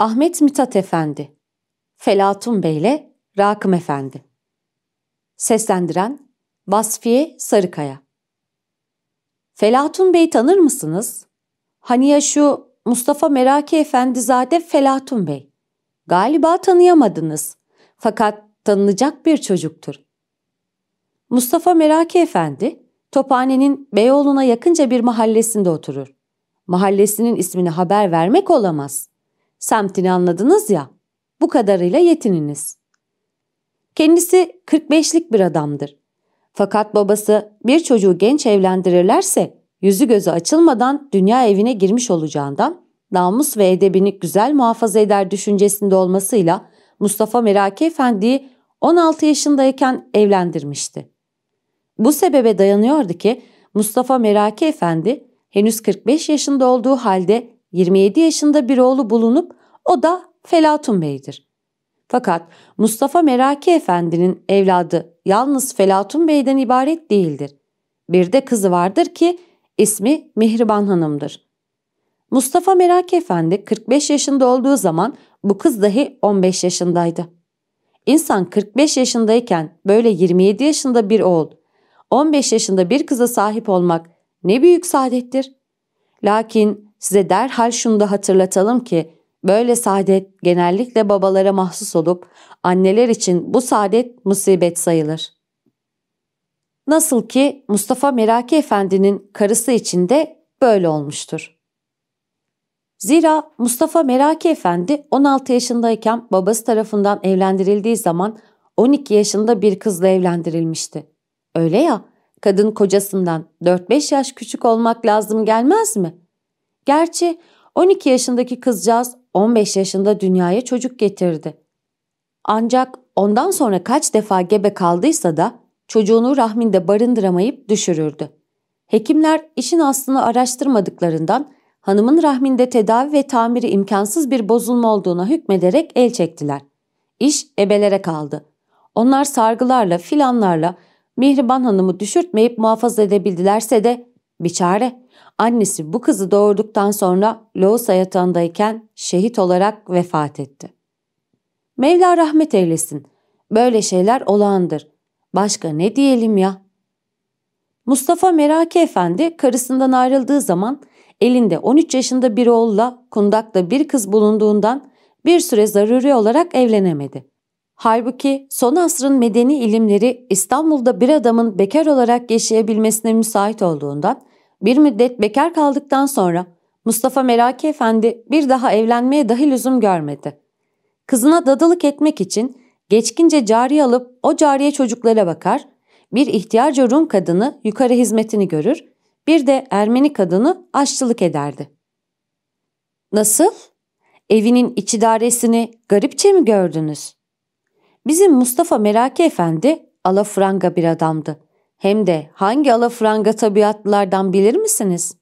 Ahmet Mithat Efendi Felatun Bey ile Rakım Efendi Seslendiren Vasfiye Sarıkaya Felatun Bey tanır mısınız? Hani ya şu Mustafa Meraki Efendizade Felatun Bey. Galiba tanıyamadınız. Fakat tanınacak bir çocuktur. Mustafa Meraki Efendi, Tophane'nin Beyoğlu'na yakınca bir mahallesinde oturur. Mahallesinin ismini haber vermek olamaz. Semtini anladınız ya, bu kadarıyla yetininiz. Kendisi 45'lik bir adamdır. Fakat babası bir çocuğu genç evlendirirlerse yüzü gözü açılmadan dünya evine girmiş olacağından namus ve edebini güzel muhafaza eder düşüncesinde olmasıyla Mustafa Meraki Efendi'yi 16 yaşındayken evlendirmişti. Bu sebebe dayanıyordu ki Mustafa Meraki Efendi henüz 45 yaşında olduğu halde 27 yaşında bir oğlu bulunup o da Felatun Bey'dir. Fakat Mustafa Meraki Efendi'nin evladı yalnız Felatun Bey'den ibaret değildir. Bir de kızı vardır ki ismi Mihriban Hanım'dır. Mustafa Meraki Efendi 45 yaşında olduğu zaman bu kız dahi 15 yaşındaydı. İnsan 45 yaşındayken böyle 27 yaşında bir oğul, 15 yaşında bir kıza sahip olmak ne büyük saadettir. Lakin size derhal şunu da hatırlatalım ki böyle saadet genellikle babalara mahsus olup anneler için bu saadet musibet sayılır. Nasıl ki Mustafa Meraki Efendi'nin karısı için de böyle olmuştur. Zira Mustafa Meraki Efendi 16 yaşındayken babası tarafından evlendirildiği zaman 12 yaşında bir kızla evlendirilmişti. Öyle ya, kadın kocasından 4-5 yaş küçük olmak lazım gelmez mi? Gerçi 12 yaşındaki kızcağız 15 yaşında dünyaya çocuk getirdi. Ancak ondan sonra kaç defa gebe kaldıysa da çocuğunu rahminde barındıramayıp düşürürdü. Hekimler işin aslını araştırmadıklarından hanımın rahminde tedavi ve tamiri imkansız bir bozulma olduğuna hükmederek el çektiler. İş ebelere kaldı. Onlar sargılarla, filanlarla Mihriban Hanım'ı düşürtmeyip muhafaza edebildilerse de bir çare. Annesi bu kızı doğurduktan sonra Loğusa yatağındayken şehit olarak vefat etti. Mevla rahmet eylesin. Böyle şeyler olağandır. Başka ne diyelim ya? Mustafa Meraki Efendi karısından ayrıldığı zaman elinde 13 yaşında bir oğulla kundakta bir kız bulunduğundan bir süre zaruri olarak evlenemedi. Halbuki son asrın medeni ilimleri İstanbul'da bir adamın bekar olarak yaşayabilmesine müsait olduğundan bir müddet bekar kaldıktan sonra Mustafa Meraki Efendi bir daha evlenmeye dahi lüzum görmedi. Kızına dadılık etmek için geçkince cariye alıp o cariye çocuklara bakar, bir ihtiyarca Rum kadını yukarı hizmetini görür, bir de Ermeni kadını aşçılık ederdi. Nasıl? Evinin iç idaresini garipçe mi gördünüz? Bizim Mustafa Meraki Efendi alafranga bir adamdı. Hem de hangi alafranga tabiatlılardan bilir misiniz?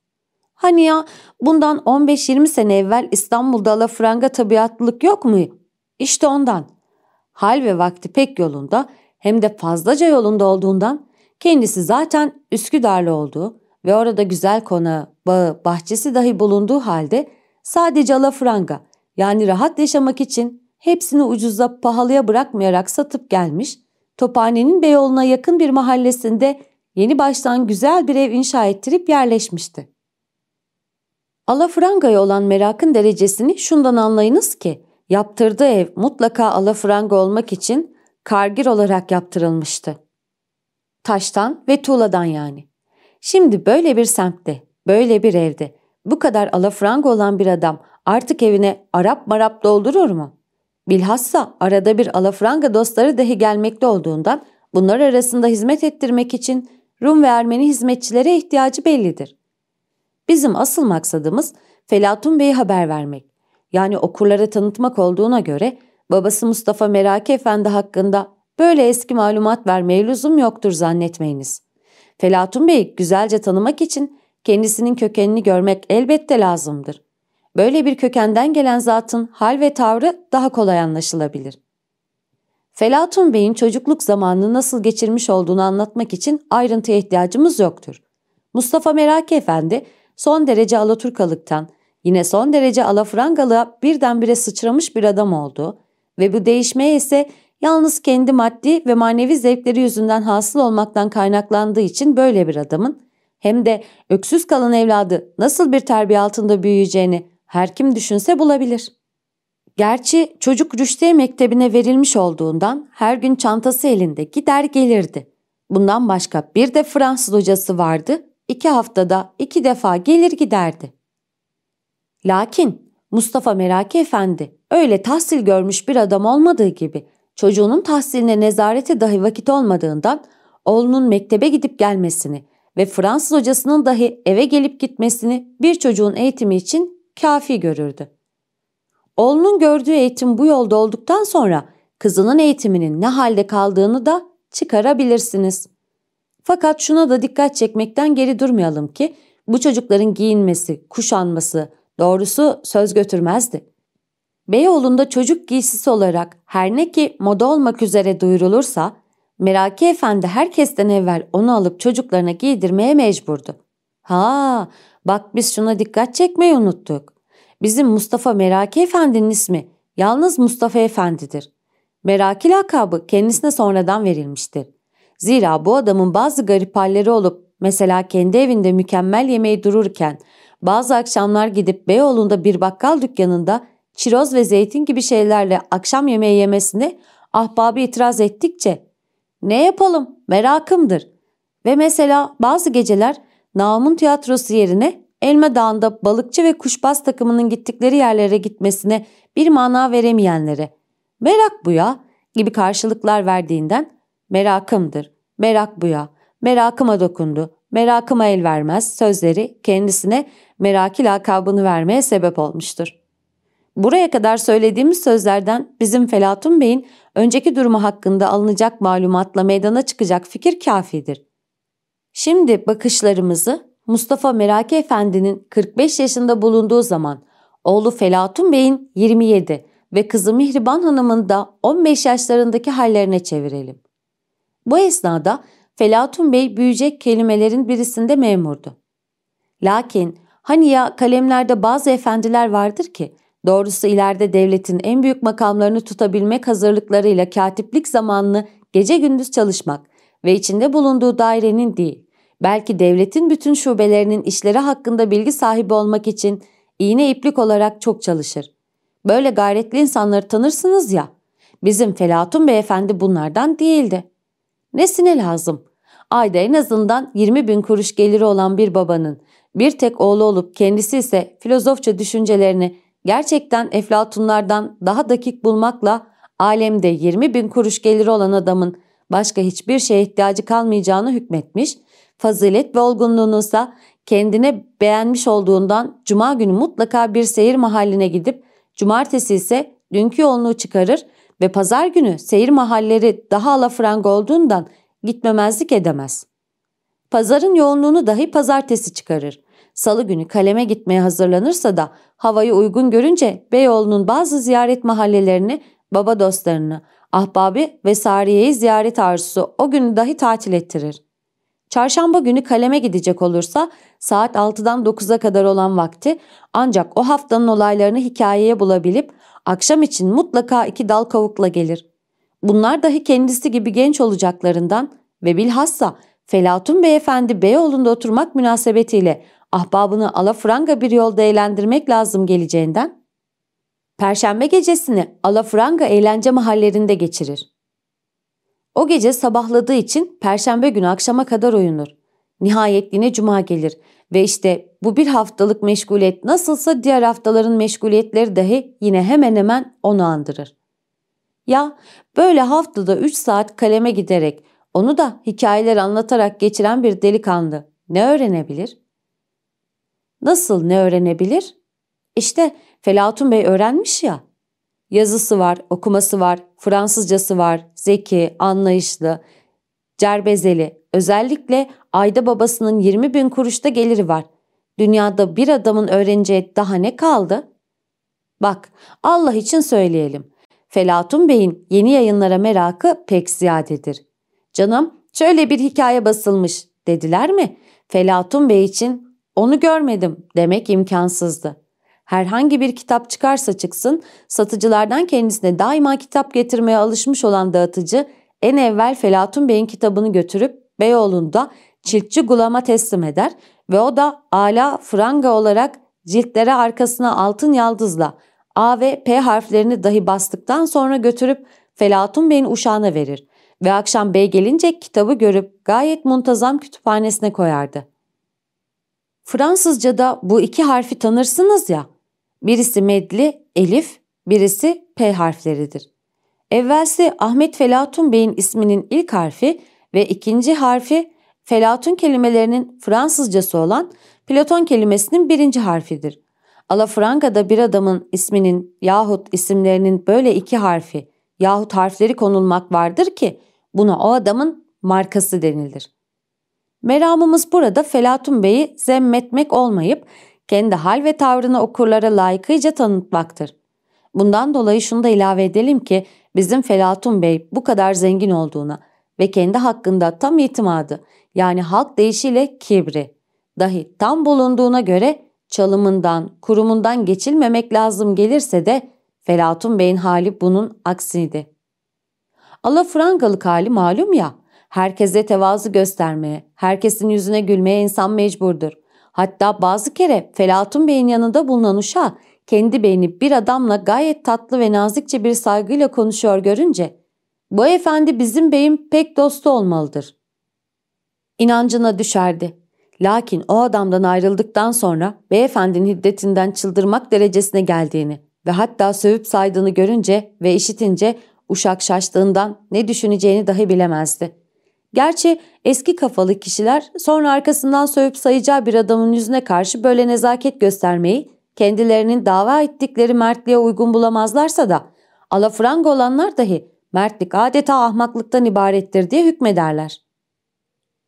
Hani ya bundan 15-20 sene evvel İstanbul'da alafranga tabiatlılık yok mu? İşte ondan. Hal ve vakti pek yolunda hem de fazlaca yolunda olduğundan kendisi zaten Üsküdarlı olduğu ve orada güzel konağı, bağı, bahçesi dahi bulunduğu halde sadece alafranga yani rahat yaşamak için hepsini ucuza pahalıya bırakmayarak satıp gelmiş, Tophane'nin Beyoğlu'na yakın bir mahallesinde yeni baştan güzel bir ev inşa ettirip yerleşmişti. Alafranga'ya olan merakın derecesini şundan anlayınız ki, yaptırdığı ev mutlaka alafranga olmak için kargir olarak yaptırılmıştı. Taştan ve tuğladan yani. Şimdi böyle bir semtte, böyle bir evde, bu kadar alafranga olan bir adam artık evine Arap marap doldurur mu? Bilhassa arada bir alafranga dostları dahi gelmekte olduğundan bunlar arasında hizmet ettirmek için Rum ve Ermeni hizmetçilere ihtiyacı bellidir. Bizim asıl maksadımız Felatun Bey'e haber vermek. Yani okurlara tanıtmak olduğuna göre babası Mustafa Meraki Efendi hakkında böyle eski malumat vermeye lüzum yoktur zannetmeyiniz. Felatun Bey güzelce tanımak için kendisinin kökenini görmek elbette lazımdır. Böyle bir kökenden gelen zatın hal ve tavrı daha kolay anlaşılabilir. Felatun Bey'in çocukluk zamanını nasıl geçirmiş olduğunu anlatmak için ayrıntıya ihtiyacımız yoktur. Mustafa Meraki Efendi son derece Alaturkalıktan yine son derece alafrangalığa birdenbire sıçramış bir adam olduğu ve bu değişmeye ise yalnız kendi maddi ve manevi zevkleri yüzünden hasıl olmaktan kaynaklandığı için böyle bir adamın hem de öksüz kalan evladı nasıl bir terbiye altında büyüyeceğini her kim düşünse bulabilir. Gerçi çocuk Rüştiye Mektebi'ne verilmiş olduğundan her gün çantası elinde gider gelirdi. Bundan başka bir de Fransız hocası vardı, iki haftada iki defa gelir giderdi. Lakin Mustafa Meraki Efendi öyle tahsil görmüş bir adam olmadığı gibi çocuğunun tahsiline nezarete dahi vakit olmadığından oğlunun mektebe gidip gelmesini ve Fransız hocasının dahi eve gelip gitmesini bir çocuğun eğitimi için kafi görürdü. Oğlunun gördüğü eğitim bu yolda olduktan sonra kızının eğitiminin ne halde kaldığını da çıkarabilirsiniz. Fakat şuna da dikkat çekmekten geri durmayalım ki bu çocukların giyinmesi, kuşanması doğrusu söz götürmezdi. Beyoğlu'nda çocuk giysisi olarak her ne ki moda olmak üzere duyurulursa Meraki Efendi herkesten evvel onu alıp çocuklarına giydirmeye mecburdu. Ha, bak biz şuna dikkat çekmeyi unuttuk. Bizim Mustafa Meraki Efendi'nin ismi yalnız Mustafa Efendi'dir. Meraki lakabı kendisine sonradan verilmiştir. Zira bu adamın bazı garip halleri olup mesela kendi evinde mükemmel yemeği dururken bazı akşamlar gidip Beyoğlu'nda bir bakkal dükkanında çiroz ve zeytin gibi şeylerle akşam yemeği yemesine ahbabı itiraz ettikçe ne yapalım merakımdır ve mesela bazı geceler Naum'un tiyatrosu yerine Elma Dağı'nda balıkçı ve kuşbaz takımının gittikleri yerlere gitmesine bir mana veremeyenlere merak bu ya gibi karşılıklar verdiğinden merakımdır, merak bu ya, merakıma dokundu, merakıma el vermez sözleri kendisine meraki lakabını vermeye sebep olmuştur. Buraya kadar söylediğimiz sözlerden bizim Felatun Bey'in önceki durumu hakkında alınacak malumatla meydana çıkacak fikir kafidir. Şimdi bakışlarımızı Mustafa Meraki Efendi'nin 45 yaşında bulunduğu zaman oğlu Felatun Bey'in 27 ve kızı Mihriban Hanım'ın da 15 yaşlarındaki hallerine çevirelim. Bu esnada Felatun Bey büyüyecek kelimelerin birisinde memurdu. Lakin hani ya kalemlerde bazı efendiler vardır ki doğrusu ileride devletin en büyük makamlarını tutabilmek hazırlıklarıyla katiplik zamanını gece gündüz çalışmak ve içinde bulunduğu dairenin değil, belki devletin bütün şubelerinin işleri hakkında bilgi sahibi olmak için iğne iplik olarak çok çalışır. Böyle gayretli insanları tanırsınız ya, bizim Felatun Beyefendi bunlardan değildi. Nesine lazım? Ayda en azından 20 bin kuruş geliri olan bir babanın bir tek oğlu olup kendisi ise filozofça düşüncelerini gerçekten eflatunlardan daha dakik bulmakla alemde 20 bin kuruş geliri olan adamın başka hiçbir şeye ihtiyacı kalmayacağını hükmetmiş, fazilet ve olgunluğununsa kendine beğenmiş olduğundan cuma günü mutlaka bir seyir mahalline gidip cumartesi ise dünkü yoğunluğu çıkarır ve pazar günü seyir mahalleri daha alafranga olduğundan gitmemezlik edemez. Pazarın yoğunluğunu dahi pazartesi çıkarır. Salı günü kaleme gitmeye hazırlanırsa da havayı uygun görünce Beyoğlu'nun bazı ziyaret mahallelerini, baba dostlarını, ahbabi ve Sariye'yi ziyaret arzusu o günü dahi tatil ettirir. Çarşamba günü kaleme gidecek olursa saat 6'dan 9'a kadar olan vakti ancak o haftanın olaylarını hikayeye bulabilip akşam için mutlaka iki dal kavukla gelir. Bunlar dahi kendisi gibi genç olacaklarından ve bilhassa Felatun Beyefendi Beyoğlu'nda oturmak münasebetiyle ahbabını alafranga bir yolda eğlendirmek lazım geleceğinden, Perşembe gecesini alafranga eğlence mahallerinde geçirir. O gece sabahladığı için perşembe günü akşama kadar uyunur. Nihayet yine cuma gelir ve işte bu bir haftalık meşguliyet nasılsa diğer haftaların meşguliyetleri dahi yine hemen hemen onu andırır. Ya böyle haftada 3 saat kaleme giderek onu da hikayeler anlatarak geçiren bir delikanlı ne öğrenebilir? Nasıl ne öğrenebilir? İşte Felatun Bey öğrenmiş ya. Yazısı var, okuması var, Fransızcası var, zeki, anlayışlı, cerbezeli. Özellikle ayda babasının 20 bin kuruşta geliri var. Dünyada bir adamın öğreneceği daha ne kaldı? Bak Allah için söyleyelim. Felatun Bey'in yeni yayınlara merakı pek ziyadedir. Canım şöyle bir hikaye basılmış dediler mi? Felatun Bey için onu görmedim demek imkansızdı. Herhangi bir kitap çıkarsa çıksın, satıcılardan kendisine daima kitap getirmeye alışmış olan dağıtıcı en evvel Felatun Bey'in kitabını götürüp Beyoğlu'nda çiftçi Gulam'a teslim eder ve o da ala franga olarak ciltlere arkasına altın yaldızla A ve P harflerini dahi bastıktan sonra götürüp Felatun Bey'in uşağına verir ve akşam bey gelince kitabı görüp gayet muntazam kütüphanesine koyardı. Fransızca'da bu iki harfi tanırsınız ya, birisi medli, elif, birisi P harfleridir. Evvelsi Ahmet Felatun Bey'in isminin ilk harfi ve ikinci harfi Felatun kelimelerinin Fransızcası olan Platon kelimesinin birinci harfidir. Alafranga'da bir adamın isminin yahut isimlerinin böyle iki harfi yahut harfleri konulmak vardır ki buna o adamın markası denilir. Meramımız burada Felatun Bey'i zemmetmek olmayıp kendi hal ve tavrını okurlara layıkıyca tanıtmaktır. Bundan dolayı şunu da ilave edelim ki bizim Felatun Bey bu kadar zengin olduğuna ve kendi hakkında tam itimadı yani halk deyişiyle kibri dahi tam bulunduğuna göre çalımından, kurumundan geçilmemek lazım gelirse de Felatun Bey'in hali bunun aksiydi. Alafrangalık hali malum ya, herkese tevazu göstermeye, herkesin yüzüne gülmeye insan mecburdur. Hatta bazı kere Felatun Bey'in yanında bulunan uşağı kendi beyni bir adamla gayet tatlı ve nazikçe bir saygıyla konuşuyor görünce bu efendi bizim beyim pek dostu olmalıdır. İnancına düşerdi. Lakin o adamdan ayrıldıktan sonra beyefendinin hiddetinden çıldırmak derecesine geldiğini ve hatta sövüp saydığını görünce ve işitince uşak şaştığından ne düşüneceğini dahi bilemezdi. Gerçi eski kafalı kişiler sonra arkasından sövüp sayacağı bir adamın yüzüne karşı böyle nezaket göstermeyi kendilerinin dava ettikleri mertliğe uygun bulamazlarsa da alafranga olanlar dahi mertlik adeta ahmaklıktan ibarettir diye hükmederler.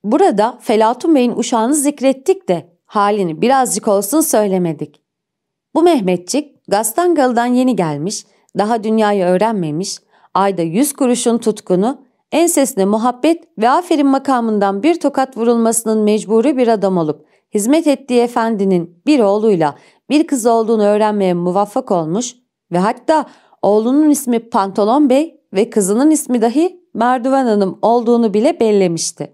Burada Felatun Bey'in uşağını zikrettik de halini birazcık olsun söylemedik. Bu Mehmetçik Gastangalı'dan yeni gelmiş, daha dünyayı öğrenmemiş, ayda yüz kuruşun tutkunu, ensesine muhabbet ve aferin makamından bir tokat vurulmasının mecburi bir adam olup hizmet ettiği efendinin bir oğluyla bir kız olduğunu öğrenmeye muvaffak olmuş ve hatta oğlunun ismi Pantolon Bey ve kızının ismi dahi Merdiven Hanım olduğunu bile bellemişti.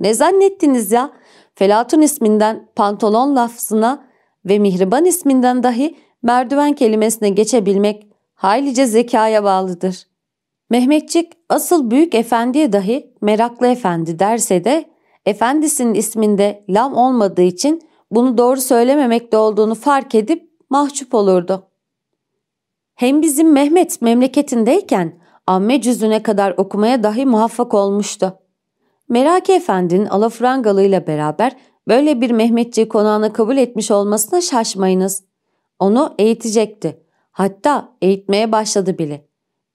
Ne zannettiniz ya? Felatun isminden pantolon lafzına ve mihriban isminden dahi merdiven kelimesine geçebilmek haylice zekaya bağlıdır. Mehmetçik asıl büyük efendiye dahi meraklı efendi derse de efendisinin isminde lam olmadığı için bunu doğru söylememekte olduğunu fark edip mahcup olurdu. Hem bizim Mehmet memleketindeyken amme cüzüne kadar okumaya dahi muvaffak olmuştu. Meraki Efendi'nin Alafrangalı ile beraber böyle bir Mehmetçiği konağına kabul etmiş olmasına şaşmayınız. Onu eğitecekti. Hatta eğitmeye başladı bile.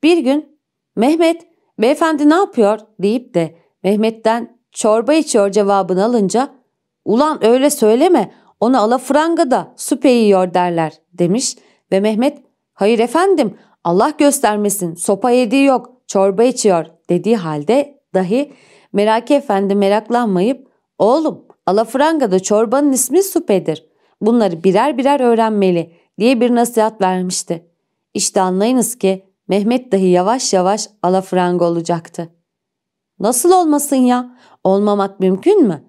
Bir gün Mehmet beyefendi ne yapıyor deyip de Mehmet'ten çorba içiyor cevabını alınca ulan öyle söyleme ona alafrangada süpe yiyor derler demiş ve Mehmet hayır efendim Allah göstermesin sopa yediği yok çorba içiyor dediği halde dahi Meraki Efendi meraklanmayıp oğlum alafrangada çorbanın ismi süpedir. Bunları birer birer öğrenmeli diye bir nasihat vermişti. İşte anlayınız ki Mehmet dahi yavaş yavaş alafranga olacaktı. Nasıl olmasın ya? Olmamak mümkün mü?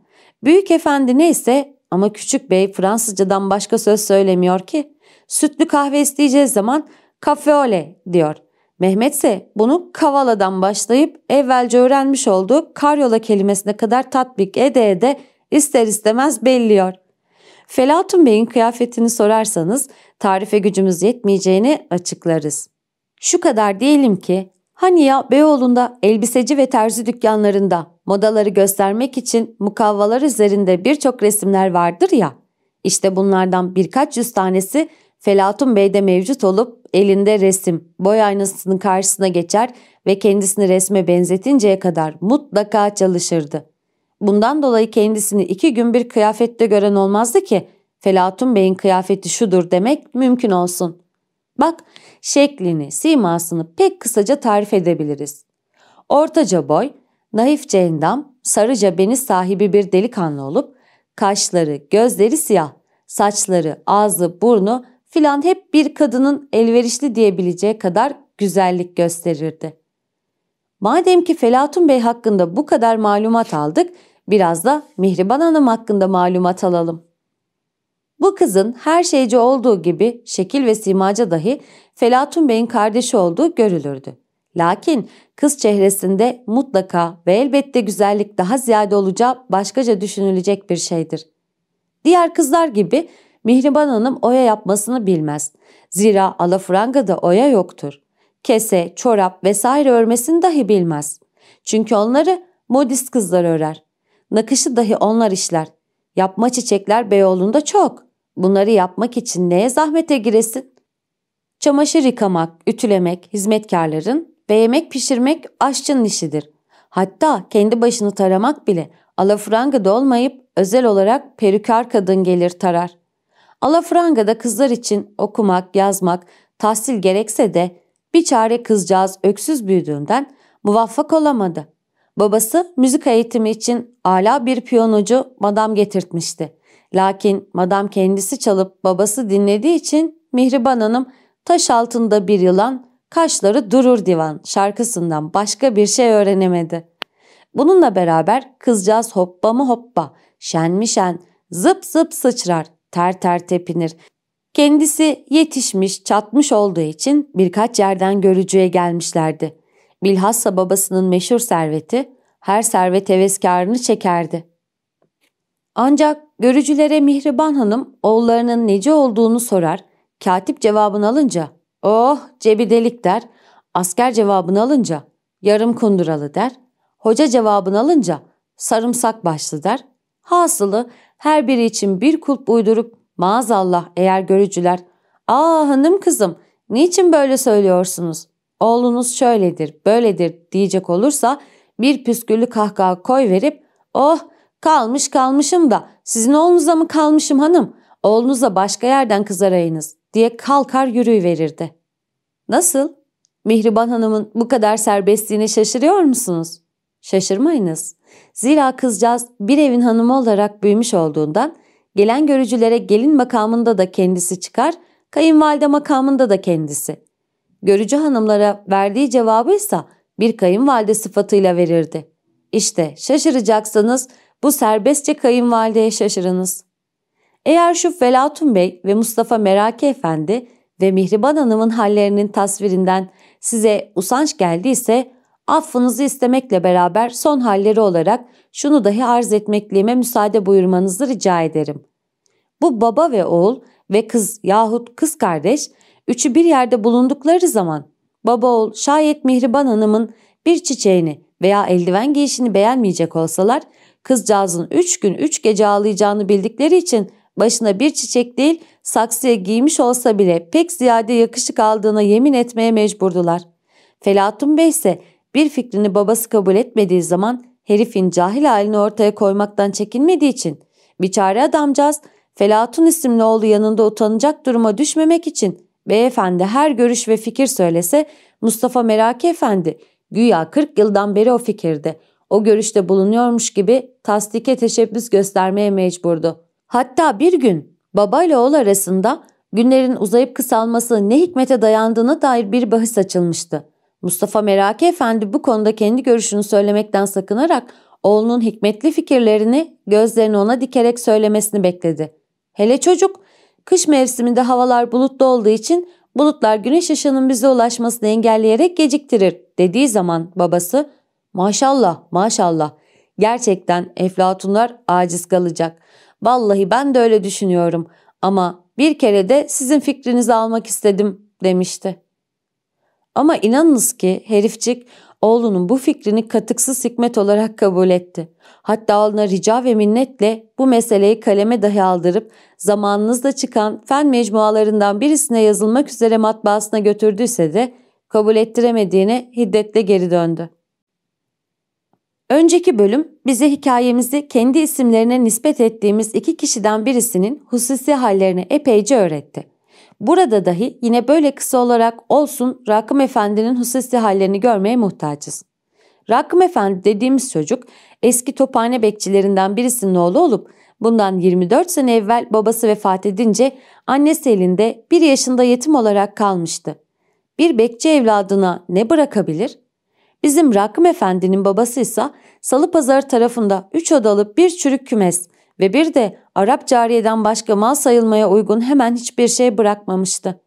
Büyük efendi neyse ama küçük bey Fransızcadan başka söz söylemiyor ki. Sütlü kahve isteyeceğiz zaman kafeole diyor. Mehmet ise bunu Kavala'dan başlayıp evvelce öğrenmiş olduğu karyola kelimesine kadar tatbik ede ede ister istemez belliyor. Felatun Bey'in kıyafetini sorarsanız tarife gücümüz yetmeyeceğini açıklarız. Şu kadar diyelim ki hani ya Beyoğlu'nda elbiseci ve terzi dükkanlarında modaları göstermek için mukavvalar üzerinde birçok resimler vardır ya. İşte bunlardan birkaç yüz tanesi Felatun Bey'de mevcut olup elinde resim, boy aynasının karşısına geçer ve kendisini resme benzetinceye kadar mutlaka çalışırdı. Bundan dolayı kendisini iki gün bir kıyafette gören olmazdı ki Felatun Bey'in kıyafeti şudur demek mümkün olsun. Bak şeklini, simasını pek kısaca tarif edebiliriz. Ortaca boy, naifçe endam, sarıca beni sahibi bir delikanlı olup kaşları, gözleri siyah, saçları, ağzı, burnu filan hep bir kadının elverişli diyebileceği kadar güzellik gösterirdi. Madem ki Felatun Bey hakkında bu kadar malumat aldık, biraz da Mihriban Hanım hakkında malumat alalım. Bu kızın her şeyci olduğu gibi şekil ve simaca dahi Felatun Bey'in kardeşi olduğu görülürdü. Lakin kız çehresinde mutlaka ve elbette güzellik daha ziyade olacağı başkaca düşünülecek bir şeydir. Diğer kızlar gibi Mihriban Hanım oya yapmasını bilmez. Zira alafrangada oya yoktur. Kese, çorap vesaire örmesini dahi bilmez. Çünkü onları modist kızlar örer. Nakışı dahi onlar işler. Yapma çiçekler Beyoğlu'nda çok. Bunları yapmak için neye zahmete giresin? Çamaşır yıkamak, ütülemek hizmetkarların ve yemek pişirmek aşçının işidir. Hatta kendi başını taramak bile alafrangada olmayıp özel olarak perükar kadın gelir tarar. Alafrangada kızlar için okumak, yazmak, tahsil gerekse de bir çare kızcağız öksüz büyüdüğünden muvaffak olamadı. Babası müzik eğitimi için ala bir piyanocu madam getirtmişti. Lakin madam kendisi çalıp babası dinlediği için Mihriban Hanım taş altında bir yılan kaşları durur divan şarkısından başka bir şey öğrenemedi. Bununla beraber kızcağız hoppa mı hoppa, şen mi şen, zıp zıp sıçrar, ter ter tepinir. Kendisi yetişmiş, çatmış olduğu için birkaç yerden görücüye gelmişlerdi. Bilhassa babasının meşhur serveti her servet heveskarını çekerdi. Ancak görücülere Mihriban Hanım oğullarının nece olduğunu sorar, katip cevabını alınca oh cebi delik der, asker cevabını alınca yarım kunduralı der, hoca cevabını alınca sarımsak başlı der. Hasılı her biri için bir kulp uydurup maazallah eğer görücüler ''Aa hanım kızım niçin böyle söylüyorsunuz? Oğlunuz şöyledir, böyledir.'' diyecek olursa bir püsküllü kahkaha koy verip ''Oh kalmış kalmışım da sizin oğlunuza mı kalmışım hanım? Oğlunuza başka yerden kız arayınız.'' diye kalkar yürüyüverirdi. Nasıl? Mihriban Hanım'ın bu kadar serbestliğine şaşırıyor musunuz? Şaşırmayınız. Zira kızcağız bir evin hanımı olarak büyümüş olduğundan gelen görücülere gelin makamında da kendisi çıkar, kayınvalide makamında da kendisi. Görücü hanımlara verdiği cevabı ise bir kayınvalide sıfatıyla verirdi. İşte şaşıracaksanız bu serbestçe kayınvalideye şaşırınız. Eğer şu Felatun Bey ve Mustafa Meraki Efendi ve Mihriban Hanım'ın hallerinin tasvirinden size usanç geldiyse affınızı istemekle beraber son halleri olarak şunu dahi arz etmekliğime müsaade buyurmanızı rica ederim. Bu baba ve oğul ve kız yahut kız kardeş üçü bir yerde bulundukları zaman baba oğul şayet Mihriban Hanım'ın bir çiçeğini veya eldiven giyişini beğenmeyecek olsalar kızcağızın üç gün üç gece ağlayacağını bildikleri için başına bir çiçek değil saksıya giymiş olsa bile pek ziyade yakışık aldığına yemin etmeye mecburdular. Felatun Bey ise bir fikrini babası kabul etmediği zaman herifin cahil halini ortaya koymaktan çekinmediği için biçare adamcağız Felatun isimli oğlu yanında utanacak duruma düşmemek için beyefendi her görüş ve fikir söylese Mustafa Meraki Efendi güya 40 yıldan beri o fikirde. O görüşte bulunuyormuş gibi tasdike teşebbüs göstermeye mecburdu. Hatta bir gün baba ile oğul arasında günlerin uzayıp kısalması ne hikmete dayandığına dair bir bahis açılmıştı. Mustafa Meraki Efendi bu konuda kendi görüşünü söylemekten sakınarak oğlunun hikmetli fikirlerini gözlerini ona dikerek söylemesini bekledi. Hele çocuk kış mevsiminde havalar bulutlu olduğu için bulutlar güneş ışığının bize ulaşmasını engelleyerek geciktirir dediği zaman babası maşallah maşallah gerçekten eflatunlar aciz kalacak. Vallahi ben de öyle düşünüyorum ama bir kere de sizin fikrinizi almak istedim demişti. Ama inanınız ki herifcik oğlunun bu fikrini katıksız hikmet olarak kabul etti. Hatta ona rica ve minnetle bu meseleyi kaleme dahi aldırıp zamanınızda çıkan fen mecmualarından birisine yazılmak üzere matbaasına götürdüyse de kabul ettiremediğine hiddetle geri döndü. Önceki bölüm bize hikayemizi kendi isimlerine nispet ettiğimiz iki kişiden birisinin hususi hallerini epeyce öğretti. Burada dahi yine böyle kısa olarak olsun Rakım Efendi'nin hususi hallerini görmeye muhtacız. Rakım Efendi dediğimiz çocuk eski tophane bekçilerinden birisinin oğlu olup Bundan 24 sene evvel babası vefat edince annesi elinde bir yaşında yetim olarak kalmıştı. Bir bekçi evladına ne bırakabilir? Bizim Rakım Efendi'nin babası ise Salı Pazarı tarafında 3 odalı bir çürük kümes ve bir de Arap cariyeden başka mal sayılmaya uygun hemen hiçbir şey bırakmamıştı.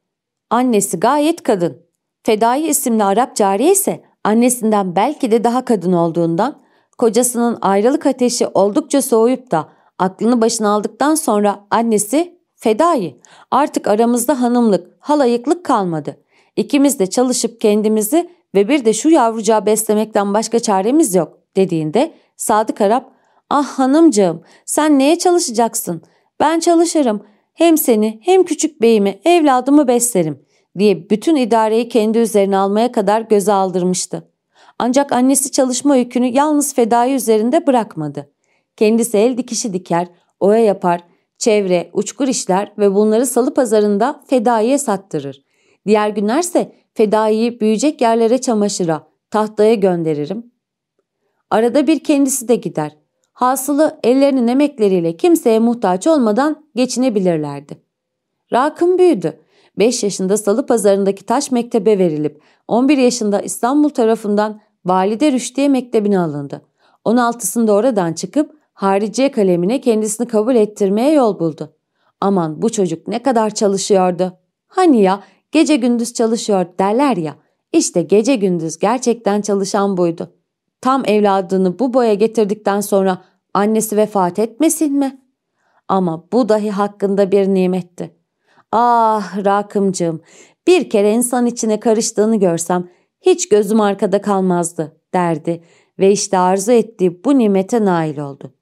Annesi gayet kadın. Fedai isimli Arap cariye ise annesinden belki de daha kadın olduğundan kocasının ayrılık ateşi oldukça soğuyup da aklını başına aldıktan sonra annesi Fedai artık aramızda hanımlık, halayıklık kalmadı. İkimiz de çalışıp kendimizi ve bir de şu yavrucağı beslemekten başka çaremiz yok dediğinde Sadık Arap ah hanımcığım sen neye çalışacaksın ben çalışırım hem seni hem küçük beyimi evladımı beslerim diye bütün idareyi kendi üzerine almaya kadar göze aldırmıştı. Ancak annesi çalışma yükünü yalnız fedai üzerinde bırakmadı. Kendisi el dikişi diker, oya yapar, çevre, uçkur işler ve bunları salı pazarında fedaiye sattırır. Diğer günlerse fedaiyi büyüyecek yerlere çamaşıra, tahtaya gönderirim. Arada bir kendisi de gider. Hasılı ellerinin emekleriyle kimseye muhtaç olmadan geçinebilirlerdi. Rakım büyüdü. 5 yaşında Salı Pazarı'ndaki taş mektebe verilip 11 yaşında İstanbul tarafından Valide Rüşdiye Mektebi'ne alındı. 16'sında oradan çıkıp hariciye kalemine kendisini kabul ettirmeye yol buldu. Aman bu çocuk ne kadar çalışıyordu. Hani ya gece gündüz çalışıyor derler ya. İşte gece gündüz gerçekten çalışan buydu. Tam evladını bu boya getirdikten sonra annesi vefat etmesin mi? Ama bu dahi hakkında bir nimetti. Ah Rakımcığım bir kere insan içine karıştığını görsem hiç gözüm arkada kalmazdı derdi ve işte arzu ettiği bu nimete nail oldu.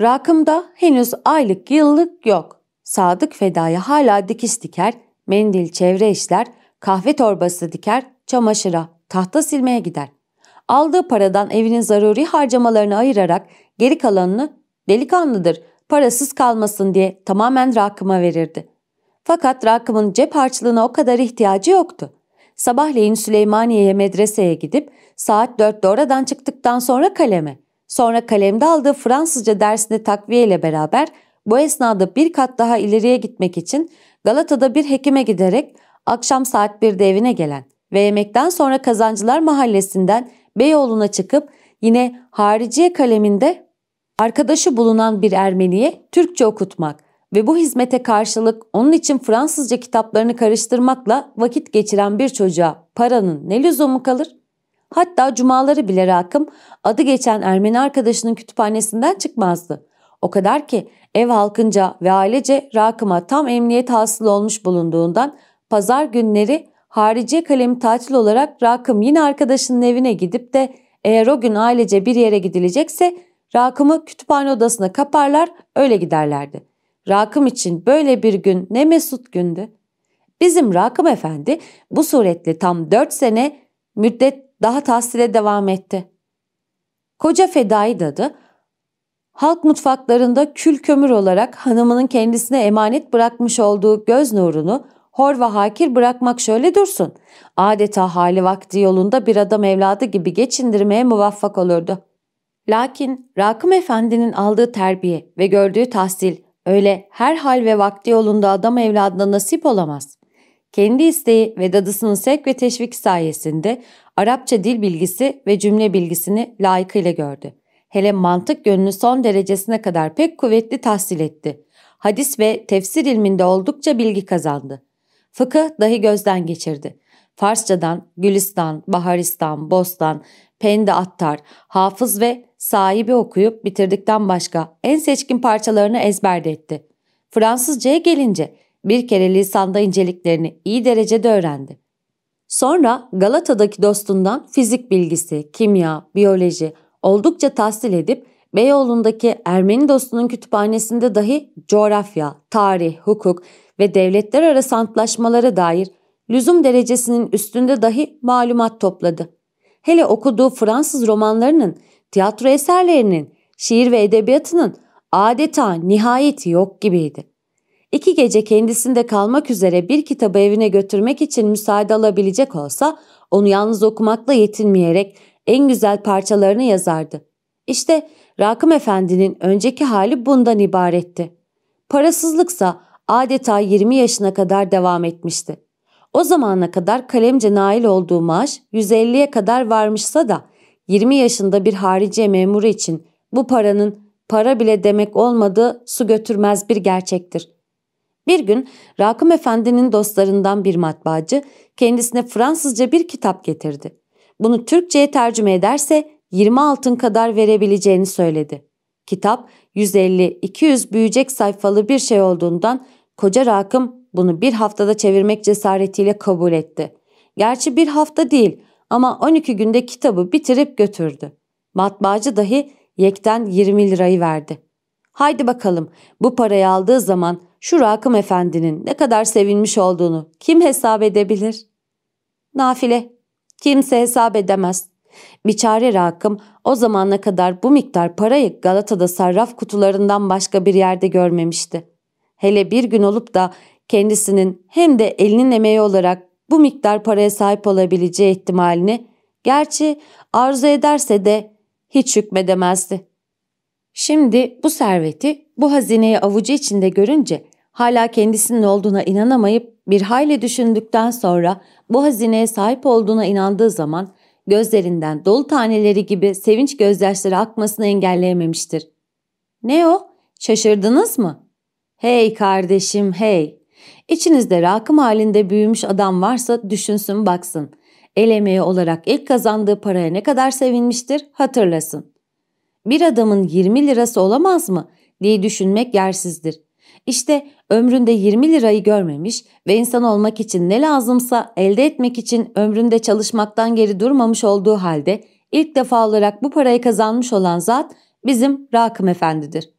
Rakımda henüz aylık yıllık yok. Sadık Feda'ya hala dikiş diker, mendil çevre işler, kahve torbası diker, çamaşıra, tahta silmeye gider. Aldığı paradan evinin zaruri harcamalarını ayırarak geri kalanını delikanlıdır, parasız kalmasın diye tamamen Rakım'a verirdi. Fakat Rakım'ın cep harçlığına o kadar ihtiyacı yoktu. Sabahleyin Süleymaniye'ye medreseye gidip saat 4'te oradan çıktıktan sonra kaleme. Sonra kalemde aldığı Fransızca dersinde takviye ile beraber bu esnada bir kat daha ileriye gitmek için Galata'da bir hekime giderek akşam saat 1'de evine gelen ve yemekten sonra Kazancılar Mahallesi'nden Beyoğlu'na çıkıp yine hariciye kaleminde arkadaşı bulunan bir Ermeniye Türkçe okutmak ve bu hizmete karşılık onun için Fransızca kitaplarını karıştırmakla vakit geçiren bir çocuğa paranın ne lüzumu kalır? Hatta cumaları bile Rakım adı geçen Ermeni arkadaşının kütüphanesinden çıkmazdı. O kadar ki ev halkınca ve ailece Rakım'a tam emniyet hasıl olmuş bulunduğundan pazar günleri harici kalemi tatil olarak Rakım yine arkadaşının evine gidip de eğer o gün ailece bir yere gidilecekse Rakım'ı kütüphane odasına kaparlar öyle giderlerdi. Rakım için böyle bir gün ne mesut gündü. Bizim Rakım Efendi bu suretle tam dört sene müddet daha tahsile devam etti. Koca Fedai dadı halk mutfaklarında kül kömür olarak hanımının kendisine emanet bırakmış olduğu göz nurunu hor ve hakir bırakmak şöyle dursun. Adeta hali vakti yolunda bir adam evladı gibi geçindirmeye muvaffak olurdu. Lakin Rakım Efendi'nin aldığı terbiye ve gördüğü tahsil Öyle her hal ve vakti yolunda adam evladına nasip olamaz. Kendi isteği ve dadısının sevk ve teşvik sayesinde Arapça dil bilgisi ve cümle bilgisini layıkıyla gördü. Hele mantık yönünü son derecesine kadar pek kuvvetli tahsil etti. Hadis ve tefsir ilminde oldukça bilgi kazandı. Fıkıh dahi gözden geçirdi. Farsçadan Gülistan, Baharistan, Bostan, Pende Attar, Hafız ve sahibi okuyup bitirdikten başka en seçkin parçalarını ezberde etti. Fransızcaya gelince bir kere lisanda inceliklerini iyi derecede öğrendi. Sonra Galata'daki dostundan fizik bilgisi, kimya, biyoloji oldukça tahsil edip Beyoğlu'ndaki Ermeni dostunun kütüphanesinde dahi coğrafya, tarih, hukuk ve devletler arası antlaşmalara dair lüzum derecesinin üstünde dahi malumat topladı. Hele okuduğu Fransız romanlarının tiyatro eserlerinin, şiir ve edebiyatının adeta nihayeti yok gibiydi. İki gece kendisinde kalmak üzere bir kitabı evine götürmek için müsaade alabilecek olsa onu yalnız okumakla yetinmeyerek en güzel parçalarını yazardı. İşte Rakım Efendi'nin önceki hali bundan ibaretti. Parasızlıksa adeta 20 yaşına kadar devam etmişti. O zamana kadar kalemce nail olduğu maaş 150'ye kadar varmışsa da 20 yaşında bir harici memuru için bu paranın para bile demek olmadığı su götürmez bir gerçektir. Bir gün Rakım Efendi'nin dostlarından bir matbaacı kendisine Fransızca bir kitap getirdi. Bunu Türkçe'ye tercüme ederse 20 altın kadar verebileceğini söyledi. Kitap 150-200 büyüyecek sayfalı bir şey olduğundan koca Rakım bunu bir haftada çevirmek cesaretiyle kabul etti. Gerçi bir hafta değil ama 12 günde kitabı bitirip götürdü. Matbaacı dahi yekten 20 lirayı verdi. Haydi bakalım bu parayı aldığı zaman şu Rakım Efendi'nin ne kadar sevinmiş olduğunu kim hesap edebilir? Nafile, kimse hesap edemez. Biçare Rakım o zamana kadar bu miktar parayı Galata'da sarraf kutularından başka bir yerde görmemişti. Hele bir gün olup da kendisinin hem de elinin emeği olarak bu miktar paraya sahip olabileceği ihtimalini gerçi arzu ederse de hiç hükmedemezdi. Şimdi bu serveti, bu hazineyi avucu içinde görünce hala kendisinin olduğuna inanamayıp bir hayli düşündükten sonra bu hazineye sahip olduğuna inandığı zaman gözlerinden dolu taneleri gibi sevinç gözyaşları akmasını engelleyememiştir. Ne o? Şaşırdınız mı? Hey kardeşim hey! İçinizde rakım halinde büyümüş adam varsa düşünsün baksın. El olarak ilk kazandığı paraya ne kadar sevinmiştir hatırlasın. Bir adamın 20 lirası olamaz mı diye düşünmek yersizdir. İşte ömründe 20 lirayı görmemiş ve insan olmak için ne lazımsa elde etmek için ömründe çalışmaktan geri durmamış olduğu halde ilk defa olarak bu parayı kazanmış olan zat bizim Rakım Efendi'dir.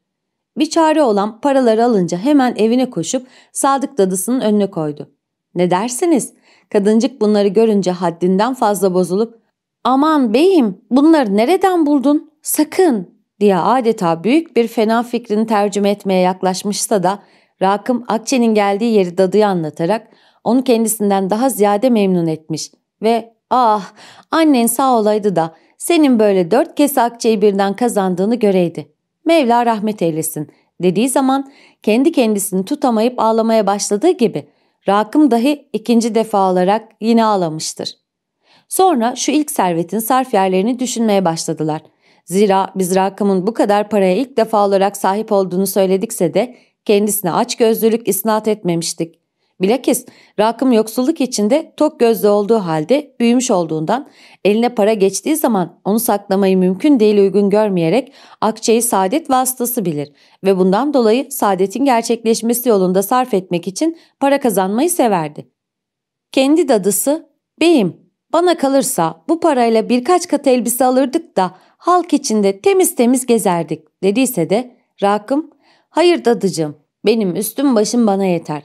Bir çare olan paraları alınca hemen evine koşup Sadık dadısının önüne koydu. Ne dersiniz? Kadıncık bunları görünce haddinden fazla bozulup ''Aman beyim bunları nereden buldun? Sakın!'' Diye adeta büyük bir fena fikrini tercüme etmeye yaklaşmışsa da Rakım Akçe'nin geldiği yeri dadıya anlatarak onu kendisinden daha ziyade memnun etmiş ve ''Ah annen sağ olaydı da senin böyle dört kez Akçe'yi birden kazandığını göreydi. Mevla rahmet eylesin.'' dediği zaman kendi kendisini tutamayıp ağlamaya başladığı gibi Rakım dahi ikinci defa olarak yine ağlamıştır. Sonra şu ilk servetin sarf yerlerini düşünmeye başladılar. Zira biz Rakım'ın bu kadar paraya ilk defa olarak sahip olduğunu söyledikse de kendisine aç gözlülük isnat etmemiştik. Bilakis Rakım yoksulluk içinde tok gözlü olduğu halde büyümüş olduğundan eline para geçtiği zaman onu saklamayı mümkün değil uygun görmeyerek akçeyi saadet vasıtası bilir ve bundan dolayı saadetin gerçekleşmesi yolunda sarf etmek için para kazanmayı severdi. Kendi dadısı, beyim bana kalırsa bu parayla birkaç kat elbise alırdık da halk içinde temiz temiz gezerdik dediyse de Rakım, hayır dadıcığım benim üstüm başım bana yeter.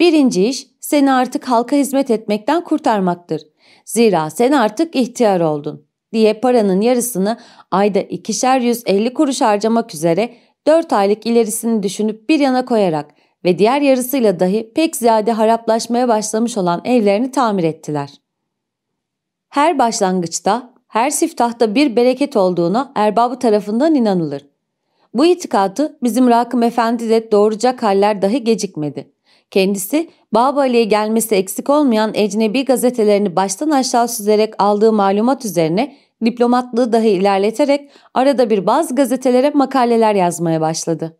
Birinci iş seni artık halka hizmet etmekten kurtarmaktır. Zira sen artık ihtiyar oldun diye paranın yarısını ayda ikişer yüz elli kuruş harcamak üzere dört aylık ilerisini düşünüp bir yana koyarak ve diğer yarısıyla dahi pek ziyade haraplaşmaya başlamış olan evlerini tamir ettiler. Her başlangıçta, her siftahta bir bereket olduğuna erbabı tarafından inanılır. Bu itikatı bizim Rakım Efendi de doğuracak haller dahi gecikmedi. Kendisi Babali'ye gelmesi eksik olmayan ecnebi gazetelerini baştan aşağı süzerek aldığı malumat üzerine diplomatlığı dahi ilerleterek arada bir bazı gazetelere makaleler yazmaya başladı.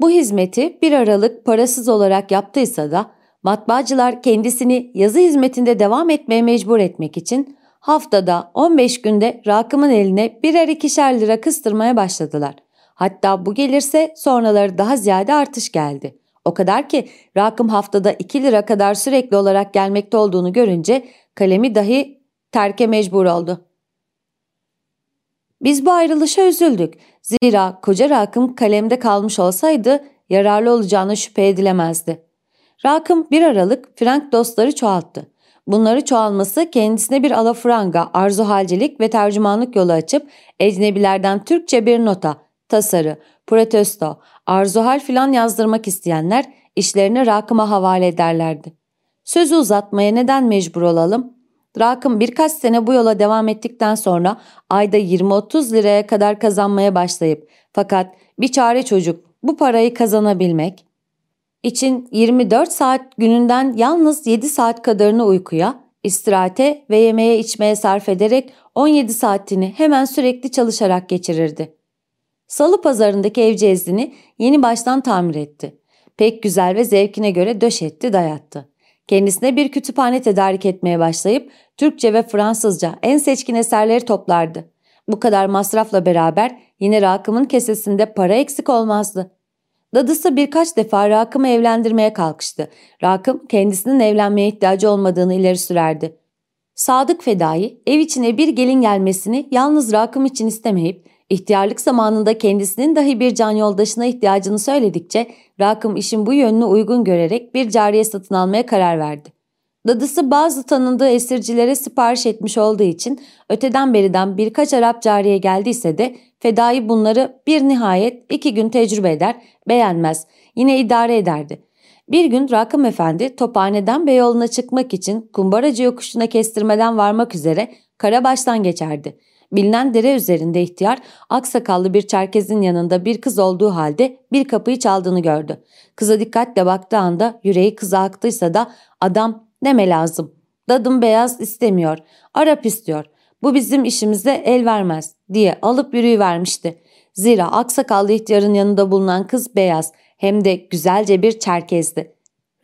Bu hizmeti bir aralık parasız olarak yaptıysa da matbaacılar kendisini yazı hizmetinde devam etmeye mecbur etmek için haftada 15 günde Rakım'ın eline birer ikişer lira kıstırmaya başladılar. Hatta bu gelirse sonraları daha ziyade artış geldi. O kadar ki Rakım haftada 2 lira kadar sürekli olarak gelmekte olduğunu görünce kalemi dahi terke mecbur oldu. Biz bu ayrılışa üzüldük. Zira koca Rakım kalemde kalmış olsaydı yararlı olacağına şüphe edilemezdi. Rakım bir aralık Frank dostları çoğalttı. Bunları çoğalması kendisine bir alafranga, arzuhalcilik ve tercümanlık yolu açıp ecnebilerden Türkçe bir nota, tasarı, protesto, arzuhal filan yazdırmak isteyenler işlerini rakıma havale ederlerdi. Sözü uzatmaya neden mecbur olalım? Rakım birkaç sene bu yola devam ettikten sonra ayda 20-30 liraya kadar kazanmaya başlayıp fakat bir çare çocuk bu parayı kazanabilmek için 24 saat gününden yalnız 7 saat kadarını uykuya, istirahate ve yemeğe içmeye sarf ederek 17 saatini hemen sürekli çalışarak geçirirdi. Salı pazarındaki evcezdini yeni baştan tamir etti. Pek güzel ve zevkine göre döşetti dayattı. Kendisine bir kütüphane tedarik etmeye başlayıp Türkçe ve Fransızca en seçkin eserleri toplardı. Bu kadar masrafla beraber yine Rakım'ın kesesinde para eksik olmazdı. Dadısı birkaç defa Rakım'ı evlendirmeye kalkıştı. Rakım kendisinin evlenmeye ihtiyacı olmadığını ileri sürerdi. Sadık Fedai ev içine bir gelin gelmesini yalnız Rakım için istemeyip ihtiyarlık zamanında kendisinin dahi bir can yoldaşına ihtiyacını söyledikçe Rakım işin bu yönünü uygun görerek bir cariye satın almaya karar verdi. Dadısı bazı tanındığı esircilere sipariş etmiş olduğu için öteden beriden birkaç Arap cariye geldiyse de Fedai bunları bir nihayet iki gün tecrübe eder, beğenmez, yine idare ederdi. Bir gün Rakım Efendi tophaneden Beyoğlu'na çıkmak için kumbaracı yokuşuna kestirmeden varmak üzere Karabaş'tan geçerdi. Bilinen dere üzerinde ihtiyar aksakallı bir çerkezin yanında bir kız olduğu halde bir kapıyı çaldığını gördü. Kıza dikkatle baktığı anda yüreği kıza aktıysa da adam neme lazım. Dadım beyaz istemiyor. Arap istiyor. Bu bizim işimize el vermez diye alıp yürüyüvermişti. Zira aksakallı ihtiyarın yanında bulunan kız beyaz hem de güzelce bir çerkezdi.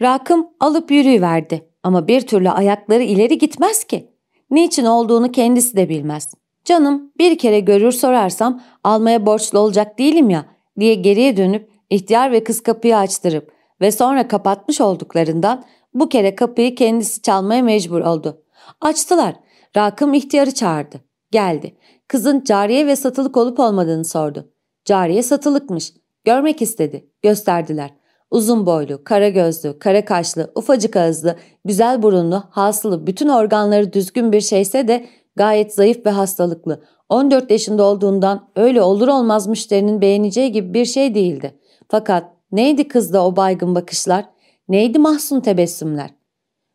Rakım alıp yürüyüverdi ama bir türlü ayakları ileri gitmez ki. Niçin olduğunu kendisi de bilmez. Canım bir kere görür sorarsam almaya borçlu olacak değilim ya diye geriye dönüp ihtiyar ve kız kapıyı açtırıp ve sonra kapatmış olduklarından bu kere kapıyı kendisi çalmaya mecbur oldu. Açtılar. Rakım ihtiyarı çağırdı. Geldi. Kızın cariye ve satılık olup olmadığını sordu. Cariye satılıkmış. Görmek istedi. Gösterdiler. Uzun boylu, kara gözlü, kara kaşlı, ufacık ağızlı, güzel burunlu, hasılı, bütün organları düzgün bir şeyse de gayet zayıf ve hastalıklı. 14 yaşında olduğundan öyle olur olmaz müşterinin beğeneceği gibi bir şey değildi. Fakat neydi kızda o baygın bakışlar? Neydi mahzun tebessümler?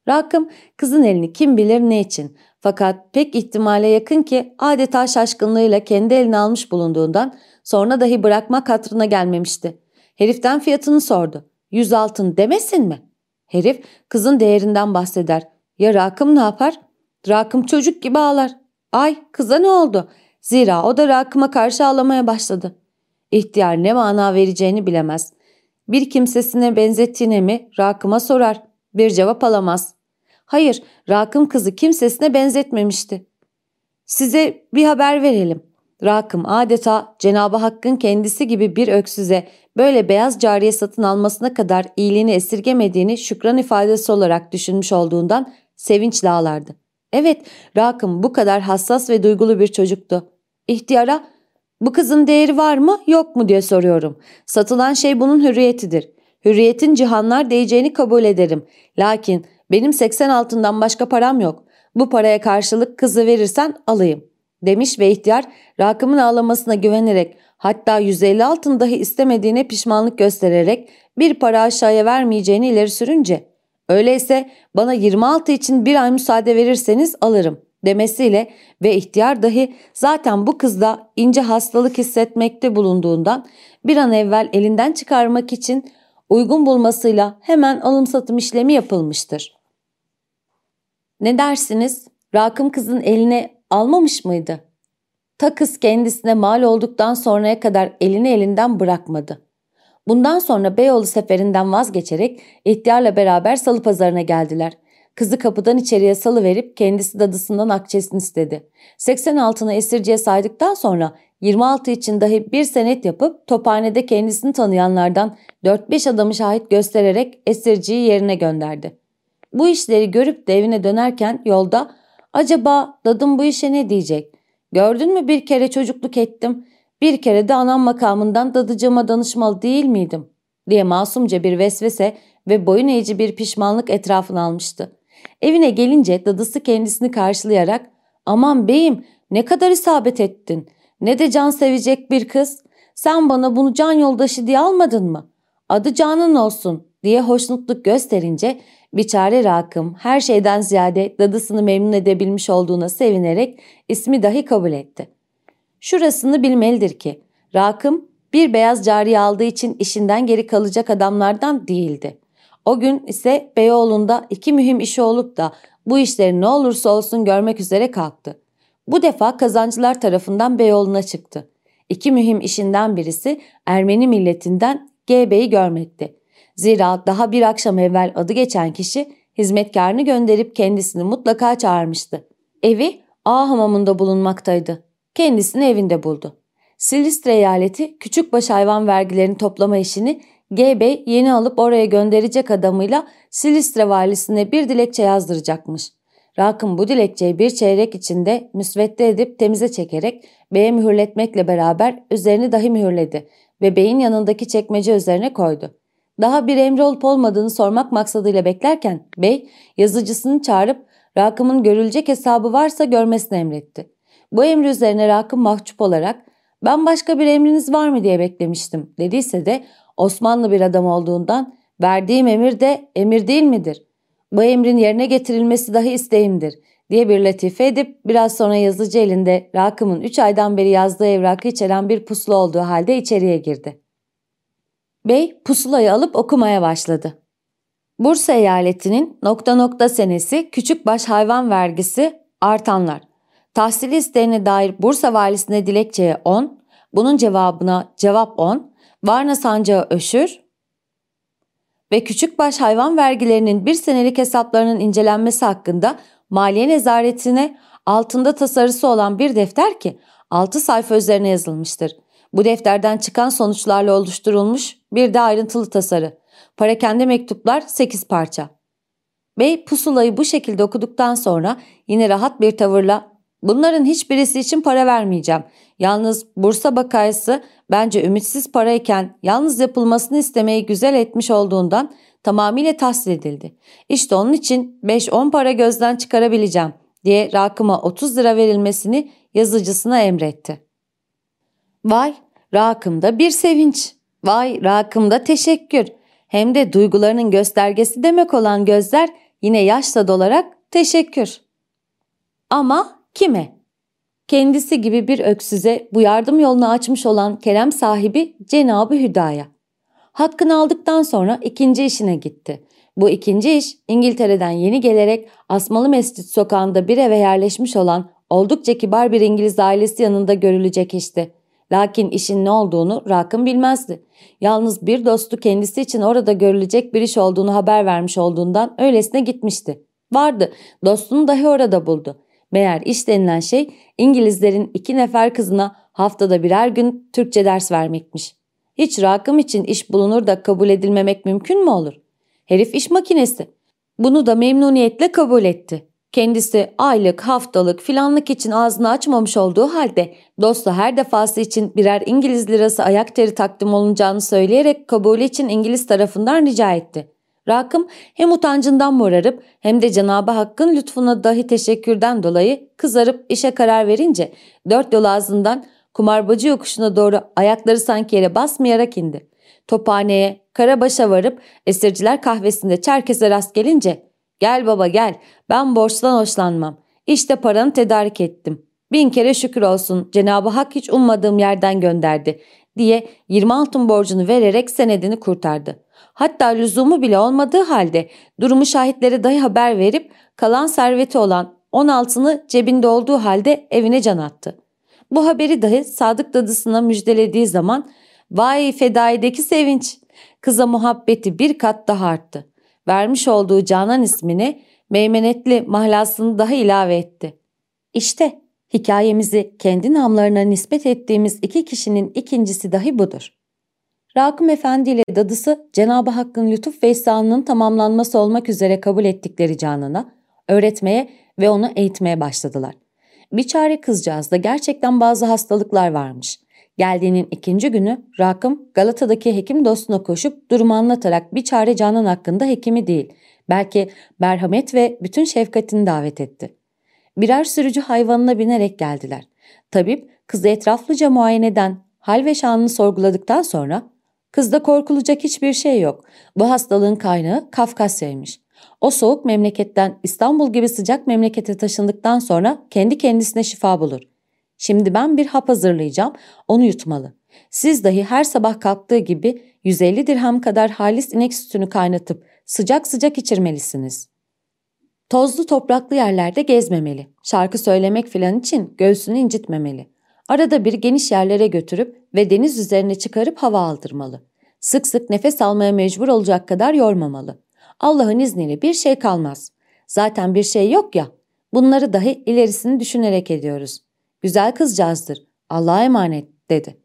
Rakım kızın elini kim bilir ne için fakat pek ihtimale yakın ki adeta şaşkınlığıyla kendi eline almış bulunduğundan sonra dahi bırakmak hatırına gelmemişti. Heriften fiyatını sordu. Yüz altın demesin mi? Herif kızın değerinden bahseder. Ya Rakım ne yapar? Rakım çocuk gibi ağlar. Ay kıza ne oldu? Zira o da Rakım'a karşı ağlamaya başladı. İhtiyar ne mana vereceğini bilemez. Bir kimsesine benzettiğine mi Rakım'a sorar. Bir cevap alamaz. Hayır, Rakım kızı kimsesine benzetmemişti. Size bir haber verelim. Rakım adeta Cenabı Hakk'ın kendisi gibi bir öksüze böyle beyaz cariye satın almasına kadar iyiliğini esirgemediğini şükran ifadesi olarak düşünmüş olduğundan sevinçle ağlardı. Evet, Rakım bu kadar hassas ve duygulu bir çocuktu. İhtiyara bu kızın değeri var mı yok mu diye soruyorum. Satılan şey bunun hürriyetidir. Hürriyetin cihanlar değeceğini kabul ederim. Lakin benim 80 altından başka param yok. Bu paraya karşılık kızı verirsen alayım. Demiş ve ihtiyar Rakım'ın ağlamasına güvenerek hatta 150 altın dahi istemediğine pişmanlık göstererek bir para aşağıya vermeyeceğini ileri sürünce öyleyse bana 26 için bir ay müsaade verirseniz alırım demesiyle ve ihtiyar dahi zaten bu kızda ince hastalık hissetmekte bulunduğundan bir an evvel elinden çıkarmak için uygun bulmasıyla hemen alım satım işlemi yapılmıştır. Ne dersiniz? Rakım kızın eline almamış mıydı? Ta kız kendisine mal olduktan sonraya kadar elini elinden bırakmadı. Bundan sonra Beyoğlu seferinden vazgeçerek ihtiyarla beraber salı pazarına geldiler. Kızı kapıdan içeriye salıverip kendisi dadısından akçesini istedi. 80 altını esirciye saydıktan sonra 26 için dahi bir senet yapıp tophanede kendisini tanıyanlardan 4-5 adamı şahit göstererek esirciyi yerine gönderdi. Bu işleri görüp de evine dönerken yolda acaba dadım bu işe ne diyecek? Gördün mü bir kere çocukluk ettim, bir kere de anam makamından dadıcığıma danışmalı değil miydim? diye masumca bir vesvese ve boyun eğici bir pişmanlık etrafını almıştı. Evine gelince dadısı kendisini karşılayarak aman beyim ne kadar isabet ettin ne de can sevecek bir kız sen bana bunu can yoldaşı diye almadın mı? Adı canın olsun diye hoşnutluk gösterince Biçare Rakım her şeyden ziyade dadısını memnun edebilmiş olduğuna sevinerek ismi dahi kabul etti. Şurasını bilmelidir ki Rakım bir beyaz cariye aldığı için işinden geri kalacak adamlardan değildi. O gün ise Beyoğlu'nda iki mühim işi olup da bu işleri ne olursa olsun görmek üzere kalktı. Bu defa kazancılar tarafından Beyoğlu'na çıktı. İki mühim işinden birisi Ermeni milletinden GB'yi görmekti. Zira daha bir akşam evvel adı geçen kişi hizmetkarını gönderip kendisini mutlaka çağırmıştı. Evi A hamamında bulunmaktaydı. Kendisini evinde buldu. Silistre eyaleti küçükbaş hayvan vergilerini toplama işini G Bey yeni alıp oraya gönderecek adamıyla Silistre valisine bir dilekçe yazdıracakmış. Rakım bu dilekçeyi bir çeyrek içinde müsvedde edip temize çekerek beye mühürletmekle beraber üzerini dahi mühürledi ve beyin yanındaki çekmece üzerine koydu. Daha bir emri olup olmadığını sormak maksadıyla beklerken bey yazıcısını çağırıp Rakım'ın görülecek hesabı varsa görmesini emretti. Bu emri üzerine Rakım mahcup olarak ben başka bir emriniz var mı diye beklemiştim dediyse de Osmanlı bir adam olduğundan verdiğim emir de emir değil midir? Bu emrin yerine getirilmesi dahi isteğimdir diye bir latife edip biraz sonra yazıcı elinde Rakım'ın 3 aydan beri yazdığı evrakı içeren bir pusula olduğu halde içeriye girdi. Bey pusulayı alıp okumaya başladı. Bursa eyaletinin nokta nokta senesi küçük baş hayvan vergisi artanlar. Tahsili isteğine dair Bursa valisine dilekçeye 10, bunun cevabına cevap 10, Varna sancağı öşür ve küçükbaş hayvan vergilerinin bir senelik hesaplarının incelenmesi hakkında Maliye Nezaretine altında tasarısı olan bir defter ki 6 sayfa üzerine yazılmıştır. Bu defterden çıkan sonuçlarla oluşturulmuş bir de ayrıntılı tasarı. Parakende mektuplar 8 parça. Bey pusulayı bu şekilde okuduktan sonra yine rahat bir tavırla bunların hiçbirisi için para vermeyeceğim. Yalnız Bursa bakayısı bence ümitsiz parayken yalnız yapılmasını istemeyi güzel etmiş olduğundan tamamıyla tahsil edildi. İşte onun için 5-10 para gözden çıkarabileceğim diye Rakım'a 30 lira verilmesini yazıcısına emretti. Vay Rakım'da bir sevinç, vay Rakım'da teşekkür hem de duygularının göstergesi demek olan gözler yine yaşla dolarak teşekkür. Ama kime? kendisi gibi bir öksüze bu yardım yolunu açmış olan kerem sahibi Cenabı Hüdaya. Hakkını aldıktan sonra ikinci işine gitti. Bu ikinci iş İngiltere'den yeni gelerek Asmalı Mescit sokağında bir eve yerleşmiş olan oldukça kibar bir İngiliz ailesi yanında görülecek işti. Lakin işin ne olduğunu Rakım bilmezdi. Yalnız bir dostu kendisi için orada görülecek bir iş olduğunu haber vermiş olduğundan öylesine gitmişti. Vardı, dostunu dahi orada buldu. Meğer iş denilen şey İngilizlerin iki nefer kızına haftada birer gün Türkçe ders vermekmiş. Hiç rakım için iş bulunur da kabul edilmemek mümkün mü olur? Herif iş makinesi. Bunu da memnuniyetle kabul etti. Kendisi aylık, haftalık, filanlık için ağzını açmamış olduğu halde dostu her defası için birer İngiliz lirası ayak teri takdim olunacağını söyleyerek kabulü için İngiliz tarafından rica etti. Rakım hem utancından morarıp hem de Cenabı Hakk'ın lütfuna dahi teşekkürden dolayı kızarıp işe karar verince dört yol ağzından kumarbacı yokuşuna doğru ayakları sanki yere basmayarak indi. Tophaneye, Karabaş'a varıp esirciler kahvesinde Çerkez'e rast gelince ''Gel baba gel, ben borçtan hoşlanmam. İşte paranı tedarik ettim. Bin kere şükür olsun Cenab-ı Hak hiç ummadığım yerden gönderdi.'' diye 20 altın borcunu vererek senedini kurtardı. Hatta lüzumu bile olmadığı halde durumu şahitlere dahi haber verip kalan serveti olan 16'ını cebinde olduğu halde evine can attı. Bu haberi dahi Sadık dadısına müjdelediği zaman vay fedaideki sevinç kıza muhabbeti bir kat daha arttı. Vermiş olduğu Canan ismini meymenetli mahlasını daha ilave etti. İşte hikayemizi kendi namlarına nispet ettiğimiz iki kişinin ikincisi dahi budur. Rakım Efendi ile dadısı Cenab-ı Hakk'ın lütuf ve ihsanının tamamlanması olmak üzere kabul ettikleri canına öğretmeye ve onu eğitmeye başladılar. Bir çare kızcağızda gerçekten bazı hastalıklar varmış. Geldiğinin ikinci günü Rakım Galata'daki hekim dostuna koşup durumu anlatarak bir çare Canan hakkında hekimi değil, belki merhamet ve bütün şefkatini davet etti. Birer sürücü hayvanına binerek geldiler. Tabip kızı etraflıca muayeneden hal ve şanını sorguladıktan sonra Kızda korkulacak hiçbir şey yok. Bu hastalığın kaynağı Kafkasya'ymış. O soğuk memleketten İstanbul gibi sıcak memlekete taşındıktan sonra kendi kendisine şifa bulur. Şimdi ben bir hap hazırlayacağım, onu yutmalı. Siz dahi her sabah kalktığı gibi 150 dirham kadar halis inek sütünü kaynatıp sıcak sıcak içirmelisiniz. Tozlu topraklı yerlerde gezmemeli. Şarkı söylemek filan için göğsünü incitmemeli. Arada bir geniş yerlere götürüp ve deniz üzerine çıkarıp hava aldırmalı. Sık sık nefes almaya mecbur olacak kadar yormamalı. Allah'ın izniyle bir şey kalmaz. Zaten bir şey yok ya. Bunları dahi ilerisini düşünerek ediyoruz. Güzel kızcağızdır. Allah'a emanet dedi.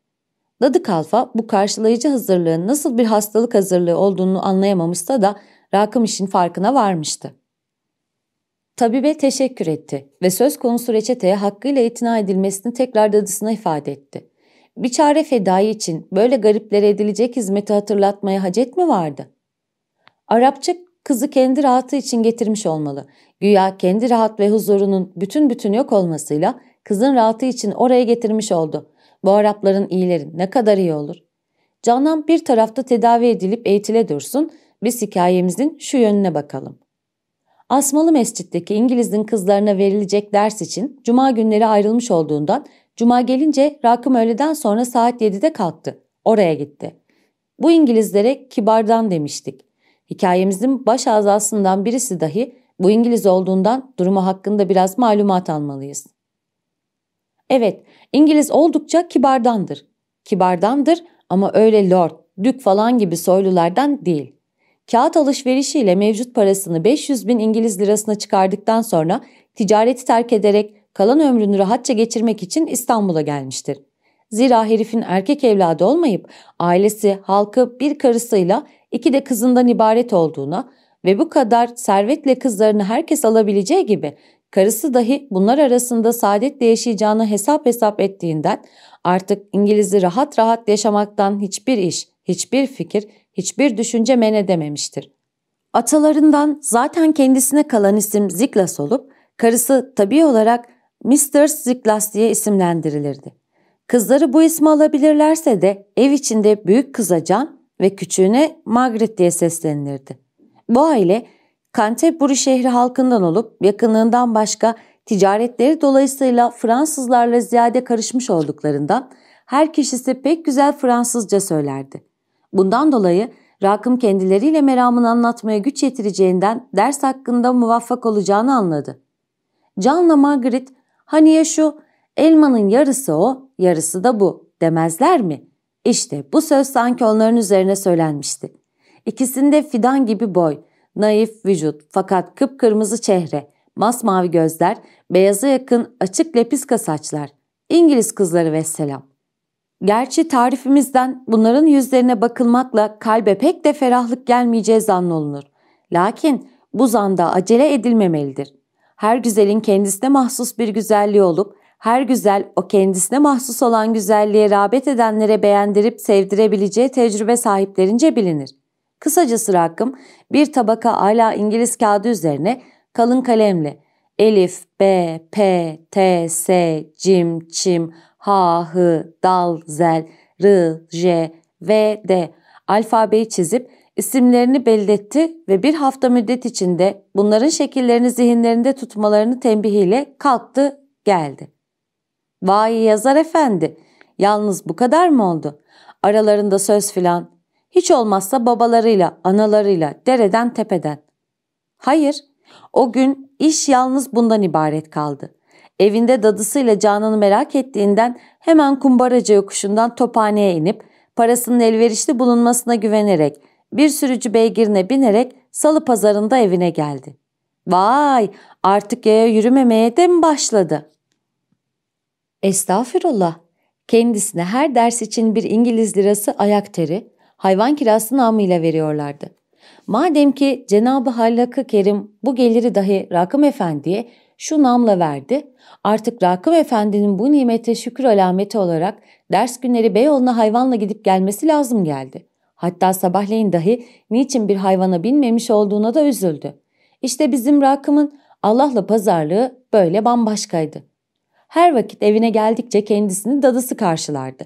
Dadı Kalfa bu karşılayıcı hazırlığın nasıl bir hastalık hazırlığı olduğunu anlayamamışsa da Rakım işin farkına varmıştı. Tabibe teşekkür etti ve söz konusu reçeteye hakkıyla itina edilmesini tekrar dadısına ifade etti. Bir çare fedai için böyle gariplere edilecek hizmeti hatırlatmaya hacet mi vardı? Arapça kızı kendi rahatı için getirmiş olmalı. Güya kendi rahat ve huzurunun bütün bütün yok olmasıyla kızın rahatı için oraya getirmiş oldu. Bu Arapların iyileri ne kadar iyi olur. Canan bir tarafta tedavi edilip eğitile dursun, biz hikayemizin şu yönüne bakalım. Asmalı Mescid'deki İngiliz'in kızlarına verilecek ders için cuma günleri ayrılmış olduğundan cuma gelince Rakım öğleden sonra saat 7'de kalktı. Oraya gitti. Bu İngilizlere kibardan demiştik. Hikayemizin baş azasından birisi dahi bu İngiliz olduğundan durumu hakkında biraz malumat almalıyız. Evet, İngiliz oldukça kibardandır. Kibardandır ama öyle lord, dük falan gibi soylulardan değil. Kağıt alışverişiyle mevcut parasını 500 bin İngiliz lirasına çıkardıktan sonra ticareti terk ederek kalan ömrünü rahatça geçirmek için İstanbul'a gelmiştir. Zira herifin erkek evladı olmayıp ailesi, halkı bir karısıyla iki de kızından ibaret olduğuna ve bu kadar servetle kızlarını herkes alabileceği gibi karısı dahi bunlar arasında saadetle yaşayacağını hesap hesap ettiğinden artık İngiliz'i rahat rahat yaşamaktan hiçbir iş, hiçbir fikir, hiçbir düşünce men edememiştir. Atalarından zaten kendisine kalan isim Ziklas olup karısı tabi olarak Mr. Ziklas diye isimlendirilirdi. Kızları bu ismi alabilirlerse de ev içinde büyük kıza Can ve küçüğüne Margaret diye seslenilirdi. Bu aile Canterbury şehri halkından olup yakınlığından başka ticaretleri dolayısıyla Fransızlarla ziyade karışmış olduklarından her kişisi pek güzel Fransızca söylerdi. Bundan dolayı Rakım kendileriyle meramını anlatmaya güç yetireceğinden ders hakkında muvaffak olacağını anladı. John'la Margaret hani ya şu elmanın yarısı o yarısı da bu demezler mi? İşte bu söz sanki onların üzerine söylenmişti. İkisinde fidan gibi boy, naif vücut fakat kıpkırmızı çehre, masmavi gözler, beyaza yakın açık lepiska saçlar. İngiliz kızları ve selam. Gerçi tarifimizden bunların yüzlerine bakılmakla kalbe pek de ferahlık gelmeyeceği zannolunur. Lakin bu zanda acele edilmemelidir. Her güzelin kendisine mahsus bir güzelliği olup her güzel o kendisine mahsus olan güzelliğe rağbet edenlere beğendirip sevdirebileceği tecrübe sahiplerince bilinir. Kısacası rakım bir tabaka ala İngiliz kağıdı üzerine kalın kalemle Elif, B, P, T, S, Cim, Çim, H, H, Dal, Zel, R, J, V, D alfabeyi çizip isimlerini belletti ve bir hafta müddet içinde bunların şekillerini zihinlerinde tutmalarını tembihiyle kalktı geldi. Vay yazar efendi yalnız bu kadar mı oldu? Aralarında söz filan hiç olmazsa babalarıyla analarıyla dereden tepeden. Hayır o gün iş yalnız bundan ibaret kaldı. Evinde dadısıyla Canan'ı merak ettiğinden hemen kumbaracı yokuşundan tophaneye inip parasının elverişli bulunmasına güvenerek bir sürücü beygirine binerek salı pazarında evine geldi. Vay artık yaya yürümemeye de mi başladı? Estağfirullah. Kendisine her ders için bir İngiliz lirası ayak teri, hayvan kirası namıyla veriyorlardı. Madem ki Cenab-ı Hallak-ı Kerim bu geliri dahi Rakım Efendi'ye şu namla verdi, artık Rakım Efendi'nin bu nimete şükür alameti olarak ders günleri Beyoğlu'na hayvanla gidip gelmesi lazım geldi. Hatta sabahleyin dahi niçin bir hayvana binmemiş olduğuna da üzüldü. İşte bizim Rakım'ın Allah'la pazarlığı böyle bambaşkaydı. Her vakit evine geldikçe kendisini dadısı karşılardı.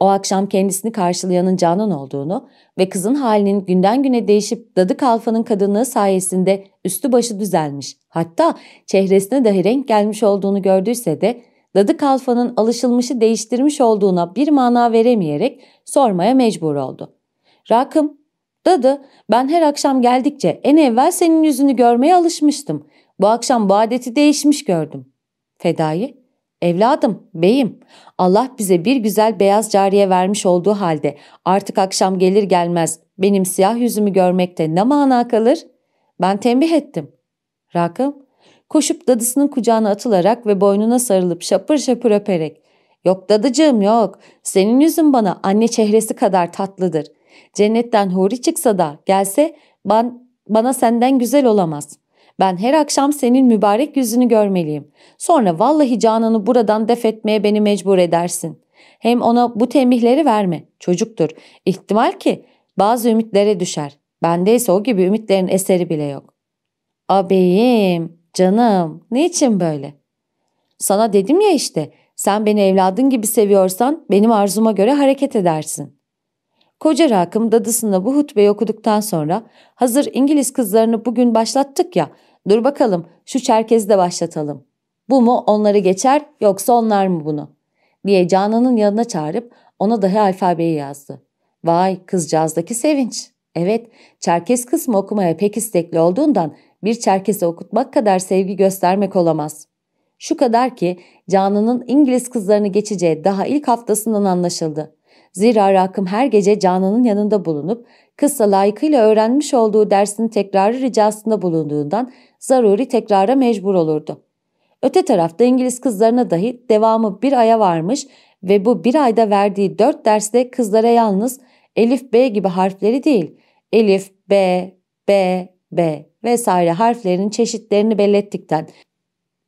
O akşam kendisini karşılayanın Canan olduğunu ve kızın halinin günden güne değişip dadı kalfanın kadınlığı sayesinde üstü başı düzelmiş, hatta çehresine dahi renk gelmiş olduğunu gördüyse de dadı kalfanın alışılmışı değiştirmiş olduğuna bir mana veremeyerek sormaya mecbur oldu. Rakım, dadı ben her akşam geldikçe en evvel senin yüzünü görmeye alışmıştım. Bu akşam bu adeti değişmiş gördüm. Fedai, evladım, beyim, Allah bize bir güzel beyaz cariye vermiş olduğu halde artık akşam gelir gelmez benim siyah yüzümü görmekte ne mana kalır? Ben tembih ettim. Rakım, koşup dadısının kucağına atılarak ve boynuna sarılıp şapır şapır öperek ''Yok dadıcığım yok, senin yüzün bana anne çehresi kadar tatlıdır. Cennetten huri çıksa da gelse ben, bana senden güzel olamaz. Ben her akşam senin mübarek yüzünü görmeliyim. Sonra vallahi Canan'ı buradan def etmeye beni mecbur edersin. Hem ona bu tembihleri verme. Çocuktur. İhtimal ki bazı ümitlere düşer. Bendeyse o gibi ümitlerin eseri bile yok. Abeyim, canım, niçin böyle? Sana dedim ya işte, sen beni evladın gibi seviyorsan benim arzuma göre hareket edersin. Koca Rakım dadısında bu hutbeyi okuduktan sonra hazır İngiliz kızlarını bugün başlattık ya dur bakalım şu Çerkez'i de başlatalım. Bu mu onları geçer yoksa onlar mı bunu? diye Canan'ın yanına çağırıp ona dahi alfabeyi yazdı. Vay kızcağızdaki sevinç. Evet Çerkez kısmı okumaya pek istekli olduğundan bir Çerkes'e okutmak kadar sevgi göstermek olamaz. Şu kadar ki Canan'ın İngiliz kızlarını geçeceği daha ilk haftasından anlaşıldı. Zira Rakım her gece Canan'ın yanında bulunup kısa layıkıyla öğrenmiş olduğu dersinin tekrarı ricasında bulunduğundan zaruri tekrara mecbur olurdu. Öte tarafta İngiliz kızlarına dahi devamı bir aya varmış ve bu bir ayda verdiği dört derste kızlara yalnız Elif B gibi harfleri değil, Elif, B, B, B vesaire harflerinin çeşitlerini bellettikten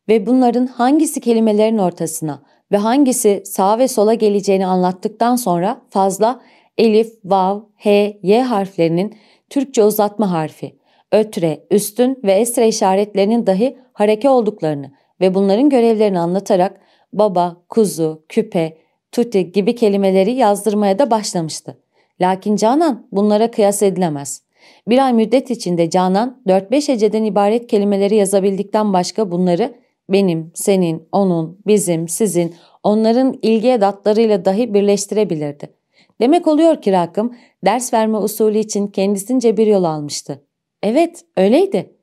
ve bunların hangisi kelimelerin ortasına, ve hangisi sağ ve sola geleceğini anlattıktan sonra fazla elif, vav, h, y harflerinin Türkçe uzatma harfi, ötre, üstün ve esre işaretlerinin dahi hareke olduklarını ve bunların görevlerini anlatarak baba, kuzu, küpe, tuti gibi kelimeleri yazdırmaya da başlamıştı. Lakin Canan bunlara kıyas edilemez. Bir ay müddet içinde Canan 4-5 heceden ibaret kelimeleri yazabildikten başka bunları benim, senin, onun, bizim, sizin, onların ilgi edatlarıyla dahi birleştirebilirdi. Demek oluyor ki Rakım ders verme usulü için kendisince bir yol almıştı. Evet, öyleydi.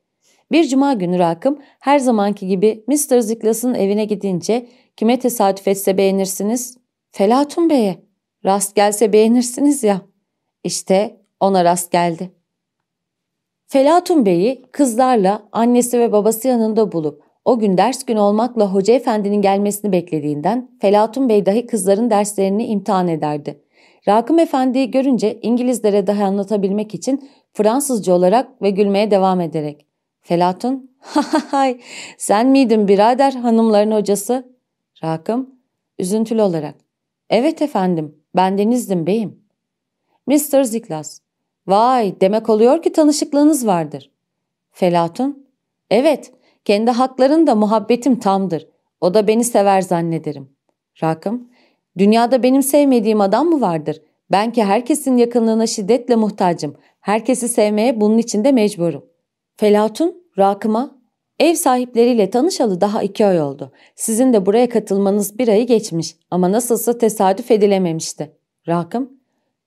Bir cuma günü Rakım her zamanki gibi Mr. Ziklas'ın evine gidince kime tesadüf etse beğenirsiniz? Felatun Bey'e. Rast gelse beğenirsiniz ya. İşte ona rast geldi. Felatun Bey'i kızlarla annesi ve babası yanında bulup o gün ders günü olmakla hoca efendinin gelmesini beklediğinden Felatun Bey dahi kızların derslerini imtihan ederdi. Rakım Efendi'yi görünce İngilizlere dahi anlatabilmek için Fransızca olarak ve gülmeye devam ederek. Felatun, hay sen miydin birader hanımların hocası? Rakım, üzüntülü olarak. Evet efendim, bendenizdim beyim. Mr. Ziklas, vay demek oluyor ki tanışıklığınız vardır. Felatun, evet kendi haklarında muhabbetim tamdır. O da beni sever zannederim. Rakım, dünyada benim sevmediğim adam mı vardır? Ben ki herkesin yakınlığına şiddetle muhtacım. Herkesi sevmeye bunun için de mecburum. Felatun, Rakım'a, ev sahipleriyle tanışalı daha iki ay oldu. Sizin de buraya katılmanız bir ayı geçmiş ama nasılsa tesadüf edilememişti. Rakım,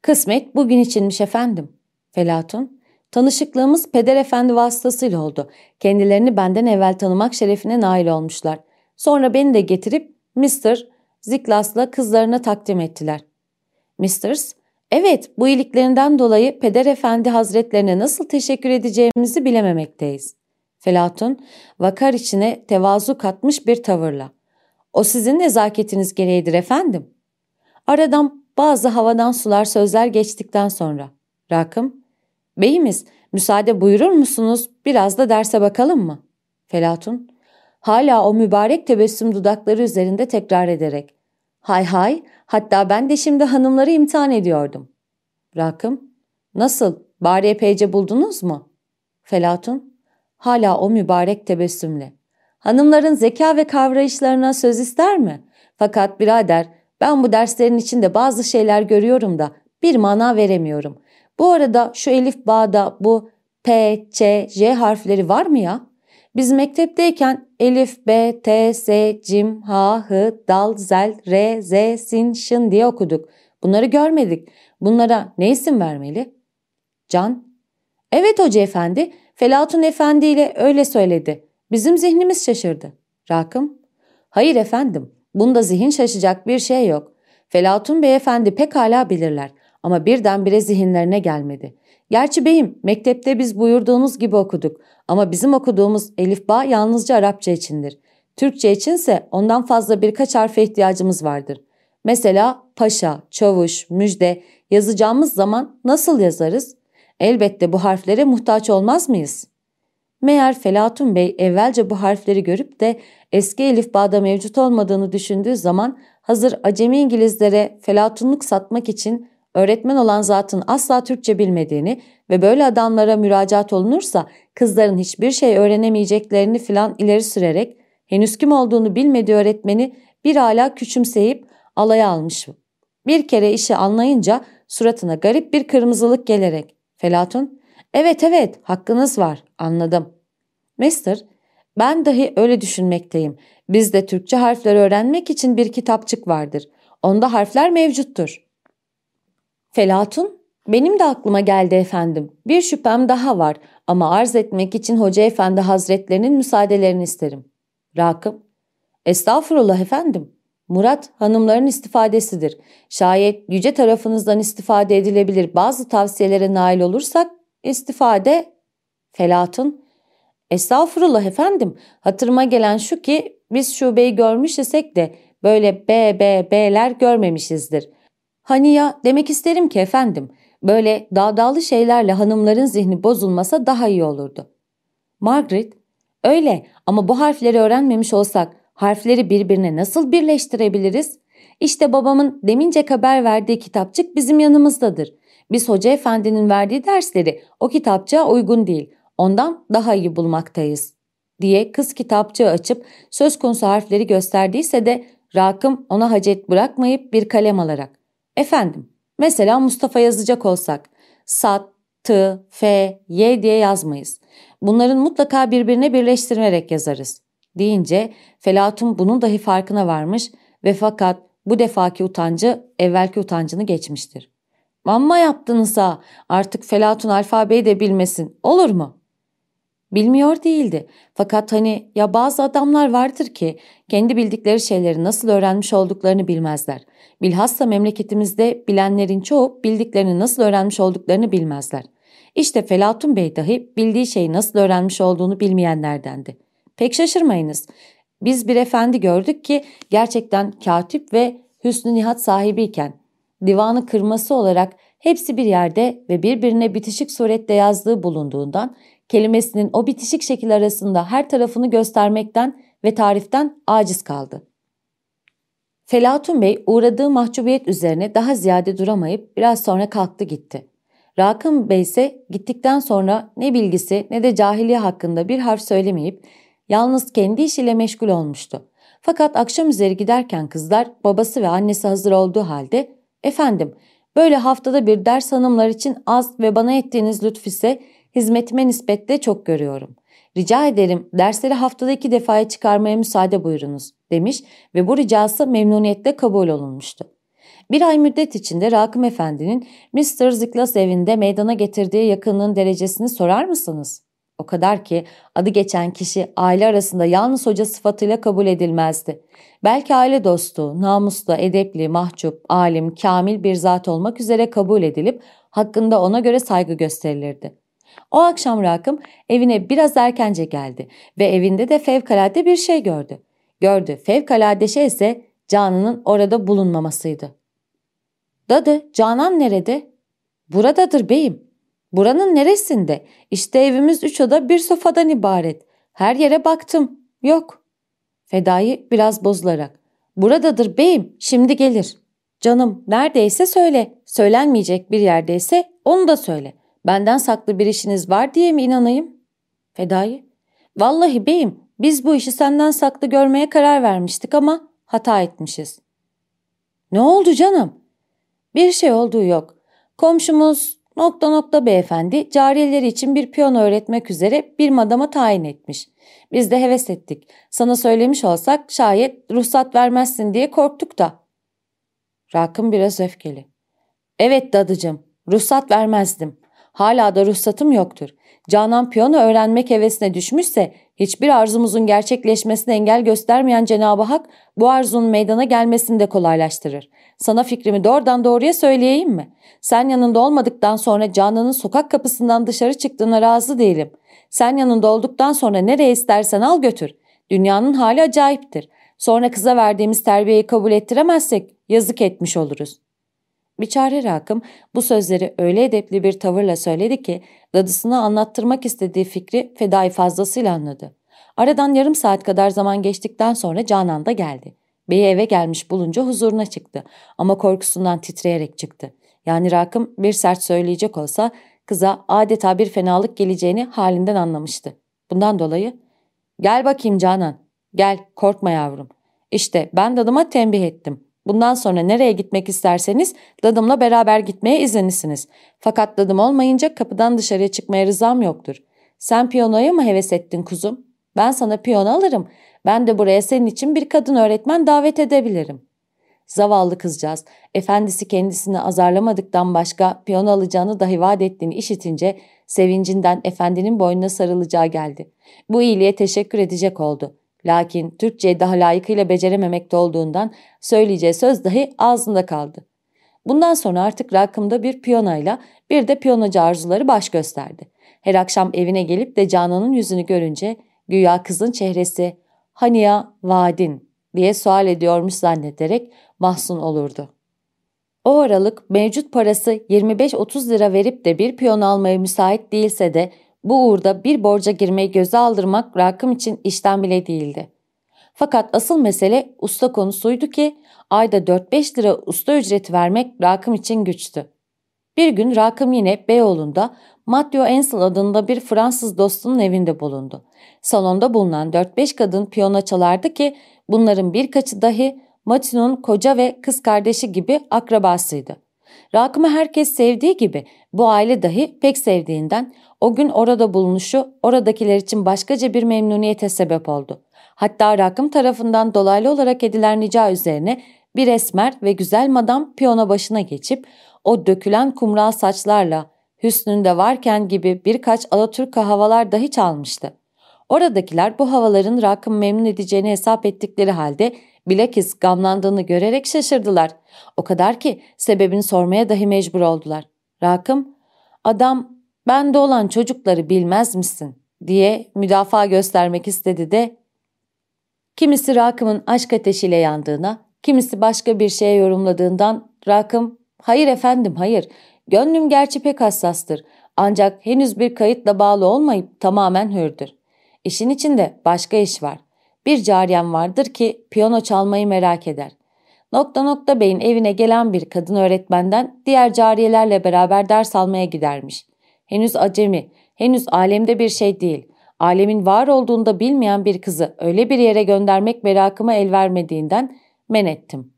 kısmet bugün içinmiş efendim. Felatun, Tanışıklığımız peder efendi vasıtasıyla oldu. Kendilerini benden evvel tanımak şerefine nail olmuşlar. Sonra beni de getirip Mr. Ziklas'la kızlarına takdim ettiler. Misters, evet bu iyiliklerinden dolayı peder efendi hazretlerine nasıl teşekkür edeceğimizi bilememekteyiz. Felatun, vakar içine tevazu katmış bir tavırla. O sizin nezaketiniz gereğidir efendim. Aradan bazı havadan sular sözler geçtikten sonra. Rakım, Beyimiz müsaade buyurur musunuz biraz da derse bakalım mı? Felatun hala o mübarek tebessüm dudakları üzerinde tekrar ederek. Hay hay hatta ben de şimdi hanımları imtihan ediyordum. Rakım nasıl bari epeyce buldunuz mu? Felatun hala o mübarek tebessümle. Hanımların zeka ve kavrayışlarına söz ister mi? Fakat birader Ben bu derslerin içinde bazı şeyler görüyorum da bir mana veremiyorum. Bu arada şu elif bağda bu P, Ç, J harfleri var mı ya? Biz mektepteyken elif, b, t, s, cim, ha, hı, dal, zel, re, z, sin, şın diye okuduk. Bunları görmedik. Bunlara ne isim vermeli? Can. Evet hoca efendi. Felatun efendi ile öyle söyledi. Bizim zihnimiz şaşırdı. Rakım. Hayır efendim. Bunda zihin şaşacak bir şey yok. Felatun beyefendi pekala bilirler. Ama birdenbire zihinlerine gelmedi. Gerçi beyim mektepte biz buyurduğunuz gibi okuduk ama bizim okuduğumuz elifba yalnızca Arapça içindir. Türkçe içinse ondan fazla birkaç harfe ihtiyacımız vardır. Mesela paşa, çavuş, müjde yazacağımız zaman nasıl yazarız? Elbette bu harflere muhtaç olmaz mıyız? Meğer Felatun Bey evvelce bu harfleri görüp de eski elifbada mevcut olmadığını düşündüğü zaman hazır acemi İngilizlere felatunluk satmak için öğretmen olan zatın asla Türkçe bilmediğini ve böyle adamlara müracaat olunursa kızların hiçbir şey öğrenemeyeceklerini filan ileri sürerek henüz kim olduğunu bilmediği öğretmeni bir hala küçümseyip alaya almış. Bir kere işi anlayınca suratına garip bir kırmızılık gelerek Felatun evet evet hakkınız var anladım. Master ben dahi öyle düşünmekteyim. Bizde Türkçe harfleri öğrenmek için bir kitapçık vardır. Onda harfler mevcuttur. Felatun, benim de aklıma geldi efendim. Bir şüphem daha var ama arz etmek için Hoca Efendi Hazretlerinin müsaadelerini isterim. Rakım, estağfurullah efendim. Murat hanımların istifadesidir. Şayet yüce tarafınızdan istifade edilebilir bazı tavsiyelere nail olursak istifade Felatun. Estağfurullah efendim. Hatırıma gelen şu ki biz şubeyi görmüş isek de böyle B, B, B'ler görmemişizdir. Hani ya demek isterim ki efendim böyle dağdağlı şeylerle hanımların zihni bozulmasa daha iyi olurdu. Margaret öyle ama bu harfleri öğrenmemiş olsak harfleri birbirine nasıl birleştirebiliriz? İşte babamın demince haber verdiği kitapçık bizim yanımızdadır. Biz hoca efendinin verdiği dersleri o kitapçığa uygun değil. Ondan daha iyi bulmaktayız. Diye kız kitapçığı açıp söz konusu harfleri gösterdiyse de Rakım ona hacet bırakmayıp bir kalem alarak Efendim, mesela Mustafa yazacak olsak sat, t, f, y diye yazmayız. Bunların mutlaka birbirine birleştirerek yazarız. Deyince Felatun bunun dahi farkına varmış ve fakat bu defaki utancı evvelki utancını geçmiştir. Amma yaptınız ha artık Felatun alfabeyi de bilmesin olur mu? Bilmiyor değildi. Fakat hani ya bazı adamlar vardır ki kendi bildikleri şeyleri nasıl öğrenmiş olduklarını bilmezler. Bilhassa memleketimizde bilenlerin çoğu bildiklerini nasıl öğrenmiş olduklarını bilmezler. İşte Felatun Bey dahi bildiği şeyi nasıl öğrenmiş olduğunu bilmeyenlerdendi. Pek şaşırmayınız. Biz bir efendi gördük ki gerçekten katip ve hüsnü nihat sahibiyken divanı kırması olarak hepsi bir yerde ve birbirine bitişik surette yazdığı bulunduğundan kelimesinin o bitişik şekil arasında her tarafını göstermekten ve tariften aciz kaldı. Felatun Bey uğradığı mahcubiyet üzerine daha ziyade duramayıp biraz sonra kalktı gitti. Rakım Bey ise gittikten sonra ne bilgisi ne de cahiliye hakkında bir harf söylemeyip yalnız kendi işiyle meşgul olmuştu. Fakat akşam üzeri giderken kızlar babası ve annesi hazır olduğu halde ''Efendim böyle haftada bir ders hanımlar için az ve bana ettiğiniz lütf ise hizmetime nispetle çok görüyorum. Rica ederim dersleri haftada iki defaya çıkarmaya müsaade buyurunuz demiş ve bu ricası memnuniyetle kabul olunmuştu. Bir ay müddet içinde Rakım Efendi'nin Mr. Ziklas evinde meydana getirdiği yakınlığın derecesini sorar mısınız? O kadar ki adı geçen kişi aile arasında yalnız hoca sıfatıyla kabul edilmezdi. Belki aile dostu, namuslu, edepli, mahcup, alim, kamil bir zat olmak üzere kabul edilip hakkında ona göre saygı gösterilirdi. O akşam Rakım evine biraz erkence geldi ve evinde de fevkalade bir şey gördü. Gördü fevkalade şey ise Canan'ın orada bulunmamasıydı. Dadı Canan nerede? Buradadır beyim. Buranın neresinde? İşte evimiz üç oda bir sofadan ibaret. Her yere baktım. Yok. Fedai biraz bozularak. Buradadır beyim şimdi gelir. Canım neredeyse söyle. Söylenmeyecek bir yerdeyse onu da söyle. Benden saklı bir işiniz var diye mi inanayım? Fedai. Vallahi beyim biz bu işi senden saklı görmeye karar vermiştik ama hata etmişiz. Ne oldu canım? Bir şey olduğu yok. Komşumuz nokta nokta beyefendi cariyeleri için bir piyano öğretmek üzere bir madama tayin etmiş. Biz de heves ettik. Sana söylemiş olsak şayet ruhsat vermezsin diye korktuk da. Rakım biraz öfkeli. Evet dadıcım, ruhsat vermezdim. Hala da ruhsatım yoktur. Canan piyano öğrenmek hevesine düşmüşse hiçbir arzumuzun gerçekleşmesine engel göstermeyen Cenab-ı Hak bu arzunun meydana gelmesini de kolaylaştırır. Sana fikrimi doğrudan doğruya söyleyeyim mi? Sen yanında olmadıktan sonra Canan'ın sokak kapısından dışarı çıktığına razı değilim. Sen yanında olduktan sonra nereye istersen al götür. Dünyanın hali acayiptir. Sonra kıza verdiğimiz terbiyeyi kabul ettiremezsek yazık etmiş oluruz. Biçare Rakım bu sözleri öyle edepli bir tavırla söyledi ki dadısına anlattırmak istediği fikri fedai fazlasıyla anladı. Aradan yarım saat kadar zaman geçtikten sonra Canan da geldi. Bey eve gelmiş bulunca huzuruna çıktı ama korkusundan titreyerek çıktı. Yani Rakım bir sert söyleyecek olsa kıza adeta bir fenalık geleceğini halinden anlamıştı. Bundan dolayı ''Gel bakayım Canan, gel korkma yavrum. İşte ben dadıma tembih ettim. Bundan sonra nereye gitmek isterseniz dadımla beraber gitmeye izinlisiniz. Fakat dadım olmayınca kapıdan dışarıya çıkmaya rızam yoktur. Sen piyanoya mı heves ettin kuzum? Ben sana piyano alırım. Ben de buraya senin için bir kadın öğretmen davet edebilirim. Zavallı kızcağız, efendisi kendisini azarlamadıktan başka piyano alacağını dahi vaat ettiğini işitince sevincinden efendinin boynuna sarılacağı geldi. Bu iyiliğe teşekkür edecek oldu. Lakin Türkçeyi daha layıkıyla becerememekte olduğundan söyleyeceği söz dahi ağzında kaldı. Bundan sonra artık rakımda bir piyonayla bir de piyonocu arzuları baş gösterdi. Her akşam evine gelip de Canan'ın yüzünü görünce güya kızın çehresi hani ya vadin diye sual ediyormuş zannederek mahzun olurdu. O aralık mevcut parası 25-30 lira verip de bir piyon almaya müsait değilse de bu uğurda bir borca girmeyi göze aldırmak Rakım için işten bile değildi. Fakat asıl mesele usta konusuydu ki ayda 4-5 lira usta ücreti vermek Rakım için güçtü. Bir gün Rakım yine Beyoğlu'nda Matteo Ansel adında bir Fransız dostunun evinde bulundu. Salonda bulunan 4-5 kadın piyano çalardı ki bunların birkaçı dahi Matino'nun koca ve kız kardeşi gibi akrabasıydı. Rakım'ı herkes sevdiği gibi bu aile dahi pek sevdiğinden o gün orada bulunuşu oradakiler için başkaca bir memnuniyete sebep oldu. Hatta Rakım tarafından dolaylı olarak edilen rica üzerine bir esmer ve güzel madam piyano başına geçip o dökülen kumral saçlarla hüsnünde varken gibi birkaç Alaturka havalar dahi çalmıştı. Oradakiler bu havaların Rakım memnun edeceğini hesap ettikleri halde bilakis gamlandığını görerek şaşırdılar. O kadar ki sebebini sormaya dahi mecbur oldular. Rakım, adam bende olan çocukları bilmez misin diye müdafaa göstermek istedi de kimisi Rakım'ın aşk ateşiyle yandığına, kimisi başka bir şeye yorumladığından Rakım hayır efendim hayır gönlüm gerçi pek hassastır ancak henüz bir kayıtla bağlı olmayıp tamamen hürdür. İşin içinde başka iş var. Bir cariyem vardır ki piyano çalmayı merak eder. Nokta nokta beyin evine gelen bir kadın öğretmenden diğer cariyelerle beraber ders almaya gidermiş. Henüz acemi, henüz alemde bir şey değil. Alemin var olduğunda bilmeyen bir kızı öyle bir yere göndermek merakıma el vermediğinden men ettim.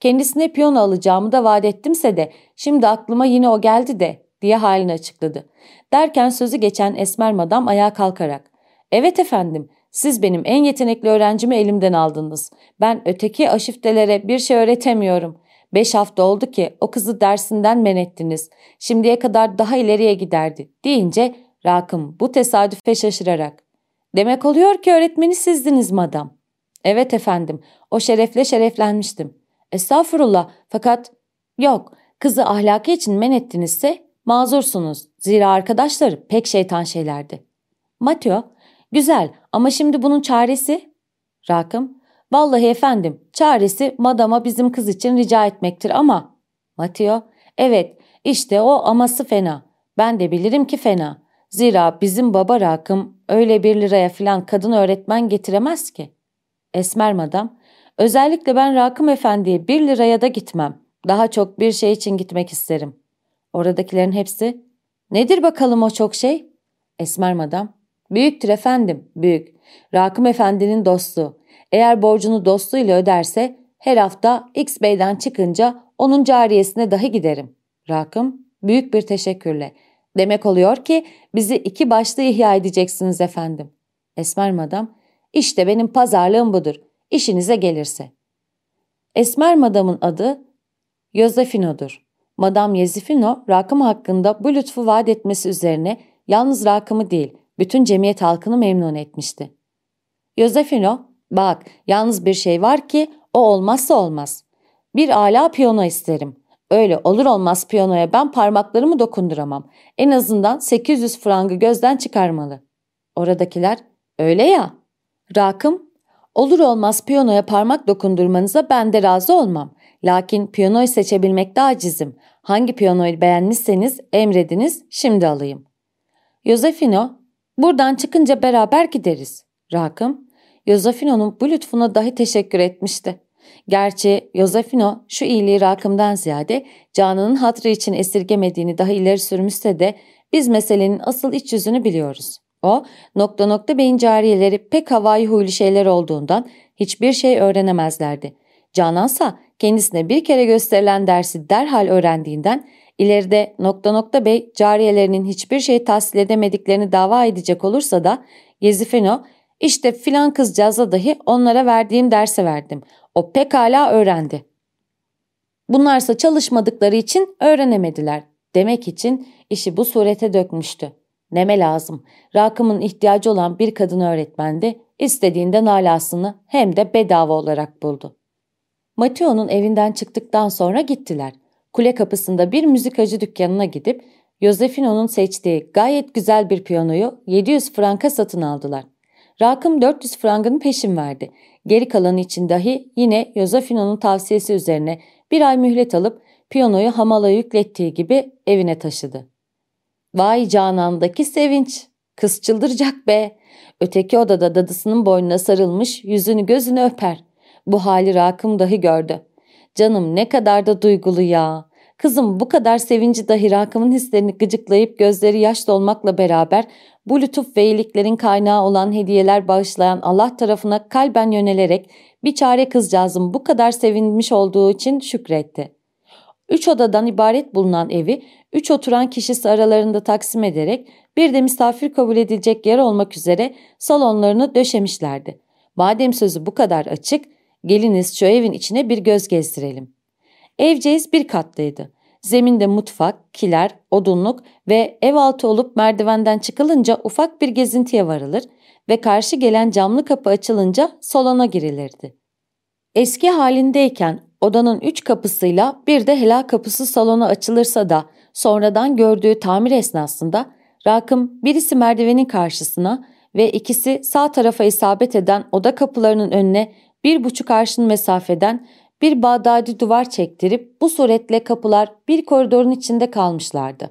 Kendisine piyano alacağımı da vaat ettimse de şimdi aklıma yine o geldi de diye halini açıkladı. Derken sözü geçen esmer madam ayağa kalkarak ''Evet efendim siz benim en yetenekli öğrencimi elimden aldınız. Ben öteki aşiftelere bir şey öğretemiyorum. Beş hafta oldu ki o kızı dersinden men ettiniz. Şimdiye kadar daha ileriye giderdi deyince Rakım bu tesadüfe şaşırarak. Demek oluyor ki öğretmeni sizdiniz madam. Evet efendim o şerefle şereflenmiştim. Estağfurullah fakat yok kızı ahlaki için men ettinizse mazursunuz. Zira arkadaşları pek şeytan şeylerdi. Mateo güzel ama şimdi bunun çaresi? Rakım Vallahi efendim, çaresi madama bizim kız için rica etmektir ama... Mateo, evet işte o aması fena. Ben de bilirim ki fena. Zira bizim baba rakım öyle bir liraya filan kadın öğretmen getiremez ki. Esmer madam, özellikle ben Rakım efendiye bir liraya da gitmem. Daha çok bir şey için gitmek isterim. Oradakilerin hepsi, nedir bakalım o çok şey? Esmer madam, büyüktür efendim, büyük. Rakım Efendi'nin dostu. Eğer borcunu dostuyla öderse her hafta X Bey'den çıkınca onun cariyesine dahi giderim. Rakım büyük bir teşekkürle. Demek oluyor ki bizi iki başlı ihya edeceksiniz efendim. Esmer madam işte benim pazarlığım budur. İşinize gelirse. Esmer madamın adı Yosefino'dur. Madam Yezifino rakım hakkında bu lütfu vaat etmesi üzerine yalnız rakımı değil bütün cemiyet halkını memnun etmişti. Yosefino bak yalnız bir şey var ki o olmazsa olmaz. Bir ala piyano isterim. Öyle olur olmaz piyanoya ben parmaklarımı dokunduramam. En azından 800 frangı gözden çıkarmalı. Oradakiler öyle ya. Rakım olur olmaz piyanoya parmak dokundurmanıza ben de razı olmam. Lakin piyanoyu seçebilmekte acizim. Hangi piyanoyu beğenmişseniz emrediniz şimdi alayım. Yosefino buradan çıkınca beraber gideriz. Rakım Yosefino'nun bu lütfuna dahi teşekkür etmişti. Gerçi Yosefino şu iyiliği rakımdan ziyade Canan'ın hatrı için esirgemediğini daha ileri sürmüşse de biz meselenin asıl iç yüzünü biliyoruz. O nokta nokta beyin cariyeleri pek havai huylu şeyler olduğundan hiçbir şey öğrenemezlerdi. Canansa kendisine bir kere gösterilen dersi derhal öğrendiğinden ileride nokta nokta bey cariyelerinin hiçbir şey tahsil edemediklerini dava edecek olursa da Gezifeno işte filan kızcağıza dahi onlara verdiğim derse verdim. O pekala öğrendi. Bunlarsa çalışmadıkları için öğrenemediler. Demek için işi bu surete dökmüştü. Neme lazım. Rakım'ın ihtiyacı olan bir kadın öğretmendi. İstediğinden alasını hem de bedava olarak buldu. Mateo'nun evinden çıktıktan sonra gittiler. Kule kapısında bir müzikacı dükkanına gidip Josefino'nun seçtiği gayet güzel bir piyanoyu 700 franka satın aldılar. Rakım 400 frangını peşin verdi. Geri kalanı için dahi yine Josefino'nun tavsiyesi üzerine bir ay mühlet alıp piyanoyu hamala yüklettiği gibi evine taşıdı. Vay canandaki sevinç. Kız çıldıracak be. Öteki odada dadısının boynuna sarılmış yüzünü gözünü öper. Bu hali Rakım dahi gördü. Canım ne kadar da duygulu ya. Kızım bu kadar sevinci dahi Rakım'ın hislerini gıcıklayıp gözleri yaş dolmakla beraber bu lütuf ve iyiliklerin kaynağı olan hediyeler bağışlayan Allah tarafına kalben yönelerek bir çare kızcağızın bu kadar sevinmiş olduğu için şükretti. Üç odadan ibaret bulunan evi üç oturan kişisi aralarında taksim ederek bir de misafir kabul edilecek yer olmak üzere salonlarını döşemişlerdi. Madem sözü bu kadar açık, geliniz şu evin içine bir göz gezdirelim. Evceğiz bir katlıydı. Zeminde mutfak, kiler, odunluk ve ev altı olup merdivenden çıkılınca ufak bir gezintiye varılır ve karşı gelen camlı kapı açılınca salona girilirdi. Eski halindeyken odanın üç kapısıyla bir de helal kapısı salona açılırsa da sonradan gördüğü tamir esnasında Rakım birisi merdivenin karşısına ve ikisi sağ tarafa isabet eden oda kapılarının önüne bir buçuk arşın mesafeden bir bağdadi duvar çektirip bu suretle kapılar bir koridorun içinde kalmışlardı.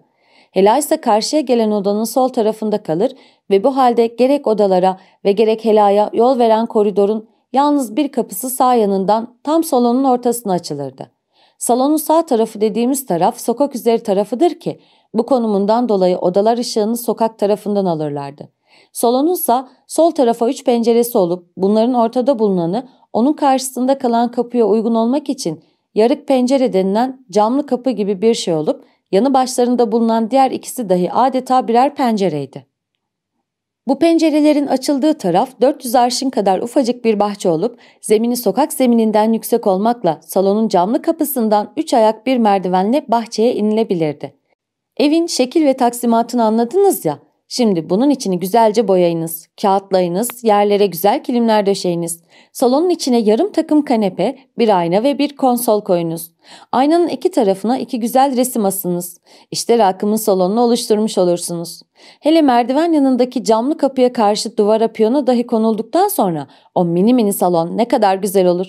Helal ise karşıya gelen odanın sol tarafında kalır ve bu halde gerek odalara ve gerek helaya yol veren koridorun yalnız bir kapısı sağ yanından tam salonun ortasına açılırdı. Salonun sağ tarafı dediğimiz taraf sokak üzeri tarafıdır ki bu konumundan dolayı odalar ışığını sokak tarafından alırlardı. Salonunsa sol tarafa üç penceresi olup bunların ortada bulunanı onun karşısında kalan kapıya uygun olmak için yarık pencere denilen camlı kapı gibi bir şey olup yanı başlarında bulunan diğer ikisi dahi adeta birer pencereydi. Bu pencerelerin açıldığı taraf 400 arşın kadar ufacık bir bahçe olup zemini sokak zemininden yüksek olmakla salonun camlı kapısından 3 ayak bir merdivenle bahçeye inilebilirdi. Evin şekil ve taksimatını anladınız ya, Şimdi bunun içini güzelce boyayınız, kağıtlayınız, yerlere güzel kilimler döşeyiniz. Salonun içine yarım takım kanepe, bir ayna ve bir konsol koyunuz. Aynanın iki tarafına iki güzel resim asınız. İşte rakımın salonunu oluşturmuş olursunuz. Hele merdiven yanındaki camlı kapıya karşı duvara piyano dahi konulduktan sonra o mini mini salon ne kadar güzel olur.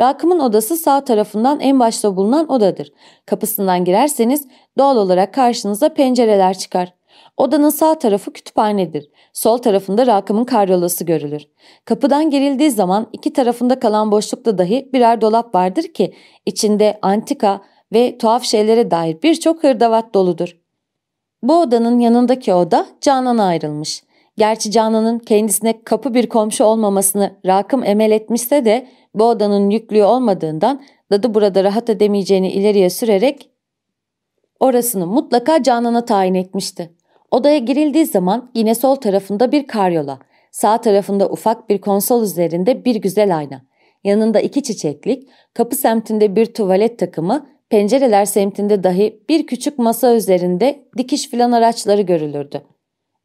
Rakımın odası sağ tarafından en başta bulunan odadır. Kapısından girerseniz doğal olarak karşınıza pencereler çıkar. Odanın sağ tarafı kütüphanedir. Sol tarafında Rakım'ın karyolası görülür. Kapıdan girildiği zaman iki tarafında kalan boşlukta dahi birer dolap vardır ki içinde antika ve tuhaf şeylere dair birçok hırdavat doludur. Bu odanın yanındaki oda Canan'a ayrılmış. Gerçi Canan'ın kendisine kapı bir komşu olmamasını Rakım emel etmişse de bu odanın yüklüğü olmadığından dadı burada rahat edemeyeceğini ileriye sürerek orasını mutlaka Canan'a tayin etmişti. Odaya girildiği zaman yine sol tarafında bir karyola, sağ tarafında ufak bir konsol üzerinde bir güzel ayna, yanında iki çiçeklik, kapı semtinde bir tuvalet takımı, pencereler semtinde dahi bir küçük masa üzerinde dikiş filan araçları görülürdü.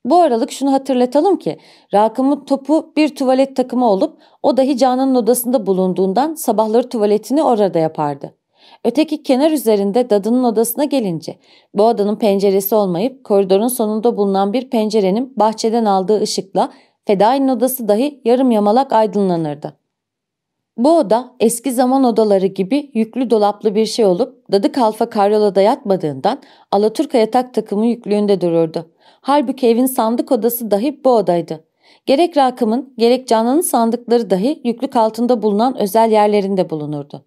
Bu aralık şunu hatırlatalım ki Rakım'ın topu bir tuvalet takımı olup o dahi Canan'ın odasında bulunduğundan sabahları tuvaletini orada yapardı. Öteki kenar üzerinde dadının odasına gelince bu odanın penceresi olmayıp koridorun sonunda bulunan bir pencerenin bahçeden aldığı ışıkla Fedai'nin odası dahi yarım yamalak aydınlanırdı. Bu oda eski zaman odaları gibi yüklü dolaplı bir şey olup dadı kalfa karyolada yatmadığından Alaturka yatak takımı yüklüğünde dururdu. Halbuki evin sandık odası dahi bu odaydı. Gerek Rakım'ın gerek Canan'ın sandıkları dahi yüklük altında bulunan özel yerlerinde bulunurdu.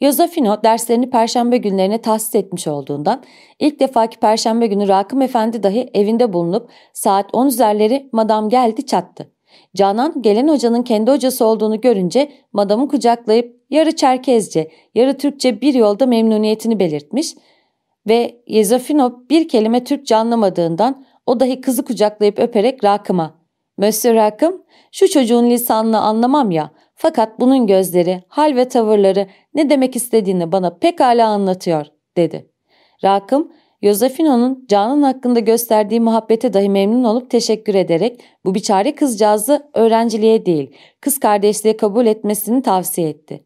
Yosefino derslerini perşembe günlerine tahsis etmiş olduğundan ilk defaki perşembe günü Rakım Efendi dahi evinde bulunup saat 10 üzerleri madam geldi çattı. Canan gelen hocanın kendi hocası olduğunu görünce madamı kucaklayıp yarı Çerkezce, yarı Türkçe bir yolda memnuniyetini belirtmiş ve Yezofino bir kelime Türkçe anlamadığından o dahi kızı kucaklayıp öperek Rakım'a ''Monsieur Rakım, şu çocuğun lisanını anlamam ya fakat bunun gözleri, hal ve tavırları ne demek istediğini bana pekala anlatıyor.'' dedi. Rakım, Yosefino'nun Canan hakkında gösterdiği muhabbete dahi memnun olup teşekkür ederek bu biçare kızcağızı öğrenciliğe değil kız kardeşliğe kabul etmesini tavsiye etti.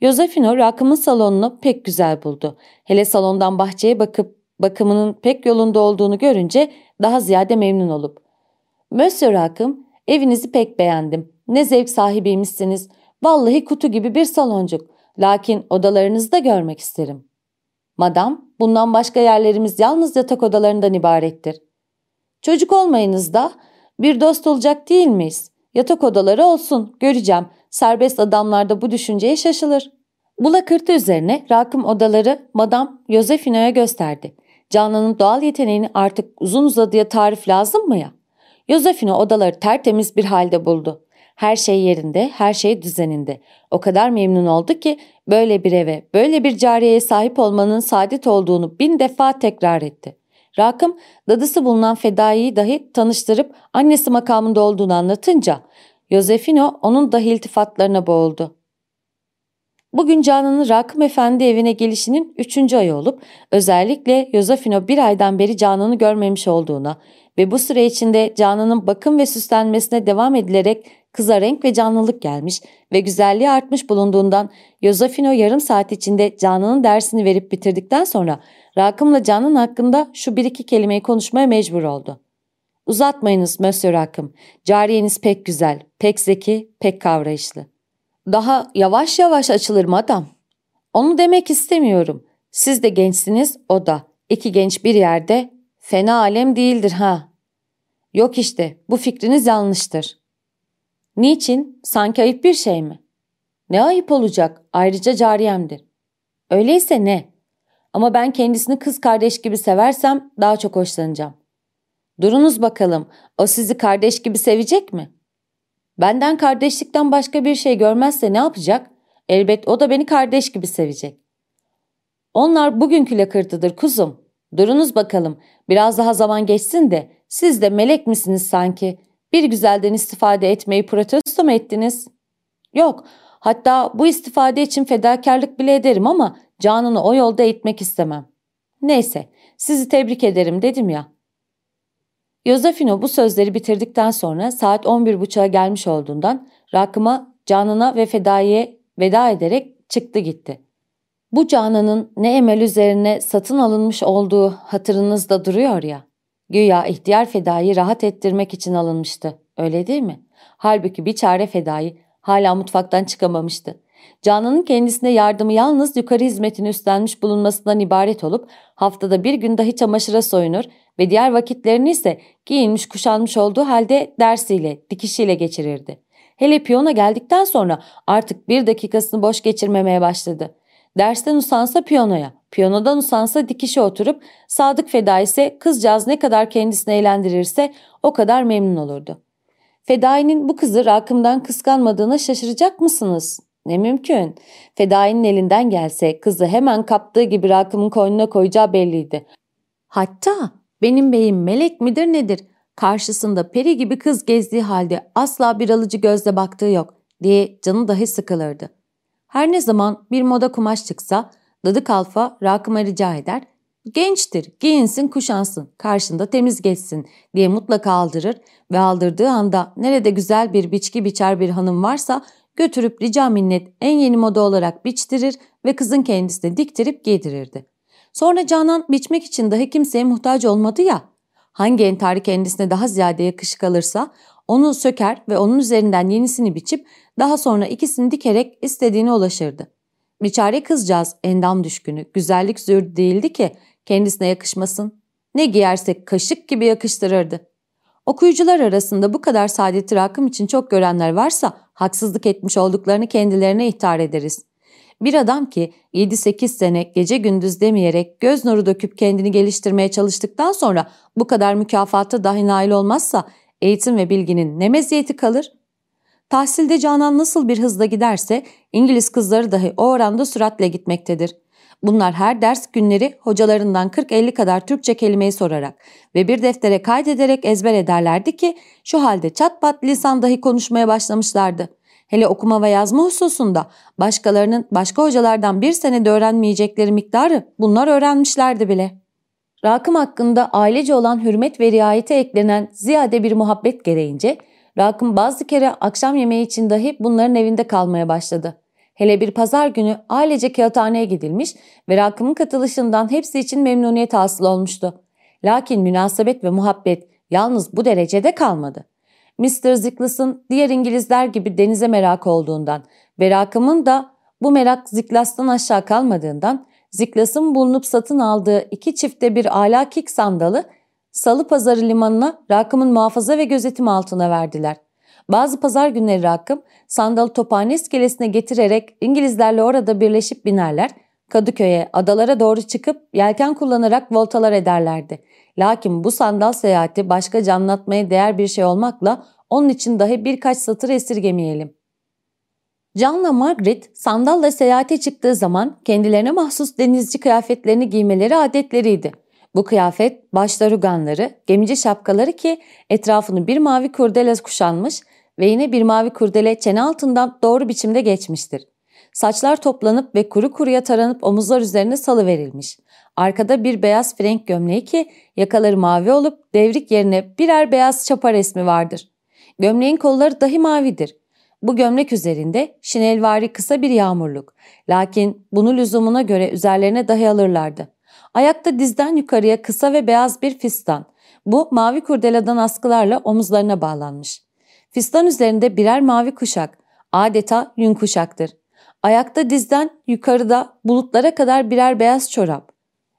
Yosefino Rakım'ın salonunu pek güzel buldu. Hele salondan bahçeye bakıp bakımının pek yolunda olduğunu görünce daha ziyade memnun olup ''Monsieur Rakım, evinizi pek beğendim. Ne zevk sahibiymişsiniz. Vallahi kutu gibi bir saloncuk. Lakin odalarınızı da görmek isterim.'' ''Madam, bundan başka yerlerimiz yalnız yatak odalarından ibarettir.'' ''Çocuk olmayınız da bir dost olacak değil miyiz? Yatak odaları olsun, göreceğim. Serbest adamlar da bu düşünceye şaşılır.'' Bu lakırtı üzerine Rakım odaları Madam Josefino'ya gösterdi. Canan'ın doğal yeteneğini artık uzun uzadıya tarif lazım mı ya? Yosefino odaları tertemiz bir halde buldu. Her şey yerinde, her şey düzeninde. O kadar memnun oldu ki böyle bir eve, böyle bir cariyeye sahip olmanın saadet olduğunu bin defa tekrar etti. Rakım, dadısı bulunan Fedai'yi dahi tanıştırıp annesi makamında olduğunu anlatınca, Yosefino onun dahi iltifatlarına boğuldu. Bugün Canan'ın Rakım Efendi evine gelişinin üçüncü ayı olup özellikle Yosefino bir aydan beri Canan'ı görmemiş olduğuna ve bu süre içinde Canan'ın bakım ve süslenmesine devam edilerek kıza renk ve canlılık gelmiş ve güzelliği artmış bulunduğundan Yosefino yarım saat içinde Canan'ın dersini verip bitirdikten sonra Rakım'la Canan hakkında şu bir iki kelimeyi konuşmaya mecbur oldu. Uzatmayınız Monsieur Rakım, cariyeniz pek güzel, pek zeki, pek kavrayışlı. Daha yavaş yavaş açılır madam. Onu demek istemiyorum. Siz de gençsiniz, o da. İki genç bir yerde fena alem değildir ha. Yok işte, bu fikriniz yanlıştır. Niçin? Sanki ayıp bir şey mi? Ne ayıp olacak? Ayrıca cariyemdir. Öyleyse ne? Ama ben kendisini kız kardeş gibi seversem daha çok hoşlanacağım. Durunuz bakalım, o sizi kardeş gibi sevecek mi?'' Benden kardeşlikten başka bir şey görmezse ne yapacak? Elbet o da beni kardeş gibi sevecek. Onlar bugünkü lakırtıdır kuzum. Durunuz bakalım. Biraz daha zaman geçsin de siz de melek misiniz sanki? Bir güzelden istifade etmeyi protesto mu ettiniz? Yok. Hatta bu istifade için fedakarlık bile ederim ama canını o yolda eğitmek istemem. Neyse sizi tebrik ederim dedim ya. Yosefino bu sözleri bitirdikten sonra saat 11.30'a gelmiş olduğundan Rakım'a, Canan'a ve Fedai'ye veda ederek çıktı gitti. Bu Canan'ın ne emel üzerine satın alınmış olduğu hatırınızda duruyor ya. Güya ihtiyar Fedai'yi rahat ettirmek için alınmıştı. Öyle değil mi? Halbuki bir çare Fedai hala mutfaktan çıkamamıştı. Canan'ın kendisine yardımı yalnız yukarı hizmetini üstlenmiş bulunmasından ibaret olup haftada bir gün dahi çamaşıra soyunur ve diğer vakitlerini ise giyinmiş kuşanmış olduğu halde dersiyle, dikişiyle geçirirdi. Hele piyona geldikten sonra artık bir dakikasını boş geçirmemeye başladı. Dersten usansa piyanoya, piyanodan usansa dikişe oturup Sadık Feda ise kızcağız ne kadar kendisini eğlendirirse o kadar memnun olurdu. Fedai'nin bu kızı Rakım'dan kıskanmadığına şaşıracak mısınız? Ne mümkün. Fedai'nin elinden gelse kızı hemen kaptığı gibi Rakım'ın koynuna koyacağı belliydi. Hatta benim beyim melek midir nedir? Karşısında peri gibi kız gezdiği halde asla bir alıcı gözle baktığı yok diye canı dahi sıkılırdı. Her ne zaman bir moda kumaş çıksa Dadı Kalfa Rakım'a rica eder. Gençtir, giyinsin, kuşansın, karşında temiz geçsin diye mutlaka aldırır ve aldırdığı anda nerede güzel bir biçki biçer bir hanım varsa götürüp rica minnet en yeni moda olarak biçtirir ve kızın kendisine diktirip giydirirdi. Sonra Canan biçmek için dahi kimseye muhtaç olmadı ya. Hangi entari kendisine daha ziyade yakışık alırsa onu söker ve onun üzerinden yenisini biçip daha sonra ikisini dikerek istediğine ulaşırdı. Biçare kızcağız endam düşkünü, güzellik züğürdü değildi ki kendisine yakışmasın. Ne giyersek kaşık gibi yakıştırırdı. Okuyucular arasında bu kadar saadeti rakım için çok görenler varsa haksızlık etmiş olduklarını kendilerine ihtar ederiz. Bir adam ki 7-8 sene gece gündüz demeyerek göz nuru döküp kendini geliştirmeye çalıştıktan sonra bu kadar mükafata dahi nail olmazsa eğitim ve bilginin ne meziyeti kalır? Tahsilde Canan nasıl bir hızla giderse İngiliz kızları dahi o oranda süratle gitmektedir. Bunlar her ders günleri hocalarından 40-50 kadar Türkçe kelimeyi sorarak ve bir deftere kaydederek ezber ederlerdi ki şu halde çat pat lisan dahi konuşmaya başlamışlardı. Hele okuma ve yazma hususunda başkalarının başka hocalardan bir senede öğrenmeyecekleri miktarı bunlar öğrenmişlerdi bile. Rakım hakkında ailece olan hürmet ve riayete eklenen ziyade bir muhabbet gereğince Rakım bazı kere akşam yemeği için dahi bunların evinde kalmaya başladı. Hele bir pazar günü ailece kağıthaneye gidilmiş ve Rakım'ın katılışından hepsi için memnuniyet hasıl olmuştu. Lakin münasebet ve muhabbet yalnız bu derecede kalmadı. Mr. Ziklas'ın diğer İngilizler gibi denize merak olduğundan ve Rakım'ın da bu merak Ziklas'tan aşağı kalmadığından Ziklas'ın bulunup satın aldığı iki çifte bir ala kik sandalı Salı pazarı limanına Rakım'ın muhafaza ve gözetim altına verdiler. Bazı pazar günleri Rakım sandalı tophane iskelesine getirerek İngilizlerle orada birleşip binerler, Kadıköy'e, adalara doğru çıkıp yelken kullanarak voltalar ederlerdi. Lakin bu sandal seyahati başka anlatmaya değer bir şey olmakla onun için dahi birkaç satır esirgemeyelim. John'la Margaret sandalla seyahate çıktığı zaman kendilerine mahsus denizci kıyafetlerini giymeleri adetleriydi. Bu kıyafet başta ruganları, gemici şapkaları ki etrafını bir mavi kurdele kuşanmış ve yine bir mavi kurdele çene altından doğru biçimde geçmiştir. Saçlar toplanıp ve kuru kuruya taranıp omuzlar üzerine salı verilmiş. Arkada bir beyaz frenk gömleği ki yakaları mavi olup devrik yerine birer beyaz çapa resmi vardır. Gömleğin kolları dahi mavidir. Bu gömlek üzerinde şinelvari kısa bir yağmurluk. Lakin bunu lüzumuna göre üzerlerine dahi alırlardı. Ayakta dizden yukarıya kısa ve beyaz bir fistan. Bu mavi kurdeladan askılarla omuzlarına bağlanmış. Fistan üzerinde birer mavi kuşak. Adeta yün kuşaktır. Ayakta dizden yukarıda bulutlara kadar birer beyaz çorap.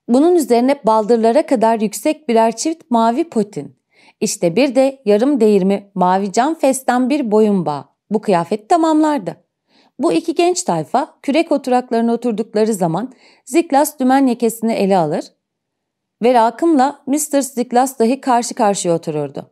Bunun üzerine baldırlara kadar yüksek birer çift mavi potin. İşte bir de yarım değirmi mavi cam festen bir boyun bağı. Bu kıyafet tamamlardı. Bu iki genç tayfa kürek oturaklarına oturdukları zaman Ziklas dümen yekesini ele alır ve Rakım'la Mr. Ziklas dahi karşı karşıya otururdu.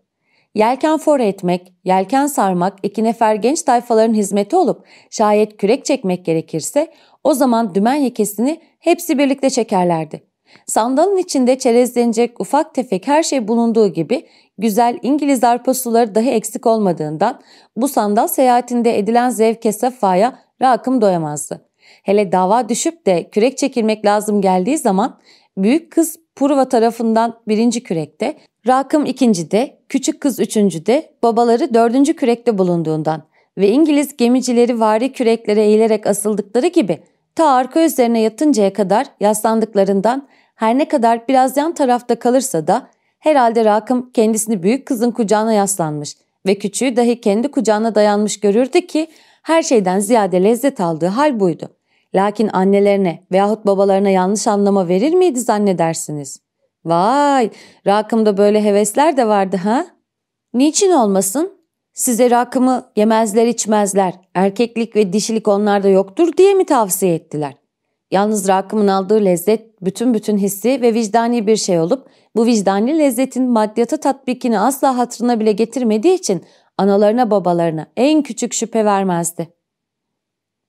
Yelken for etmek, yelken sarmak iki nefer genç tayfaların hizmeti olup şayet kürek çekmek gerekirse o zaman dümen yekesini hepsi birlikte çekerlerdi. Sandalın içinde çerezlenecek ufak tefek her şey bulunduğu gibi güzel İngiliz arpa suları dahi eksik olmadığından bu sandal seyahatinde edilen zevke safaya rakım doyamazdı. Hele dava düşüp de kürek çekilmek lazım geldiği zaman büyük kız Purva tarafından birinci kürekte, Rakım ikincide, küçük kız üçüncüde, babaları dördüncü kürekte bulunduğundan ve İngiliz gemicileri vari küreklere eğilerek asıldıkları gibi ta arka üzerine yatıncaya kadar yaslandıklarından her ne kadar biraz yan tarafta kalırsa da herhalde Rakım kendisini büyük kızın kucağına yaslanmış ve küçüğü dahi kendi kucağına dayanmış görürdü ki her şeyden ziyade lezzet aldığı hal buydu. Lakin annelerine veyahut babalarına yanlış anlama verir miydi zannedersiniz? Vay, Rakım'da böyle hevesler de vardı ha? Niçin olmasın? Size rakımı yemezler içmezler, erkeklik ve dişilik onlarda yoktur diye mi tavsiye ettiler? Yalnız Rakım'ın aldığı lezzet bütün bütün hissi ve vicdani bir şey olup bu vicdani lezzetin maddiyata tatbikini asla hatırına bile getirmediği için analarına babalarına en küçük şüphe vermezdi.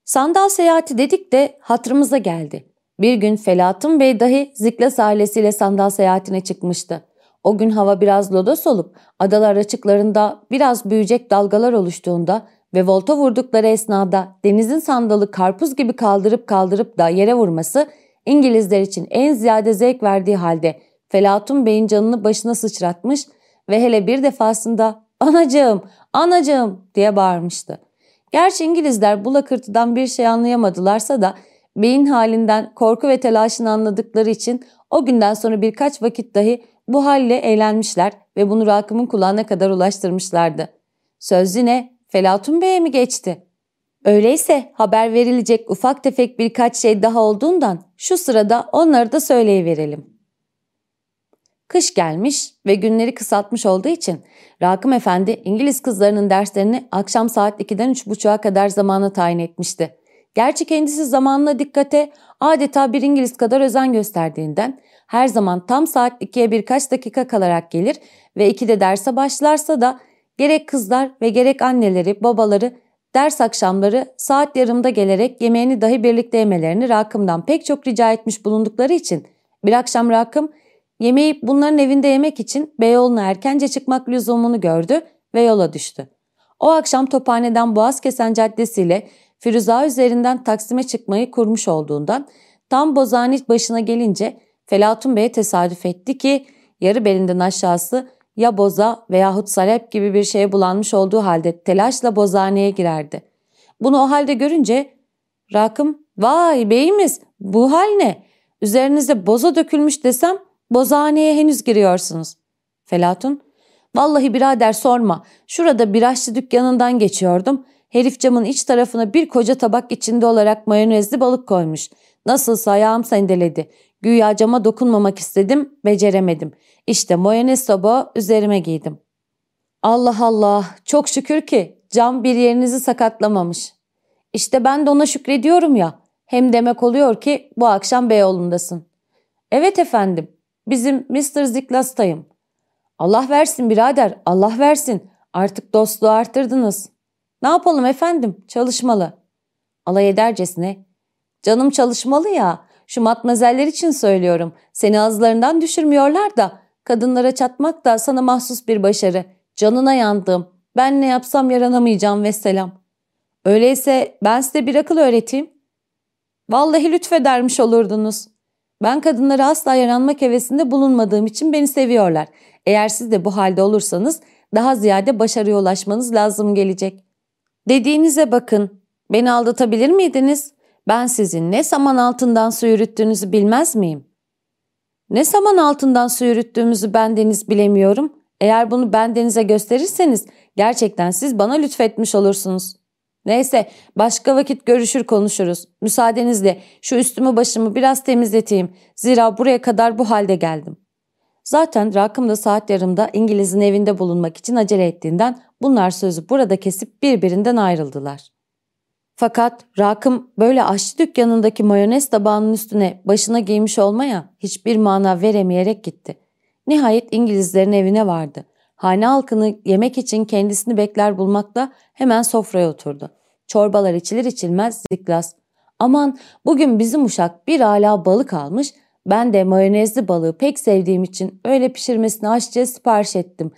Sandal seyahati dedik de hatırımıza geldi. Bir gün Felatun Bey dahi Ziklas ailesiyle sandal seyahatine çıkmıştı. O gün hava biraz lodos olup adalar açıklarında biraz büyüyecek dalgalar oluştuğunda ve volta vurdukları esnada denizin sandalı karpuz gibi kaldırıp kaldırıp da yere vurması İngilizler için en ziyade zevk verdiği halde Felatun Bey'in canını başına sıçratmış ve hele bir defasında anacığım, anacığım diye bağırmıştı. Gerçi İngilizler bu lakırtıdan bir şey anlayamadılarsa da beyin halinden korku ve telaşını anladıkları için o günden sonra birkaç vakit dahi bu halle eğlenmişler ve bunu Rakım'ın kulağına kadar ulaştırmışlardı. Söz yine Felatun Bey'e mi geçti? Öyleyse haber verilecek ufak tefek birkaç şey daha olduğundan şu sırada onları da söyleyiverelim. Kış gelmiş ve günleri kısaltmış olduğu için Rakım Efendi İngiliz kızlarının derslerini akşam saat 2'den 3.30'a kadar zamana tayin etmişti. Gerçi kendisi zamanına dikkate adeta bir İngiliz kadar özen gösterdiğinden her zaman tam saat 2'ye birkaç dakika kalarak gelir ve 2'de derse başlarsa da gerek kızlar ve gerek anneleri, babaları ders akşamları saat yarımda gelerek yemeğini dahi birlikte yemelerini Rakım'dan pek çok rica etmiş bulundukları için bir akşam Rakım yemeği bunların evinde yemek için Beyoğlu'na erkence çıkmak lüzumunu gördü ve yola düştü. O akşam Tophane'den Boğazkesen Caddesi ile Firuza üzerinden Taksim'e çıkmayı kurmuş olduğundan tam Bozani başına gelince Felatun Bey'e tesadüf etti ki yarı belinden aşağısı ya boza veyahut salep gibi bir şeye bulanmış olduğu halde telaşla bozhaneye girerdi. Bunu o halde görünce Rakım vay beyimiz bu hal ne? Üzerinize boza dökülmüş desem bozhaneye henüz giriyorsunuz. Felatun vallahi birader sorma şurada bir aşçı dükkanından geçiyordum. Herif camın iç tarafına bir koca tabak içinde olarak mayonezli balık koymuş. Nasılsa ayağım sendeledi. Güya cama dokunmamak istedim, beceremedim. İşte tabağı üzerime giydim. Allah Allah, çok şükür ki cam bir yerinizi sakatlamamış. İşte ben de ona şükrediyorum ya. Hem demek oluyor ki bu akşam Beyoğlu'ndasın. Evet efendim, bizim Mr. Ziklas'tayım. Allah versin birader, Allah versin. Artık dostluğu artırdınız. Ne yapalım efendim, çalışmalı. Alay edercesine, canım çalışmalı ya, şu matmazeller için söylüyorum. Seni ağızlarından düşürmüyorlar da kadınlara çatmak da sana mahsus bir başarı. Canına yandım. Ben ne yapsam yaranamayacağım ve selam. Öyleyse ben size bir akıl öğreteyim. Vallahi lütfedermiş olurdunuz. Ben kadınlara asla yaranmak hevesinde bulunmadığım için beni seviyorlar. Eğer siz de bu halde olursanız daha ziyade başarıya ulaşmanız lazım gelecek. Dediğinize bakın. Beni aldatabilir miydiniz? Ben sizin ne saman altından su yürüttüğünüzü bilmez miyim? Ne saman altından su yürüttüğümüzü bendeniz bilemiyorum. Eğer bunu bendenize gösterirseniz gerçekten siz bana lütfetmiş olursunuz. Neyse başka vakit görüşür konuşuruz. Müsaadenizle şu üstümü başımı biraz temizleteyim. Zira buraya kadar bu halde geldim. Zaten Rakım da saat yarımda İngiliz'in evinde bulunmak için acele ettiğinden bunlar sözü burada kesip birbirinden ayrıldılar. Fakat Rakım böyle aşçı dükkanındaki mayonez tabağının üstüne başına giymiş olmaya hiçbir mana veremeyerek gitti. Nihayet İngilizlerin evine vardı. Hane halkını yemek için kendisini bekler bulmakla hemen sofraya oturdu. Çorbalar içilir içilmez ziklas. Aman bugün bizim uşak bir ala balık almış. Ben de mayonezli balığı pek sevdiğim için öyle pişirmesini aşçıya sipariş ettim.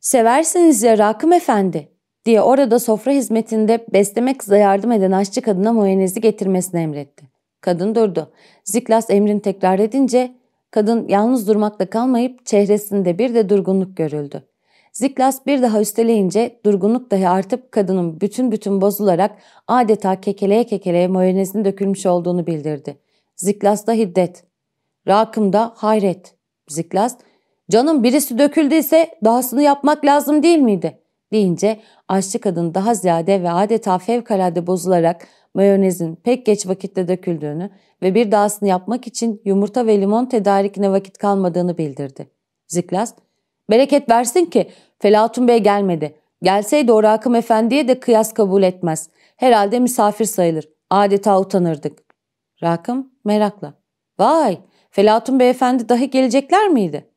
Seversiniz ya Rakım Efendi diye orada sofra hizmetinde besleme kıza yardım eden aşçı kadına mayonezi getirmesini emretti. Kadın durdu. Ziklas emrin tekrar edince kadın yalnız durmakla kalmayıp çehresinde bir de durgunluk görüldü. Ziklas bir daha üsteleyince durgunluk dahi artıp kadının bütün bütün bozularak adeta kekeleye kekeleye mayonezin dökülmüş olduğunu bildirdi. Ziklas da hiddet. Rakım da hayret. Ziklas, canım birisi döküldüyse dahasını yapmak lazım değil miydi? Deyince aşçı kadın daha ziyade ve adeta fevkalade bozularak mayonezin pek geç vakitte döküldüğünü ve bir dahasını yapmak için yumurta ve limon tedarikine vakit kalmadığını bildirdi. Ziklas, bereket versin ki Felatun Bey gelmedi. Gelseydi o Rakım Efendi'ye de kıyas kabul etmez. Herhalde misafir sayılır. Adeta utanırdık. Rakım merakla. Vay Felatun beyefendi dahi gelecekler miydi?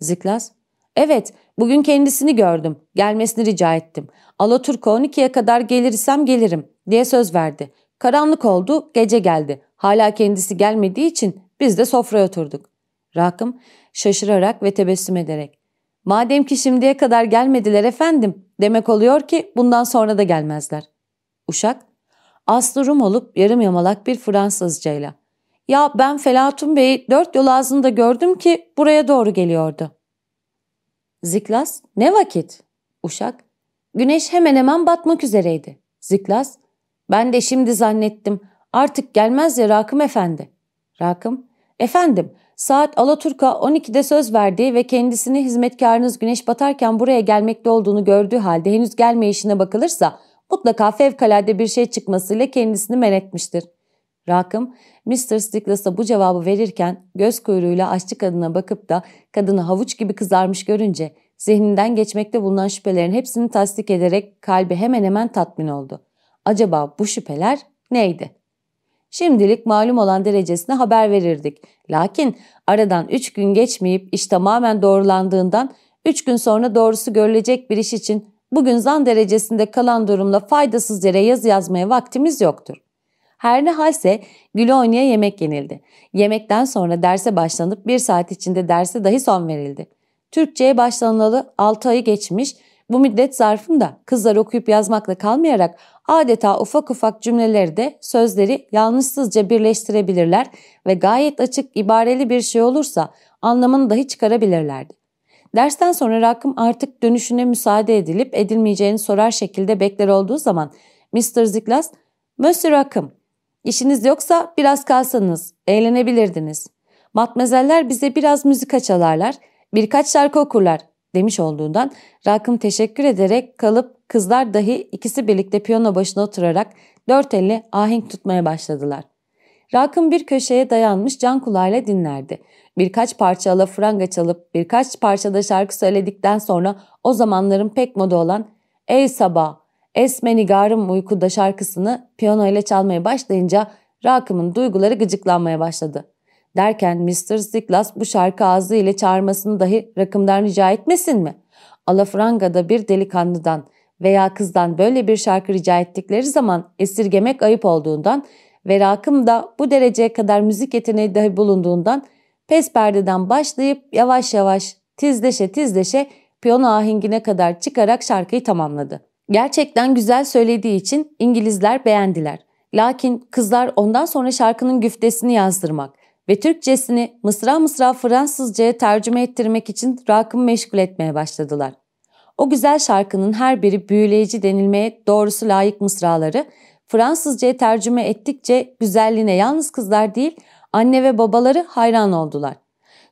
Ziklas. Evet bugün kendisini gördüm. Gelmesini rica ettim. Alaturka 12'ye kadar gelirsem gelirim diye söz verdi. Karanlık oldu gece geldi. Hala kendisi gelmediği için biz de sofraya oturduk. Rakım şaşırarak ve tebessüm ederek. Madem ki şimdiye kadar gelmediler efendim demek oluyor ki bundan sonra da gelmezler. Uşak Aslı Rum olup yarım yamalak bir Fransızcayla. Ya ben Felatun Bey'i dört yol ağzında gördüm ki buraya doğru geliyordu. Ziklas ne vakit? Uşak güneş hemen hemen batmak üzereydi. Ziklas ben de şimdi zannettim artık gelmez ya Rakım Efendi. Rakım efendim saat Alaturka 12'de söz verdiği ve kendisini hizmetkarınız güneş batarken buraya gelmekte olduğunu gördüğü halde henüz gelmeyişine bakılırsa mutlaka fevkalade bir şey çıkmasıyla kendisini men etmiştir. Rakım, Mr. Stigles'a bu cevabı verirken göz kuyruğuyla aşçı kadına bakıp da kadını havuç gibi kızarmış görünce zihninden geçmekte bulunan şüphelerin hepsini tasdik ederek kalbi hemen hemen tatmin oldu. Acaba bu şüpheler neydi? Şimdilik malum olan derecesine haber verirdik. Lakin aradan üç gün geçmeyip iş tamamen doğrulandığından üç gün sonra doğrusu görülecek bir iş için bugün zan derecesinde kalan durumla faydasız yere yazı yazmaya vaktimiz yoktur. Her ne halse gülü oynaya yemek yenildi. Yemekten sonra derse başlanıp bir saat içinde derse dahi son verildi. Türkçe'ye başlanılalı 6 ayı geçmiş, bu müddet zarfında kızlar okuyup yazmakla kalmayarak adeta ufak ufak cümleleri de sözleri yanlışsızca birleştirebilirler ve gayet açık ibareli bir şey olursa anlamını dahi çıkarabilirlerdi. Dersten sonra Rakım artık dönüşüne müsaade edilip edilmeyeceğini sorar şekilde bekler olduğu zaman Mr. Ziklas, Monsieur Rakım, işiniz yoksa biraz kalsanız, eğlenebilirdiniz. Matmezeller bize biraz müzik çalarlar, birkaç şarkı okurlar demiş olduğundan Rakım teşekkür ederek kalıp kızlar dahi ikisi birlikte piyano başına oturarak dört elle ahenk tutmaya başladılar. Rakım bir köşeye dayanmış can kulağıyla dinlerdi. Birkaç parça alafranga çalıp birkaç parçada şarkı söyledikten sonra o zamanların pek moda olan Ey Sabah, Esme Nigarım Uykuda şarkısını piyano ile çalmaya başlayınca Rakım'ın duyguları gıcıklanmaya başladı. Derken Mr. Ziklas bu şarkı ağzı ile çağırmasını dahi rakımdan rica etmesin mi? Alafranga'da bir delikanlıdan veya kızdan böyle bir şarkı rica ettikleri zaman esirgemek ayıp olduğundan ve rakım da bu dereceye kadar müzik yeteneği dahi bulunduğundan pes perdeden başlayıp yavaş yavaş tizleşe tizleşe piyano ahengine kadar çıkarak şarkıyı tamamladı. Gerçekten güzel söylediği için İngilizler beğendiler. Lakin kızlar ondan sonra şarkının güftesini yazdırmak ve Türkçesini mısra mısra Fransızcaya tercüme ettirmek için rakım meşgul etmeye başladılar. O güzel şarkının her biri büyüleyici denilmeye doğrusu layık mısraları Fransızcaya tercüme ettikçe güzelliğine yalnız kızlar değil anne ve babaları hayran oldular.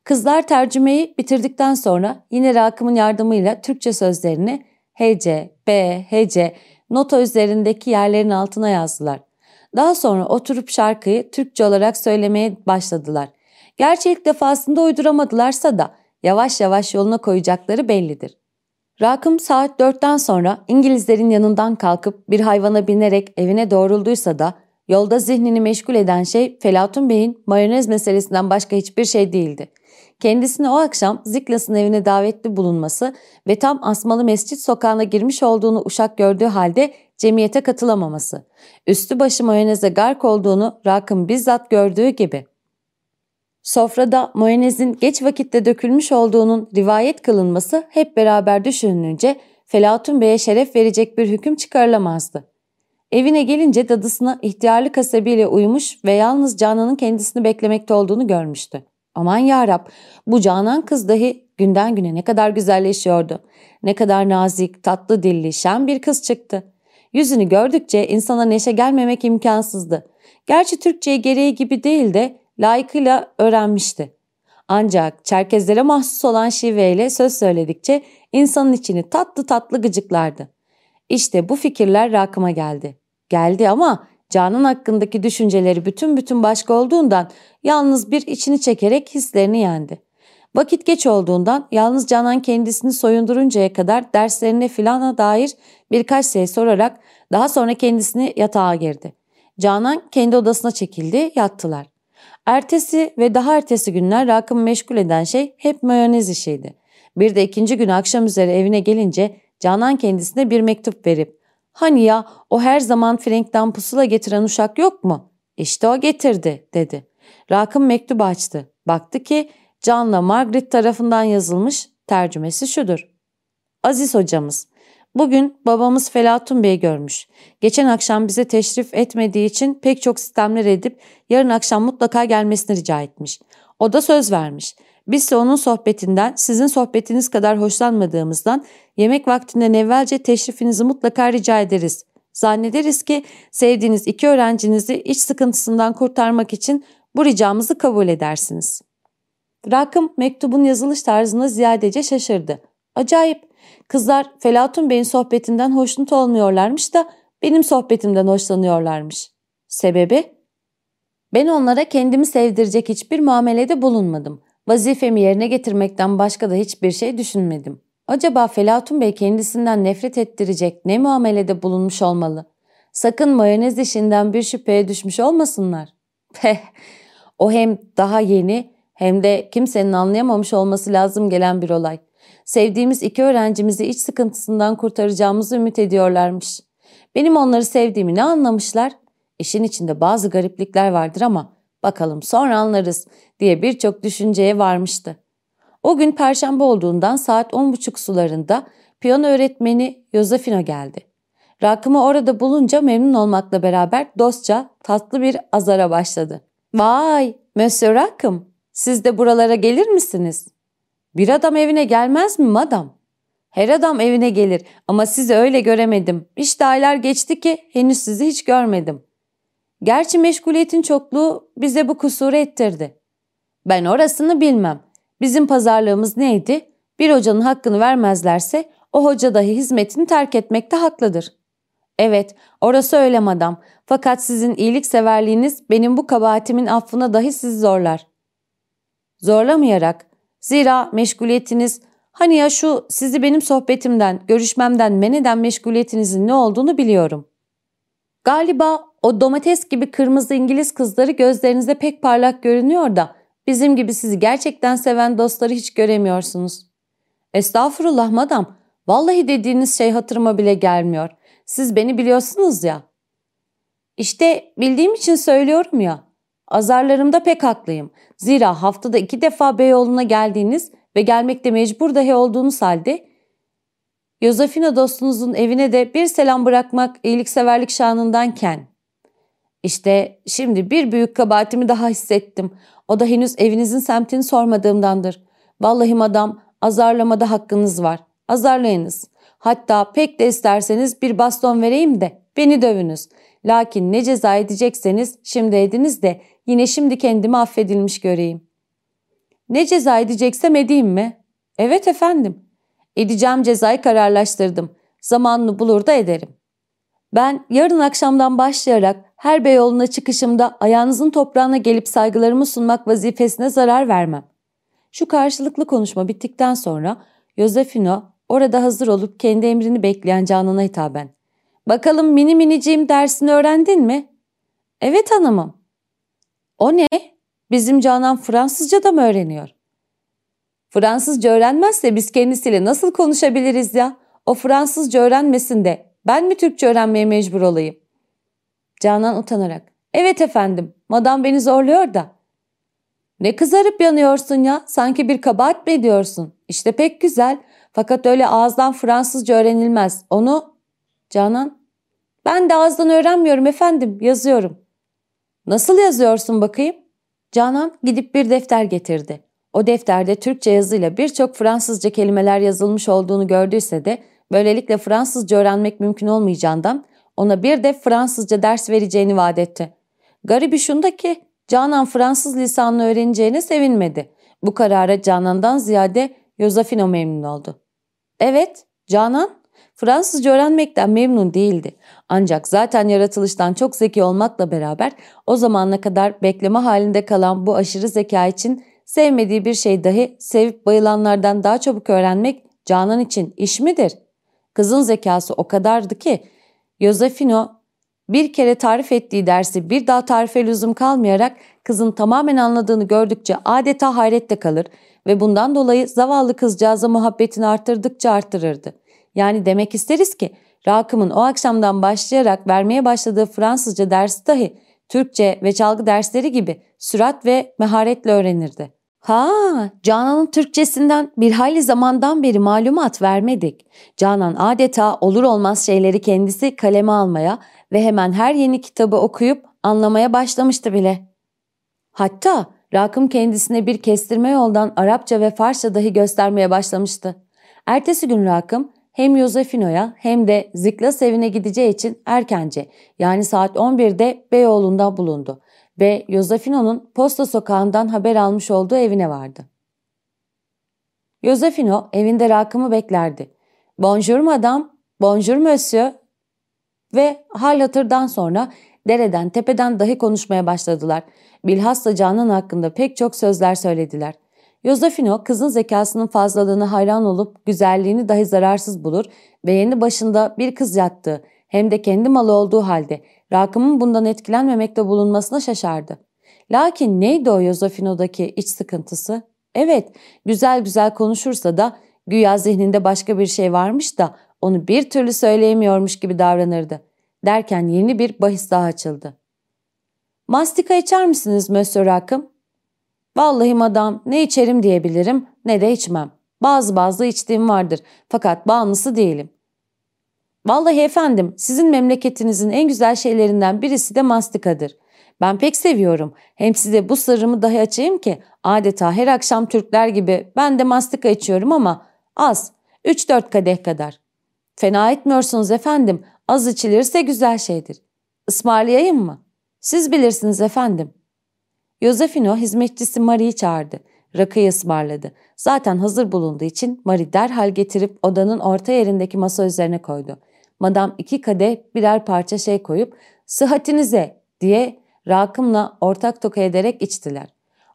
Kızlar tercümeyi bitirdikten sonra yine Rakım'ın yardımıyla Türkçe sözlerini hece, b, hece, nota üzerindeki yerlerin altına yazdılar. Daha sonra oturup şarkıyı Türkçe olarak söylemeye başladılar. Gerçi ilk defasında uyduramadılarsa da yavaş yavaş yoluna koyacakları bellidir. Rakım saat dörtten sonra İngilizlerin yanından kalkıp bir hayvana binerek evine doğrulduysa da yolda zihnini meşgul eden şey Felatun Bey'in mayonez meselesinden başka hiçbir şey değildi. Kendisini o akşam Ziklas'ın evine davetli bulunması ve tam Asmalı Mescit sokağına girmiş olduğunu uşak gördüğü halde cemiyete katılamaması. Üstü başı mayoneze gark olduğunu Rakım bizzat gördüğü gibi. Sofrada mayonezin geç vakitte dökülmüş olduğunun rivayet kılınması hep beraber düşünülünce Felatun Bey'e şeref verecek bir hüküm çıkarılamazdı. Evine gelince dadısına ihtiyarlı kasabiyle uyumuş ve yalnız Canan'ın kendisini beklemekte olduğunu görmüştü. Aman yarab bu Canan kız dahi günden güne ne kadar güzelleşiyordu. Ne kadar nazik, tatlı dilli, şen bir kız çıktı. Yüzünü gördükçe insana neşe gelmemek imkansızdı. Gerçi Türkçeyi gereği gibi değil de layıkıyla öğrenmişti. Ancak Çerkezlere mahsus olan şiveyle söz söyledikçe insanın içini tatlı tatlı gıcıklardı. İşte bu fikirler rakıma geldi. Geldi ama Canan hakkındaki düşünceleri bütün bütün başka olduğundan yalnız bir içini çekerek hislerini yendi. Vakit geç olduğundan yalnız Canan kendisini soyunduruncaya kadar derslerine filana dair birkaç şey sorarak daha sonra kendisini yatağa girdi. Canan kendi odasına çekildi, yattılar. Ertesi ve daha ertesi günler Rakım'ı meşgul eden şey hep mayonez işiydi. Bir de ikinci gün akşam üzeri evine gelince Canan kendisine bir mektup verip ''Hani ya o her zaman Frank'ten pusula getiren uşak yok mu?'' ''İşte o getirdi.'' dedi. Rakım mektubu açtı. Baktı ki Can'la Margaret tarafından yazılmış tercümesi şudur. Aziz hocamız, bugün babamız Felatun Bey görmüş. Geçen akşam bize teşrif etmediği için pek çok sistemler edip yarın akşam mutlaka gelmesini rica etmiş. O da söz vermiş. Biz ise onun sohbetinden sizin sohbetiniz kadar hoşlanmadığımızdan yemek vaktinden evvelce teşrifinizi mutlaka rica ederiz. Zannederiz ki sevdiğiniz iki öğrencinizi iç sıkıntısından kurtarmak için bu ricamızı kabul edersiniz. Rakım mektubun yazılış tarzına ziyadece şaşırdı. Acayip. Kızlar Felatun Bey'in sohbetinden hoşnut olmuyorlarmış da benim sohbetimden hoşlanıyorlarmış. Sebebi? Ben onlara kendimi sevdirecek hiçbir muamelede bulunmadım. Vazifemi yerine getirmekten başka da hiçbir şey düşünmedim. Acaba Felatun Bey kendisinden nefret ettirecek ne muamelede bulunmuş olmalı? Sakın mayonez işinden bir şüpheye düşmüş olmasınlar. Peh, o hem daha yeni hem de kimsenin anlayamamış olması lazım gelen bir olay. Sevdiğimiz iki öğrencimizi iç sıkıntısından kurtaracağımızı ümit ediyorlarmış. Benim onları sevdiğimi ne anlamışlar? İşin içinde bazı gariplikler vardır ama bakalım sonra anlarız diye birçok düşünceye varmıştı. O gün perşembe olduğundan saat on buçuk sularında piyano öğretmeni Yosefino geldi. Rakımı orada bulunca memnun olmakla beraber dostça tatlı bir azara başladı. ''Vay, Monsieur Rakım, siz de buralara gelir misiniz? Bir adam evine gelmez mi madam? Her adam evine gelir ama sizi öyle göremedim. İşte aylar geçti ki henüz sizi hiç görmedim. Gerçi meşguliyetin çokluğu bize bu kusuru ettirdi. Ben orasını bilmem. Bizim pazarlığımız neydi? Bir hocanın hakkını vermezlerse o hoca dahi hizmetini terk etmekte haklıdır. Evet, orası öyle madam. Fakat sizin iyilikseverliğiniz benim bu kabahatimin affına dahi sizi zorlar. Zorlamayarak, zira meşguliyetiniz, hani ya şu sizi benim sohbetimden, görüşmemden men eden meşguliyetinizin ne olduğunu biliyorum. Galiba o domates gibi kırmızı İngiliz kızları gözlerinize pek parlak görünüyor da bizim gibi sizi gerçekten seven dostları hiç göremiyorsunuz. Estağfurullah madam, vallahi dediğiniz şey hatırıma bile gelmiyor. Siz beni biliyorsunuz ya. İşte bildiğim için söylüyorum ya. Azarlarımda pek haklıyım. Zira haftada iki defa Beyoğlu'na geldiğiniz ve gelmekte mecbur dahi olduğunuz halde Yosefina dostunuzun evine de bir selam bırakmak iyilikseverlik şanındanken. İşte şimdi bir büyük kabahatimi daha hissettim. O da henüz evinizin semtini sormadığımdandır. Vallahi madam azarlamada hakkınız var. Azarlayınız. Hatta pek de isterseniz bir baston vereyim de beni dövünüz. Lakin ne ceza edecekseniz şimdi ediniz de yine şimdi kendimi affedilmiş göreyim. Ne ceza edeceksem edeyim mi? Evet efendim. Edeceğim cezayı kararlaştırdım. Zamanını bulur da ederim. Ben yarın akşamdan başlayarak her Beyoğlu'na çıkışımda ayağınızın toprağına gelip saygılarımı sunmak vazifesine zarar vermem. Şu karşılıklı konuşma bittikten sonra Josefino orada hazır olup kendi emrini bekleyen Canan'a hitaben. Bakalım mini miniciğim dersini öğrendin mi? Evet hanımım. O ne? Bizim Canan Fransızca da mı öğreniyor? Fransızca öğrenmezse biz kendisiyle nasıl konuşabiliriz ya? O Fransızca öğrenmesin de ben mi Türkçe öğrenmeye mecbur olayım? Canan utanarak. Evet efendim, madam beni zorluyor da. Ne kızarıp yanıyorsun ya, sanki bir kabahat mi ediyorsun? İşte pek güzel, fakat öyle ağızdan Fransızca öğrenilmez. Onu... Canan, ben de ağızdan öğrenmiyorum efendim, yazıyorum. Nasıl yazıyorsun bakayım? Canan gidip bir defter getirdi. O defterde Türkçe yazıyla birçok Fransızca kelimeler yazılmış olduğunu gördüyse de böylelikle Fransızca öğrenmek mümkün olmayacağından ona bir de Fransızca ders vereceğini vaat etti. Garibi şunda ki Canan Fransız lisanını öğreneceğine sevinmedi. Bu karara Canan'dan ziyade Yosefino memnun oldu. Evet, Canan Fransızca öğrenmekten memnun değildi. Ancak zaten yaratılıştan çok zeki olmakla beraber o zamana kadar bekleme halinde kalan bu aşırı zeka için sevmediği bir şey dahi sevip bayılanlardan daha çabuk öğrenmek Canan için iş midir? Kızın zekası o kadardı ki Josefino bir kere tarif ettiği dersi bir daha tarife lüzum kalmayarak kızın tamamen anladığını gördükçe adeta hayrette kalır ve bundan dolayı zavallı kızcağıza muhabbetini arttırdıkça arttırırdı. Yani demek isteriz ki Rakım'ın o akşamdan başlayarak vermeye başladığı Fransızca dersi dahi Türkçe ve çalgı dersleri gibi sürat ve meharetle öğrenirdi. Ha, Canan'ın Türkçesinden bir hayli zamandan beri malumat vermedik. Canan adeta olur olmaz şeyleri kendisi kaleme almaya ve hemen her yeni kitabı okuyup anlamaya başlamıştı bile. Hatta Rakım kendisine bir kestirme yoldan Arapça ve Farsça dahi göstermeye başlamıştı. Ertesi gün Rakım hem Yosefino'ya hem de Ziklas evine gideceği için erkence yani saat 11'de Beyoğlu'nda bulundu ve Yosefino'nun posta sokağından haber almış olduğu evine vardı. Yosefino evinde Rakım'ı beklerdi. Bonjour madame, bonjour monsieur ve hal hatırdan sonra dereden tepeden dahi konuşmaya başladılar. Bilhassa Canan hakkında pek çok sözler söylediler. Yosefino kızın zekasının fazlalığına hayran olup güzelliğini dahi zararsız bulur ve yeni başında bir kız yattığı hem de kendi malı olduğu halde Rakım'ın bundan etkilenmemekte bulunmasına şaşardı. Lakin neydi o Yosefino'daki iç sıkıntısı? Evet, güzel güzel konuşursa da güya zihninde başka bir şey varmış da onu bir türlü söyleyemiyormuş gibi davranırdı. Derken yeni bir bahis daha açıldı. Mastika içer misiniz Monsieur Rakım? Vallahi madam ne içerim diyebilirim ne de içmem. Bazı bazı içtiğim vardır fakat bağımlısı değilim. Vallahi efendim sizin memleketinizin en güzel şeylerinden birisi de mastikadır. Ben pek seviyorum. Hem size bu sırrımı dahi açayım ki adeta her akşam Türkler gibi ben de mastika içiyorum ama az. 3-4 kadeh kadar. Fena etmiyorsunuz efendim. Az içilirse güzel şeydir. Ismarlayayım mı? Siz bilirsiniz efendim. Yosefino hizmetçisi Marie'yi çağırdı. Rakıyı ısmarladı. Zaten hazır bulunduğu için Marie derhal getirip odanın orta yerindeki masa üzerine koydu. Madam iki kadeh birer parça şey koyup sıhhatinize diye Rakım'la ortak toka ederek içtiler.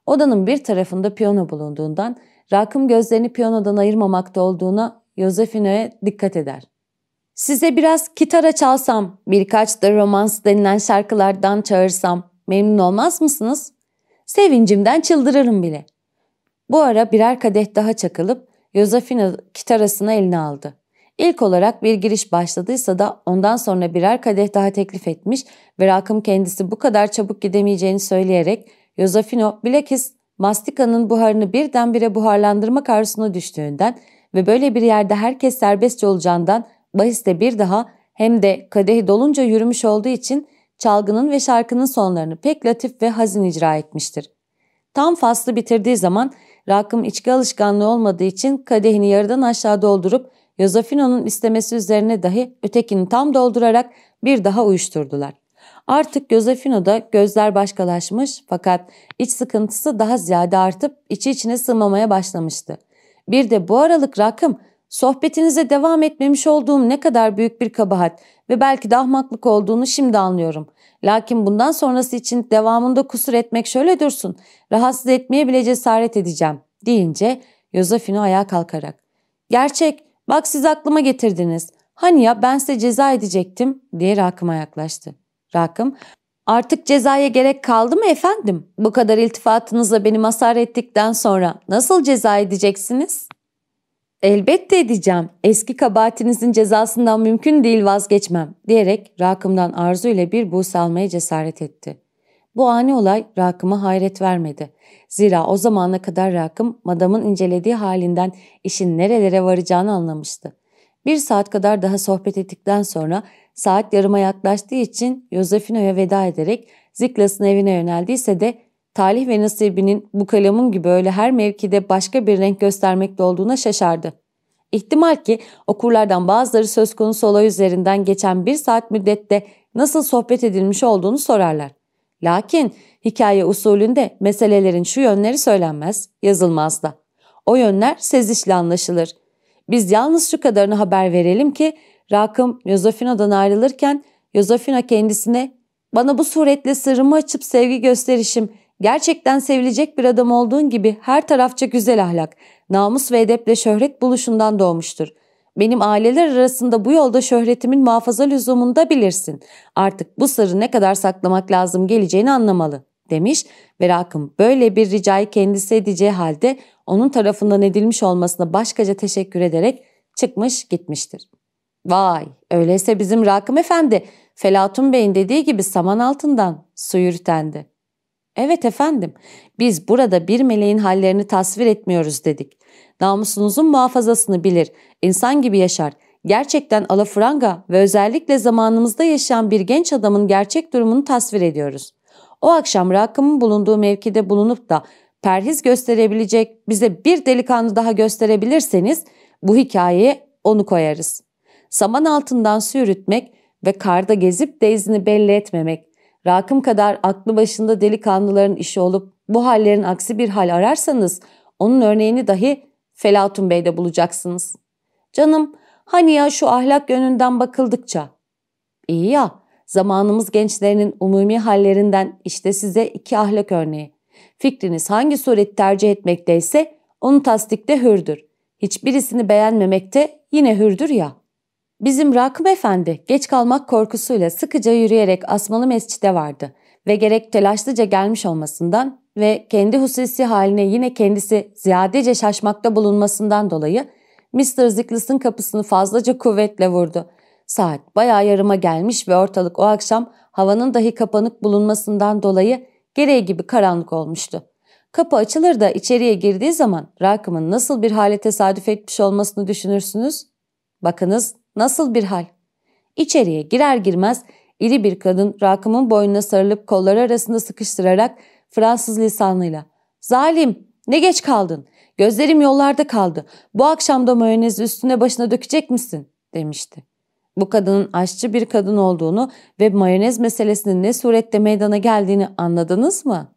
Odanın bir tarafında piyano bulunduğundan Rakım gözlerini piyanodan ayırmamakta olduğuna Yosefino'ya dikkat eder. Size biraz kitara çalsam, birkaç da romans denilen şarkılardan çağırsam memnun olmaz mısınız? Sevincimden çıldırırım bile. Bu ara birer kadeh daha çakılıp Yosefina kitarasını eline aldı. İlk olarak bir giriş başladıysa da ondan sonra birer kadeh daha teklif etmiş ve Rakım kendisi bu kadar çabuk gidemeyeceğini söyleyerek Yosefino bilakis mastika'nın buharını birdenbire buharlandırmak arzusuna düştüğünden ve böyle bir yerde herkes serbestçe olacağından bahiste bir daha hem de kadehi dolunca yürümüş olduğu için çalgının ve şarkının sonlarını pek latif ve hazin icra etmiştir. Tam faslı bitirdiği zaman Rakım içki alışkanlığı olmadığı için kadehini yarıdan aşağı doldurup Yosefino'nun istemesi üzerine dahi ötekini tam doldurarak bir daha uyuşturdular. Artık Yosefino'da gözler başkalaşmış fakat iç sıkıntısı daha ziyade artıp içi içine sığmamaya başlamıştı. Bir de bu aralık rakım sohbetinize devam etmemiş olduğum ne kadar büyük bir kabahat ve belki de ahmaklık olduğunu şimdi anlıyorum. Lakin bundan sonrası için devamında kusur etmek şöyle dursun. Rahatsız etmeye bile cesaret edeceğim deyince Yosefino ayağa kalkarak. Gerçek Bak siz aklıma getirdiniz. Hani ya ben size ceza edecektim diye Rakım'a yaklaştı. Rakım artık cezaya gerek kaldı mı efendim? Bu kadar iltifatınızla beni masar ettikten sonra nasıl ceza edeceksiniz? Elbette edeceğim. Eski kabahatinizin cezasından mümkün değil vazgeçmem diyerek Rakım'dan arzu ile bir buğs almaya cesaret etti. Bu ani olay Rakım'a hayret vermedi. Zira o zamana kadar Rakım madamın incelediği halinden işin nerelere varacağını anlamıştı. Bir saat kadar daha sohbet ettikten sonra saat yarıma yaklaştığı için Yosefino'ya veda ederek Ziklas'ın evine yöneldiyse de talih ve nasibinin bu kalemun gibi öyle her mevkide başka bir renk göstermekte olduğuna şaşardı. İhtimal ki okurlardan bazıları söz konusu olay üzerinden geçen bir saat müddette nasıl sohbet edilmiş olduğunu sorarlar. Lakin hikaye usulünde meselelerin şu yönleri söylenmez, yazılmaz da. O yönler sezişle anlaşılır. Biz yalnız şu kadarını haber verelim ki Rakım Yozofina'dan ayrılırken Yozofina kendisine bana bu suretle sırrımı açıp sevgi gösterişim, gerçekten sevilecek bir adam olduğun gibi her tarafça güzel ahlak, namus ve edeple şöhret buluşundan doğmuştur. Benim aileler arasında bu yolda şöhretimin muhafaza lüzumunda bilirsin. Artık bu sırrı ne kadar saklamak lazım geleceğini anlamalı demiş ve Rakım böyle bir ricayı kendisi edeceği halde onun tarafından edilmiş olmasına başkaca teşekkür ederek çıkmış gitmiştir. Vay öyleyse bizim Rakım Efendi Felatun Bey'in dediği gibi saman altından su yürütendi. Evet efendim biz burada bir meleğin hallerini tasvir etmiyoruz dedik. Namusunuzun muhafazasını bilir, insan gibi yaşar. Gerçekten alafranga ve özellikle zamanımızda yaşayan bir genç adamın gerçek durumunu tasvir ediyoruz. O akşam Rakım'ın bulunduğu mevkide bulunup da perhiz gösterebilecek bize bir delikanlı daha gösterebilirseniz bu hikayeye onu koyarız. Saman altından su yürütmek ve karda gezip de izini belli etmemek, Rakım kadar aklı başında delikanlıların işi olup bu hallerin aksi bir hal ararsanız onun örneğini dahi Felatun Bey'de bulacaksınız. Canım hani ya şu ahlak yönünden bakıldıkça. İyi ya zamanımız gençlerinin umumi hallerinden işte size iki ahlak örneği. Fikriniz hangi sureti tercih etmekteyse onu tasdikte hürdür. Hiçbirisini beğenmemekte yine hürdür ya. Bizim Rakım Efendi geç kalmak korkusuyla sıkıca yürüyerek Asmalı Mescid'e vardı ve gerek telaşlıca gelmiş olmasından ve kendi hususi haline yine kendisi ziyadece şaşmakta bulunmasından dolayı Mr. Ziklis'in kapısını fazlaca kuvvetle vurdu. Saat bayağı yarıma gelmiş ve ortalık o akşam havanın dahi kapanık bulunmasından dolayı gereği gibi karanlık olmuştu. Kapı açılır da içeriye girdiği zaman Rakım'ın nasıl bir hale tesadüf etmiş olmasını düşünürsünüz? Bakınız nasıl bir hal. İçeriye girer girmez iri bir kadın Rakım'ın boynuna sarılıp kolları arasında sıkıştırarak Fransız lisanıyla ''Zalim ne geç kaldın gözlerim yollarda kaldı bu akşam da mayonezi üstüne başına dökecek misin?'' demişti. Bu kadının aşçı bir kadın olduğunu ve mayonez meselesinin ne surette meydana geldiğini anladınız mı?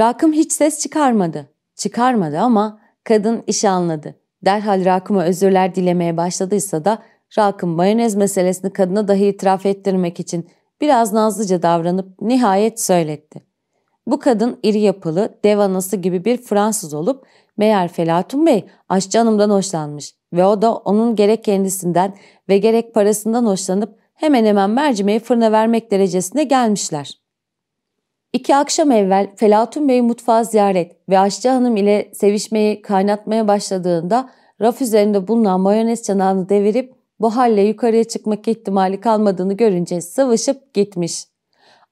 Rakım hiç ses çıkarmadı. Çıkarmadı ama kadın işi anladı. Derhal Rakım'a özürler dilemeye başladıysa da Rakım mayonez meselesini kadına dahi itiraf ettirmek için biraz nazlıca davranıp nihayet söyletti. Bu kadın iri yapılı, dev anası gibi bir Fransız olup meğer Felatun Bey aşçı hanımdan hoşlanmış ve o da onun gerek kendisinden ve gerek parasından hoşlanıp hemen hemen mercimeği fırına vermek derecesine gelmişler. İki akşam evvel Felatun Bey mutfağı ziyaret ve aşçı hanım ile sevişmeyi kaynatmaya başladığında raf üzerinde bulunan mayonez çanağını devirip bu halle yukarıya çıkmak ihtimali kalmadığını görünce sıvışıp gitmiş.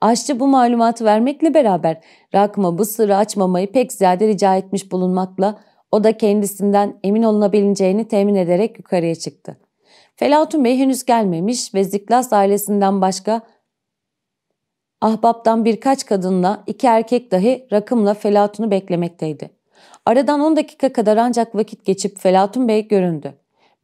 Aşçı bu malumatı vermekle beraber Rakım'a bu sırrı açmamayı pek ziyade rica etmiş bulunmakla o da kendisinden emin olunabileceğini temin ederek yukarıya çıktı. Felatun Bey henüz gelmemiş ve Ziklas ailesinden başka ahbaptan birkaç kadınla iki erkek dahi rakımla Felatun'u beklemekteydi. Aradan 10 dakika kadar ancak vakit geçip Felatun Bey göründü.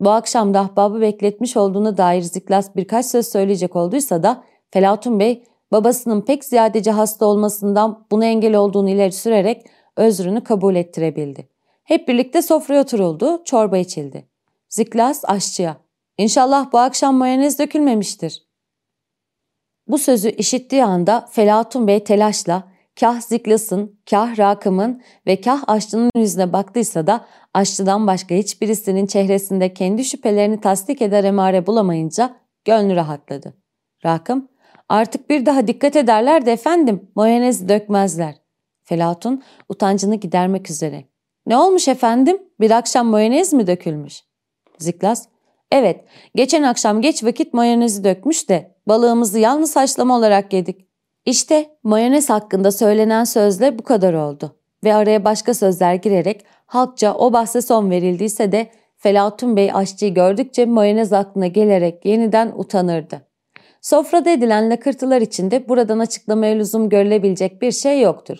Bu akşam da ahbabı bekletmiş olduğuna dair Ziklas birkaç söz söyleyecek olduysa da Felatun Bey babasının pek ziyadece hasta olmasından buna engel olduğunu ileri sürerek özrünü kabul ettirebildi. Hep birlikte sofraya oturuldu, çorba içildi. Ziklas aşçıya, İnşallah bu akşam mayonez dökülmemiştir. Bu sözü işittiği anda Felatun Bey telaşla kah Ziklas'ın, kah Rakım'ın ve kah aşçının yüzüne baktıysa da aşçıdan başka hiçbirisinin çehresinde kendi şüphelerini tasdik eder emare bulamayınca gönlü rahatladı. Rakım, artık bir daha dikkat ederler de efendim mayonez dökmezler. Felatun utancını gidermek üzere. Ne olmuş efendim? Bir akşam mayonez mi dökülmüş? Ziklas, evet geçen akşam geç vakit mayonezi dökmüş de balığımızı yalnız haşlama olarak yedik. İşte mayonez hakkında söylenen sözle bu kadar oldu ve araya başka sözler girerek halkça o bahse son verildiyse de Felatun Bey aşçıyı gördükçe mayonez aklına gelerek yeniden utanırdı. Sofrada edilen lakırtılar içinde buradan açıklamaya lüzum görülebilecek bir şey yoktur.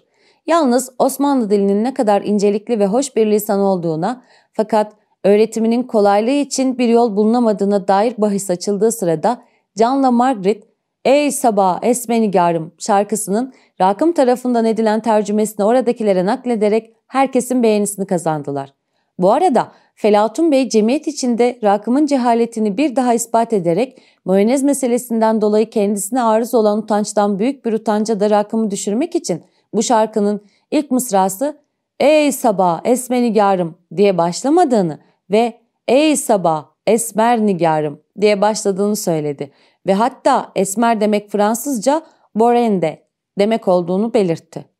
Yalnız Osmanlı dilinin ne kadar incelikli ve hoş bir lisan olduğuna fakat öğretiminin kolaylığı için bir yol bulunamadığına dair bahis açıldığı sırada Can'la Margaret Ey sabah esmenigarım şarkısının Rakım tarafından edilen tercümesini oradakilere naklederek herkesin beğenisini kazandılar. Bu arada Felatun Bey cemiyet içinde Rakım'ın cehaletini bir daha ispat ederek mayonez meselesinden dolayı kendisine arız olan utançtan büyük bir utanca da Rakım'ı düşürmek için bu şarkının ilk mısrası ''Ey sabah esmenigarım'' diye başlamadığını ve ''Ey sabah Esmer Nigarım diye başladığını söyledi ve hatta esmer demek Fransızca borende demek olduğunu belirtti.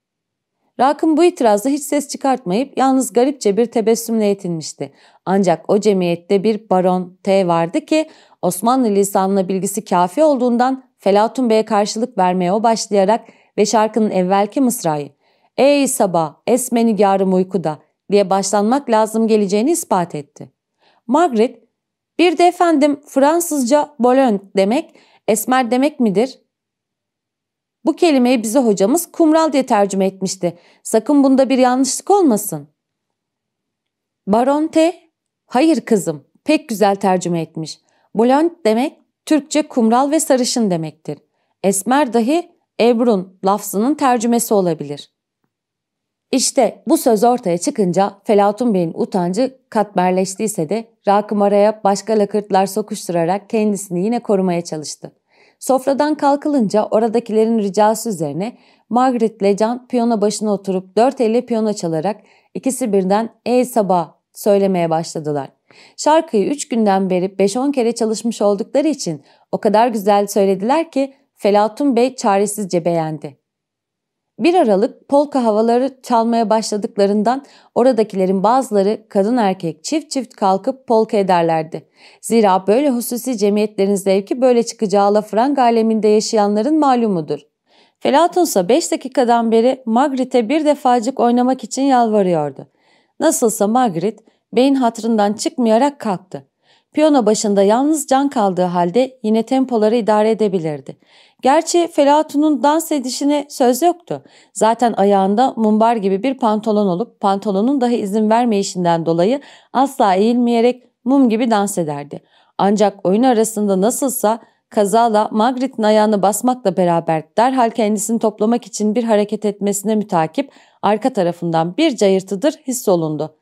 Rakım bu itirazda hiç ses çıkartmayıp yalnız garipçe bir tebessümle yetinmişti. Ancak o cemiyette bir baron T vardı ki Osmanlı lisanına bilgisi kafi olduğundan Felatun Bey'e karşılık vermeye o başlayarak ve şarkının evvelki mısrayı ''Ey sabah esme nigarım uykuda'' diye başlanmak lazım geleceğini ispat etti. Margaret bir de efendim Fransızca Boulogne demek esmer demek midir? Bu kelimeyi bize hocamız kumral diye tercüme etmişti. Sakın bunda bir yanlışlık olmasın. Baron T. Hayır kızım. Pek güzel tercüme etmiş. Blond demek Türkçe kumral ve sarışın demektir. Esmer dahi Ebrun lafzının tercümesi olabilir. İşte bu söz ortaya çıkınca Felatun Bey'in utancı katmerleştiyse de Rakım araya başka lakırtlar sokuşturarak kendisini yine korumaya çalıştı. Sofradan kalkılınca oradakilerin ricası üzerine Margaret ile Can piyano başına oturup dört elle piyano çalarak ikisi birden ''Ey sabah'' söylemeye başladılar. Şarkıyı üç günden beri beş on kere çalışmış oldukları için o kadar güzel söylediler ki Felatun Bey çaresizce beğendi. Bir aralık polka havaları çalmaya başladıklarından oradakilerin bazıları kadın erkek çift çift kalkıp polka ederlerdi. Zira böyle hususi cemiyetlerin zevki böyle çıkacağı lafrang aleminde yaşayanların malumudur. Felatun ise 5 dakikadan beri Margaret'e bir defacık oynamak için yalvarıyordu. Nasılsa Margaret beyin hatırından çıkmayarak kalktı. Piyano başında yalnız can kaldığı halde yine tempoları idare edebilirdi. Gerçi Felatun'un dans edişine söz yoktu. Zaten ayağında mumbar gibi bir pantolon olup pantolonun dahi izin vermeyişinden dolayı asla eğilmeyerek mum gibi dans ederdi. Ancak oyun arasında nasılsa kazala Margaret'in ayağını basmakla beraber derhal kendisini toplamak için bir hareket etmesine mütakip arka tarafından bir cayırtıdır hissolundu.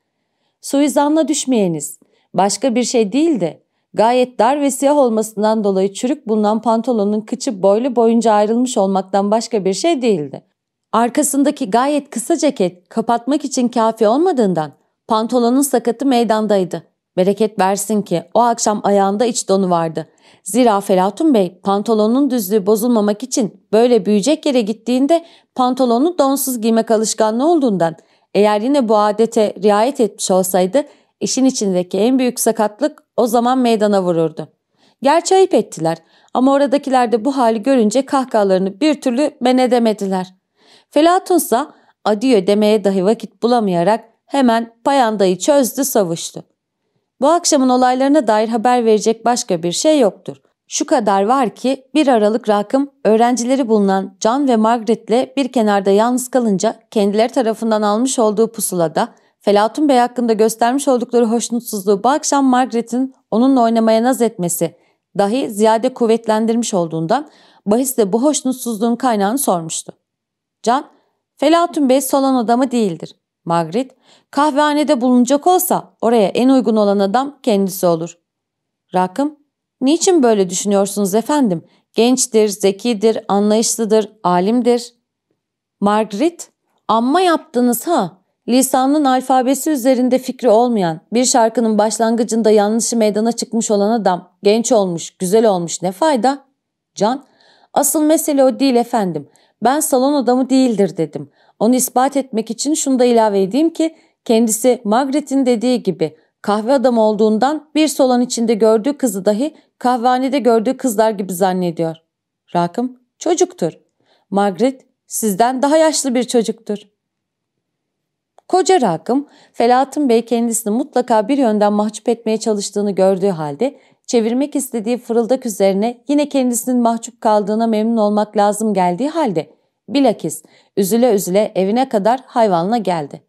Suizanla düşmeyeniz. Başka bir şey değildi. Gayet dar ve siyah olmasından dolayı çürük bulunan pantolonun kıçı boylu boyunca ayrılmış olmaktan başka bir şey değildi. Arkasındaki gayet kısa ceket kapatmak için kafi olmadığından pantolonun sakatı meydandaydı. Bereket versin ki o akşam ayağında iç donu vardı. Zira Felatun Bey pantolonun düzlüğü bozulmamak için böyle büyüyecek yere gittiğinde pantolonu donsuz giymek alışkanlığı olduğundan eğer yine bu adete riayet etmiş olsaydı işin içindeki en büyük sakatlık o zaman meydana vururdu. Gerçi ayıp ettiler ama oradakiler de bu hali görünce kahkahalarını bir türlü men edemediler. Felatunsa adiyo demeye dahi vakit bulamayarak hemen payandayı çözdü savuştu. Bu akşamın olaylarına dair haber verecek başka bir şey yoktur. Şu kadar var ki bir aralık rakım öğrencileri bulunan Can ve Margaret'le bir kenarda yalnız kalınca kendileri tarafından almış olduğu pusulada Felatun Bey hakkında göstermiş oldukları hoşnutsuzluğu bu akşam Margaret'in onunla oynamaya naz etmesi dahi ziyade kuvvetlendirmiş olduğundan bahis de bu hoşnutsuzluğun kaynağını sormuştu. Can, Felatun Bey salon adamı değildir. Margaret, kahvehanede bulunacak olsa oraya en uygun olan adam kendisi olur. Rakım, niçin böyle düşünüyorsunuz efendim? Gençtir, zekidir, anlayışlıdır, alimdir. Margaret, amma yaptınız ha. Lisanın alfabesi üzerinde fikri olmayan, bir şarkının başlangıcında yanlışı meydana çıkmış olan adam, genç olmuş, güzel olmuş ne fayda? Can, asıl mesele o değil efendim. Ben salon adamı değildir dedim. Onu ispat etmek için şunu da ilave edeyim ki kendisi Margaret'in dediği gibi kahve adamı olduğundan bir salon içinde gördüğü kızı dahi kahvehanede gördüğü kızlar gibi zannediyor. Rakım çocuktur. Margaret sizden daha yaşlı bir çocuktur. Koca Rakım, Felatın Bey kendisini mutlaka bir yönden mahcup etmeye çalıştığını gördüğü halde çevirmek istediği fırıldak üzerine yine kendisinin mahcup kaldığına memnun olmak lazım geldiği halde bilakis üzüle üzüle evine kadar hayvanla geldi.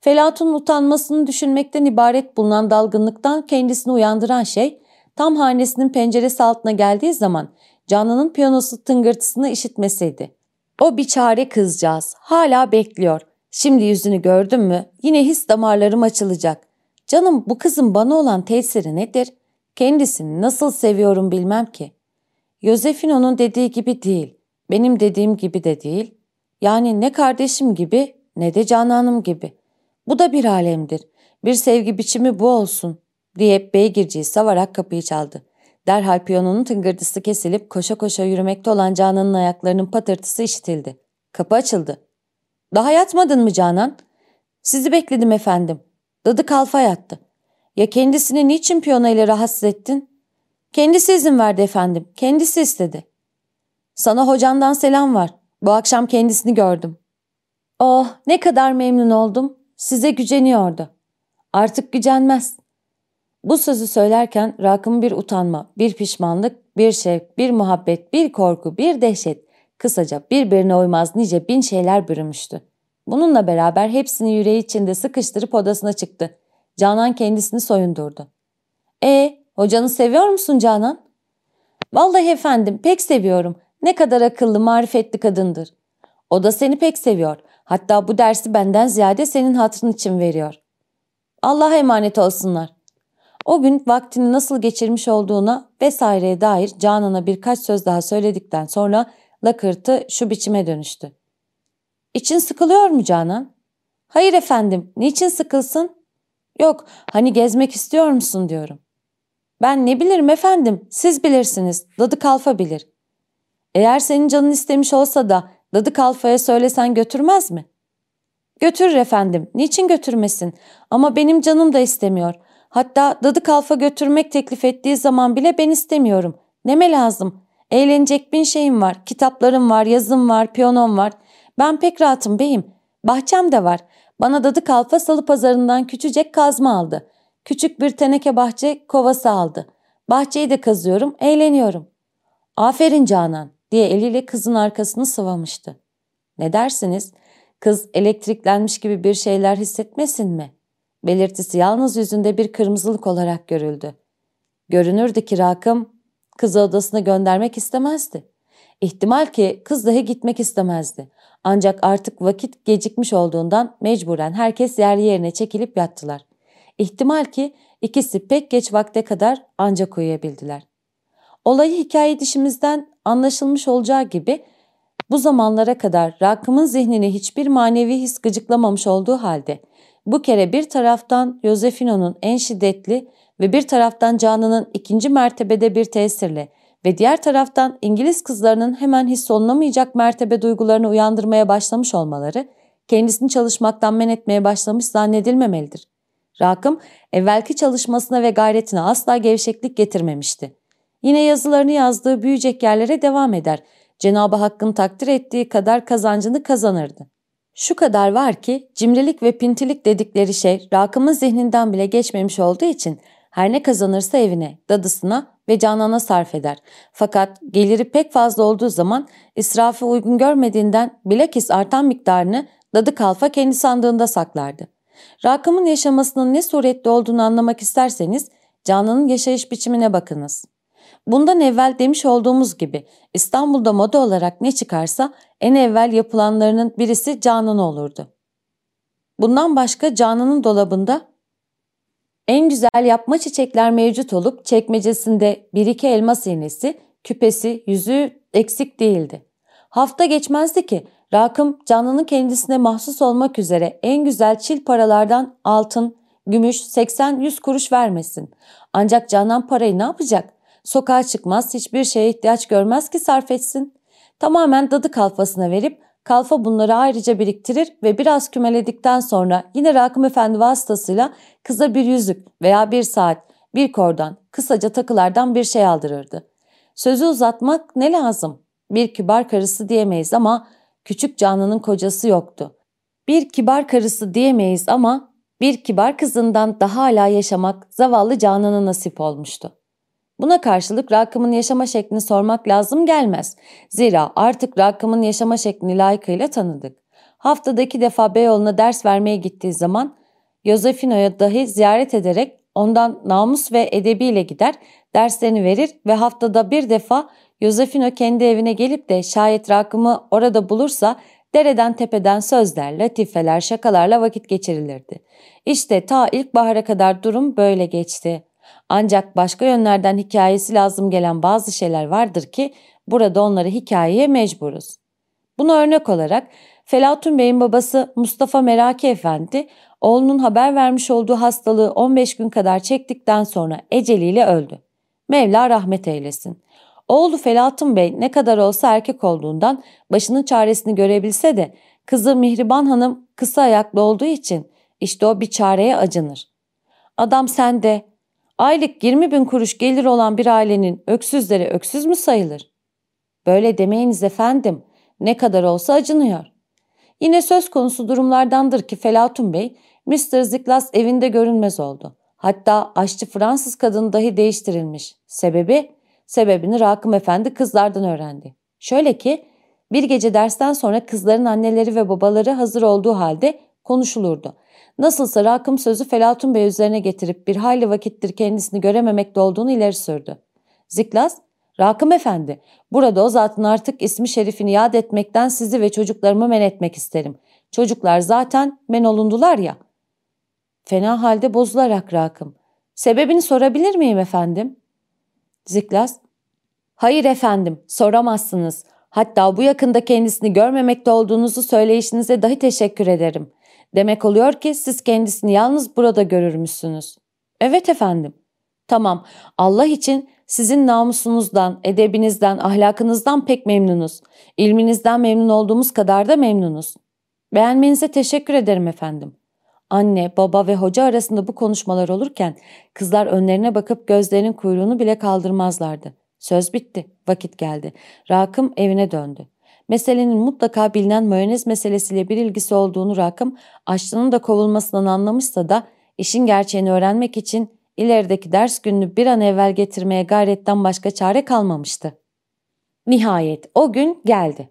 Felatun utanmasını düşünmekten ibaret bulunan dalgınlıktan kendisini uyandıran şey tam hanesinin penceresi altına geldiği zaman canlının piyanosu tıngırtısını işitmesiydi. O biçare kızcağız hala bekliyor Şimdi yüzünü gördüm mü yine his damarlarım açılacak. Canım bu kızın bana olan tesiri nedir? Kendisini nasıl seviyorum bilmem ki. Yosefino'nun dediği gibi değil. Benim dediğim gibi de değil. Yani ne kardeşim gibi ne de Canan'ım gibi. Bu da bir alemdir. Bir sevgi biçimi bu olsun. diye beygirciyi savarak kapıyı çaldı. Derhal piyononun tıngırdısı kesilip koşa koşa yürümekte olan Canan'ın ayaklarının patırtısı işitildi. Kapı açıldı. Daha yatmadın mı Canan? Sizi bekledim efendim. Dadı kalfa yattı. Ya kendisini niçin piyano ile rahatsız ettin? Kendisi izin verdi efendim. Kendisi istedi. Sana hocandan selam var. Bu akşam kendisini gördüm. Oh ne kadar memnun oldum. Size güceniyordu. Artık gücenmez. Bu sözü söylerken Rakım bir utanma, bir pişmanlık, bir şevk, bir muhabbet, bir korku, bir dehşet, kısaca birbirine uymaz nice bin şeyler bürümüştü. Bununla beraber hepsini yüreği içinde sıkıştırıp odasına çıktı. Canan kendisini soyundurdu. E hocanı seviyor musun Canan? Vallahi efendim pek seviyorum. Ne kadar akıllı, marifetli kadındır. O da seni pek seviyor. Hatta bu dersi benden ziyade senin hatırın için veriyor. Allah'a emanet olsunlar. O gün vaktini nasıl geçirmiş olduğuna vesaireye dair Canan'a birkaç söz daha söyledikten sonra lakırtı şu biçime dönüştü. İçin sıkılıyor mu Canan? Hayır efendim, niçin sıkılsın? Yok, hani gezmek istiyor musun diyorum. Ben ne bilirim efendim, siz bilirsiniz, Dadı Kalfa bilir. Eğer senin canın istemiş olsa da Dadı Kalfa'ya söylesen götürmez mi? Götürür efendim, niçin götürmesin? Ama benim canım da istemiyor. Hatta Dadı Kalfa götürmek teklif ettiği zaman bile ben istemiyorum. Neme lazım? Eğlenecek bin şeyim var, kitaplarım var, yazım var, piyonom var. Ben pek rahatım beyim. Bahçem de var. Bana Dadı Kalfa salı pazarından küçücek kazma aldı. Küçük bir teneke bahçe kovası aldı. Bahçeyi de kazıyorum, eğleniyorum. Aferin Canan diye eliyle kızın arkasını sıvamıştı. Ne dersiniz? Kız elektriklenmiş gibi bir şeyler hissetmesin mi? Belirtisi yalnız yüzünde bir kırmızılık olarak görüldü. Görünürdü ki Rakım kızı odasına göndermek istemezdi. İhtimal ki kız dahi gitmek istemezdi. Ancak artık vakit gecikmiş olduğundan mecburen herkes yerli yerine çekilip yattılar. İhtimal ki ikisi pek geç vakte kadar ancak uyuyabildiler. Olayı hikaye dişimizden anlaşılmış olacağı gibi bu zamanlara kadar Rakım'ın zihnini hiçbir manevi his gıcıklamamış olduğu halde bu kere bir taraftan Josefino'nun en şiddetli ve bir taraftan Canan'ın ikinci mertebede bir tesirle ve diğer taraftan İngiliz kızlarının hemen hissolunamayacak mertebe duygularını uyandırmaya başlamış olmaları kendisini çalışmaktan men etmeye başlamış zannedilmemelidir. Rakım evvelki çalışmasına ve gayretine asla gevşeklik getirmemişti. Yine yazılarını yazdığı büyüyecek yerlere devam eder. Cenab-ı Hakk'ın takdir ettiği kadar kazancını kazanırdı. Şu kadar var ki cimrilik ve pintilik dedikleri şey Rakım'ın zihninden bile geçmemiş olduğu için her ne kazanırsa evine, dadısına ve canana sarf eder. Fakat geliri pek fazla olduğu zaman israfı uygun görmediğinden bilakis artan miktarını dadı kalfa kendi sandığında saklardı. Rakım'ın yaşamasının ne suretli olduğunu anlamak isterseniz Canan'ın yaşayış biçimine bakınız. Bundan evvel demiş olduğumuz gibi İstanbul'da moda olarak ne çıkarsa en evvel yapılanlarının birisi Canan olurdu. Bundan başka Canan'ın dolabında en güzel yapma çiçekler mevcut olup çekmecesinde bir iki elmas iğnesi, küpesi, yüzüğü eksik değildi. Hafta geçmezdi ki Rakım Canan'ın kendisine mahsus olmak üzere en güzel çil paralardan altın, gümüş, 80-100 kuruş vermesin. Ancak Canan parayı ne yapacak? Sokağa çıkmaz, hiçbir şeye ihtiyaç görmez ki sarf etsin. Tamamen dadı kalfasına verip kalfa bunları ayrıca biriktirir ve biraz kümeledikten sonra yine Rakım Efendi vasıtasıyla kıza bir yüzük veya bir saat, bir kordan, kısaca takılardan bir şey aldırırdı. Sözü uzatmak ne lazım? Bir kibar karısı diyemeyiz ama küçük Canan'ın kocası yoktu. Bir kibar karısı diyemeyiz ama bir kibar kızından daha hala yaşamak zavallı Canan'a nasip olmuştu. Buna karşılık Rakım'ın yaşama şeklini sormak lazım gelmez. Zira artık Rakım'ın yaşama şeklini layıkıyla tanıdık. Haftada iki defa Beyoğlu'na ders vermeye gittiği zaman Yosefino'ya dahi ziyaret ederek ondan namus ve edebiyle gider, derslerini verir ve haftada bir defa Yosefino kendi evine gelip de şayet Rakım'ı orada bulursa dereden tepeden sözler, latifeler, şakalarla vakit geçirilirdi. İşte ta ilkbahara kadar durum böyle geçti. Ancak başka yönlerden hikayesi lazım gelen bazı şeyler vardır ki burada onları hikayeye mecburuz. Buna örnek olarak Felatun Bey'in babası Mustafa Meraki Efendi Oğlunun haber vermiş olduğu hastalığı 15 gün kadar çektikten sonra eceliyle öldü. Mevla rahmet eylesin. Oğlu Felatun Bey ne kadar olsa erkek olduğundan başının çaresini görebilse de kızı Mihriban Hanım kısa ayaklı olduğu için işte o bir çareye acınır. Adam sende aylık 20 bin kuruş gelir olan bir ailenin öksüzleri öksüz mü sayılır? Böyle demeyiniz efendim ne kadar olsa acınıyor. Yine söz konusu durumlardandır ki Felatun Bey Mr. Ziklas evinde görünmez oldu. Hatta aşçı Fransız kadın dahi değiştirilmiş. Sebebi? Sebebini Rakım Efendi kızlardan öğrendi. Şöyle ki bir gece dersten sonra kızların anneleri ve babaları hazır olduğu halde konuşulurdu. Nasılsa Rakım sözü Felatun Bey üzerine getirip bir hayli vakittir kendisini görememekte olduğunu ileri sürdü. Ziklas, Rakım Efendi, burada o zatın artık ismi şerifini yad etmekten sizi ve çocuklarımı men etmek isterim. Çocuklar zaten men olundular ya. Fena halde bozularak Rakım. Sebebini sorabilir miyim efendim? Ziklas, hayır efendim soramazsınız. Hatta bu yakında kendisini görmemekte olduğunuzu söyleyişinize dahi teşekkür ederim. Demek oluyor ki siz kendisini yalnız burada görürmüşsünüz. Evet efendim. Tamam Allah için sizin namusunuzdan, edebinizden, ahlakınızdan pek memnunuz. İlminizden memnun olduğumuz kadar da memnunuz. Beğenmenize teşekkür ederim efendim. Anne, baba ve hoca arasında bu konuşmalar olurken kızlar önlerine bakıp gözlerinin kuyruğunu bile kaldırmazlardı. Söz bitti, vakit geldi. Rakım evine döndü. Meselenin mutlaka bilinen mayonez meselesiyle bir ilgisi olduğunu Rakım, aşçının da kovulmasından anlamışsa da işin gerçeğini öğrenmek için ilerideki ders gününü bir an evvel getirmeye gayretten başka çare kalmamıştı. Nihayet o gün geldi.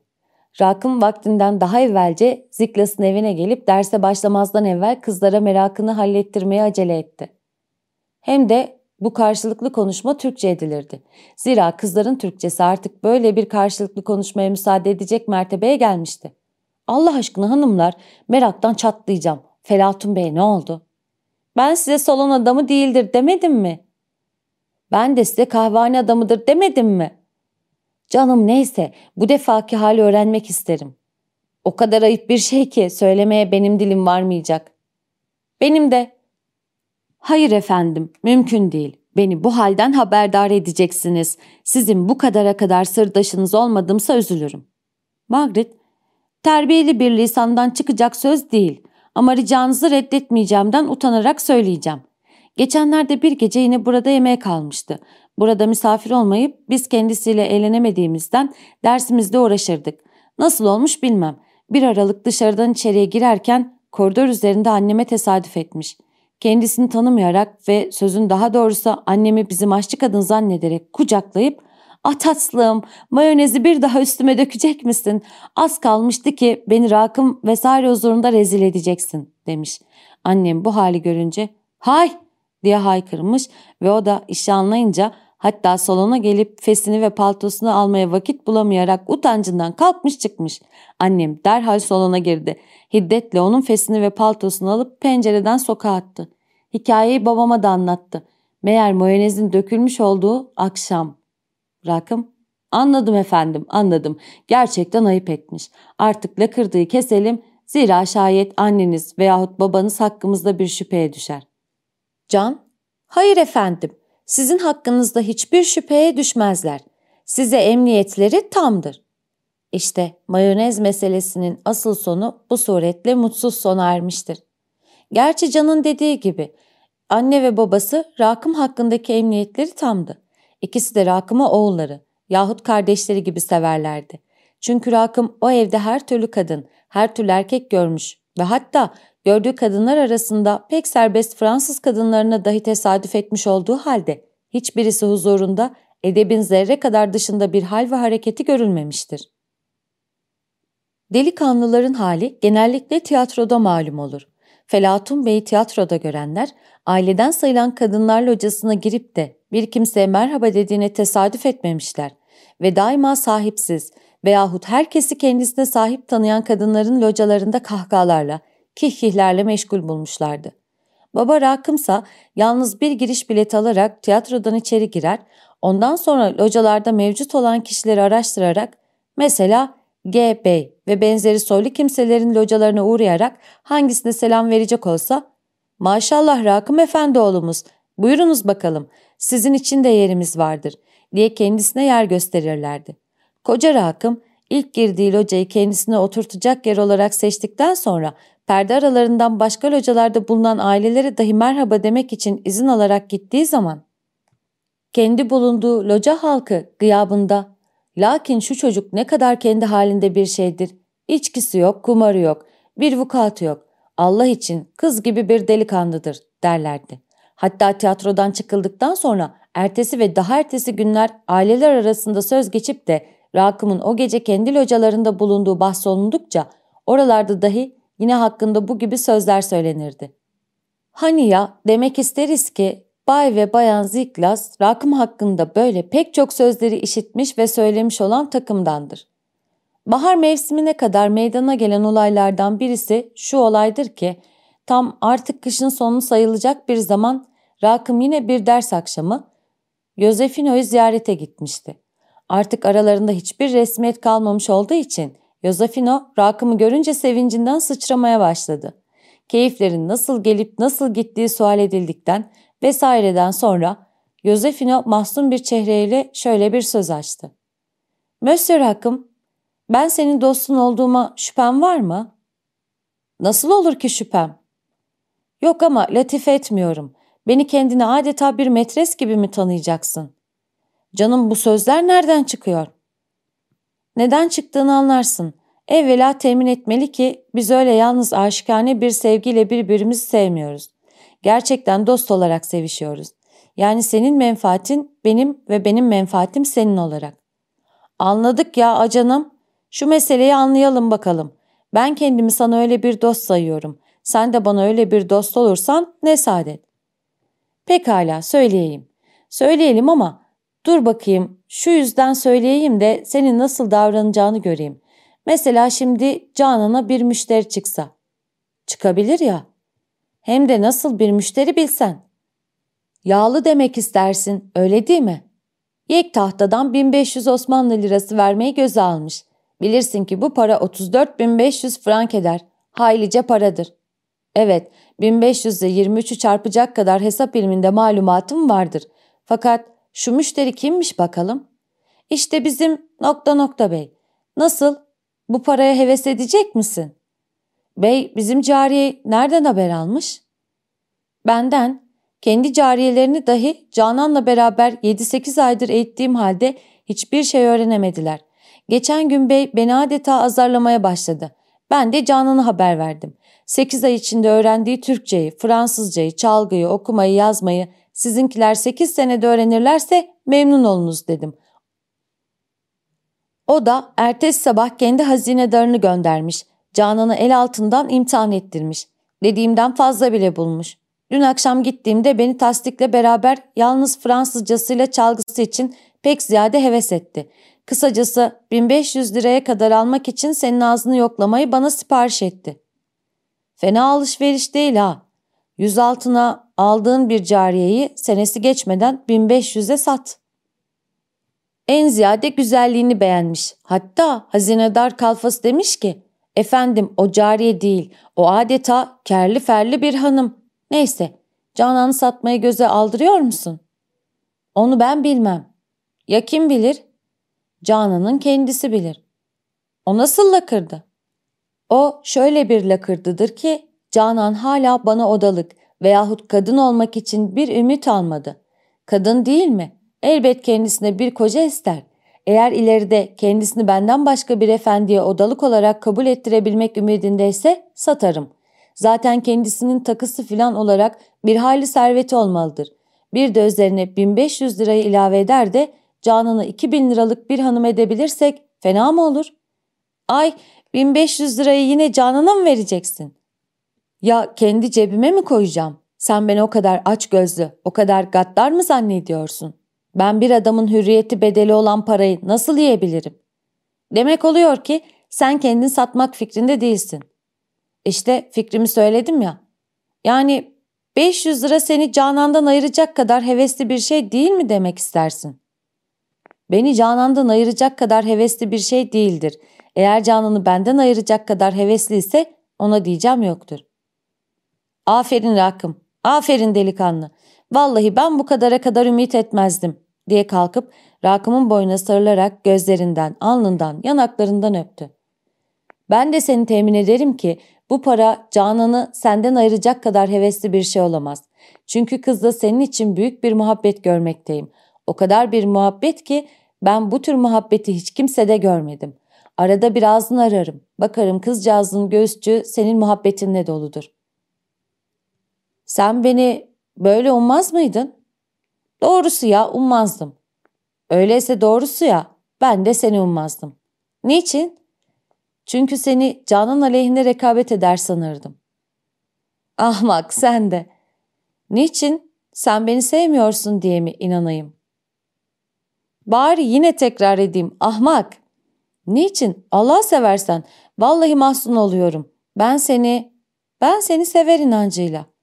Rakım vaktinden daha evvelce Ziklas'ın evine gelip derse başlamazdan evvel kızlara merakını hallettirmeye acele etti. Hem de bu karşılıklı konuşma Türkçe edilirdi. Zira kızların Türkçesi artık böyle bir karşılıklı konuşmaya müsaade edecek mertebeye gelmişti. Allah aşkına hanımlar meraktan çatlayacağım. Felatun Bey ne oldu? Ben size salon adamı değildir demedim mi? Ben de size kahvehane adamıdır demedim mi? Canım neyse bu defaki hali öğrenmek isterim. O kadar ayıp bir şey ki söylemeye benim dilim varmayacak. Benim de. Hayır efendim mümkün değil. Beni bu halden haberdar edeceksiniz. Sizin bu kadara kadar sırdaşınız olmadımsa üzülürüm. Margaret, terbiyeli bir lisandan çıkacak söz değil ama ricanızı reddetmeyeceğimden utanarak söyleyeceğim. Geçenlerde bir gece yine burada yemeğe kalmıştı. Burada misafir olmayıp biz kendisiyle eğlenemediğimizden dersimizde uğraşırdık. Nasıl olmuş bilmem. Bir aralık dışarıdan içeriye girerken koridor üzerinde anneme tesadüf etmiş. Kendisini tanımayarak ve sözün daha doğrusu annemi bizim aşçı kadın zannederek kucaklayıp ''Ah tatlım mayonezi bir daha üstüme dökecek misin? Az kalmıştı ki beni rakım vesaire huzurunda rezil edeceksin.'' demiş. Annem bu hali görünce ''Hay!'' diye haykırmış ve o da işi anlayınca Hatta salona gelip fesini ve paltosunu almaya vakit bulamayarak utancından kalkmış çıkmış. Annem derhal salona girdi. Hiddetle onun fesini ve paltosunu alıp pencereden sokağa attı. Hikayeyi babama da anlattı. Meğer mayonezin dökülmüş olduğu akşam. Rakım, anladım efendim anladım. Gerçekten ayıp etmiş. Artık lakırdığı keselim zira şayet anneniz veyahut babanız hakkımızda bir şüpheye düşer. Can, hayır efendim sizin hakkınızda hiçbir şüpheye düşmezler. Size emniyetleri tamdır. İşte mayonez meselesinin asıl sonu bu suretle mutsuz sona ermiştir. Gerçi Can'ın dediği gibi anne ve babası Rakım hakkındaki emniyetleri tamdı. İkisi de Rakım'a oğulları yahut kardeşleri gibi severlerdi. Çünkü Rakım o evde her türlü kadın, her türlü erkek görmüş ve hatta gördüğü kadınlar arasında pek serbest Fransız kadınlarına dahi tesadüf etmiş olduğu halde hiçbirisi huzurunda edebin zerre kadar dışında bir hal ve hareketi görülmemiştir. Delikanlıların hali genellikle tiyatroda malum olur. Felatun Bey'i tiyatroda görenler, aileden sayılan kadınlar locasına girip de bir kimseye merhaba dediğine tesadüf etmemişler ve daima sahipsiz veyahut herkesi kendisine sahip tanıyan kadınların localarında kahkahalarla, kihkihlerle meşgul bulmuşlardı. Baba Rakımsa yalnız bir giriş bileti alarak tiyatrodan içeri girer, ondan sonra localarda mevcut olan kişileri araştırarak mesela G. Bey ve benzeri soylu kimselerin localarına uğrayarak hangisine selam verecek olsa ''Maşallah Rakım Efendi oğlumuz, buyurunuz bakalım, sizin için de yerimiz vardır.'' diye kendisine yer gösterirlerdi. Koca Rakım ilk girdiği locayı kendisine oturtacak yer olarak seçtikten sonra perde aralarından başka localarda bulunan ailelere dahi merhaba demek için izin alarak gittiği zaman kendi bulunduğu loca halkı gıyabında lakin şu çocuk ne kadar kendi halinde bir şeydir. İçkisi yok, kumarı yok, bir vukuatı yok. Allah için kız gibi bir delikanlıdır derlerdi. Hatta tiyatrodan çıkıldıktan sonra ertesi ve daha ertesi günler aileler arasında söz geçip de Rakım'ın o gece kendi localarında bulunduğu bahsolundukça oralarda dahi yine hakkında bu gibi sözler söylenirdi. Hani ya demek isteriz ki Bay ve Bayan Ziklas rakım hakkında böyle pek çok sözleri işitmiş ve söylemiş olan takımdandır. Bahar mevsimine kadar meydana gelen olaylardan birisi şu olaydır ki tam artık kışın sonu sayılacak bir zaman Rakım yine bir ders akşamı Yosefino'yu ziyarete gitmişti. Artık aralarında hiçbir resmiyet kalmamış olduğu için Yosefino Rakım'ı görünce sevincinden sıçramaya başladı. Keyiflerin nasıl gelip nasıl gittiği sual edildikten vesaireden sonra Yosefino mahzun bir çehreyle şöyle bir söz açtı. Monsieur Hakkım, ben senin dostun olduğuma şüphem var mı? Nasıl olur ki şüphem? Yok ama latife etmiyorum. Beni kendine adeta bir metres gibi mi tanıyacaksın? Canım bu sözler nereden çıkıyor? Neden çıktığını anlarsın. Evvela temin etmeli ki biz öyle yalnız aşikane bir sevgiyle birbirimizi sevmiyoruz. Gerçekten dost olarak sevişiyoruz. Yani senin menfaatin benim ve benim menfaatim senin olarak. Anladık ya acanım. Şu meseleyi anlayalım bakalım. Ben kendimi sana öyle bir dost sayıyorum. Sen de bana öyle bir dost olursan ne saadet. Pekala söyleyeyim. Söyleyelim ama dur bakayım şu yüzden söyleyeyim de senin nasıl davranacağını göreyim. Mesela şimdi Canan'a bir müşteri çıksa. Çıkabilir ya. Hem de nasıl bir müşteri bilsen. Yağlı demek istersin, öyle değil mi? Yek tahtadan 1500 Osmanlı lirası vermeyi göze almış. Bilirsin ki bu para 34.500 frank eder. Haylice paradır. Evet, 1500 ile 23'ü çarpacak kadar hesap ilminde malumatım vardır. Fakat şu müşteri kimmiş bakalım? İşte bizim nokta nokta bey. Nasıl? Bu paraya heves edecek misin? Bey bizim cariye nereden haber almış? Benden. Kendi cariyelerini dahi Canan'la beraber 7-8 aydır eğittiğim halde hiçbir şey öğrenemediler. Geçen gün bey beni adeta azarlamaya başladı. Ben de Canan'a haber verdim. 8 ay içinde öğrendiği Türkçeyi, Fransızcayı, çalgıyı, okumayı, yazmayı sizinkiler 8 senede öğrenirlerse memnun olunuz dedim. O da ertesi sabah kendi hazinedarını göndermiş. Canan'ı el altından imtihan ettirmiş. Dediğimden fazla bile bulmuş. Dün akşam gittiğimde beni tasdikle beraber yalnız Fransızcasıyla çalgısı için pek ziyade heves etti. Kısacası 1500 liraya kadar almak için senin ağzını yoklamayı bana sipariş etti. Fena alışveriş değil ha. Yüz altına aldığın bir cariyeyi senesi geçmeden 1500'e sat. En ziyade güzelliğini beğenmiş. Hatta hazinedar kalfası demiş ki Efendim o cariye değil, o adeta kerli ferli bir hanım. Neyse, Canan'ı satmayı göze aldırıyor musun? Onu ben bilmem. Ya kim bilir? Canan'ın kendisi bilir. O nasıl lakırdı? O şöyle bir lakırdıdır ki Canan hala bana odalık veyahut kadın olmak için bir ümit almadı. Kadın değil mi? Elbet kendisine bir koca ister. Eğer ileride kendisini benden başka bir efendiye odalık olarak kabul ettirebilmek ümidindeyse satarım. Zaten kendisinin takısı filan olarak bir hali serveti olmalıdır. Bir de üzerine 1500 lirayı ilave eder de Canan'ı 2000 liralık bir hanım edebilirsek fena mı olur? Ay 1500 lirayı yine Canan'a mı vereceksin? Ya kendi cebime mi koyacağım? Sen beni o kadar aç gözlü, o kadar gaddar mı zannediyorsun? Ben bir adamın hürriyeti bedeli olan parayı nasıl yiyebilirim? Demek oluyor ki sen kendin satmak fikrinde değilsin. İşte fikrimi söyledim ya. Yani 500 lira seni Canan'dan ayıracak kadar hevesli bir şey değil mi demek istersin? Beni Canan'dan ayıracak kadar hevesli bir şey değildir. Eğer canını benden ayıracak kadar hevesliyse ona diyeceğim yoktur. Aferin Rakım, aferin delikanlı. Vallahi ben bu kadara kadar ümit etmezdim diye kalkıp Rakım'ın boynuna sarılarak gözlerinden, alnından, yanaklarından öptü. Ben de seni temin ederim ki bu para Canan'ı senden ayıracak kadar hevesli bir şey olamaz. Çünkü kızda senin için büyük bir muhabbet görmekteyim. O kadar bir muhabbet ki ben bu tür muhabbeti hiç kimsede görmedim. Arada bir ağzını ararım. Bakarım kızcağızın göğüsçü senin muhabbetinle doludur. Sen beni böyle ummaz mıydın? Doğrusu ya ummazdım. Öyleyse doğrusu ya ben de seni ummazdım. Niçin? Çünkü seni Canan aleyhine rekabet eder sanırdım. Ahmak sen de. Niçin? Sen beni sevmiyorsun diye mi inanayım? Bari yine tekrar edeyim. Ahmak. Niçin? Allah seversen. Vallahi mahzun oluyorum. Ben seni, ben seni sever inancıyla.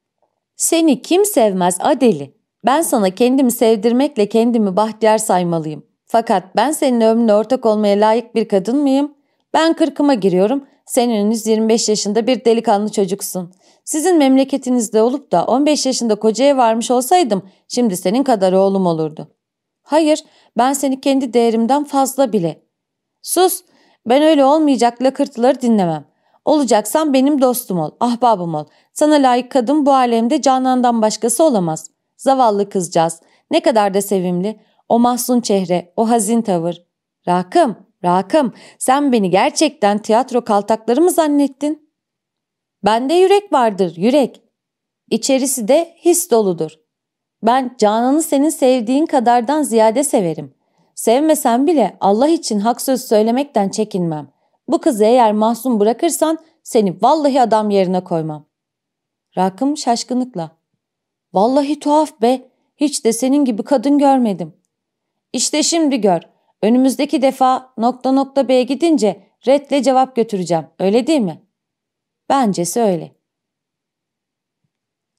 Seni kim sevmez Adeli? Ben sana kendimi sevdirmekle kendimi bahtiyar saymalıyım. Fakat ben senin ömrüne ortak olmaya layık bir kadın mıyım? Ben kırkıma giriyorum. Sen henüz 25 yaşında bir delikanlı çocuksun. Sizin memleketinizde olup da 15 yaşında kocaya varmış olsaydım şimdi senin kadar oğlum olurdu. Hayır, ben seni kendi değerimden fazla bile. Sus, ben öyle olmayacak lakırtıları dinlemem. Olacaksan benim dostum ol, ahbabım ol. Sana layık kadın bu alemde Canan'dan başkası olamaz. Zavallı kızcağız. Ne kadar da sevimli. O mahzun çehre, o hazin tavır. Rakım, Rakım, sen beni gerçekten tiyatro kaltakları mı zannettin? Bende yürek vardır, yürek. İçerisi de his doludur. Ben Canan'ı senin sevdiğin kadardan ziyade severim. Sevmesem bile Allah için hak söz söylemekten çekinmem. Bu kızı eğer mahzun bırakırsan seni vallahi adam yerine koymam. Rakım şaşkınlıkla. Vallahi tuhaf be. Hiç de senin gibi kadın görmedim. İşte şimdi gör. Önümüzdeki defa nokta nokta B'ye gidince redle cevap götüreceğim. Öyle değil mi? Bencesi öyle.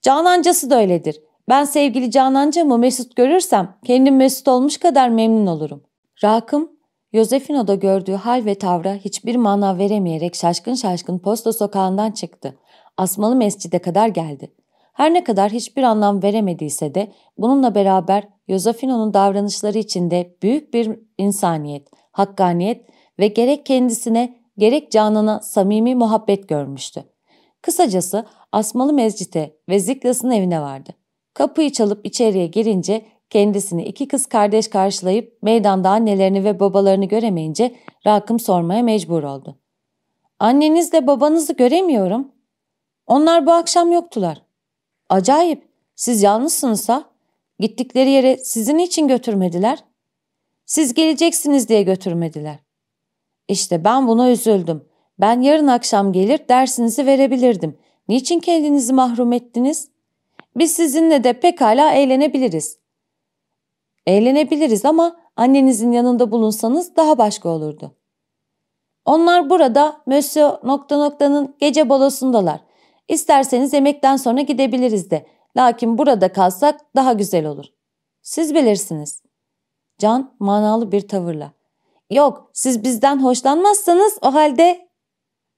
Canancası da öyledir. Ben sevgili Canancamı mesut görürsem kendim mesut olmuş kadar memnun olurum. Rakım, Yosefino'da gördüğü hal ve tavra hiçbir mana veremeyerek şaşkın şaşkın posta sokağından çıktı. Asmalı mescide kadar geldi. Her ne kadar hiçbir anlam veremediyse de bununla beraber Yosefino'nun davranışları içinde büyük bir insaniyet, hakkaniyet ve gerek kendisine gerek canına samimi muhabbet görmüştü. Kısacası Asmalı Mescit'e ve Ziklas'ın evine vardı. Kapıyı çalıp içeriye girince kendisini iki kız kardeş karşılayıp meydanda annelerini ve babalarını göremeyince Rakım sormaya mecbur oldu. Annenizle babanızı göremiyorum. Onlar bu akşam yoktular. Acayip. Siz yalnızsınızsa gittikleri yere sizin için götürmediler. Siz geleceksiniz diye götürmediler. İşte ben buna üzüldüm. Ben yarın akşam gelir dersinizi verebilirdim. Niçin kendinizi mahrum ettiniz? Biz sizinle de pekala eğlenebiliriz. Eğlenebiliriz ama annenizin yanında bulunsanız daha başka olurdu. Onlar burada Monsieur nokta noktanın gece balosundalar. İsterseniz yemekten sonra gidebiliriz de. Lakin burada kalsak daha güzel olur. Siz bilirsiniz. Can manalı bir tavırla. Yok siz bizden hoşlanmazsanız o halde...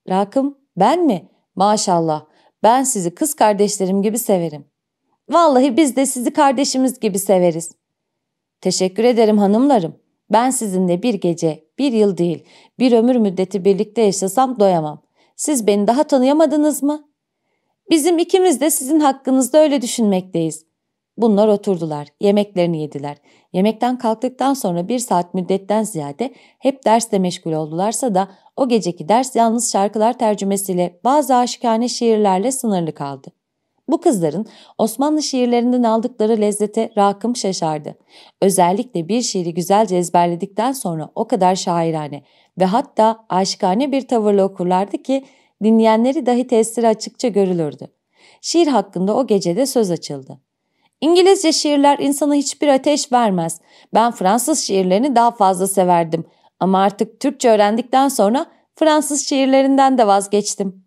Rakım ben mi? Maşallah ben sizi kız kardeşlerim gibi severim. Vallahi biz de sizi kardeşimiz gibi severiz. Teşekkür ederim hanımlarım. Ben sizinle bir gece, bir yıl değil, bir ömür müddeti birlikte yaşasam doyamam. Siz beni daha tanıyamadınız mı? Bizim ikimiz de sizin hakkınızda öyle düşünmekteyiz. Bunlar oturdular, yemeklerini yediler. Yemekten kalktıktan sonra bir saat müddetten ziyade hep dersle meşgul oldularsa da o geceki ders yalnız şarkılar tercümesiyle bazı aşikane şiirlerle sınırlı kaldı. Bu kızların Osmanlı şiirlerinden aldıkları lezzete rakım şaşardı. Özellikle bir şiiri güzelce ezberledikten sonra o kadar şairane ve hatta aşikane bir tavırla okurlardı ki dinleyenleri dahi tesiri açıkça görülürdü. Şiir hakkında o gecede söz açıldı. İngilizce şiirler insana hiçbir ateş vermez. Ben Fransız şiirlerini daha fazla severdim. Ama artık Türkçe öğrendikten sonra Fransız şiirlerinden de vazgeçtim.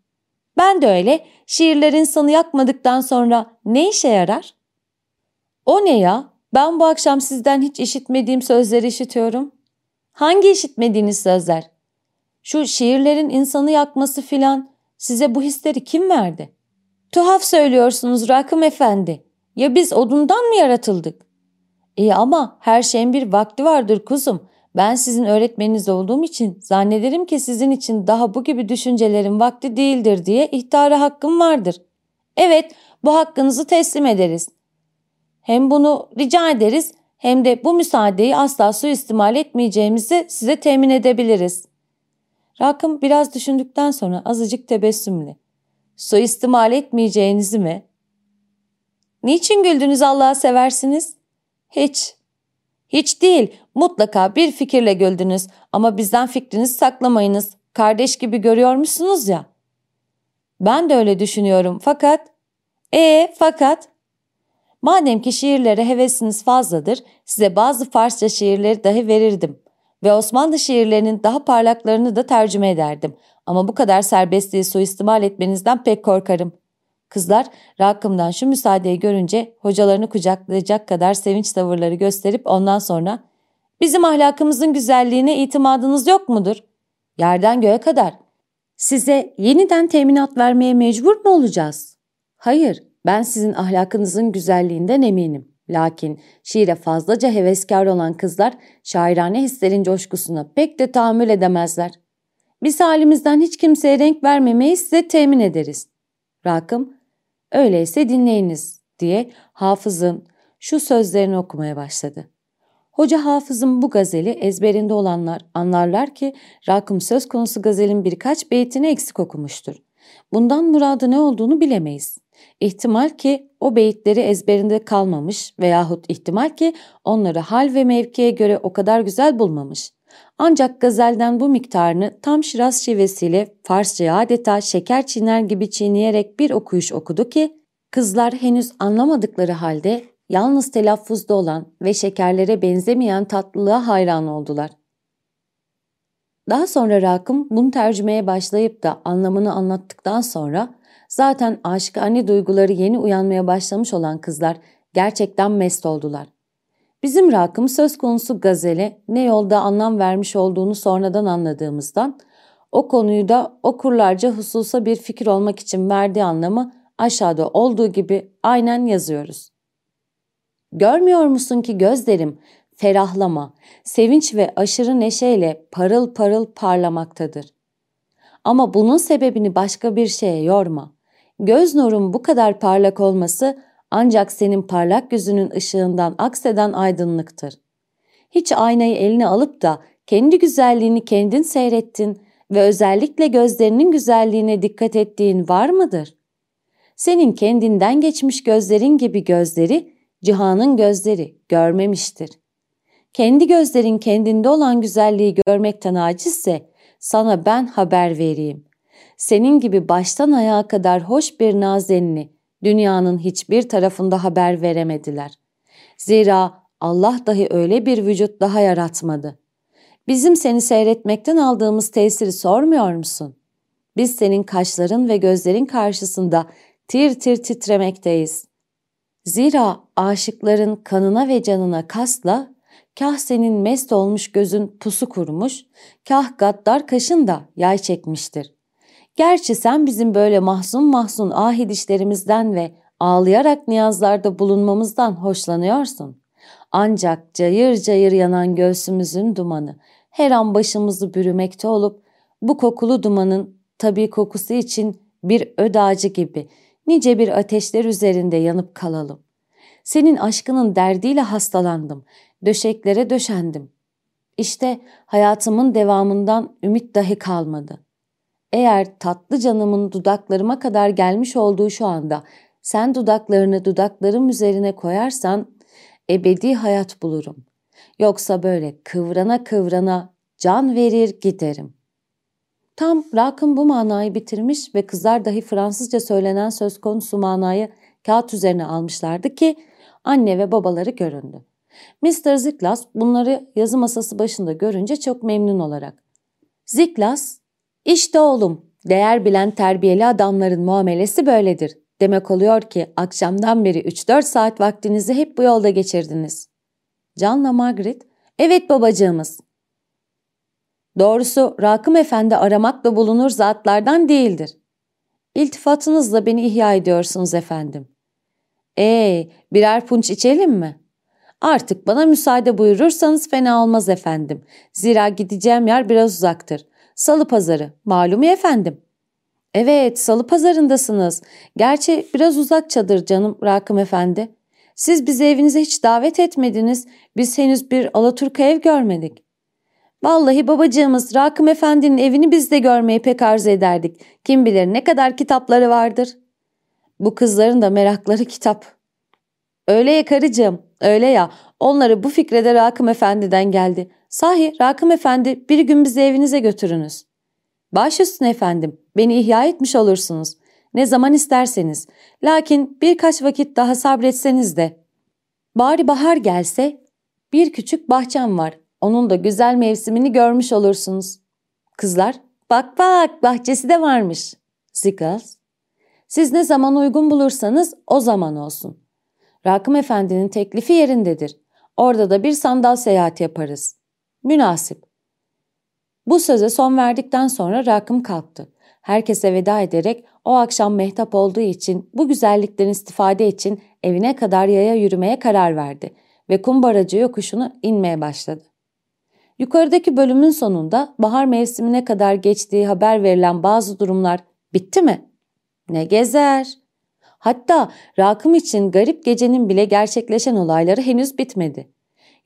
Ben de öyle. Şiirler insanı yakmadıktan sonra ne işe yarar? O ne ya? Ben bu akşam sizden hiç işitmediğim sözleri işitiyorum. Hangi işitmediğiniz sözler? Şu şiirlerin insanı yakması filan size bu hisleri kim verdi? Tuhaf söylüyorsunuz Rakım Efendi. Ya biz odundan mı yaratıldık? İyi ama her şeyin bir vakti vardır kuzum. Ben sizin öğretmeniniz olduğum için zannederim ki sizin için daha bu gibi düşüncelerin vakti değildir diye ihtara hakkım vardır. Evet, bu hakkınızı teslim ederiz. Hem bunu rica ederiz hem de bu müsaadeyi asla suistimal etmeyeceğimizi size temin edebiliriz. Rakım biraz düşündükten sonra azıcık tebessümle. Suistimal etmeyeceğinizi mi? Niçin güldünüz Allah'a seversiniz? Hiç. Hiç değil. Mutlaka bir fikirle güldünüz ama bizden fikrinizi saklamayınız. Kardeş gibi görüyor musunuz ya? Ben de öyle düşünüyorum fakat... Ee fakat... Madem ki şiirlere hevesiniz fazladır, size bazı Farsça şiirleri dahi verirdim ve Osmanlı şiirlerinin daha parlaklarını da tercüme ederdim. Ama bu kadar serbestliği suistimal etmenizden pek korkarım. Kızlar Rakım'dan şu müsaadeyi görünce hocalarını kucaklayacak kadar sevinç tavırları gösterip ondan sonra ''Bizim ahlakımızın güzelliğine itimadınız yok mudur? Yerden göğe kadar. Size yeniden teminat vermeye mecbur mu olacağız? Hayır, ben sizin ahlakınızın güzelliğinden eminim. Lakin şiire fazlaca heveskar olan kızlar şairane hislerin coşkusuna pek de tahammül edemezler. Biz halimizden hiç kimseye renk vermemeyi size temin ederiz. Rakım, öyleyse dinleyiniz diye hafızın şu sözlerini okumaya başladı. Hoca hafızın bu gazeli ezberinde olanlar anlarlar ki Rakım söz konusu gazelin birkaç beytini eksik okumuştur. Bundan muradı ne olduğunu bilemeyiz. İhtimal ki o beyitleri ezberinde kalmamış veyahut ihtimal ki onları hal ve mevkiye göre o kadar güzel bulmamış. Ancak gazelden bu miktarını tam Şiraz şivesiyle Farsça'ya adeta şeker çiğner gibi çiğneyerek bir okuyuş okudu ki kızlar henüz anlamadıkları halde yalnız telaffuzda olan ve şekerlere benzemeyen tatlılığa hayran oldular. Daha sonra Rakım bunu tercümeye başlayıp da anlamını anlattıktan sonra zaten aşkane duyguları yeni uyanmaya başlamış olan kızlar gerçekten mest oldular. Bizim Rakım söz konusu gazele ne yolda anlam vermiş olduğunu sonradan anladığımızdan o konuyu da okurlarca hususa bir fikir olmak için verdiği anlamı aşağıda olduğu gibi aynen yazıyoruz. Görmüyor musun ki gözlerim ferahlama, sevinç ve aşırı neşeyle parıl parıl parlamaktadır. Ama bunun sebebini başka bir şeye yorma. Göz nurun bu kadar parlak olması ancak senin parlak gözünün ışığından akseden aydınlıktır. Hiç aynayı eline alıp da kendi güzelliğini kendin seyrettin ve özellikle gözlerinin güzelliğine dikkat ettiğin var mıdır? Senin kendinden geçmiş gözlerin gibi gözleri, cihanın gözleri görmemiştir. Kendi gözlerin kendinde olan güzelliği görmekten acizse sana ben haber vereyim. Senin gibi baştan ayağa kadar hoş bir nazenini dünyanın hiçbir tarafında haber veremediler. Zira Allah dahi öyle bir vücut daha yaratmadı. Bizim seni seyretmekten aldığımız tesiri sormuyor musun? Biz senin kaşların ve gözlerin karşısında tir tir titremekteyiz. Zira aşıkların kanına ve canına kasla, kah senin mest olmuş gözün pusu kurmuş, kah gaddar kaşın da yay çekmiştir. Gerçi sen bizim böyle mahzun mahzun ahid işlerimizden ve ağlayarak niyazlarda bulunmamızdan hoşlanıyorsun. Ancak cayır cayır yanan göğsümüzün dumanı her an başımızı bürümekte olup bu kokulu dumanın tabi kokusu için bir ödacı gibi nice bir ateşler üzerinde yanıp kalalım. Senin aşkının derdiyle hastalandım, döşeklere döşendim. İşte hayatımın devamından ümit dahi kalmadı. Eğer tatlı canımın dudaklarıma kadar gelmiş olduğu şu anda sen dudaklarını dudaklarım üzerine koyarsan ebedi hayat bulurum. Yoksa böyle kıvrana kıvrana can verir giderim. Tam Rakım bu manayı bitirmiş ve kızlar dahi Fransızca söylenen söz konusu manayı kağıt üzerine almışlardı ki anne ve babaları göründü. Mr. Ziklas bunları yazı masası başında görünce çok memnun olarak. Ziklas işte oğlum, değer bilen terbiyeli adamların muamelesi böyledir. Demek oluyor ki akşamdan beri 3-4 saat vaktinizi hep bu yolda geçirdiniz. Can'la Margaret, evet babacığımız. Doğrusu Rakım Efendi aramakla bulunur zatlardan değildir. İltifatınızla beni ihya ediyorsunuz efendim. Ee, birer punç içelim mi? Artık bana müsaade buyurursanız fena olmaz efendim. Zira gideceğim yer biraz uzaktır. Salı pazarı, malum efendim. Evet, salı pazarındasınız. Gerçi biraz uzakçadır canım Rakım efendi. Siz bizi evinize hiç davet etmediniz. Biz henüz bir Alaturka ev görmedik. Vallahi babacığımız Rakım Efendi'nin evini biz de görmeyi pek arzu ederdik. Kim bilir ne kadar kitapları vardır. Bu kızların da merakları kitap. Öyle ya karıcığım, öyle ya. Onları bu fikrede Rakım Efendi'den geldi. Sahi Rakım Efendi bir gün bizi evinize götürünüz. Baş üstüne efendim, beni ihya etmiş olursunuz. Ne zaman isterseniz. Lakin birkaç vakit daha sabretseniz de. Bari bahar gelse bir küçük bahçem var. Onun da güzel mevsimini görmüş olursunuz. Kızlar, bak bak bahçesi de varmış. Zikaz, siz ne zaman uygun bulursanız o zaman olsun. Rakım Efendi'nin teklifi yerindedir. Orada da bir sandal seyahati yaparız. Münasip. Bu söze son verdikten sonra Rakım kalktı. Herkese veda ederek o akşam mehtap olduğu için bu güzellikten istifade için evine kadar yaya yürümeye karar verdi ve kumbaracı yokuşunu inmeye başladı. Yukarıdaki bölümün sonunda bahar mevsimine kadar geçtiği haber verilen bazı durumlar bitti mi? Ne gezer? Hatta Rakım için garip gecenin bile gerçekleşen olayları henüz bitmedi.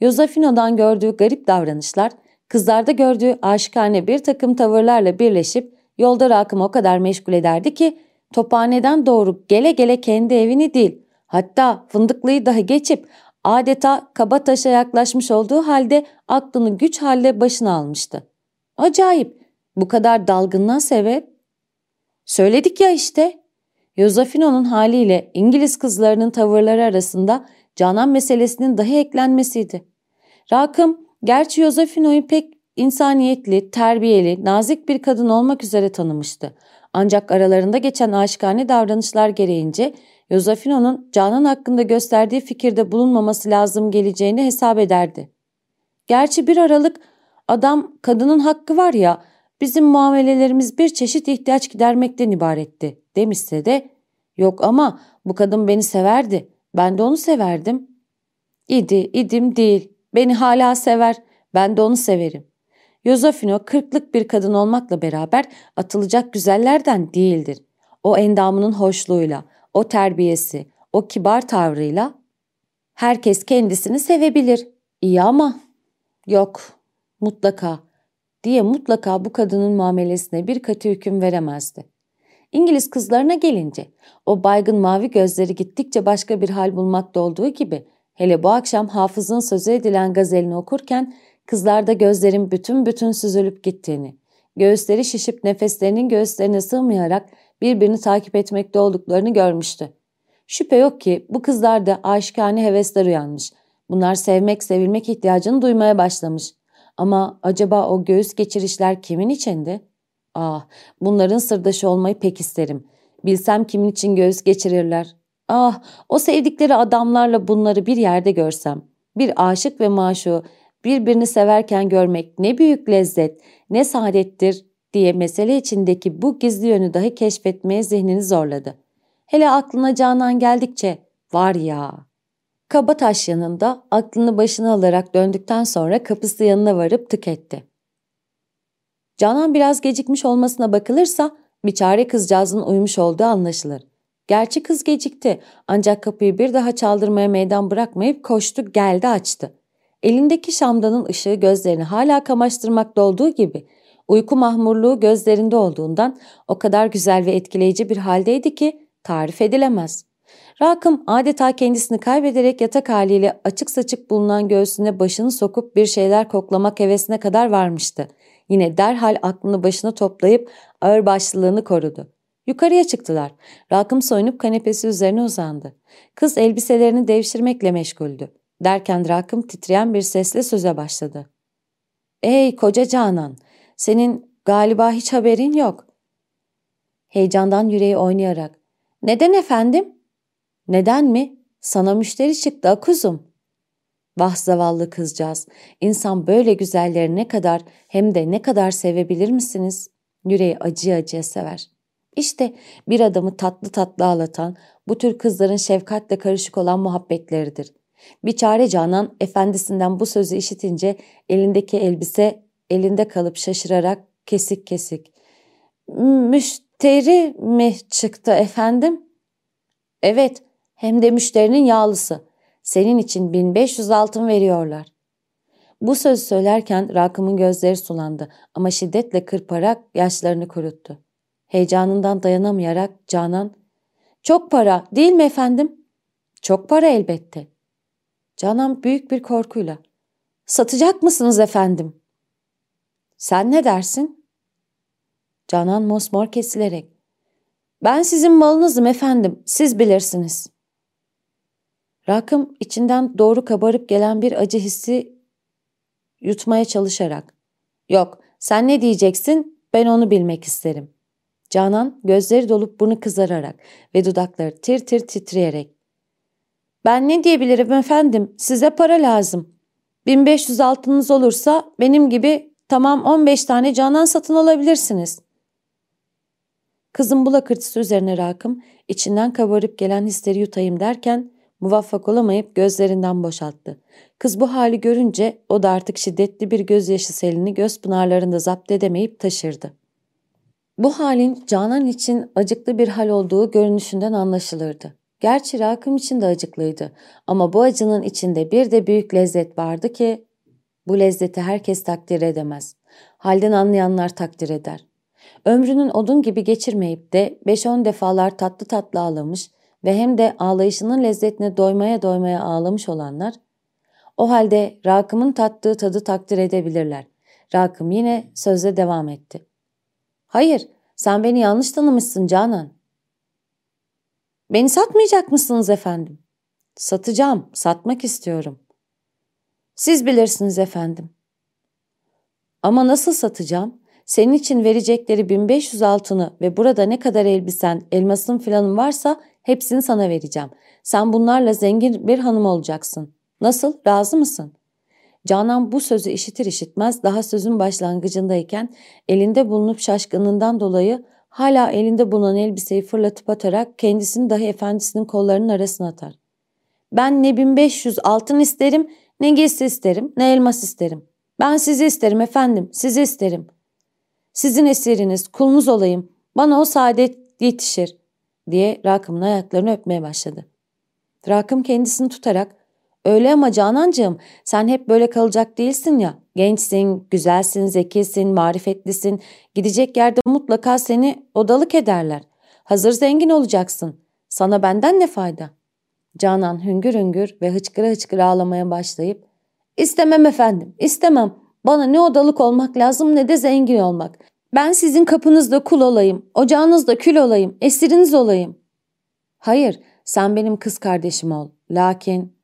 Yosefino'dan gördüğü garip davranışlar, kızlarda gördüğü aşikane bir takım tavırlarla birleşip yolda Rakım o kadar meşgul ederdi ki tophaneden doğru gele gele kendi evini değil, hatta fındıklıyı dahi geçip adeta kaba taşa yaklaşmış olduğu halde aklını güç halde başına almıştı. Acayip, bu kadar dalgınlığa sebep? Söyledik ya işte. Yosefino'nun haliyle İngiliz kızlarının tavırları arasında Canan meselesinin dahi eklenmesiydi. Rakım, gerçi Yosefino'yu pek insaniyetli, terbiyeli, nazik bir kadın olmak üzere tanımıştı. Ancak aralarında geçen aşikane davranışlar gereğince Yosefino'nun Canan hakkında gösterdiği fikirde bulunmaması lazım geleceğini hesap ederdi. Gerçi bir aralık adam kadının hakkı var ya bizim muamelelerimiz bir çeşit ihtiyaç gidermekten ibaretti demişse de yok ama bu kadın beni severdi ben de onu severdim. İdi idim değil beni hala sever ben de onu severim. Yosefino kırklık bir kadın olmakla beraber atılacak güzellerden değildir. O endamının hoşluğuyla, o terbiyesi, o kibar tavrıyla herkes kendisini sevebilir. İyi ama yok mutlaka diye mutlaka bu kadının muamelesine bir katı hüküm veremezdi. İngiliz kızlarına gelince o baygın mavi gözleri gittikçe başka bir hal bulmakta olduğu gibi hele bu akşam hafızın sözü edilen gazelini okurken kızlarda gözlerin bütün bütün süzülüp gittiğini, göğüsleri şişip nefeslerinin göğüslerine sığmayarak birbirini takip etmekte olduklarını görmüştü. Şüphe yok ki bu kızlarda aşikane hevesler uyanmış. Bunlar sevmek, sevilmek ihtiyacını duymaya başlamış. Ama acaba o göğüs geçirişler kimin içindi? Ah, bunların sırdaşı olmayı pek isterim. Bilsem kimin için göğüs geçirirler. Ah, o sevdikleri adamlarla bunları bir yerde görsem. Bir aşık ve maşu birbirini severken görmek ne büyük lezzet, ne saadettir diye mesele içindeki bu gizli yönü dahi keşfetmeye zihnini zorladı. Hele aklına Canan geldikçe var ya. Kabataş yanında aklını başına alarak döndükten sonra kapısı yanına varıp tık etti. Canan biraz gecikmiş olmasına bakılırsa bir çare kızcağızın uyumuş olduğu anlaşılır. Gerçi kız gecikti ancak kapıyı bir daha çaldırmaya meydan bırakmayıp koştu geldi açtı. Elindeki şamdanın ışığı gözlerini hala kamaştırmakta olduğu gibi uyku mahmurluğu gözlerinde olduğundan o kadar güzel ve etkileyici bir haldeydi ki tarif edilemez. Rakım adeta kendisini kaybederek yatak haliyle açık saçık bulunan göğsüne başını sokup bir şeyler koklamak hevesine kadar varmıştı. Yine derhal aklını başına toplayıp ağır başlılığını korudu. Yukarıya çıktılar. Rakım soyunup kanepesi üzerine uzandı. Kız elbiselerini devşirmekle meşguldü. Derken Rakım titreyen bir sesle söze başladı. ''Ey koca Canan, senin galiba hiç haberin yok.'' Heyecandan yüreği oynayarak ''Neden efendim?'' ''Neden mi? Sana müşteri çıktı akuzum.'' Vah zavallı kızcağız. İnsan böyle güzelleri ne kadar hem de ne kadar sevebilir misiniz? Yüreği acıya acıya sever. İşte bir adamı tatlı tatlı ağlatan, bu tür kızların şefkatle karışık olan muhabbetleridir. Bir çare Canan efendisinden bu sözü işitince elindeki elbise elinde kalıp şaşırarak kesik kesik. Müşteri mi çıktı efendim? Evet hem de müşterinin yağlısı. Senin için 1500 altın veriyorlar. Bu sözü söylerken Rakım'ın gözleri sulandı ama şiddetle kırparak yaşlarını kuruttu. Heyecanından dayanamayarak Canan, ''Çok para değil mi efendim?'' ''Çok para elbette.'' Canan büyük bir korkuyla, ''Satacak mısınız efendim?'' ''Sen ne dersin?'' Canan mosmor kesilerek, ''Ben sizin malınızım efendim, siz bilirsiniz.'' Rakım içinden doğru kabarıp gelen bir acı hissi yutmaya çalışarak. Yok sen ne diyeceksin ben onu bilmek isterim. Canan gözleri dolup burnu kızararak ve dudakları tir tir titreyerek. Ben ne diyebilirim efendim size para lazım. 1500 altınız olursa benim gibi tamam 15 tane canan satın alabilirsiniz. Kızın bu lakırtısı üzerine Rakım içinden kabarıp gelen hisleri yutayım derken Muvaffak olamayıp gözlerinden boşalttı. Kız bu hali görünce o da artık şiddetli bir gözyaşı selini göz pınarlarında zapt edemeyip taşırdı. Bu halin Canan için acıklı bir hal olduğu görünüşünden anlaşılırdı. Gerçi Rakım için de acıklıydı ama bu acının içinde bir de büyük lezzet vardı ki bu lezzeti herkes takdir edemez. Halden anlayanlar takdir eder. Ömrünün odun gibi geçirmeyip de 5-10 defalar tatlı tatlı ağlamış, ve hem de ağlayışının lezzetine doymaya doymaya ağlamış olanlar, o halde Rakım'ın tattığı tadı takdir edebilirler. Rakım yine sözle devam etti. Hayır, sen beni yanlış tanımışsın Canan. Beni satmayacak mısınız efendim? Satacağım, satmak istiyorum. Siz bilirsiniz efendim. Ama nasıl satacağım? Senin için verecekleri 1500 altını ve burada ne kadar elbisen, elmasın filanın varsa Hepsini sana vereceğim. Sen bunlarla zengin bir hanım olacaksın. Nasıl? Razı mısın? Canan bu sözü işitir işitmez daha sözün başlangıcındayken elinde bulunup şaşkınlığından dolayı hala elinde bulunan elbiseyi fırlatıp atarak kendisini dahi efendisinin kollarının arasına atar. Ben ne 1500 altın isterim, ne giysi isterim, ne elmas isterim. Ben sizi isterim efendim, sizi isterim. Sizin esiriniz, kulunuz olayım. Bana o saadet yetişir diye Rakım'ın ayaklarını öpmeye başladı. Rakım kendisini tutarak öyle ama Canancığım sen hep böyle kalacak değilsin ya. Gençsin, güzelsin, zekisin, marifetlisin. Gidecek yerde mutlaka seni odalık ederler. Hazır zengin olacaksın. Sana benden ne fayda? Canan hüngür hüngür ve hıçkıra hıçkıra ağlamaya başlayıp istemem efendim, istemem. Bana ne odalık olmak lazım ne de zengin olmak. Ben sizin kapınızda kul olayım, ocağınızda kül olayım, esiriniz olayım. Hayır, sen benim kız kardeşim ol. Lakin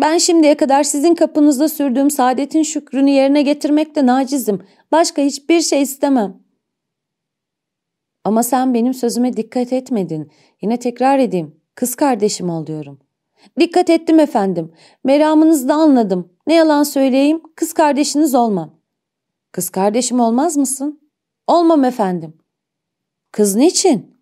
ben şimdiye kadar sizin kapınızda sürdüğüm saadetin şükrünü yerine getirmekte nacizim. Başka hiçbir şey istemem. Ama sen benim sözüme dikkat etmedin. Yine tekrar edeyim. Kız kardeşim ol diyorum. Dikkat ettim efendim. Meramınızı da anladım. Ne yalan söyleyeyim, kız kardeşiniz olmam. Kız kardeşim olmaz mısın? Olmam efendim. Kız niçin?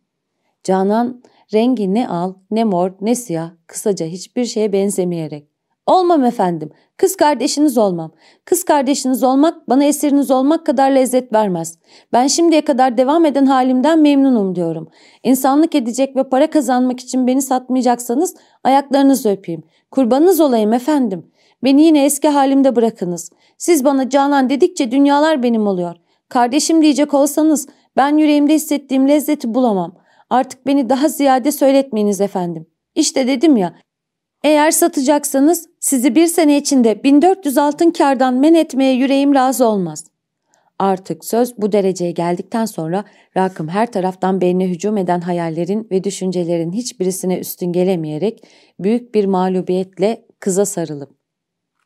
Canan rengi ne al, ne mor, ne siyah, kısaca hiçbir şeye benzemeyerek. Olmam efendim, kız kardeşiniz olmam. Kız kardeşiniz olmak bana esiriniz olmak kadar lezzet vermez. Ben şimdiye kadar devam eden halimden memnunum diyorum. İnsanlık edecek ve para kazanmak için beni satmayacaksanız ayaklarınızı öpeyim. Kurbanınız olayım efendim. Beni yine eski halimde bırakınız. Siz bana Canan dedikçe dünyalar benim oluyor. Kardeşim diyecek olsanız ben yüreğimde hissettiğim lezzeti bulamam. Artık beni daha ziyade söyletmeyiniz efendim. İşte dedim ya eğer satacaksanız sizi bir sene içinde 1400 altın kardan men etmeye yüreğim razı olmaz. Artık söz bu dereceye geldikten sonra Rakım her taraftan beynine hücum eden hayallerin ve düşüncelerin hiçbirisine üstün gelemeyerek büyük bir mağlubiyetle kıza sarılıp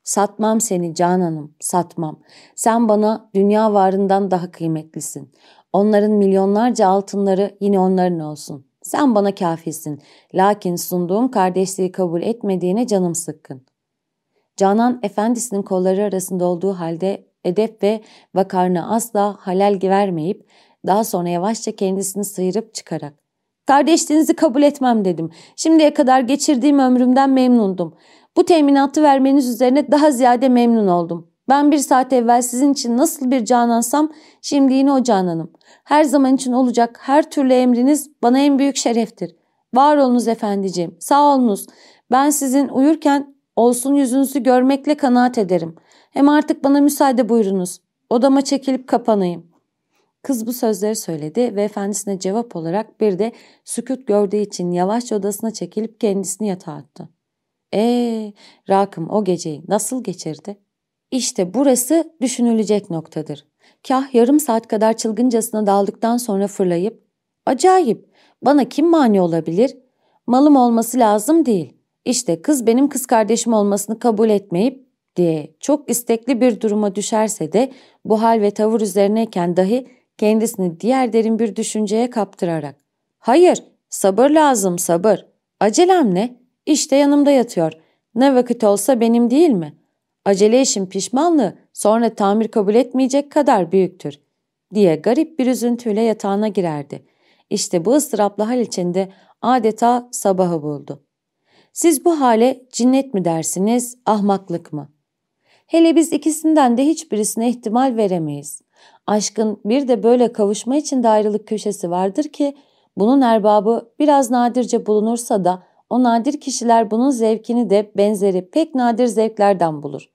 Satmam seni Canan'ım, satmam. Sen bana dünya varından daha kıymetlisin. Onların milyonlarca altınları yine onların olsun. Sen bana kafisin. Lakin sunduğum kardeşliği kabul etmediğine canım sıkkın. Canan efendisinin kolları arasında olduğu halde edep ve vakarını asla halal vermeyip daha sonra yavaşça kendisini sıyırıp çıkarak Kardeşliğinizi kabul etmem dedim. Şimdiye kadar geçirdiğim ömrümden memnundum. Bu teminatı vermeniz üzerine daha ziyade memnun oldum. Ben bir saat evvel sizin için nasıl bir canansam şimdi yine o cananım. Her zaman için olacak her türlü emriniz bana en büyük şereftir. Var olunuz efendiciğim, sağ olunuz. Ben sizin uyurken olsun yüzünüzü görmekle kanaat ederim. Hem artık bana müsaade buyurunuz. Odama çekilip kapanayım. Kız bu sözleri söyledi ve efendisine cevap olarak bir de sükut gördüğü için yavaşça odasına çekilip kendisini yatağa attı. Eee Rakım o geceyi nasıl geçirdi? İşte burası düşünülecek noktadır. Kah yarım saat kadar çılgıncasına daldıktan sonra fırlayıp ''Acayip, bana kim mani olabilir? Malım olması lazım değil. İşte kız benim kız kardeşim olmasını kabul etmeyip diye çok istekli bir duruma düşerse de bu hal ve tavır üzerineyken dahi kendisini diğer derin bir düşünceye kaptırarak ''Hayır, sabır lazım sabır. Acelem ne? İşte yanımda yatıyor. Ne vakit olsa benim değil mi? Acele işin pişmanlığı sonra tamir kabul etmeyecek kadar büyüktür.'' diye garip bir üzüntüyle yatağına girerdi. İşte bu ıstıraplı hal içinde adeta sabahı buldu. Siz bu hale cinnet mi dersiniz, ahmaklık mı? Hele biz ikisinden de hiçbirisine ihtimal veremeyiz. Aşkın bir de böyle kavuşma için de ayrılık köşesi vardır ki bunun erbabı biraz nadirce bulunursa da o nadir kişiler bunun zevkini de benzeri pek nadir zevklerden bulur.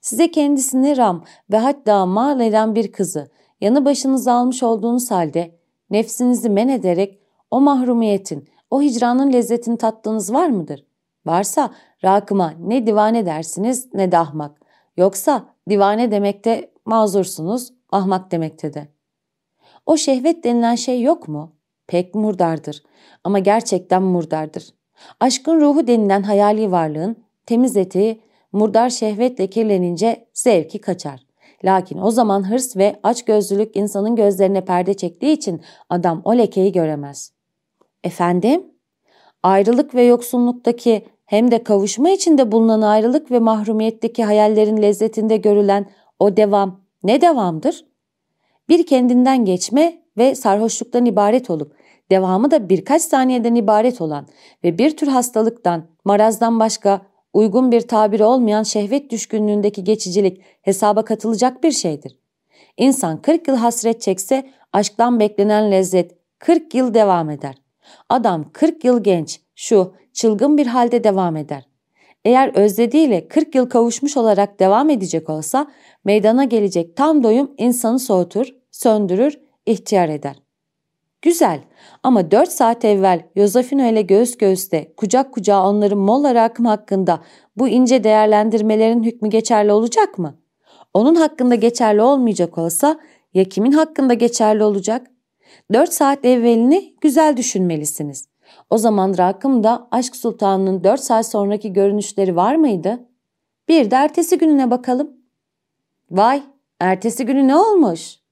Size kendisini ram ve hatta mal eden bir kızı yanı başınıza almış olduğunuz halde nefsinizi men ederek o mahrumiyetin, o hicranın lezzetini tattığınız var mıdır? Varsa rakıma ne divane dersiniz ne de ahmak. Yoksa divane demekte mazursunuz, ahmak demekte de. O şehvet denilen şey yok mu? Pek murdardır ama gerçekten murdardır. Aşkın ruhu denilen hayali varlığın temiz eti murdar şehvetle kirlenince zevki kaçar. Lakin o zaman hırs ve açgözlülük insanın gözlerine perde çektiği için adam o lekeyi göremez. Efendim? Ayrılık ve yoksunluktaki hem de kavuşma içinde bulunan ayrılık ve mahrumiyetteki hayallerin lezzetinde görülen o devam ne devamdır? Bir kendinden geçme ve sarhoşluktan ibaret olup devamı da birkaç saniyeden ibaret olan ve bir tür hastalıktan, marazdan başka uygun bir tabiri olmayan şehvet düşkünlüğündeki geçicilik hesaba katılacak bir şeydir. İnsan 40 yıl hasret çekse aşktan beklenen lezzet 40 yıl devam eder. Adam 40 yıl genç, şu çılgın bir halde devam eder. Eğer özlediğiyle 40 yıl kavuşmuş olarak devam edecek olsa meydana gelecek tam doyum insanı soğutur, söndürür, ihtiyar eder. Güzel ama 4 saat evvel Yosefino ile göğüs göğüste kucak kucağa onların Molla akım hakkında bu ince değerlendirmelerin hükmü geçerli olacak mı? Onun hakkında geçerli olmayacak olsa ya kimin hakkında geçerli olacak? 4 saat evvelini güzel düşünmelisiniz. O zaman Rakım'da Aşk Sultanı'nın 4 saat sonraki görünüşleri var mıydı? Bir de ertesi gününe bakalım. Vay, ertesi günü ne olmuş?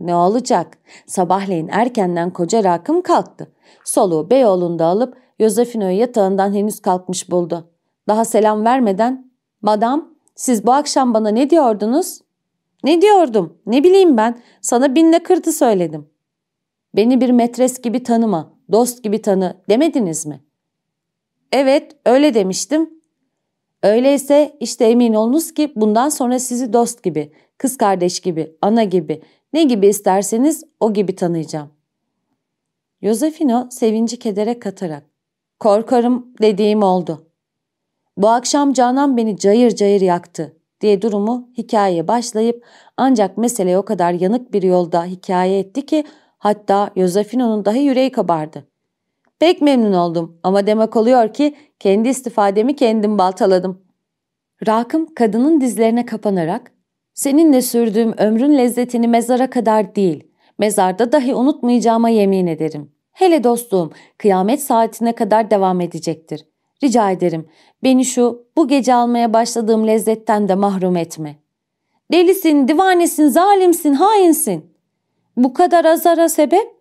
Ne olacak? Sabahleyin erkenden koca Rakım kalktı. Soluğu Beyoğlu'nda alıp Yosefino'yu yatağından henüz kalkmış buldu. Daha selam vermeden, ''Madam, siz bu akşam bana ne diyordunuz?'' ''Ne diyordum? Ne bileyim ben. Sana binle kırtı söyledim.'' ''Beni bir metres gibi tanıma dost gibi tanı demediniz mi? Evet, öyle demiştim. Öyleyse işte emin olunuz ki bundan sonra sizi dost gibi, kız kardeş gibi, ana gibi, ne gibi isterseniz o gibi tanıyacağım. Josefino sevinci kedere katarak, korkarım dediğim oldu. Bu akşam Canan beni cayır cayır yaktı diye durumu hikayeye başlayıp ancak mesele o kadar yanık bir yolda hikaye etti ki Hatta Josefino'nun dahi yüreği kabardı. Pek memnun oldum ama demek oluyor ki kendi istifademi kendim baltaladım. Rakım kadının dizlerine kapanarak seninle sürdüğüm ömrün lezzetini mezara kadar değil, mezarda dahi unutmayacağıma yemin ederim. Hele dostluğum kıyamet saatine kadar devam edecektir. Rica ederim beni şu bu gece almaya başladığım lezzetten de mahrum etme. Delisin, divanesin, zalimsin, hainsin. Bu kadar azara sebep?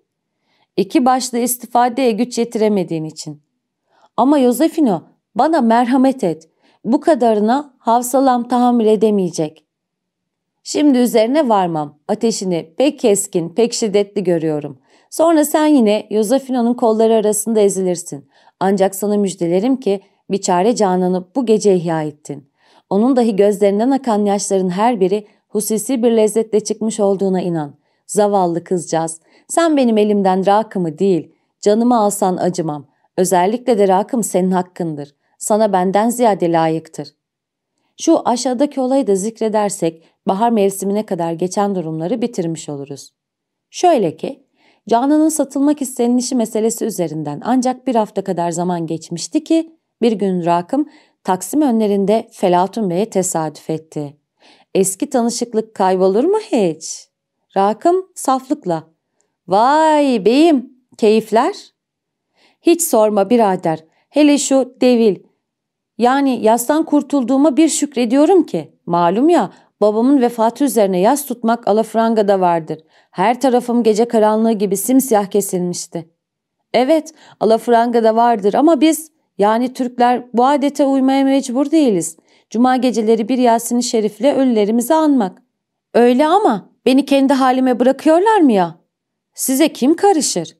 İki başlı istifadeye güç yetiremediğin için. Ama Yosefino bana merhamet et. Bu kadarına havsalam tahammül edemeyecek. Şimdi üzerine varmam. Ateşini pek keskin, pek şiddetli görüyorum. Sonra sen yine Yosefino'nun kolları arasında ezilirsin. Ancak sana müjdelerim ki bir çare Canan'ı bu gece ihya ettin. Onun dahi gözlerinden akan yaşların her biri hususi bir lezzetle çıkmış olduğuna inan. Zavallı kızcağız, sen benim elimden rakımı değil, canımı alsan acımam. Özellikle de rakım senin hakkındır. Sana benden ziyade layıktır. Şu aşağıdaki olayı da zikredersek bahar mevsimine kadar geçen durumları bitirmiş oluruz. Şöyle ki, Canan'ın satılmak istenilişi meselesi üzerinden ancak bir hafta kadar zaman geçmişti ki bir gün Rakım Taksim önlerinde Felatun Bey'e tesadüf etti. Eski tanışıklık kaybolur mu hiç? Rakım saflıkla. Vay beyim, keyifler? Hiç sorma birader. Hele şu devil. Yani yastan kurtulduğuma bir şükrediyorum ki. Malum ya babamın vefatı üzerine yas tutmak alafrangada vardır. Her tarafım gece karanlığı gibi simsiyah kesilmişti. Evet alafrangada vardır ama biz yani Türkler bu adete uymaya mecbur değiliz. Cuma geceleri bir Yasin-i Şerif'le ölülerimizi anmak. Öyle ama beni kendi halime bırakıyorlar mı ya? Size kim karışır?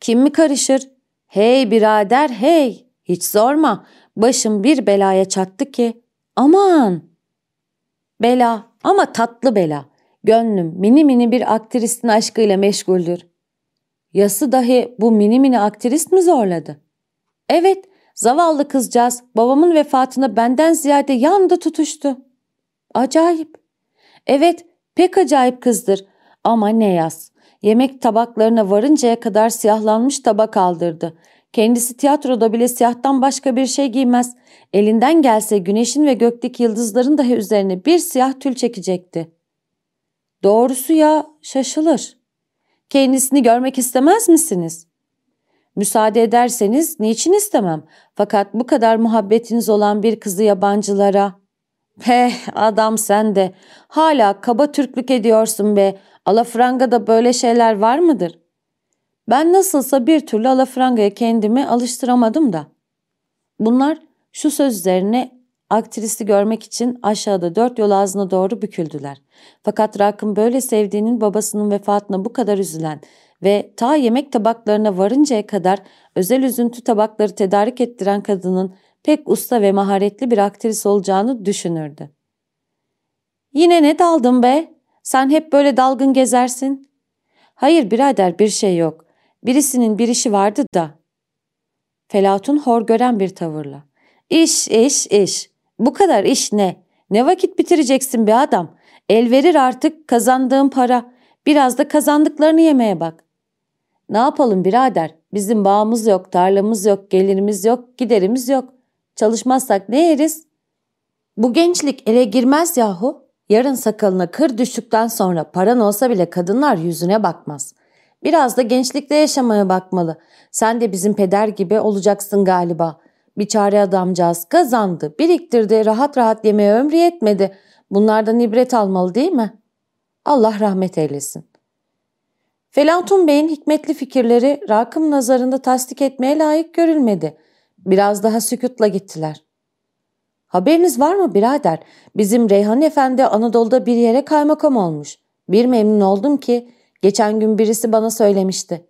Kim mi karışır? Hey birader hey! Hiç sorma. Başım bir belaya çattı ki. Aman! Bela ama tatlı bela. Gönlüm mini mini bir aktristin aşkıyla meşguldür. Yası dahi bu mini mini aktrist mi zorladı? Evet, zavallı kızcağız babamın vefatına benden ziyade yandı tutuştu. Acayip. Evet, pek acayip kızdır ama ne yaz. Yemek tabaklarına varıncaya kadar siyahlanmış tabak aldırdı. Kendisi tiyatroda bile siyahtan başka bir şey giymez. Elinden gelse güneşin ve gökteki yıldızların dahi üzerine bir siyah tül çekecekti. Doğrusu ya şaşılır. Kendisini görmek istemez misiniz? Müsaade ederseniz niçin istemem. Fakat bu kadar muhabbetiniz olan bir kızı yabancılara... He adam sen de hala kaba Türklük ediyorsun be. Alafranga'da böyle şeyler var mıdır? Ben nasılsa bir türlü alafrangaya kendimi alıştıramadım da. Bunlar şu sözlerine aktrisi görmek için aşağıda dört yol ağzına doğru büküldüler. Fakat Rakım böyle sevdiğinin babasının vefatına bu kadar üzülen ve ta yemek tabaklarına varıncaya kadar özel üzüntü tabakları tedarik ettiren kadının pek usta ve maharetli bir aktris olacağını düşünürdü. Yine ne daldın be? Sen hep böyle dalgın gezersin. Hayır birader bir şey yok. Birisinin bir işi vardı da. Felatun hor gören bir tavırla. İş, iş, iş. Bu kadar iş ne? Ne vakit bitireceksin be adam? El verir artık kazandığın para. Biraz da kazandıklarını yemeye bak. Ne yapalım birader? Bizim bağımız yok, tarlamız yok, gelirimiz yok, giderimiz yok. Çalışmazsak ne yeriz? Bu gençlik ele girmez yahu. Yarın sakalına kır düştükten sonra paran olsa bile kadınlar yüzüne bakmaz. Biraz da gençlikte yaşamaya bakmalı. Sen de bizim peder gibi olacaksın galiba. Bir çare adamcağız kazandı, biriktirdi, rahat rahat yemeye ömrü yetmedi. Bunlardan ibret almalı değil mi? Allah rahmet eylesin. Felantun Bey'in hikmetli fikirleri Rakım nazarında tasdik etmeye layık görülmedi. Biraz daha sükutla gittiler. Haberiniz var mı birader? Bizim Reyhan Efendi Anadolu'da bir yere kaymakam olmuş. Bir memnun oldum ki geçen gün birisi bana söylemişti.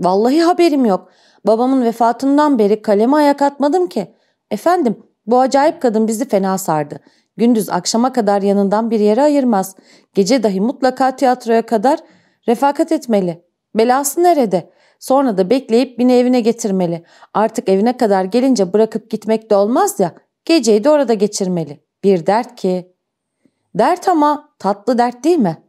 Vallahi haberim yok. Babamın vefatından beri kaleme ayak atmadım ki. Efendim bu acayip kadın bizi fena sardı. Gündüz akşama kadar yanından bir yere ayırmaz. Gece dahi mutlaka tiyatroya kadar refakat etmeli. Belası nerede? Sonra da bekleyip beni evine getirmeli. Artık evine kadar gelince bırakıp gitmek de olmaz ya. Geceyi de orada geçirmeli. Bir dert ki. Dert ama tatlı dert değil mi?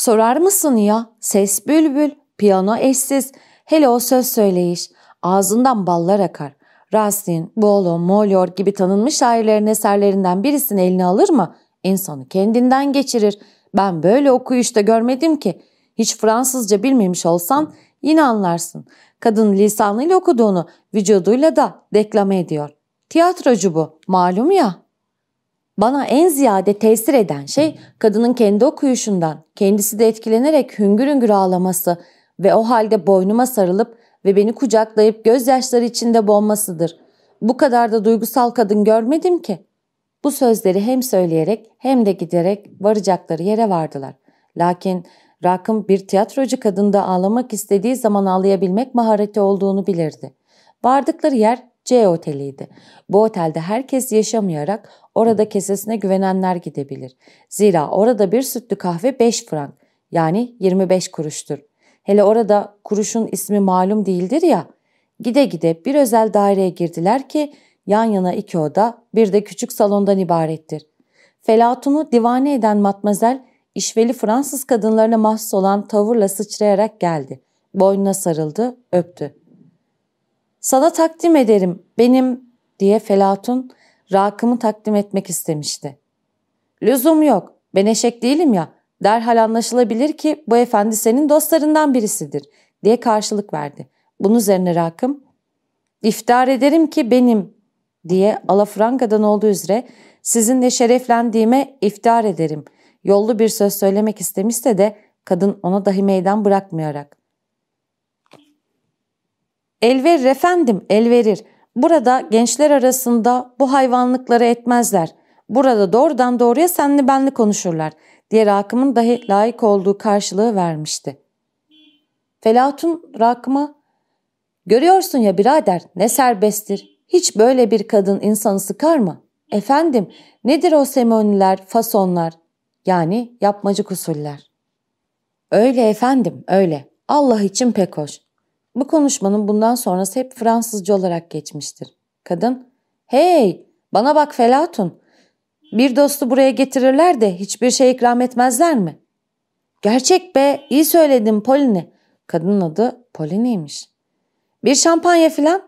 Sorar mısın ya? Ses bülbül, piyano eşsiz, hele o söz söyleyiş. Ağzından ballar akar. Racine, Bolo, Molior gibi tanınmış şairlerin eserlerinden birisini eline alır mı? İnsanı kendinden geçirir. Ben böyle okuyuşta görmedim ki. Hiç Fransızca bilmemiş olsan yine anlarsın. Kadın lisanıyla okuduğunu vücuduyla da deklame ediyor. Tiyatrocu bu, malum ya. Bana en ziyade tesir eden şey kadının kendi okuyuşundan, kendisi de etkilenerek hüngür hüngür ağlaması ve o halde boynuma sarılıp ve beni kucaklayıp gözyaşları içinde boğmasıdır. Bu kadar da duygusal kadın görmedim ki. Bu sözleri hem söyleyerek hem de giderek varacakları yere vardılar. Lakin Rakım bir tiyatrocu kadında ağlamak istediği zaman ağlayabilmek mahareti olduğunu bilirdi. Vardıkları yer C oteliydi. Bu otelde herkes yaşamayarak orada kesesine güvenenler gidebilir. Zira orada bir sütlü kahve 5 frank yani 25 kuruştur. Hele orada kuruşun ismi malum değildir ya. Gide gide bir özel daireye girdiler ki yan yana iki oda bir de küçük salondan ibarettir. Felatunu divane eden matmazel işveli Fransız kadınlarına mahsus olan tavırla sıçrayarak geldi. Boynuna sarıldı, öptü. Sana takdim ederim, benim diye Felatun rakımı takdim etmek istemişti. Lüzum yok, ben eşek değilim ya, derhal anlaşılabilir ki bu efendi senin dostlarından birisidir diye karşılık verdi. Bunun üzerine rakım, iftihar ederim ki benim diye alafrangadan olduğu üzere sizinle şereflendiğime iftihar ederim. Yollu bir söz söylemek istemişse de kadın ona dahi meydan bırakmayarak. El verir efendim, el verir. Burada gençler arasında bu hayvanlıkları etmezler. Burada doğrudan doğruya senli benli konuşurlar diye Rakım'ın dahi layık olduğu karşılığı vermişti. Felatun Rakım'a görüyorsun ya birader ne serbesttir. Hiç böyle bir kadın insanı sıkar mı? Efendim nedir o semoniler, fasonlar yani yapmacık kusuller? Öyle efendim öyle. Allah için pek hoş. Bu konuşmanın bundan sonrası hep Fransızca olarak geçmiştir. Kadın, hey bana bak Felatun, bir dostu buraya getirirler de hiçbir şey ikram etmezler mi? Gerçek be, iyi söyledin Pauline. Kadının adı Pauline'ymiş. Bir şampanya filan?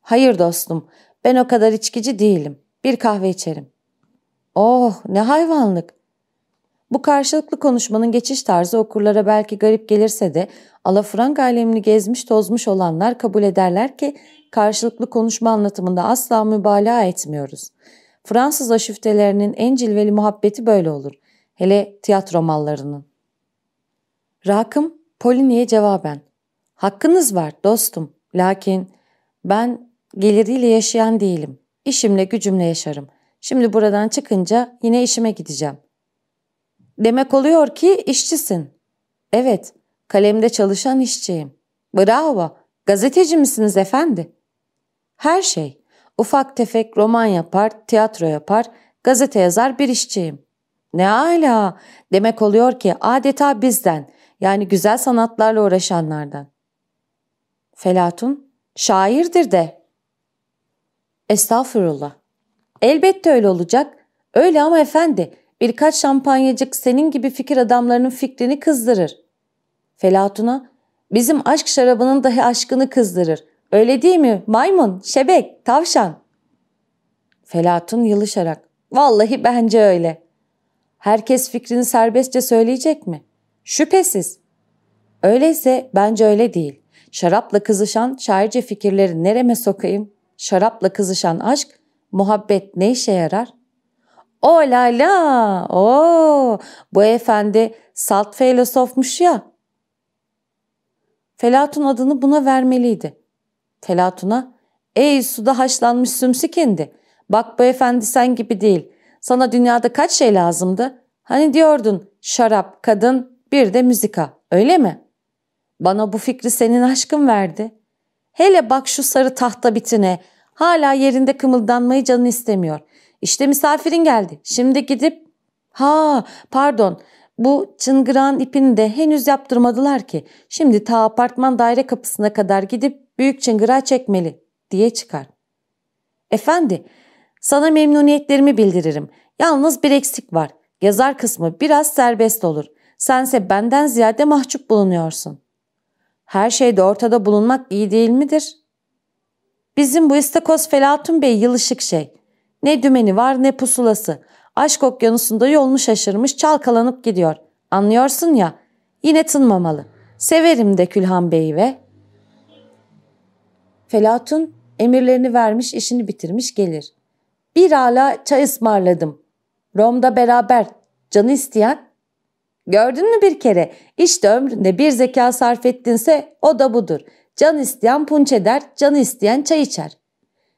Hayır dostum, ben o kadar içkici değilim. Bir kahve içerim. Oh, ne hayvanlık. Bu karşılıklı konuşmanın geçiş tarzı okurlara belki garip gelirse de alafranga alemini gezmiş tozmuş olanlar kabul ederler ki karşılıklı konuşma anlatımında asla mübalağa etmiyoruz. Fransız aşiftelerinin en cilveli muhabbeti böyle olur. Hele tiyatro mallarının. Rakım Polini'ye cevaben. Hakkınız var dostum. Lakin ben geliriyle yaşayan değilim. İşimle gücümle yaşarım. Şimdi buradan çıkınca yine işime gideceğim. Demek oluyor ki işçisin. Evet, kalemde çalışan işçiyim. Bravo, gazeteci misiniz efendi? Her şey. Ufak tefek roman yapar, tiyatro yapar, gazete yazar bir işçiyim. Ne ala, demek oluyor ki adeta bizden, yani güzel sanatlarla uğraşanlardan. Felatun, şairdir de. Estağfurullah. Elbette öyle olacak. Öyle ama efendi, birkaç şampanyacık senin gibi fikir adamlarının fikrini kızdırır. Felatuna, bizim aşk şarabının dahi aşkını kızdırır. Öyle değil mi? Maymun, şebek, tavşan. Felatun yılışarak, vallahi bence öyle. Herkes fikrini serbestçe söyleyecek mi? Şüphesiz. Öyleyse bence öyle değil. Şarapla kızışan şairce fikirleri nereme sokayım? Şarapla kızışan aşk, muhabbet ne işe yarar? O la la, o bu efendi salt filozofmuş ya. Felatun adını buna vermeliydi. Felatun'a, ey suda haşlanmış sümsükendi, bak bu efendi sen gibi değil. Sana dünyada kaç şey lazımdı? Hani diyordun şarap, kadın, bir de müzika, öyle mi? Bana bu fikri senin aşkın verdi. Hele bak şu sarı tahta bitine, hala yerinde kımıldanmayı canın istemiyor. İşte misafirin geldi. Şimdi gidip ha pardon bu çıngıran ipini de henüz yaptırmadılar ki. Şimdi ta apartman daire kapısına kadar gidip büyük çıngırağı çekmeli diye çıkar. Efendi sana memnuniyetlerimi bildiririm. Yalnız bir eksik var. Yazar kısmı biraz serbest olur. Sense benden ziyade mahcup bulunuyorsun. Her şeyde ortada bulunmak iyi değil midir? Bizim bu istakoz Felatun Bey yılışık şey. Ne dümeni var ne pusulası. Aşk okyanusunda yolunu şaşırmış çalkalanıp gidiyor. Anlıyorsun ya yine tınmamalı. Severim de Külhan Bey'i ve... Felatun emirlerini vermiş işini bitirmiş gelir. Bir ala çay ısmarladım. Rom'da beraber canı isteyen. Gördün mü bir kere işte ömründe bir zeka sarf ettinse o da budur. Can isteyen punç eder, canı isteyen çay içer.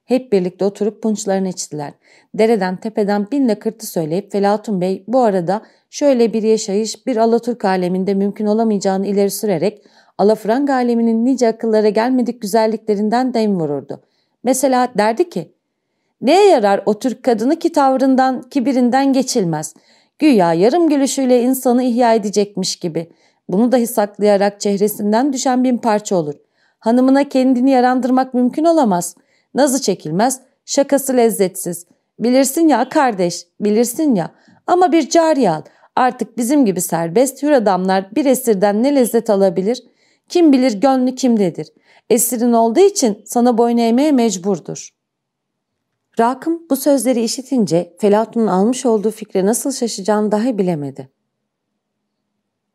Hep birlikte oturup punçlarını içtiler. Dereden tepeden bin kırtı söyleyip Felatun Bey bu arada şöyle bir yaşayış bir Alaturk aleminde mümkün olamayacağını ileri sürerek Alafranga aleminin nice akıllara gelmedik güzelliklerinden dem vururdu. Mesela derdi ki, Neye yarar o Türk kadını ki tavrından, kibirinden geçilmez. Güya yarım gülüşüyle insanı ihya edecekmiş gibi. Bunu dahi saklayarak çehresinden düşen bin parça olur. Hanımına kendini yarandırmak mümkün olamaz. Nazı çekilmez, şakası lezzetsiz. Bilirsin ya kardeş, bilirsin ya. Ama bir cariye al. Artık bizim gibi serbest hür adamlar bir esirden ne lezzet alabilir? Kim bilir gönlü kimdedir. Esirin olduğu için sana boyun eğmeye mecburdur. Rakım bu sözleri işitince Felatun'un almış olduğu fikre nasıl şaşacağını dahi bilemedi.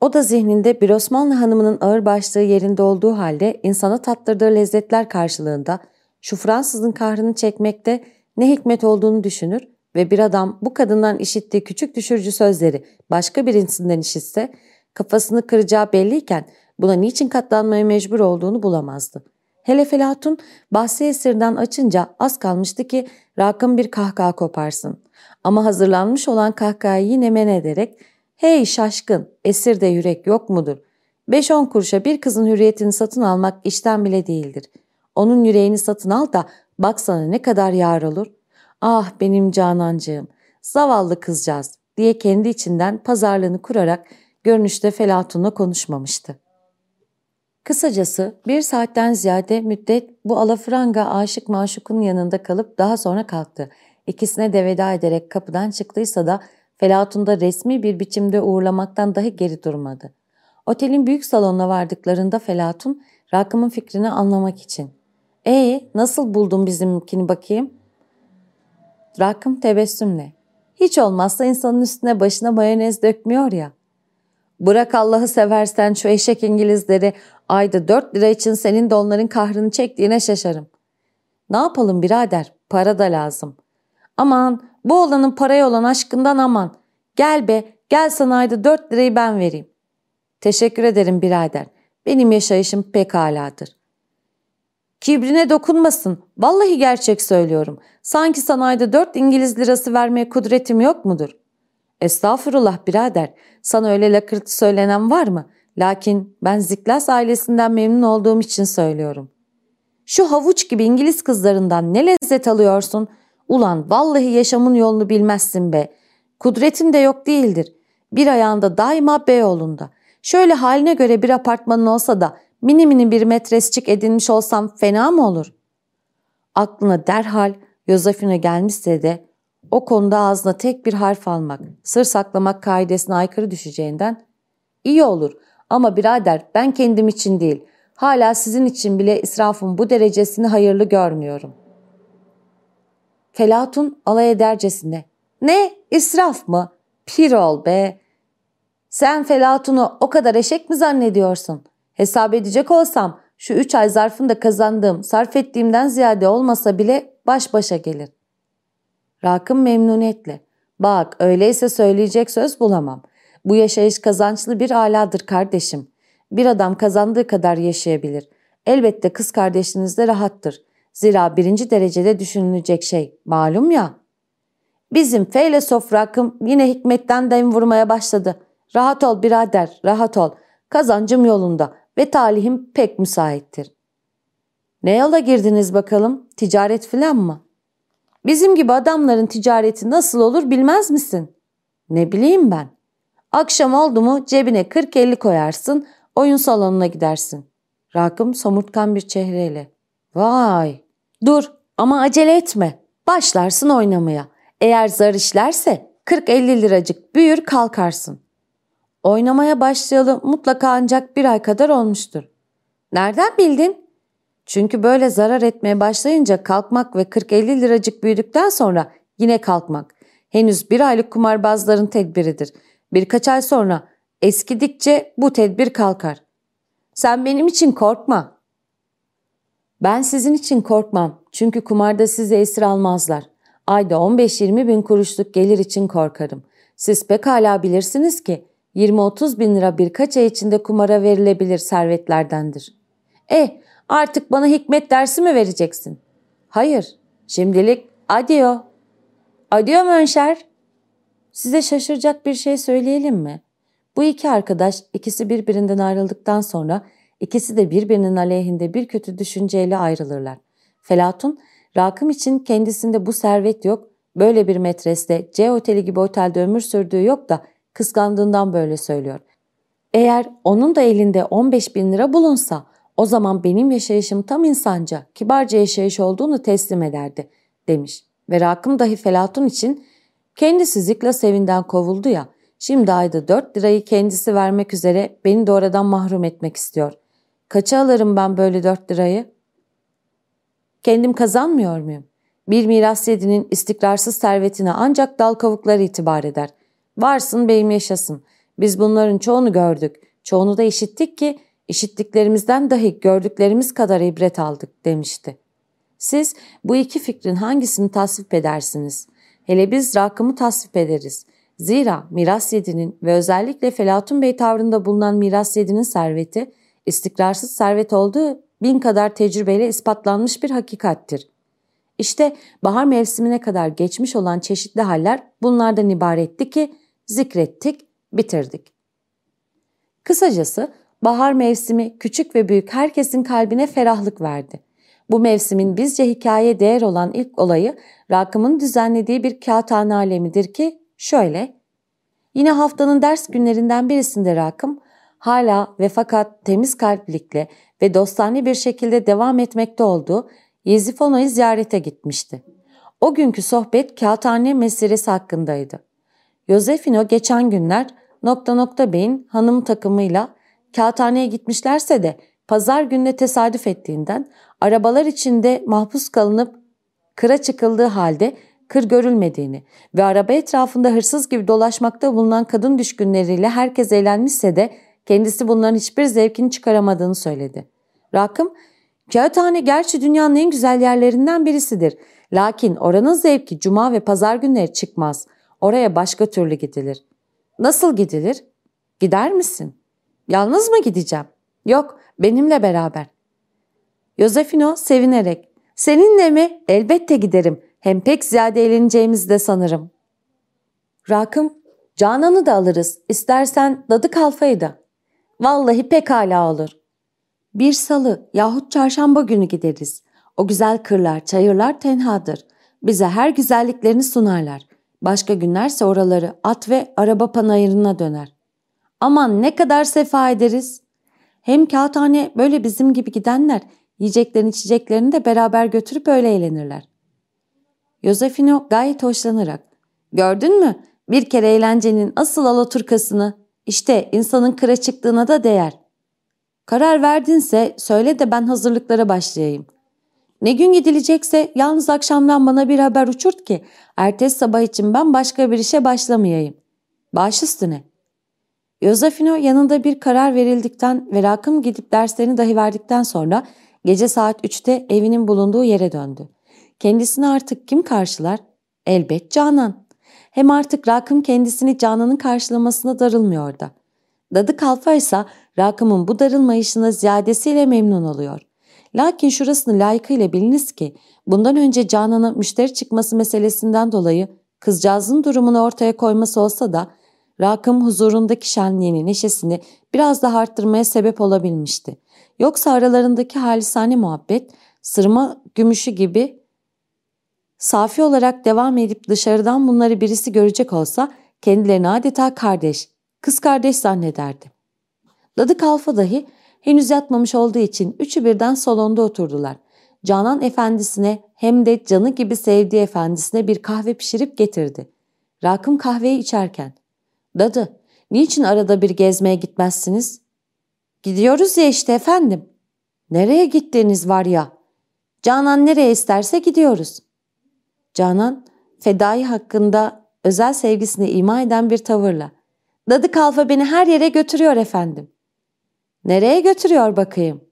O da zihninde bir Osmanlı hanımının ağır başlığı yerinde olduğu halde insana tattırdığı lezzetler karşılığında şu Fransızın kahrını çekmekte ne hikmet olduğunu düşünür ve bir adam bu kadından işittiği küçük düşürücü sözleri başka birisinden işitse kafasını kıracağı belliyken buna niçin katlanmaya mecbur olduğunu bulamazdı. Hele Felatun bahsi esirden açınca az kalmıştı ki Rakım bir kahkaha koparsın. Ama hazırlanmış olan kahkahayı yine men ederek ''Hey şaşkın, esirde yürek yok mudur? Beş on kuruşa bir kızın hürriyetini satın almak işten bile değildir. Onun yüreğini satın al da baksana ne kadar yar olur. Ah benim canancığım, zavallı kızcağız.'' diye kendi içinden pazarlığını kurarak görünüşte Felatun'la konuşmamıştı. Kısacası bir saatten ziyade müddet bu alafranga aşık maşukun yanında kalıp daha sonra kalktı. İkisine de veda ederek kapıdan çıktıysa da Felatun'da resmi bir biçimde uğurlamaktan dahi geri durmadı. Otelin büyük salonuna vardıklarında Felatun, Rakım'ın fikrini anlamak için. ''Ee nasıl buldun bizimkini bakayım?'' Rakım tebessümle. ''Hiç olmazsa insanın üstüne başına mayonez dökmüyor ya.'' Bırak Allah'ı seversen şu eşek İngilizleri ayda dört lira için senin de onların kahrını çektiğine şaşarım. Ne yapalım birader para da lazım. Aman bu olanın paraya olan aşkından aman. Gel be gel sana ayda dört lirayı ben vereyim. Teşekkür ederim birader. Benim yaşayışım pek aladır. Kibrine dokunmasın. Vallahi gerçek söylüyorum. Sanki sanayide dört İngiliz lirası vermeye kudretim yok mudur? Estağfurullah birader. Sana öyle lakırtı söylenen var mı? Lakin ben Ziklas ailesinden memnun olduğum için söylüyorum. Şu havuç gibi İngiliz kızlarından ne lezzet alıyorsun? Ulan vallahi yaşamın yolunu bilmezsin be. Kudretin de yok değildir. Bir ayağında daima Beyoğlu'nda. Şöyle haline göre bir apartmanın olsa da mini mini bir metresçik edinmiş olsam fena mı olur? Aklına derhal Yosefina gelmişse de o konuda ağzına tek bir harf almak, sır saklamak kaidesine aykırı düşeceğinden iyi olur ama birader ben kendim için değil, hala sizin için bile israfın bu derecesini hayırlı görmüyorum. Felatun alay edercesine. Ne? İsraf mı? Pir ol be. Sen Felatun'u o kadar eşek mi zannediyorsun? Hesap edecek olsam şu üç ay zarfında kazandığım, sarf ettiğimden ziyade olmasa bile baş başa gelir. Rakım memnuniyetle. Bak öyleyse söyleyecek söz bulamam. Bu yaşayış kazançlı bir aladır kardeşim. Bir adam kazandığı kadar yaşayabilir. Elbette kız kardeşiniz de rahattır. Zira birinci derecede düşünülecek şey malum ya. Bizim feylesof rakım yine hikmetten dem vurmaya başladı. Rahat ol birader, rahat ol. Kazancım yolunda ve talihim pek müsaittir. Ne yola girdiniz bakalım? Ticaret filan mı? Bizim gibi adamların ticareti nasıl olur bilmez misin? Ne bileyim ben. Akşam oldu mu cebine 40-50 koyarsın, oyun salonuna gidersin. Rakım somurtkan bir çehreyle. Vay! Dur ama acele etme. Başlarsın oynamaya. Eğer zar işlerse 40-50 liracık büyür kalkarsın. Oynamaya başlayalı mutlaka ancak bir ay kadar olmuştur. Nereden bildin? Çünkü böyle zarar etmeye başlayınca kalkmak ve 40-50 liracık büyüdükten sonra yine kalkmak. Henüz bir aylık kumarbazların tedbiridir. Birkaç ay sonra eskidikçe bu tedbir kalkar. Sen benim için korkma. Ben sizin için korkmam. Çünkü kumarda sizi esir almazlar. Ayda 15-20 bin kuruşluk gelir için korkarım. Siz pekala bilirsiniz ki 20-30 bin lira birkaç ay içinde kumara verilebilir servetlerdendir. Eh Artık bana hikmet dersi mi vereceksin? Hayır, Şimdilik adio. Adio Mönşer. Size şaşıracak bir şey söyleyelim mi? Bu iki arkadaş ikisi birbirinden ayrıldıktan sonra ikisi de birbirinin aleyhinde bir kötü düşünceyle ayrılırlar. Felatun, Rakım için kendisinde bu servet yok, böyle bir metreste C oteli gibi otelde ömür sürdüğü yok da kıskandığından böyle söylüyor. Eğer onun da elinde 15 bin lira bulunsa o zaman benim yaşayışım tam insanca, kibarca yaşayış olduğunu teslim ederdi demiş. Ve Rakım dahi Felatun için kendisi Zikla sevinden kovuldu ya, şimdi ayda 4 lirayı kendisi vermek üzere beni de oradan mahrum etmek istiyor. Kaça alırım ben böyle 4 lirayı? Kendim kazanmıyor muyum? Bir miras yedinin istikrarsız servetine ancak dal kavukları itibar eder. Varsın beyim yaşasın. Biz bunların çoğunu gördük. Çoğunu da işittik ki işittiklerimizden dahi gördüklerimiz kadar ibret aldık demişti. Siz bu iki fikrin hangisini tasvip edersiniz? Hele biz rakımı tasvip ederiz. Zira miras yedinin ve özellikle Felatun Bey tavrında bulunan miras yedinin serveti istikrarsız servet olduğu bin kadar tecrübeyle ispatlanmış bir hakikattir. İşte bahar mevsimine kadar geçmiş olan çeşitli haller bunlardan ibaretti ki zikrettik, bitirdik. Kısacası bahar mevsimi küçük ve büyük herkesin kalbine ferahlık verdi. Bu mevsimin bizce hikaye değer olan ilk olayı Rakım'ın düzenlediği bir kağıthane alemidir ki şöyle. Yine haftanın ders günlerinden birisinde Rakım hala ve fakat temiz kalplikle ve dostane bir şekilde devam etmekte olduğu Yezifono'yu ziyarete gitmişti. O günkü sohbet kağıthane meselesi hakkındaydı. Yosefino geçen günler nokta nokta beyin hanım takımıyla kağıthaneye gitmişlerse de pazar gününe tesadüf ettiğinden arabalar içinde mahpus kalınıp kıra çıkıldığı halde kır görülmediğini ve araba etrafında hırsız gibi dolaşmakta bulunan kadın düşkünleriyle herkes eğlenmişse de kendisi bunların hiçbir zevkini çıkaramadığını söyledi. Rakım, kağıthane gerçi dünyanın en güzel yerlerinden birisidir. Lakin oranın zevki cuma ve pazar günleri çıkmaz. Oraya başka türlü gidilir. Nasıl gidilir? Gider misin? Yalnız mı gideceğim? Yok, benimle beraber. Yosefino sevinerek, seninle mi? Elbette giderim. Hem pek ziyade eğleneceğimizi de sanırım. Rakım, Canan'ı da alırız. İstersen dadı kalfayı da. Vallahi pekala olur. Bir salı yahut çarşamba günü gideriz. O güzel kırlar, çayırlar tenhadır. Bize her güzelliklerini sunarlar. Başka günlerse oraları at ve araba panayırına döner. Aman ne kadar sefa ederiz. Hem kağıthane böyle bizim gibi gidenler yiyeceklerini içeceklerini de beraber götürüp öyle eğlenirler. Yosefino gayet hoşlanarak gördün mü bir kere eğlencenin asıl alaturkasını işte insanın kıra çıktığına da değer. Karar verdinse söyle de ben hazırlıklara başlayayım. Ne gün gidilecekse yalnız akşamdan bana bir haber uçurt ki ertesi sabah için ben başka bir işe başlamayayım. Baş üstüne. Yosefino yanında bir karar verildikten ve Rakım gidip derslerini dahi verdikten sonra gece saat 3'te evinin bulunduğu yere döndü. Kendisini artık kim karşılar? Elbet Canan. Hem artık Rakım kendisini Canan'ın karşılamasına darılmıyor da. Dadı Kalfa ise Rakım'ın bu darılmayışına ziyadesiyle memnun oluyor. Lakin şurasını layıkıyla biliniz ki bundan önce Canan'a müşteri çıkması meselesinden dolayı kızcağızın durumunu ortaya koyması olsa da Rakım huzurundaki şenliğini, neşesini biraz daha arttırmaya sebep olabilmişti. Yoksa aralarındaki halisane muhabbet sırma gümüşü gibi safi olarak devam edip dışarıdan bunları birisi görecek olsa kendilerini adeta kardeş, kız kardeş zannederdi. Dadı Kalfa dahi henüz yatmamış olduğu için üçü birden salonda oturdular. Canan efendisine hem de canı gibi sevdiği efendisine bir kahve pişirip getirdi. Rakım kahveyi içerken, ''Dadı, niçin arada bir gezmeye gitmezsiniz?'' ''Gidiyoruz ya işte efendim.'' ''Nereye gittiğiniz var ya?'' ''Canan nereye isterse gidiyoruz.'' Canan, fedai hakkında özel sevgisini ima eden bir tavırla. Dadı kalfa beni her yere götürüyor efendim. Nereye götürüyor bakayım?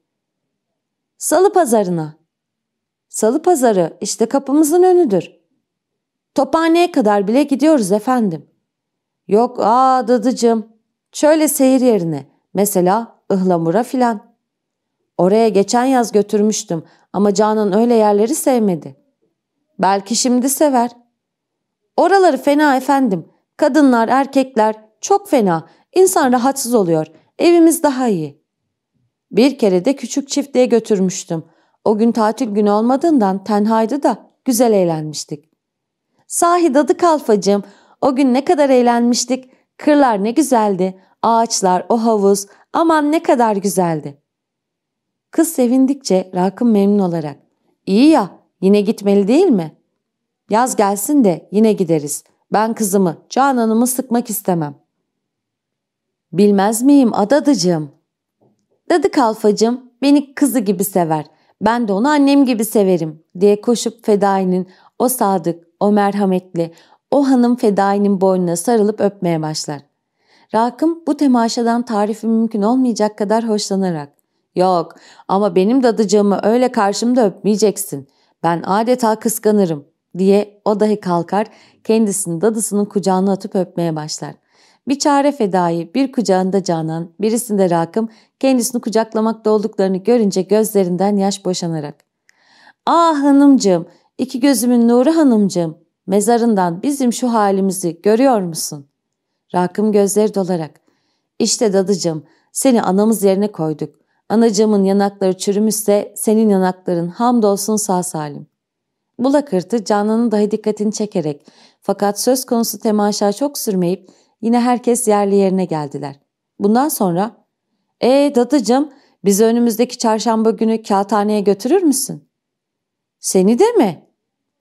Salı pazarına. Salı pazarı işte kapımızın önüdür. Tophaneye kadar bile gidiyoruz efendim. Yok aa dadıcığım. Şöyle seyir yerine. Mesela ıhlamura filan. Oraya geçen yaz götürmüştüm ama Canan öyle yerleri sevmedi. Belki şimdi sever. Oraları fena efendim. Kadınlar, erkekler çok fena. İnsan rahatsız oluyor. Evimiz daha iyi. Bir kere de küçük çiftliğe götürmüştüm. O gün tatil günü olmadığından tenhaydı da güzel eğlenmiştik. Sahi dadı kalfacığım, o gün ne kadar eğlenmiştik. Kırlar ne güzeldi. Ağaçlar, o havuz, aman ne kadar güzeldi. Kız sevindikçe Rakım memnun olarak. İyi ya, yine gitmeli değil mi? Yaz gelsin de yine gideriz. Ben kızımı, Canan'ımı sıkmak istemem. Bilmez miyim adadıcığım? Dadı kalfacığım beni kızı gibi sever. Ben de onu annem gibi severim diye koşup Fedai'nin o sadık, o merhametli, o hanım Fedai'nin boynuna sarılıp öpmeye başlar. Rakım bu temaşadan tarifi mümkün olmayacak kadar hoşlanarak ''Yok ama benim dadıcığımı öyle karşımda öpmeyeceksin. Ben adeta kıskanırım.'' diye o dahi kalkar kendisini dadısının kucağına atıp öpmeye başlar. Bir çare fedai, bir kucağında Canan, birisinde Rakım kendisini kucaklamakta olduklarını görünce gözlerinden yaş boşanarak. ''Ah hanımcığım, iki gözümün nuru hanımcığım, mezarından bizim şu halimizi görüyor musun?'' Rakım gözleri dolarak. ''İşte dadıcığım, seni anamız yerine koyduk. Anacığımın yanakları çürümüşse senin yanakların hamdolsun sağ salim. Bu lakırtı Canan'ın dahi dikkatini çekerek fakat söz konusu temaşa çok sürmeyip yine herkes yerli yerine geldiler. Bundan sonra ''Ee dadıcım bizi önümüzdeki çarşamba günü kağıthaneye götürür müsün?'' ''Seni de mi?''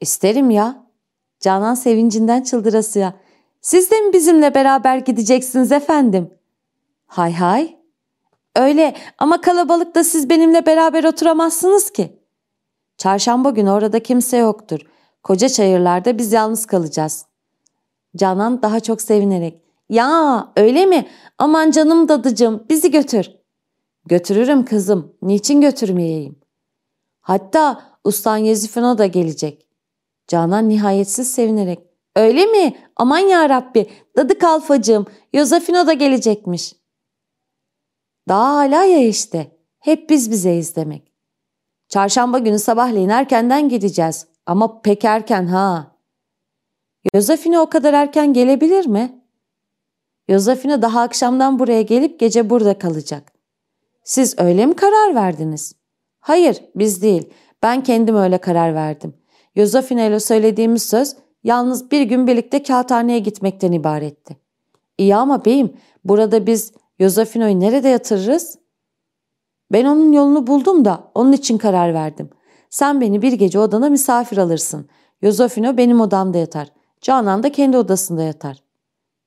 ''İsterim ya.'' Canan sevincinden çıldırasıya ''Siz de mi bizimle beraber gideceksiniz efendim?'' ''Hay hay.'' ''Öyle ama kalabalıkta siz benimle beraber oturamazsınız ki.'' Çarşamba günü orada kimse yoktur. Koca çayırlarda biz yalnız kalacağız. Canan daha çok sevinerek. Ya öyle mi? Aman canım dadıcım bizi götür. Götürürüm kızım. Niçin götürmeyeyim? Hatta ustan Yezifino da gelecek. Canan nihayetsiz sevinerek. Öyle mi? Aman ya Rabbi. Dadı kalfacığım. Yozefino da gelecekmiş. Daha hala ya işte. Hep biz bizeyiz demek. Çarşamba günü sabahleyin erkenden gideceğiz. Ama pek erken ha. Yozefine o kadar erken gelebilir mi? Yozefine daha akşamdan buraya gelip gece burada kalacak. Siz öyle mi karar verdiniz? Hayır, biz değil. Ben kendim öyle karar verdim. Yozefine ile söylediğimiz söz yalnız bir gün birlikte kağıthaneye gitmekten ibaretti. İyi ama beyim, burada biz Yozefino'yu nerede yatırırız? Ben onun yolunu buldum da onun için karar verdim. Sen beni bir gece odana misafir alırsın. Yozefino benim odamda yatar. Canan da kendi odasında yatar.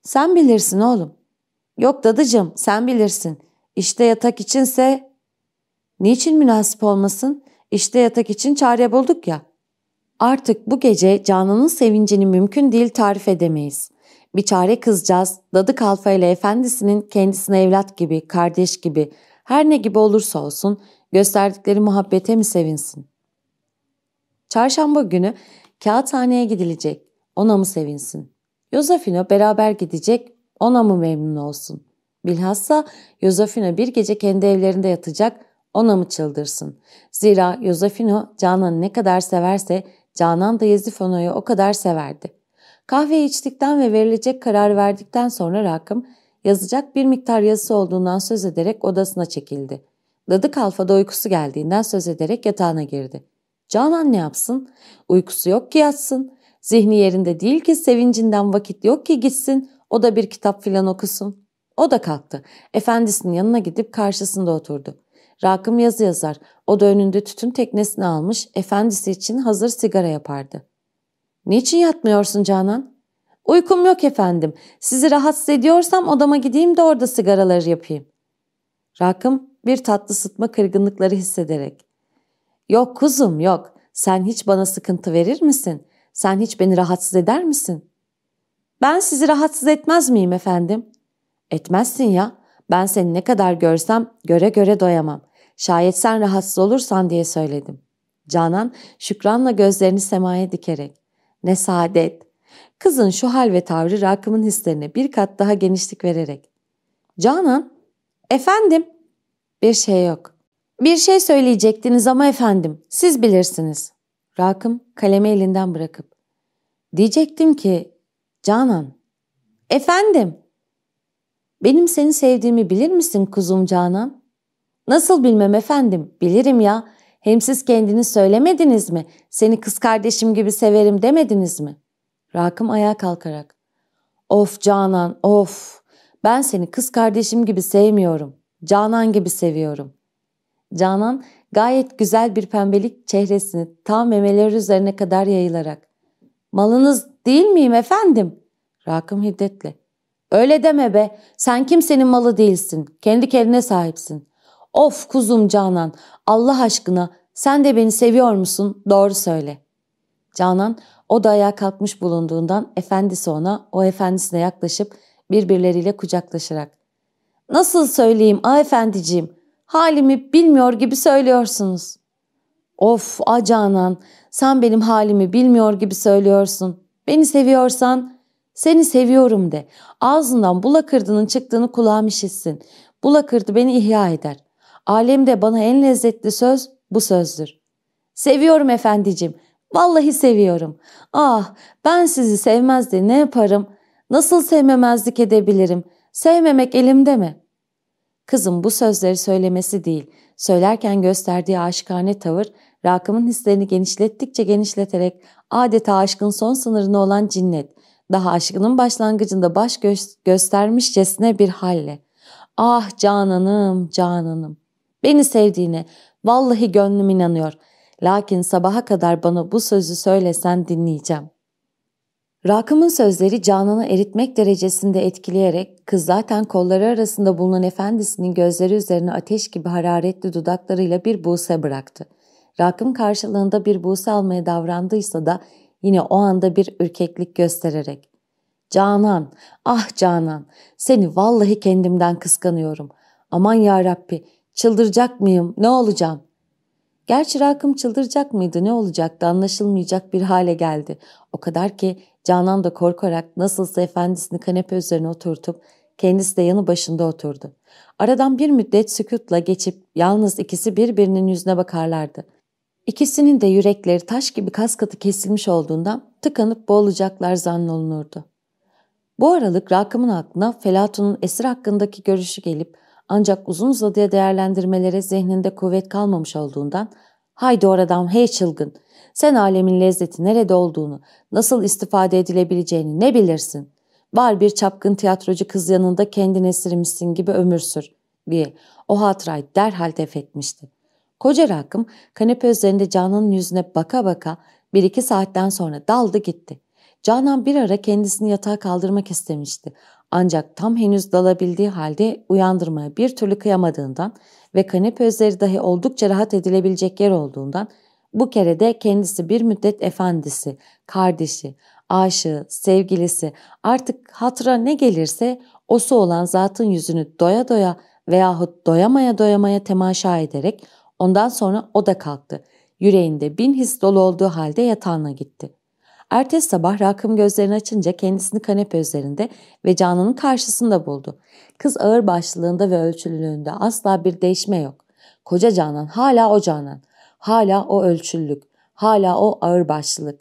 Sen bilirsin oğlum. Yok dadıcım sen bilirsin. İşte yatak içinse... Niçin münasip olmasın? İşte yatak için çare bulduk ya. Artık bu gece Canan'ın sevincini mümkün değil tarif edemeyiz. Bir çare kızcağız, Dadı Kalfa ile efendisinin kendisine evlat gibi, kardeş gibi, her ne gibi olursa olsun gösterdikleri muhabbete mi sevinsin? Çarşamba günü kağıthaneye gidilecek. Ona mı sevinsin? Yozefino beraber gidecek. Ona mı memnun olsun? Bilhassa Yozefino bir gece kendi evlerinde yatacak. Ona mı çıldırsın? Zira Yozefino Canan ne kadar severse Canan da Yezifino'yu o kadar severdi. Kahve içtikten ve verilecek karar verdikten sonra Rakım yazacak bir miktar yazısı olduğundan söz ederek odasına çekildi. Dadı kalfada uykusu geldiğinden söz ederek yatağına girdi. Canan ne yapsın? Uykusu yok ki yatsın. Zihni yerinde değil ki sevincinden vakit yok ki gitsin. O da bir kitap filan okusun. O da kalktı. Efendisinin yanına gidip karşısında oturdu. Rakım yazı yazar. O da önünde tütün teknesini almış, efendisi için hazır sigara yapardı. ''Niçin yatmıyorsun Canan?'' Uykum yok efendim. Sizi rahatsız ediyorsam odama gideyim de orada sigaraları yapayım. Rakım bir tatlı sıtma kırgınlıkları hissederek. Yok kuzum yok. Sen hiç bana sıkıntı verir misin? Sen hiç beni rahatsız eder misin? Ben sizi rahatsız etmez miyim efendim? Etmezsin ya. Ben seni ne kadar görsem göre göre doyamam. Şayet sen rahatsız olursan diye söyledim. Canan şükranla gözlerini semaya dikerek. Ne saadet, Kızın şu hal ve tavrı Rakım'ın hislerine bir kat daha genişlik vererek. Canan, efendim. Bir şey yok. Bir şey söyleyecektiniz ama efendim, siz bilirsiniz. Rakım kalemi elinden bırakıp. Diyecektim ki Canan. Efendim. Benim seni sevdiğimi bilir misin kuzum Canan? Nasıl bilmem efendim, bilirim ya. Hem siz kendiniz söylemediniz mi? Seni kız kardeşim gibi severim demediniz mi? Rakım ayağa kalkarak. Of Canan, of. Ben seni kız kardeşim gibi sevmiyorum. Canan gibi seviyorum. Canan gayet güzel bir pembelik çehresini tam memeleri üzerine kadar yayılarak. Malınız değil miyim efendim? Rakım hiddetle. Öyle deme be. Sen kimsenin malı değilsin. Kendi kendine sahipsin. Of kuzum Canan. Allah aşkına sen de beni seviyor musun? Doğru söyle. Canan o da ayağa kalkmış bulunduğundan efendisi ona, o efendisine yaklaşıp birbirleriyle kucaklaşarak. Nasıl söyleyeyim a efendiciğim? Halimi bilmiyor gibi söylüyorsunuz. Of a Canan, sen benim halimi bilmiyor gibi söylüyorsun. Beni seviyorsan seni seviyorum de. Ağzından bulakırdının çıktığını kulağım işitsin. Bulakırdı beni ihya eder. Alemde bana en lezzetli söz bu sözdür. Seviyorum efendicim. Vallahi seviyorum. Ah ben sizi sevmez de ne yaparım? Nasıl sevmemezlik edebilirim? Sevmemek elimde mi? Kızım bu sözleri söylemesi değil, söylerken gösterdiği aşikane tavır, Rakım'ın hislerini genişlettikçe genişleterek adeta aşkın son sınırını olan cinnet, daha aşkının başlangıcında baş gö göstermişcesine bir halle. Ah cananım, cananım. Beni sevdiğine vallahi gönlüm inanıyor. Lakin sabaha kadar bana bu sözü söylesen dinleyeceğim. Rakım'ın sözleri Canan'ı eritmek derecesinde etkileyerek kız zaten kolları arasında bulunan efendisinin gözleri üzerine ateş gibi hararetli dudaklarıyla bir buğse bıraktı. Rakım karşılığında bir buğse almaya davrandıysa da yine o anda bir ürkeklik göstererek. Canan, ah Canan, seni vallahi kendimden kıskanıyorum. Aman ya Rabbi, çıldıracak mıyım, ne olacağım? Gerçi Rakım çıldıracak mıydı ne olacaktı anlaşılmayacak bir hale geldi. O kadar ki Canan da korkarak nasılsa efendisini kanepe üzerine oturtup kendisi de yanı başında oturdu. Aradan bir müddet sükutla geçip yalnız ikisi birbirinin yüzüne bakarlardı. İkisinin de yürekleri taş gibi kas katı kesilmiş olduğundan tıkanıp boğulacaklar zannolunurdu. Bu aralık Rakım'ın aklına Felatun'un esir hakkındaki görüşü gelip ancak uzun uzadıya değerlendirmelere zihninde kuvvet kalmamış olduğundan ''Haydi oradan hey çılgın, sen alemin lezzeti nerede olduğunu, nasıl istifade edilebileceğini ne bilirsin? Var bir çapkın tiyatrocu kız yanında kendin esirmişsin gibi ömür sür.'' diye o hatırayı derhal def etmişti. Koca rakım kanepe üzerinde Canan'ın yüzüne baka baka bir iki saatten sonra daldı gitti. Canan bir ara kendisini yatağa kaldırmak istemişti. Ancak tam henüz dalabildiği halde uyandırmaya bir türlü kıyamadığından ve kanepe üzeri dahi oldukça rahat edilebilecek yer olduğundan bu kere de kendisi bir müddet efendisi, kardeşi, aşığı, sevgilisi artık hatıra ne gelirse osu olan zatın yüzünü doya doya veyahut doyamaya doyamaya temaşa ederek ondan sonra o da kalktı. Yüreğinde bin his dolu olduğu halde yatağına gitti. Ertesi sabah Rakım gözlerini açınca kendisini kanepe üzerinde ve Canan'ın karşısında buldu. Kız ağır başlılığında ve ölçülülüğünde asla bir değişme yok. Koca Canan hala o Canan. Hala o ölçüllük. Hala o ağır başlılık.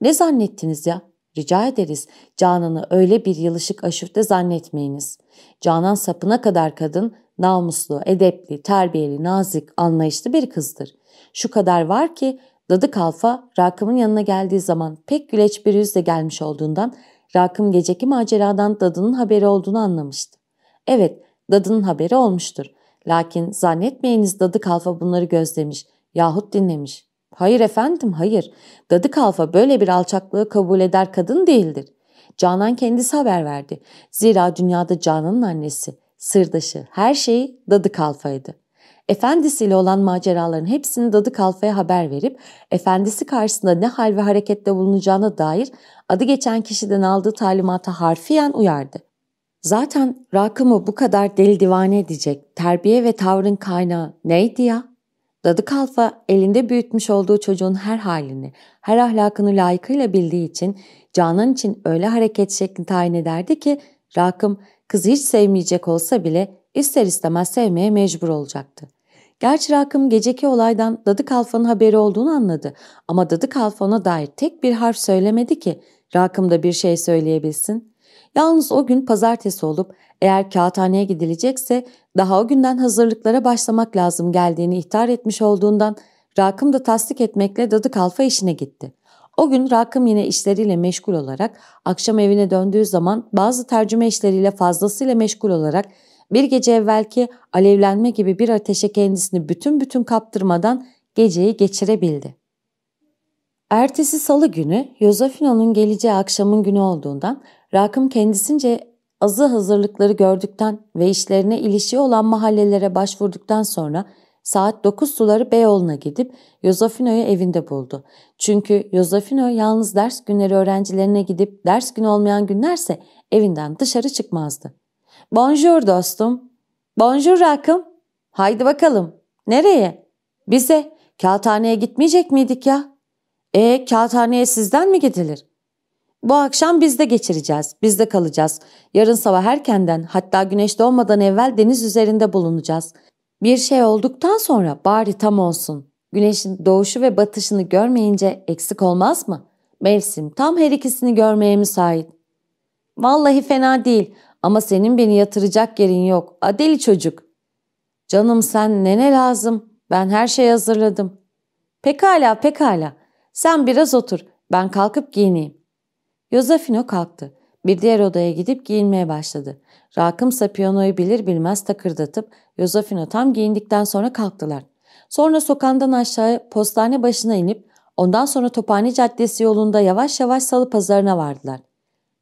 Ne zannettiniz ya? Rica ederiz Canan'ı öyle bir yılışık aşıfte zannetmeyiniz. Canan sapına kadar kadın, namuslu, edepli, terbiyeli, nazik, anlayışlı bir kızdır. Şu kadar var ki Dadı Kalfa Rakım'ın yanına geldiği zaman pek güleç bir yüzle gelmiş olduğundan Rakım geceki maceradan Dadı'nın haberi olduğunu anlamıştı. Evet, Dadı'nın haberi olmuştur. Lakin zannetmeyiniz Dadı Kalfa bunları gözlemiş yahut dinlemiş. Hayır efendim, hayır. Dadı Kalfa böyle bir alçaklığı kabul eder kadın değildir. Canan kendisi haber verdi. Zira dünyada Canan'ın annesi, sırdaşı, her şeyi Dadı Kalfa'ydı efendisiyle olan maceraların hepsini Dadı Kalfa'ya haber verip efendisi karşısında ne hal ve harekette bulunacağına dair adı geçen kişiden aldığı talimata harfiyen uyardı. Zaten Rakım'ı bu kadar deli divane edecek terbiye ve tavrın kaynağı neydi ya? Dadı Kalfa elinde büyütmüş olduğu çocuğun her halini, her ahlakını layıkıyla bildiği için Canan için öyle hareket şekli tayin ederdi ki Rakım kızı hiç sevmeyecek olsa bile ister istemez sevmeye mecbur olacaktı. Gerçi Rakım geceki olaydan Dadı Kalfa'nın haberi olduğunu anladı ama Dadı Kalfa ona dair tek bir harf söylemedi ki Rakım da bir şey söyleyebilsin. Yalnız o gün pazartesi olup eğer kağıthaneye gidilecekse daha o günden hazırlıklara başlamak lazım geldiğini ihtar etmiş olduğundan Rakım da tasdik etmekle Dadı Kalfa işine gitti. O gün Rakım yine işleriyle meşgul olarak akşam evine döndüğü zaman bazı tercüme işleriyle fazlasıyla meşgul olarak bir gece evvelki alevlenme gibi bir ateşe kendisini bütün bütün kaptırmadan geceyi geçirebildi. Ertesi salı günü Yosefino'nun geleceği akşamın günü olduğundan Rakım kendisince azı hazırlıkları gördükten ve işlerine ilişiği olan mahallelere başvurduktan sonra saat 9 suları Beyoğlu'na gidip Yosefino'yu evinde buldu. Çünkü Yosefino yalnız ders günleri öğrencilerine gidip ders günü olmayan günlerse evinden dışarı çıkmazdı. Bonjour dostum. Bonjour Rakım. Haydi bakalım. Nereye? Bize. Kağıthaneye gitmeyecek miydik ya? E kağıthaneye sizden mi gidilir? Bu akşam bizde geçireceğiz, bizde kalacağız. Yarın sabah erkenden hatta güneş doğmadan evvel deniz üzerinde bulunacağız. Bir şey olduktan sonra bari tam olsun. Güneşin doğuşu ve batışını görmeyince eksik olmaz mı? Mevsim tam her ikisini görmeye müsait. Vallahi fena değil ama senin beni yatıracak yerin yok. Adeli çocuk. Canım sen ne ne lazım? Ben her şeyi hazırladım. Pekala pekala. Sen biraz otur. Ben kalkıp giyineyim. Yosefino kalktı. Bir diğer odaya gidip giyinmeye başladı. Rakımsa piyanoyu bilir bilmez takırdatıp Yosefino tam giyindikten sonra kalktılar. Sonra sokağından aşağı postane başına inip ondan sonra Tophane Caddesi yolunda yavaş yavaş salı pazarına vardılar.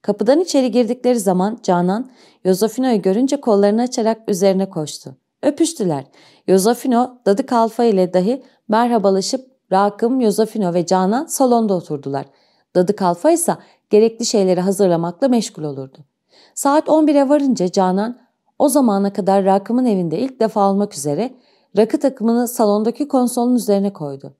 Kapıdan içeri girdikleri zaman Canan, Yosefino'yu görünce kollarını açarak üzerine koştu. Öpüştüler. Yosefino, Dadı Kalfa ile dahi merhabalaşıp Rakım, Yosefino ve Canan salonda oturdular. Dadı Kalfa ise gerekli şeyleri hazırlamakla meşgul olurdu. Saat 11'e varınca Canan o zamana kadar Rakım'ın evinde ilk defa olmak üzere rakı takımını salondaki konsolun üzerine koydu.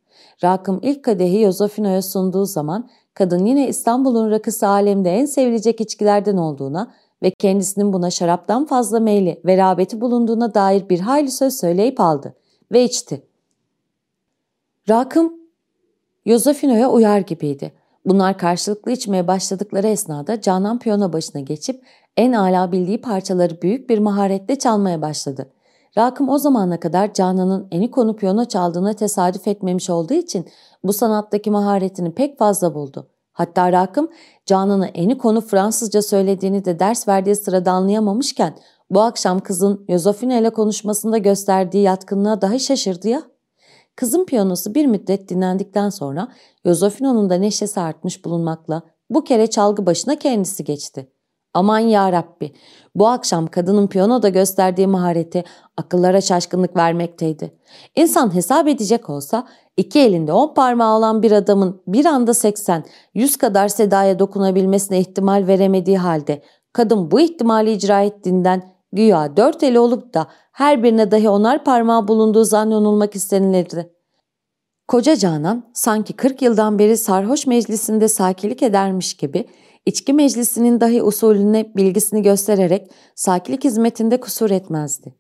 Rakım ilk kadehi Yosefino'ya sunduğu zaman kadın yine İstanbul'un rakısı alemde en sevilecek içkilerden olduğuna ve kendisinin buna şaraptan fazla meyli ve rağbeti bulunduğuna dair bir hayli söz söyleyip aldı ve içti. Rakım Yosefino'ya uyar gibiydi. Bunlar karşılıklı içmeye başladıkları esnada Canan piyano başına geçip en ala bildiği parçaları büyük bir maharetle çalmaya başladı. Rakım o zamana kadar Canan'ın eni konu piyano çaldığına tesadüf etmemiş olduğu için bu sanattaki maharetini pek fazla buldu. Hatta Rakım Canan'a eni konu Fransızca söylediğini de ders verdiği sırada anlayamamışken bu akşam kızın Yosefina ile konuşmasında gösterdiği yatkınlığa daha şaşırdı ya. Kızın piyanosu bir müddet dinlendikten sonra Yosefino'nun da neşesi artmış bulunmakla bu kere çalgı başına kendisi geçti. Aman ya Rabbi, bu akşam kadının piyanoda gösterdiği mahareti akıllara şaşkınlık vermekteydi. İnsan hesap edecek olsa iki elinde on parmağı olan bir adamın bir anda seksen, yüz kadar sedaya dokunabilmesine ihtimal veremediği halde kadın bu ihtimali icra ettiğinden güya dört eli olup da her birine dahi onar parmağı bulunduğu zannolunmak istenilirdi. Koca Canan sanki 40 yıldan beri sarhoş meclisinde sakilik edermiş gibi içki meclisinin dahi usulüne bilgisini göstererek sakilik hizmetinde kusur etmezdi.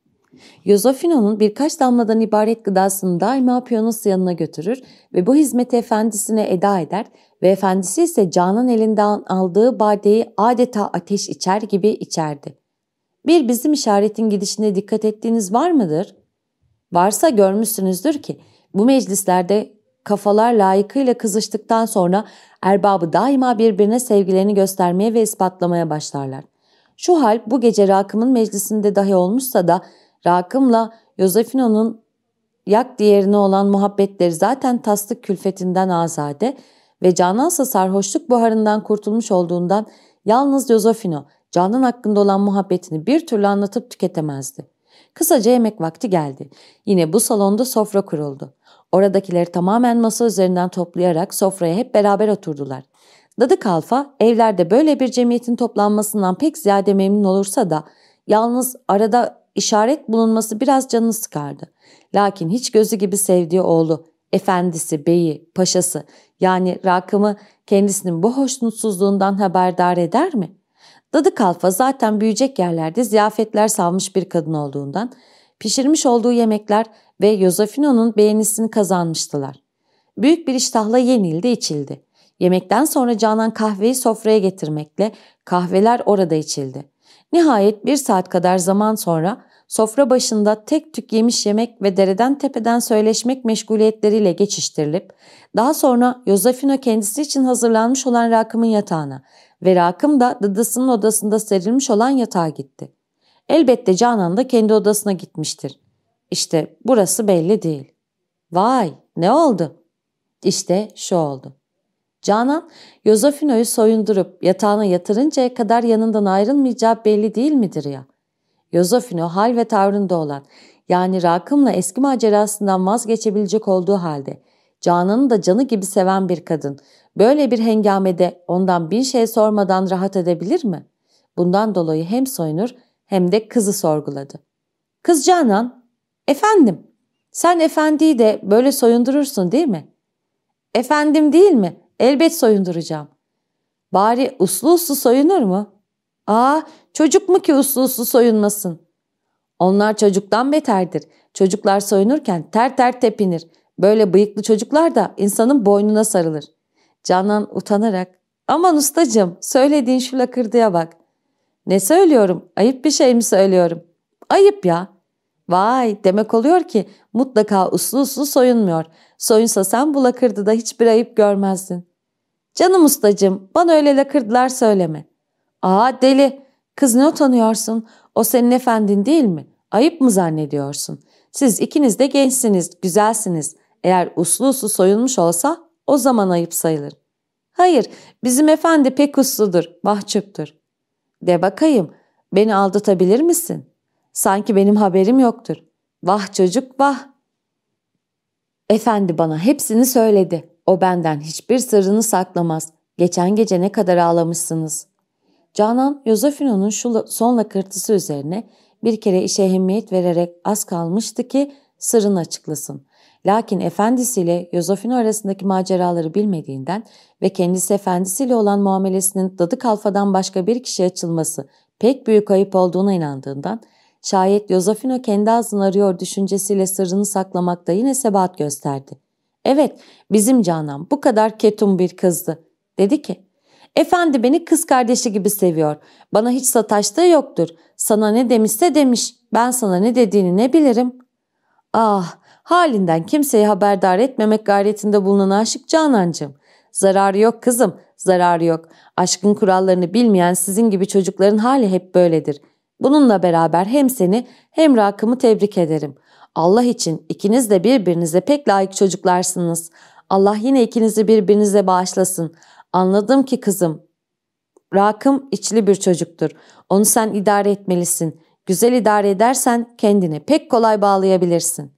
Yosefino'nun birkaç damladan ibaret gıdasını daima piyonosu yanına götürür ve bu hizmeti efendisine eda eder ve efendisi ise Canan elinden aldığı badeyi adeta ateş içer gibi içerdi. Bir bizim işaretin gidişine dikkat ettiğiniz var mıdır? Varsa görmüşsünüzdür ki bu meclislerde kafalar layıkıyla kızıştıktan sonra erbabı daima birbirine sevgilerini göstermeye ve ispatlamaya başlarlar. Şu hal bu gece Rakım'ın meclisinde dahi olmuşsa da Rakım'la Yosefino'nun yak diğerine olan muhabbetleri zaten taslık külfetinden azade ve Canansa sarhoşluk buharından kurtulmuş olduğundan yalnız Yosefino Canan hakkında olan muhabbetini bir türlü anlatıp tüketemezdi. Kısaca yemek vakti geldi. Yine bu salonda sofra kuruldu. Oradakileri tamamen masa üzerinden toplayarak sofraya hep beraber oturdular. Dadı Kalfa evlerde böyle bir cemiyetin toplanmasından pek ziyade memnun olursa da yalnız arada işaret bulunması biraz canını sıkardı. Lakin hiç gözü gibi sevdiği oğlu, efendisi, beyi, paşası yani Rakım'ı kendisinin bu hoşnutsuzluğundan haberdar eder mi? Dadı Kalfa zaten büyüyecek yerlerde ziyafetler salmış bir kadın olduğundan pişirmiş olduğu yemekler ve Yosefino'nun beğenisini kazanmıştılar. Büyük bir iştahla yenildi içildi. Yemekten sonra Canan kahveyi sofraya getirmekle kahveler orada içildi. Nihayet bir saat kadar zaman sonra sofra başında tek tük yemiş yemek ve dereden tepeden söyleşmek meşguliyetleriyle geçiştirilip daha sonra Yosefino kendisi için hazırlanmış olan Rakım'ın yatağına ve Rakım da dıdısının odasında serilmiş olan yatağa gitti. Elbette Canan da kendi odasına gitmiştir. İşte burası belli değil. Vay ne oldu? İşte şu oldu. Canan, Yosefino'yu soyundurup yatağına yatırıncaya kadar yanından ayrılmayacağı belli değil midir ya? Yosefino hal ve tavrında olan, yani Rakım'la eski macerasından vazgeçebilecek olduğu halde, Canan'ı da canı gibi seven bir kadın, böyle bir hengamede ondan bir şey sormadan rahat edebilir mi? Bundan dolayı hem soyunur hem de kızı sorguladı. Kız Canan, efendim, sen efendiyi de böyle soyundurursun değil mi? Efendim değil mi? Elbet soyunduracağım. Bari uslu uslu soyunur mu? Aa çocuk mu ki uslu uslu soyunmasın? Onlar çocuktan beterdir. Çocuklar soyunurken ter ter tepinir. Böyle bıyıklı çocuklar da insanın boynuna sarılır. Canan utanarak aman ustacığım söylediğin şu lakırdıya bak. Ne söylüyorum? Ayıp bir şey mi söylüyorum? Ayıp ya. Vay demek oluyor ki mutlaka uslu uslu soyunmuyor. Soyunsa sen bu lakırdıda hiçbir ayıp görmezdin. Canım ustacığım bana öyle lakırdılar söyleme. Aa deli kız ne utanıyorsun o senin efendin değil mi? Ayıp mı zannediyorsun? Siz ikiniz de gençsiniz, güzelsiniz. Eğer uslu uslu soyunmuş olsa o zaman ayıp sayılır. Hayır bizim efendi pek usludur, mahcuptur. De bakayım beni aldatabilir misin? Sanki benim haberim yoktur. Vah çocuk vah. Efendi bana hepsini söyledi. O benden hiçbir sırrını saklamaz. Geçen gece ne kadar ağlamışsınız. Canan, Yosefino'nun şu son lakırtısı üzerine bir kere işe ehemmiyet vererek az kalmıştı ki sırrını açıklasın. Lakin efendisiyle Yosefino arasındaki maceraları bilmediğinden ve kendisi efendisiyle olan muamelesinin dadı kalfadan başka bir kişi açılması pek büyük ayıp olduğuna inandığından şayet Yosefino kendi ağzını arıyor düşüncesiyle sırrını saklamakta yine sebat gösterdi. Evet bizim Canan bu kadar ketum bir kızdı. Dedi ki efendi beni kız kardeşi gibi seviyor. Bana hiç sataştığı yoktur. Sana ne demişse demiş. Ben sana ne dediğini ne bilirim. Ah halinden kimseyi haberdar etmemek gayretinde bulunan aşık Canancığım. Zararı yok kızım, zararı yok. Aşkın kurallarını bilmeyen sizin gibi çocukların hali hep böyledir. Bununla beraber hem seni hem Rakım'ı tebrik ederim. Allah için ikiniz de birbirinize pek layık çocuklarsınız. Allah yine ikinizi birbirinize bağışlasın. Anladım ki kızım. Rakım içli bir çocuktur. Onu sen idare etmelisin. Güzel idare edersen kendini pek kolay bağlayabilirsin.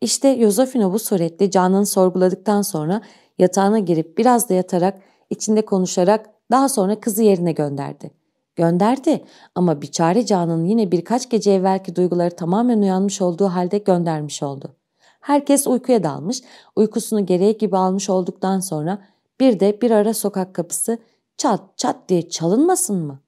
İşte Yosefino bu suretle Canan'ı sorguladıktan sonra yatağına girip biraz da yatarak, içinde konuşarak daha sonra kızı yerine gönderdi. Gönderdi ama biçare Canan'ın yine birkaç gece evvelki duyguları tamamen uyanmış olduğu halde göndermiş oldu. Herkes uykuya dalmış, uykusunu gereği gibi almış olduktan sonra bir de bir ara sokak kapısı çat çat diye çalınmasın mı?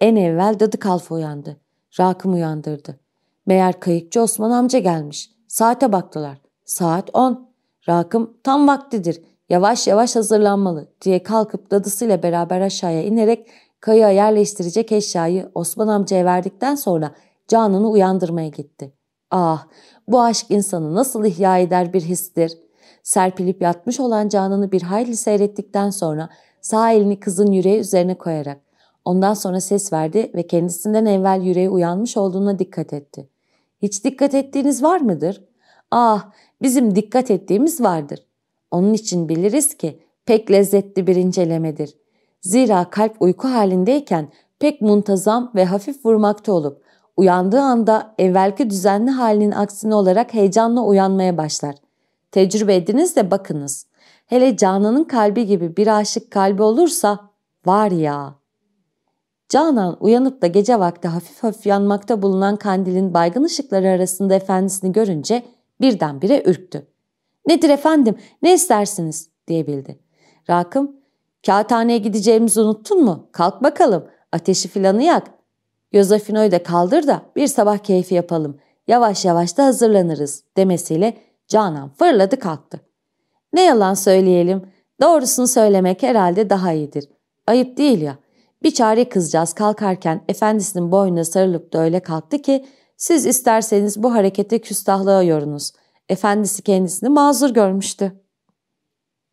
En evvel dadı kalfa uyandı. Rakım uyandırdı. Meğer kayıkçı Osman amca gelmiş. Saate baktılar. Saat on. Rakım tam vaktidir. Yavaş yavaş hazırlanmalı diye kalkıp dadısıyla beraber aşağıya inerek kayığa yerleştirecek eşyayı Osman amcaya verdikten sonra Canan'ı uyandırmaya gitti. Ah bu aşk insanı nasıl ihya eder bir histir. Serpilip yatmış olan Canan'ı bir hayli seyrettikten sonra sağ elini kızın yüreği üzerine koyarak ondan sonra ses verdi ve kendisinden evvel yüreği uyanmış olduğuna dikkat etti. Hiç dikkat ettiğiniz var mıdır? Ah bizim dikkat ettiğimiz vardır. Onun için biliriz ki pek lezzetli bir incelemedir. Zira kalp uyku halindeyken pek muntazam ve hafif vurmakta olup uyandığı anda evvelki düzenli halinin aksine olarak heyecanla uyanmaya başlar. Tecrübe ediniz de bakınız. Hele Canan'ın kalbi gibi bir aşık kalbi olursa var ya. Canan uyanıp da gece vakti hafif hafif yanmakta bulunan kandilin baygın ışıkları arasında efendisini görünce birdenbire ürktü. Nedir efendim ne istersiniz diyebildi. Rakım kağıthaneye gideceğimizi unuttun mu? Kalk bakalım ateşi filanı yak. Yosefino'yu da kaldır da bir sabah keyfi yapalım. yavaş yavaş da hazırlanırız demesiyle Canan fırladı kalktı. Ne yalan söyleyelim, doğrusunu söylemek herhalde daha iyidir. Ayıp değil ya. Bir çare kızcağız kalkarken efendisinin boynuna sarılıp da öyle kalktı ki siz isterseniz bu harekete küstahlığa yorunuz. Efendisi kendisini mazur görmüştü.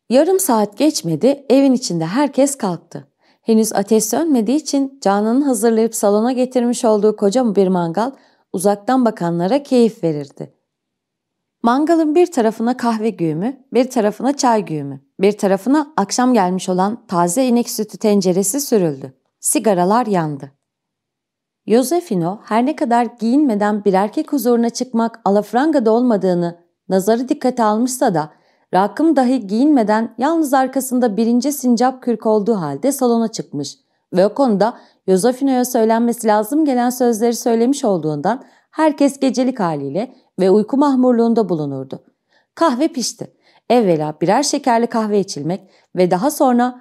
Yarım saat geçmedi evin içinde herkes kalktı. Henüz ateş sönmediği için Canan'ın hazırlayıp salona getirmiş olduğu koca bir mangal uzaktan bakanlara keyif verirdi. Mangalın bir tarafına kahve güğümü, bir tarafına çay güğümü, bir tarafına akşam gelmiş olan taze inek sütü tenceresi sürüldü. Sigaralar yandı. Josefino her ne kadar giyinmeden bir erkek huzuruna çıkmak alafrangada olmadığını nazarı dikkate almışsa da Rakım dahi giyinmeden yalnız arkasında birinci sincap kürk olduğu halde salona çıkmış ve o konuda Josefino'ya söylenmesi lazım gelen sözleri söylemiş olduğundan herkes gecelik haliyle ve uyku mahmurluğunda bulunurdu. Kahve pişti. Evvela birer şekerli kahve içilmek ve daha sonra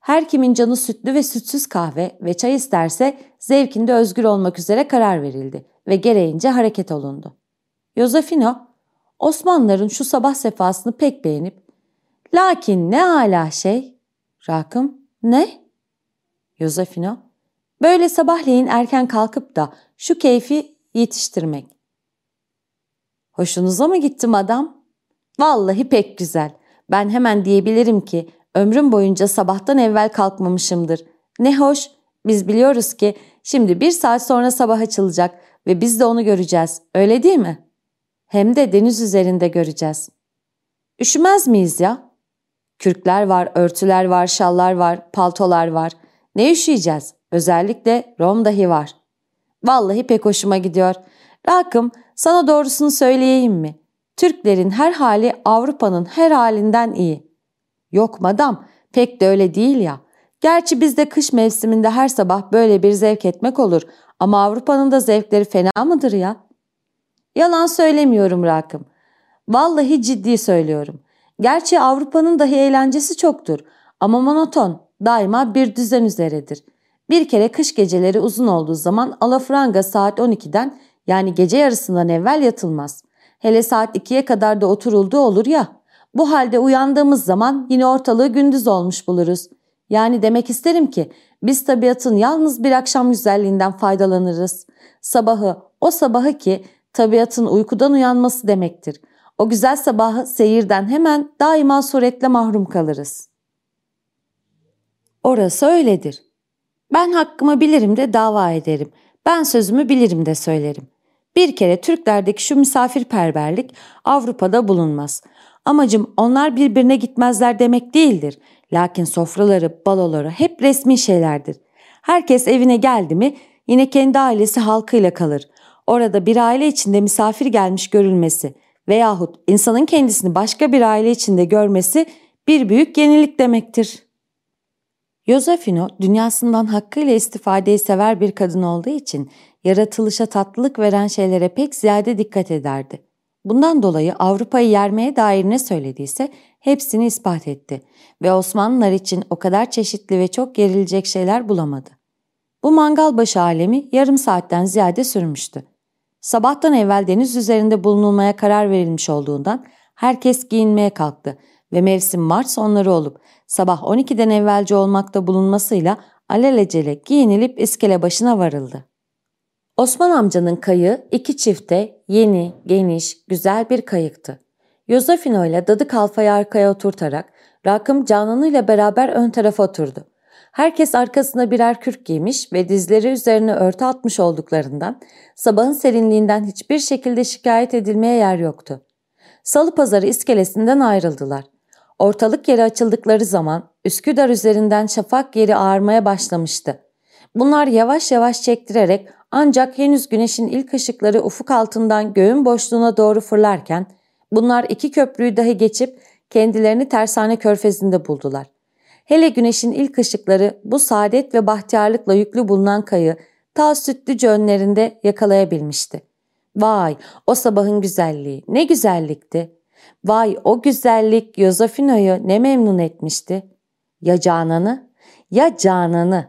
her kimin canı sütlü ve sütsüz kahve ve çay isterse zevkinde özgür olmak üzere karar verildi ve gereğince hareket olundu. Josefino Osmanlıların şu sabah sefasını pek beğenip lakin ne hala şey? Rakım ne? Yosefino böyle sabahleyin erken kalkıp da şu keyfi yetiştirmek. Hoşunuza mı gittim adam? Vallahi pek güzel. Ben hemen diyebilirim ki ömrüm boyunca sabahtan evvel kalkmamışımdır. Ne hoş. Biz biliyoruz ki şimdi bir saat sonra sabah açılacak ve biz de onu göreceğiz. Öyle değil mi?'' Hem de deniz üzerinde göreceğiz. Üşümez miyiz ya? Kürkler var, örtüler var, şallar var, paltolar var. Ne üşüyeceğiz? Özellikle Rom dahi var. Vallahi pek hoşuma gidiyor. Rakım sana doğrusunu söyleyeyim mi? Türklerin her hali Avrupa'nın her halinden iyi. Yok madam pek de öyle değil ya. Gerçi bizde kış mevsiminde her sabah böyle bir zevk etmek olur ama Avrupa'nın da zevkleri fena mıdır ya? Yalan söylemiyorum Rakım. Vallahi ciddi söylüyorum. Gerçi Avrupa'nın dahi eğlencesi çoktur ama monoton, daima bir düzen üzeredir. Bir kere kış geceleri uzun olduğu zaman alafranga saat 12'den yani gece yarısından evvel yatılmaz. Hele saat 2'ye kadar da oturulduğu olur ya. Bu halde uyandığımız zaman yine ortalığı gündüz olmuş buluruz. Yani demek isterim ki biz tabiatın yalnız bir akşam güzelliğinden faydalanırız. Sabahı, o sabahı ki tabiatın uykudan uyanması demektir. O güzel sabahı seyirden hemen daima suretle mahrum kalırız. Orası öyledir. Ben hakkımı bilirim de dava ederim. Ben sözümü bilirim de söylerim. Bir kere Türklerdeki şu misafirperverlik Avrupa'da bulunmaz. Amacım onlar birbirine gitmezler demek değildir. Lakin sofraları, baloları hep resmi şeylerdir. Herkes evine geldi mi yine kendi ailesi halkıyla kalır orada bir aile içinde misafir gelmiş görülmesi veyahut insanın kendisini başka bir aile içinde görmesi bir büyük yenilik demektir. Josefino dünyasından hakkıyla istifadeyi sever bir kadın olduğu için yaratılışa tatlılık veren şeylere pek ziyade dikkat ederdi. Bundan dolayı Avrupa'yı yermeye dair ne söylediyse hepsini ispat etti ve Osmanlılar için o kadar çeşitli ve çok gerilecek şeyler bulamadı. Bu mangal başı alemi yarım saatten ziyade sürmüştü. Sabahtan evvel deniz üzerinde bulunulmaya karar verilmiş olduğundan herkes giyinmeye kalktı ve mevsim Mart sonları olup sabah 12'den evvelce olmakta bulunmasıyla alelacele giyinilip iskele başına varıldı. Osman amcanın kayığı iki çifte yeni, geniş, güzel bir kayıktı. Yosefino ile Dadı Kalfa'yı arkaya oturtarak Rakım Canan'ı ile beraber ön tarafa oturdu. Herkes arkasına birer kürk giymiş ve dizleri üzerine örtü atmış olduklarından sabahın serinliğinden hiçbir şekilde şikayet edilmeye yer yoktu. Salı pazarı iskelesinden ayrıldılar. Ortalık yeri açıldıkları zaman Üsküdar üzerinden şafak yeri ağarmaya başlamıştı. Bunlar yavaş yavaş çektirerek ancak henüz güneşin ilk ışıkları ufuk altından göğün boşluğuna doğru fırlarken bunlar iki köprüyü dahi geçip kendilerini tersane körfezinde buldular. Hele güneşin ilk ışıkları bu saadet ve bahtiyarlıkla yüklü bulunan kayı ta sütlüce önlerinde yakalayabilmişti. Vay o sabahın güzelliği ne güzellikti. Vay o güzellik Yosefino'yu ne memnun etmişti. Ya Canan'ı? Ya Canan'ı?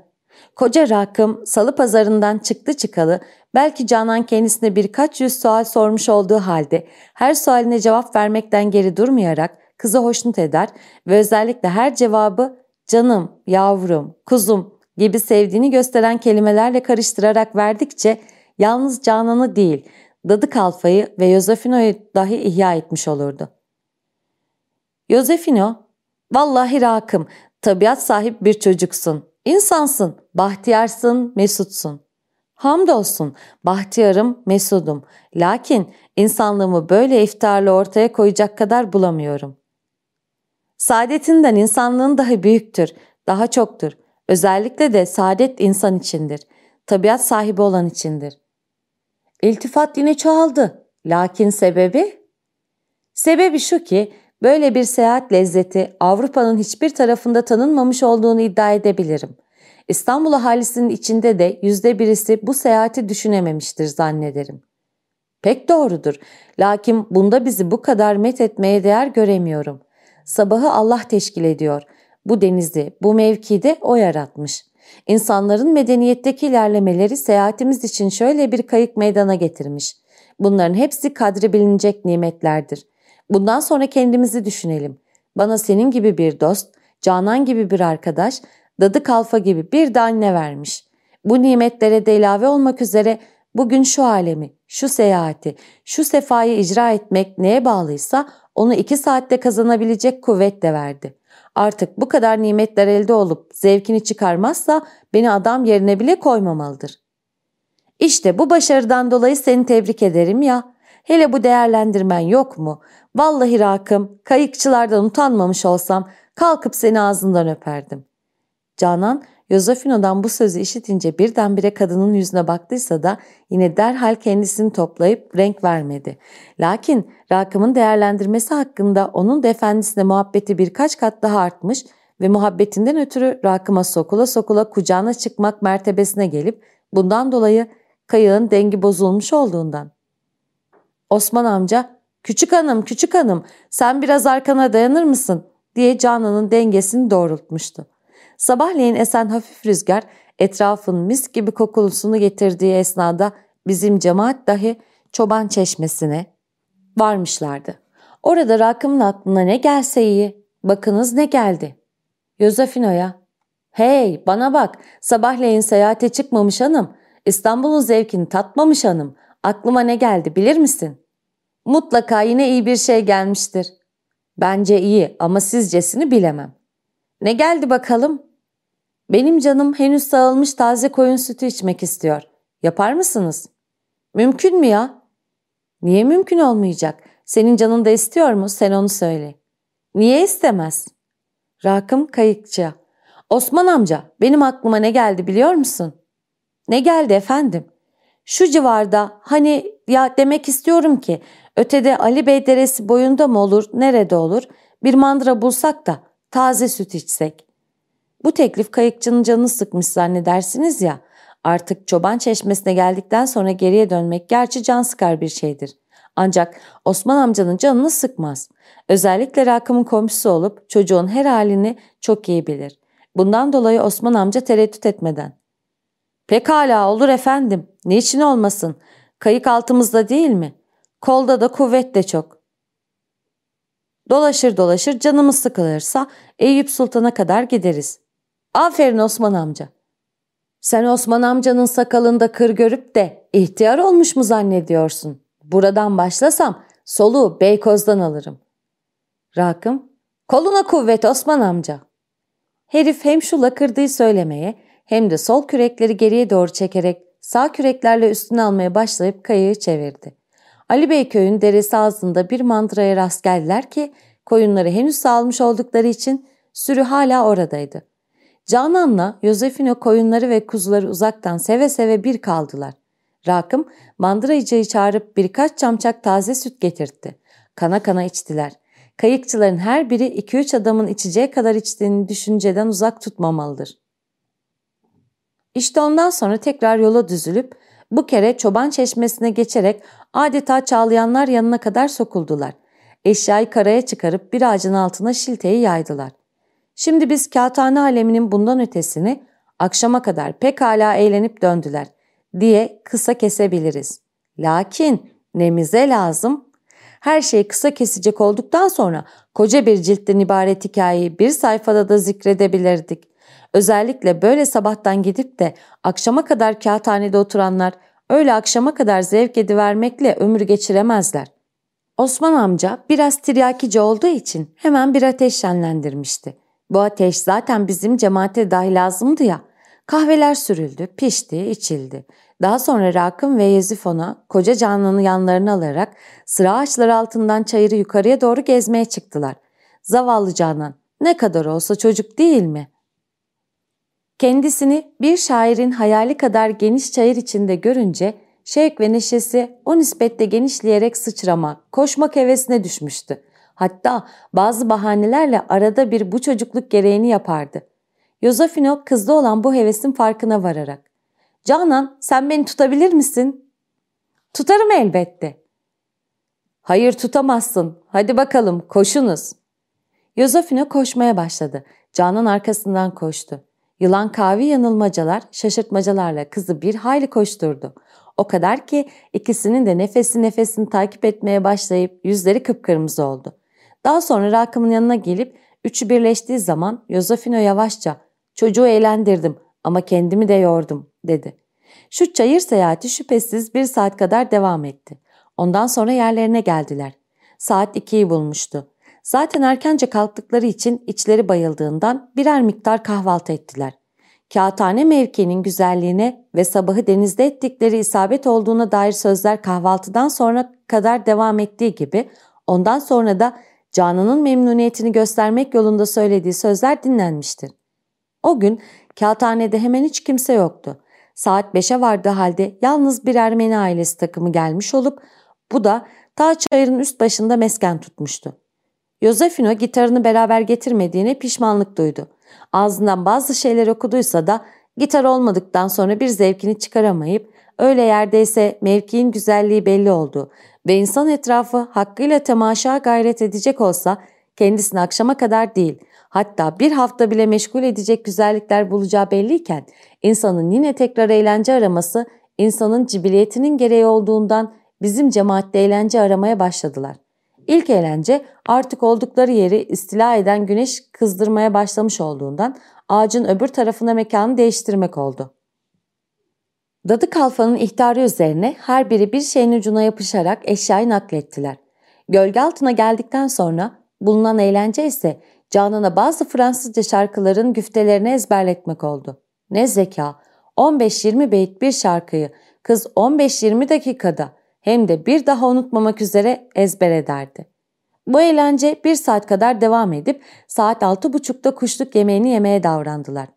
Koca rakım salı pazarından çıktı çıkalı Belki Canan kendisine birkaç yüz sual sormuş olduğu halde her sualine cevap vermekten geri durmayarak kızı hoşnut eder ve özellikle her cevabı canım, yavrum, kuzum gibi sevdiğini gösteren kelimelerle karıştırarak verdikçe yalnız Canan'ı değil, Dadı Kalfa'yı ve Yosefino'yu dahi ihya etmiş olurdu. Yosefino, vallahi rakım, tabiat sahip bir çocuksun, insansın, bahtiyarsın, mesutsun. Hamdolsun, bahtiyarım, mesudum. Lakin insanlığımı böyle iftarla ortaya koyacak kadar bulamıyorum. Saadetinden insanlığın daha büyüktür, daha çoktur. Özellikle de saadet insan içindir. Tabiat sahibi olan içindir. İltifat yine çoğaldı. Lakin sebebi? Sebebi şu ki böyle bir seyahat lezzeti Avrupa'nın hiçbir tarafında tanınmamış olduğunu iddia edebilirim. İstanbul ahalisinin içinde de yüzde birisi bu seyahati düşünememiştir zannederim. Pek doğrudur. Lakin bunda bizi bu kadar met etmeye değer göremiyorum. Sabahı Allah teşkil ediyor. Bu denizi, bu mevkide o yaratmış. İnsanların medeniyetteki ilerlemeleri seyahatimiz için şöyle bir kayık meydana getirmiş. Bunların hepsi kadri bilinecek nimetlerdir. Bundan sonra kendimizi düşünelim. Bana senin gibi bir dost, Canan gibi bir arkadaş, Dadı Kalfa gibi bir de anne vermiş. Bu nimetlere de ilave olmak üzere bugün şu alemi, şu seyahati, şu sefayı icra etmek neye bağlıysa onu iki saatte kazanabilecek kuvvet de verdi. Artık bu kadar nimetler elde olup zevkini çıkarmazsa beni adam yerine bile koymamalıdır. İşte bu başarıdan dolayı seni tebrik ederim ya. Hele bu değerlendirmen yok mu? Vallahi Rakım, kayıkçılardan utanmamış olsam kalkıp seni ağzından öperdim. Canan Yosefino'dan bu sözü işitince birdenbire kadının yüzüne baktıysa da yine derhal kendisini toplayıp renk vermedi. Lakin Rakım'ın değerlendirmesi hakkında onun da efendisine muhabbeti birkaç kat daha artmış ve muhabbetinden ötürü Rakım'a sokula sokula kucağına çıkmak mertebesine gelip bundan dolayı kayığın dengi bozulmuş olduğundan. Osman amca, küçük hanım küçük hanım sen biraz arkana dayanır mısın diye Canan'ın dengesini doğrultmuştu. Sabahleyin esen hafif rüzgar etrafın mis gibi kokulusunu getirdiği esnada bizim cemaat dahi çoban çeşmesine varmışlardı. Orada Rakım'ın aklına ne gelse iyi. Bakınız ne geldi. Yosefino'ya. Hey bana bak sabahleyin seyahate çıkmamış hanım. İstanbul'un zevkini tatmamış hanım. Aklıma ne geldi bilir misin? Mutlaka yine iyi bir şey gelmiştir. Bence iyi ama sizcesini bilemem. Ne geldi bakalım? Benim canım henüz sağılmış taze koyun sütü içmek istiyor. Yapar mısınız? Mümkün mü ya? Niye mümkün olmayacak? Senin canın da istiyor mu? Sen onu söyle. Niye istemez? Rakım kayıkçı. Osman amca benim aklıma ne geldi biliyor musun? Ne geldi efendim? Şu civarda hani ya demek istiyorum ki ötede Ali Bey deresi boyunda mı olur nerede olur bir mandıra bulsak da taze süt içsek. Bu teklif kayıkçının canını sıkmış zannedersiniz ya. Artık çoban çeşmesine geldikten sonra geriye dönmek gerçi can sıkar bir şeydir. Ancak Osman amcanın canını sıkmaz. Özellikle Rakım'ın komşusu olup çocuğun her halini çok iyi bilir. Bundan dolayı Osman amca tereddüt etmeden. Pekala olur efendim. Niçin olmasın? Kayık altımızda değil mi? Kolda da kuvvet de çok. Dolaşır dolaşır canımız sıkılırsa Eyüp Sultan'a kadar gideriz. Aferin Osman amca. Sen Osman amcanın sakalında kır görüp de ihtiyar olmuş mu zannediyorsun? Buradan başlasam soluğu Beykoz'dan alırım. Rakım, koluna kuvvet Osman amca. Herif hem şu lakırdığı söylemeye hem de sol kürekleri geriye doğru çekerek sağ küreklerle üstüne almaya başlayıp kayığı çevirdi. Ali Bey köyün deresi ağzında bir mandıraya rast geldiler ki koyunları henüz sağlamış oldukları için sürü hala oradaydı. Canan'la Yosefino koyunları ve kuzuları uzaktan seve seve bir kaldılar. Rakım mandırayıcıyı çağırıp birkaç çamçak taze süt getirtti. Kana kana içtiler. Kayıkçıların her biri 2-3 adamın içeceği kadar içtiğini düşünceden uzak tutmamalıdır. İşte ondan sonra tekrar yola düzülüp bu kere çoban çeşmesine geçerek adeta çağlayanlar yanına kadar sokuldular. Eşyayı karaya çıkarıp bir ağacın altına şilteyi yaydılar. Şimdi biz kağıthane aleminin bundan ötesini akşama kadar pekala eğlenip döndüler. diye kısa kesebiliriz. Lakin nemize lazım? Her şeyi kısa kesecek olduktan sonra koca bir ciltten ibaret hikayeyi bir sayfada da zikredebilirdik. Özellikle böyle sabahtan gidip de akşama kadar kağıthanede oturanlar öyle akşama kadar zevk edivermekle ömür geçiremezler. Osman amca biraz tiryakici olduğu için hemen bir ateş şenlendirmişti. Bu ateş zaten bizim cemaate dahi lazımdı ya. Kahveler sürüldü, pişti, içildi. Daha sonra Rakım ve Yezifon'a koca canlının yanlarına alarak sıra ağaçları altından çayırı yukarıya doğru gezmeye çıktılar. Zavallı Canan ne kadar olsa çocuk değil mi? Kendisini bir şairin hayali kadar geniş çayır içinde görünce şevk ve neşesi o nispette genişleyerek sıçramak, koşmak hevesine düşmüştü. Hatta bazı bahanelerle arada bir bu çocukluk gereğini yapardı. Yosefino kızda olan bu hevesin farkına vararak. Canan sen beni tutabilir misin? Tutarım elbette. Hayır tutamazsın. Hadi bakalım koşunuz. Yosefino koşmaya başladı. Canan arkasından koştu. Yılan kavi yanılmacalar, şaşırtmacalarla kızı bir hayli koşturdu. O kadar ki ikisinin de nefesi nefesini takip etmeye başlayıp yüzleri kıpkırmızı oldu. Daha sonra Rakım'ın yanına gelip üçü birleştiği zaman Yosefino yavaşça çocuğu eğlendirdim ama kendimi de yordum dedi. Şu çayır seyahati şüphesiz bir saat kadar devam etti. Ondan sonra yerlerine geldiler. Saat ikiyi bulmuştu. Zaten erkence kalktıkları için içleri bayıldığından birer miktar kahvaltı ettiler. Kağıthane mevkinin güzelliğine ve sabahı denizde ettikleri isabet olduğuna dair sözler kahvaltıdan sonra kadar devam ettiği gibi ondan sonra da Canan'ın memnuniyetini göstermek yolunda söylediği sözler dinlenmiştir. O gün kağıthanede hemen hiç kimse yoktu. Saat 5'e vardığı halde yalnız bir Ermeni ailesi takımı gelmiş olup bu da ta çayırın üst başında mesken tutmuştu. Yosefino gitarını beraber getirmediğine pişmanlık duydu. Ağzından bazı şeyler okuduysa da gitar olmadıktan sonra bir zevkini çıkaramayıp öyle yerdeyse mevkiin güzelliği belli oldu ve insan etrafı hakkıyla temaşa gayret edecek olsa kendisini akşama kadar değil hatta bir hafta bile meşgul edecek güzellikler bulacağı belliyken insanın yine tekrar eğlence araması insanın cibiliyetinin gereği olduğundan bizim cemaatte eğlence aramaya başladılar. İlk eğlence artık oldukları yeri istila eden güneş kızdırmaya başlamış olduğundan ağacın öbür tarafına mekanı değiştirmek oldu. Dadı kalfanın ihtarı üzerine her biri bir şeyin ucuna yapışarak eşyayı naklettiler. Gölge altına geldikten sonra bulunan eğlence ise Canan'a bazı Fransızca şarkıların güftelerini ezberletmek oldu. Ne zeka! 15-20 beyt bir şarkıyı kız 15-20 dakikada hem de bir daha unutmamak üzere ezber ederdi. Bu eğlence bir saat kadar devam edip saat altı buçukta kuşluk yemeğini yemeye davrandılar.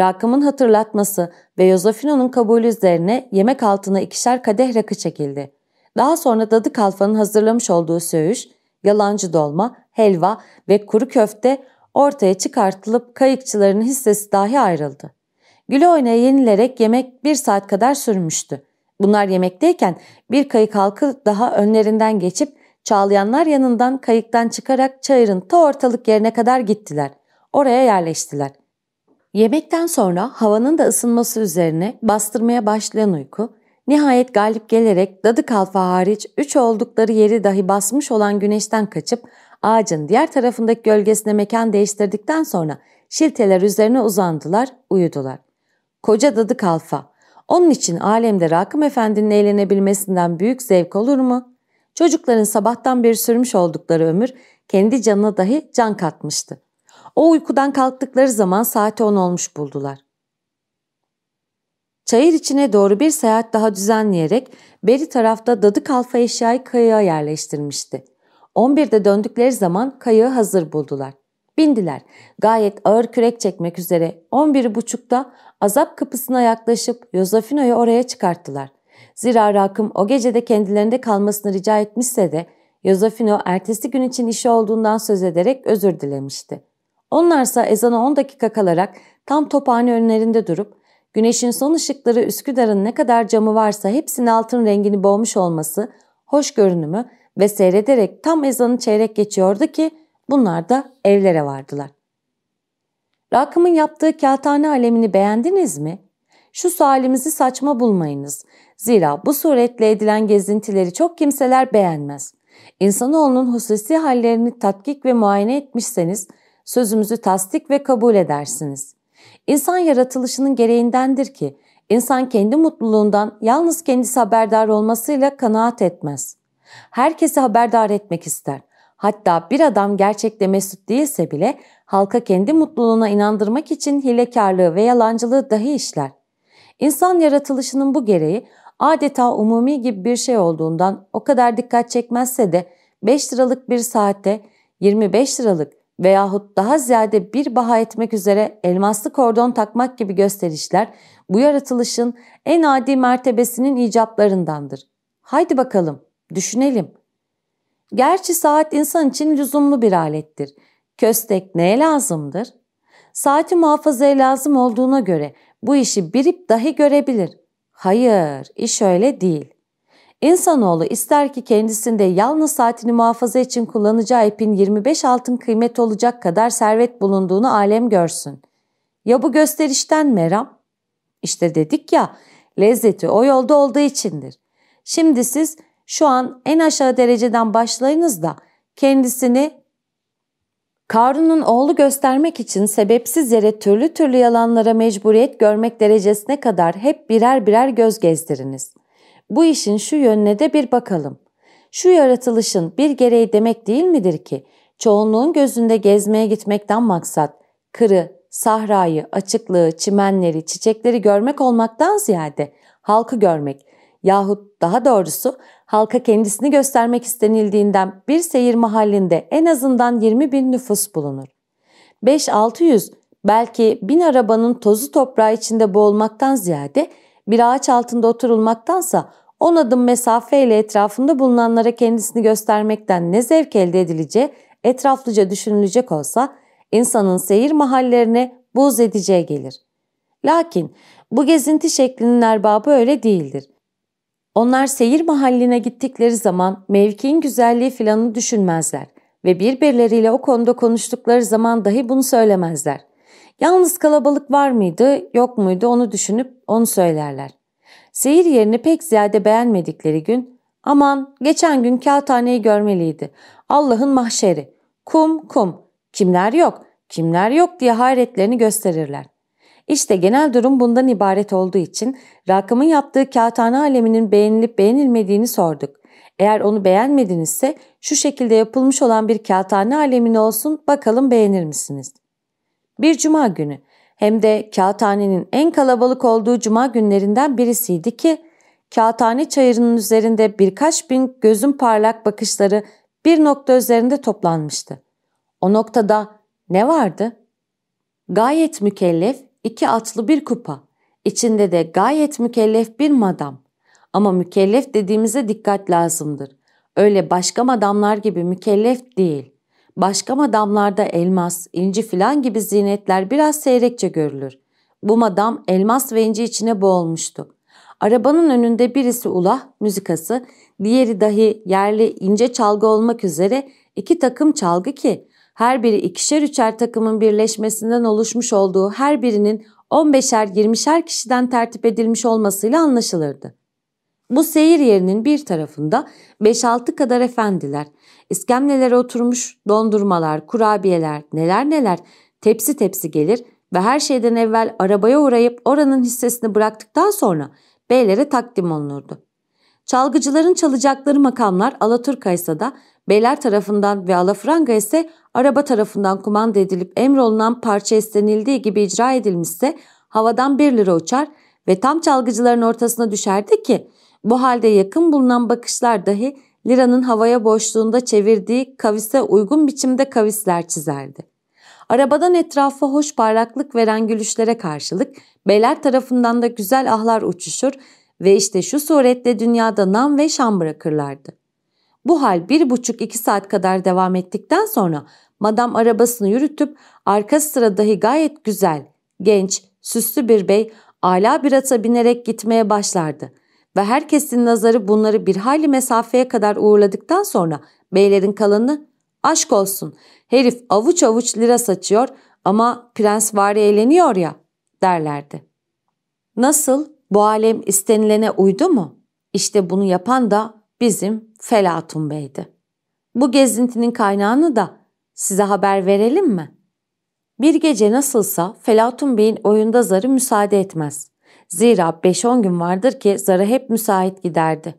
Rakım'ın hatırlatması ve Yosefino'nun kabulü üzerine yemek altına ikişer kadeh rakı çekildi. Daha sonra Dadı Kalfa'nın hazırlamış olduğu söğüş, yalancı dolma, helva ve kuru köfte ortaya çıkartılıp kayıkçıların hissesi dahi ayrıldı. Güle oynaya yenilerek yemek bir saat kadar sürmüştü. Bunlar yemekteyken bir kayık halkı daha önlerinden geçip Çağlayanlar yanından kayıktan çıkarak çayırın ta ortalık yerine kadar gittiler. Oraya yerleştiler. Yemekten sonra havanın da ısınması üzerine bastırmaya başlayan uyku, nihayet galip gelerek dadı kalfa hariç üç oldukları yeri dahi basmış olan güneşten kaçıp ağacın diğer tarafındaki gölgesine mekan değiştirdikten sonra şilteler üzerine uzandılar, uyudular. Koca dadı kalfa, onun için alemde Rakım Efendi'nin eğlenebilmesinden büyük zevk olur mu? Çocukların sabahtan beri sürmüş oldukları ömür kendi canına dahi can katmıştı. O uykudan kalktıkları zaman saati on olmuş buldular. Çayır içine doğru bir seyahat daha düzenleyerek beri tarafta dadı kalfa eşyayı kayığa yerleştirmişti. 11'de döndükleri zaman kayığı hazır buldular. Bindiler. Gayet ağır kürek çekmek üzere 11.30'da azap kapısına yaklaşıp Yosefino'yu oraya çıkarttılar. Zira Rakım o gecede kendilerinde kalmasını rica etmişse de Yosefino ertesi gün için işi olduğundan söz ederek özür dilemişti. Onlarsa ezana 10 dakika kalarak tam tophane önlerinde durup güneşin son ışıkları Üsküdar'ın ne kadar camı varsa hepsinin altın rengini boğmuş olması, hoş görünümü ve seyrederek tam ezanı çeyrek geçiyordu ki bunlar da evlere vardılar. Rakım'ın yaptığı kağıthane alemini beğendiniz mi? Şu sualimizi saçma bulmayınız. Zira bu suretle edilen gezintileri çok kimseler beğenmez. İnsanoğlunun hususi hallerini tatkik ve muayene etmişseniz sözümüzü tasdik ve kabul edersiniz. İnsan yaratılışının gereğindendir ki insan kendi mutluluğundan yalnız kendisi haberdar olmasıyla kanaat etmez. Herkesi haberdar etmek ister. Hatta bir adam gerçekte mesut değilse bile halka kendi mutluluğuna inandırmak için hilekarlığı ve yalancılığı dahi işler. İnsan yaratılışının bu gereği adeta umumi gibi bir şey olduğundan o kadar dikkat çekmezse de 5 liralık bir saate 25 liralık veyahut daha ziyade bir baha etmek üzere elmaslı kordon takmak gibi gösterişler bu yaratılışın en adi mertebesinin icaplarındandır. Haydi bakalım, düşünelim. Gerçi saat insan için lüzumlu bir alettir. Köstek neye lazımdır? Saati muhafazaya lazım olduğuna göre bu işi birip dahi görebilir. Hayır, iş öyle değil. İnsanoğlu ister ki kendisinde yalnız saatini muhafaza için kullanacağı ipin 25 altın kıymet olacak kadar servet bulunduğunu alem görsün. Ya bu gösterişten meram? İşte dedik ya, lezzeti o yolda olduğu içindir. Şimdi siz şu an en aşağı dereceden başlayınız da kendisini Karun'un oğlu göstermek için sebepsiz yere türlü türlü yalanlara mecburiyet görmek derecesine kadar hep birer birer göz gezdiriniz. Bu işin şu yönüne de bir bakalım. Şu yaratılışın bir gereği demek değil midir ki çoğunluğun gözünde gezmeye gitmekten maksat kırı, sahrayı, açıklığı, çimenleri, çiçekleri görmek olmaktan ziyade halkı görmek yahut daha doğrusu halka kendisini göstermek istenildiğinden bir seyir mahallinde en azından 20 bin nüfus bulunur. 5-600 belki bin arabanın tozu toprağı içinde boğulmaktan ziyade bir ağaç altında oturulmaktansa 10 adım mesafeyle etrafında bulunanlara kendisini göstermekten ne zevk elde edileceği etraflıca düşünülecek olsa insanın seyir mahallerine buz edeceği gelir. Lakin bu gezinti şeklinin erbabı öyle değildir. Onlar seyir mahalline gittikleri zaman mevkiin güzelliği filanı düşünmezler ve birbirleriyle o konuda konuştukları zaman dahi bunu söylemezler. Yalnız kalabalık var mıydı, yok muydu onu düşünüp onu söylerler. Seyir yerini pek ziyade beğenmedikleri gün, aman geçen gün kağıthaneyi görmeliydi. Allah'ın mahşeri. Kum kum. Kimler yok, kimler yok diye hayretlerini gösterirler. İşte genel durum bundan ibaret olduğu için Rakım'ın yaptığı kağıthane aleminin beğenilip beğenilmediğini sorduk. Eğer onu beğenmedinizse şu şekilde yapılmış olan bir kağıthane alemini olsun bakalım beğenir misiniz? Bir cuma günü hem de kağıthanenin en kalabalık olduğu cuma günlerinden birisiydi ki kağıthane çayırının üzerinde birkaç bin gözün parlak bakışları bir nokta üzerinde toplanmıştı. O noktada ne vardı? Gayet mükellef iki atlı bir kupa. İçinde de gayet mükellef bir madam. Ama mükellef dediğimize dikkat lazımdır. Öyle başka madamlar gibi mükellef değil. Başka madamlarda elmas, inci filan gibi zinetler biraz seyrekçe görülür. Bu madam elmas ve inci içine boğulmuştu. Arabanın önünde birisi ulah, müzikası, diğeri dahi yerli ince çalgı olmak üzere iki takım çalgı ki her biri ikişer üçer takımın birleşmesinden oluşmuş olduğu her birinin 15'er 20'şer kişiden tertip edilmiş olmasıyla anlaşılırdı. Bu seyir yerinin bir tarafında 5-6 kadar efendiler, iskemlelere oturmuş dondurmalar, kurabiyeler, neler neler tepsi tepsi gelir ve her şeyden evvel arabaya uğrayıp oranın hissesini bıraktıktan sonra beylere takdim olunurdu. Çalgıcıların çalacakları makamlar Alaturka ise da beyler tarafından ve alafranga ise araba tarafından kumanda edilip emrolunan parça istenildiği gibi icra edilmişse havadan 1 lira uçar ve tam çalgıcıların ortasına düşerdi ki bu halde yakın bulunan bakışlar dahi liranın havaya boşluğunda çevirdiği kavise uygun biçimde kavisler çizerdi. Arabadan etrafa hoş parlaklık veren gülüşlere karşılık beyler tarafından da güzel ahlar uçuşur ve işte şu surette dünyada nam ve şan bırakırlardı. Bu hal bir buçuk iki saat kadar devam ettikten sonra madam arabasını yürütüp arka sıra dahi gayet güzel, genç, süslü bir bey ala bir ata binerek gitmeye başlardı. Ve herkesin nazarı bunları bir hayli mesafeye kadar uğurladıktan sonra beylerin kalanı aşk olsun herif avuç avuç lira saçıyor ama prens var eğleniyor ya derlerdi. Nasıl? Bu alem istenilene uydu mu? İşte bunu yapan da bizim Felatun Bey'di. Bu gezintinin kaynağını da size haber verelim mi? Bir gece nasılsa Felatun Bey'in oyunda zarı müsaade etmez. Zira 5-10 gün vardır ki zarı hep müsait giderdi.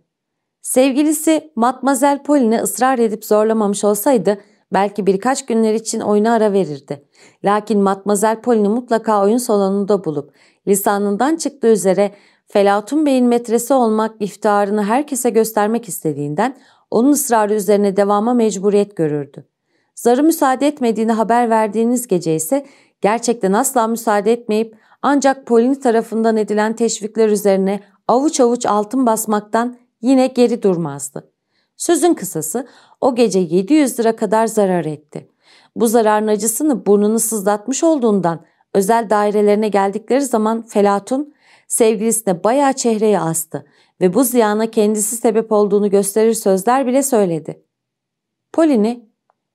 Sevgilisi Matmazel Pauline ısrar edip zorlamamış olsaydı belki birkaç günler için oyuna ara verirdi. Lakin Matmazel Pauline mutlaka oyun salonunda bulup lisanından çıktığı üzere Felatun Bey'in metresi olmak iftiharını herkese göstermek istediğinden onun ısrarı üzerine devama mecburiyet görürdü. Zarı müsaade etmediğini haber verdiğiniz gece ise gerçekten asla müsaade etmeyip ancak Polini tarafından edilen teşvikler üzerine avuç avuç altın basmaktan yine geri durmazdı. Sözün kısası o gece 700 lira kadar zarar etti. Bu zararın acısını burnunu sızlatmış olduğundan özel dairelerine geldikleri zaman Felatun sevgilisine bayağı çehreyi astı ve bu ziyana kendisi sebep olduğunu gösterir sözler bile söyledi. Polini,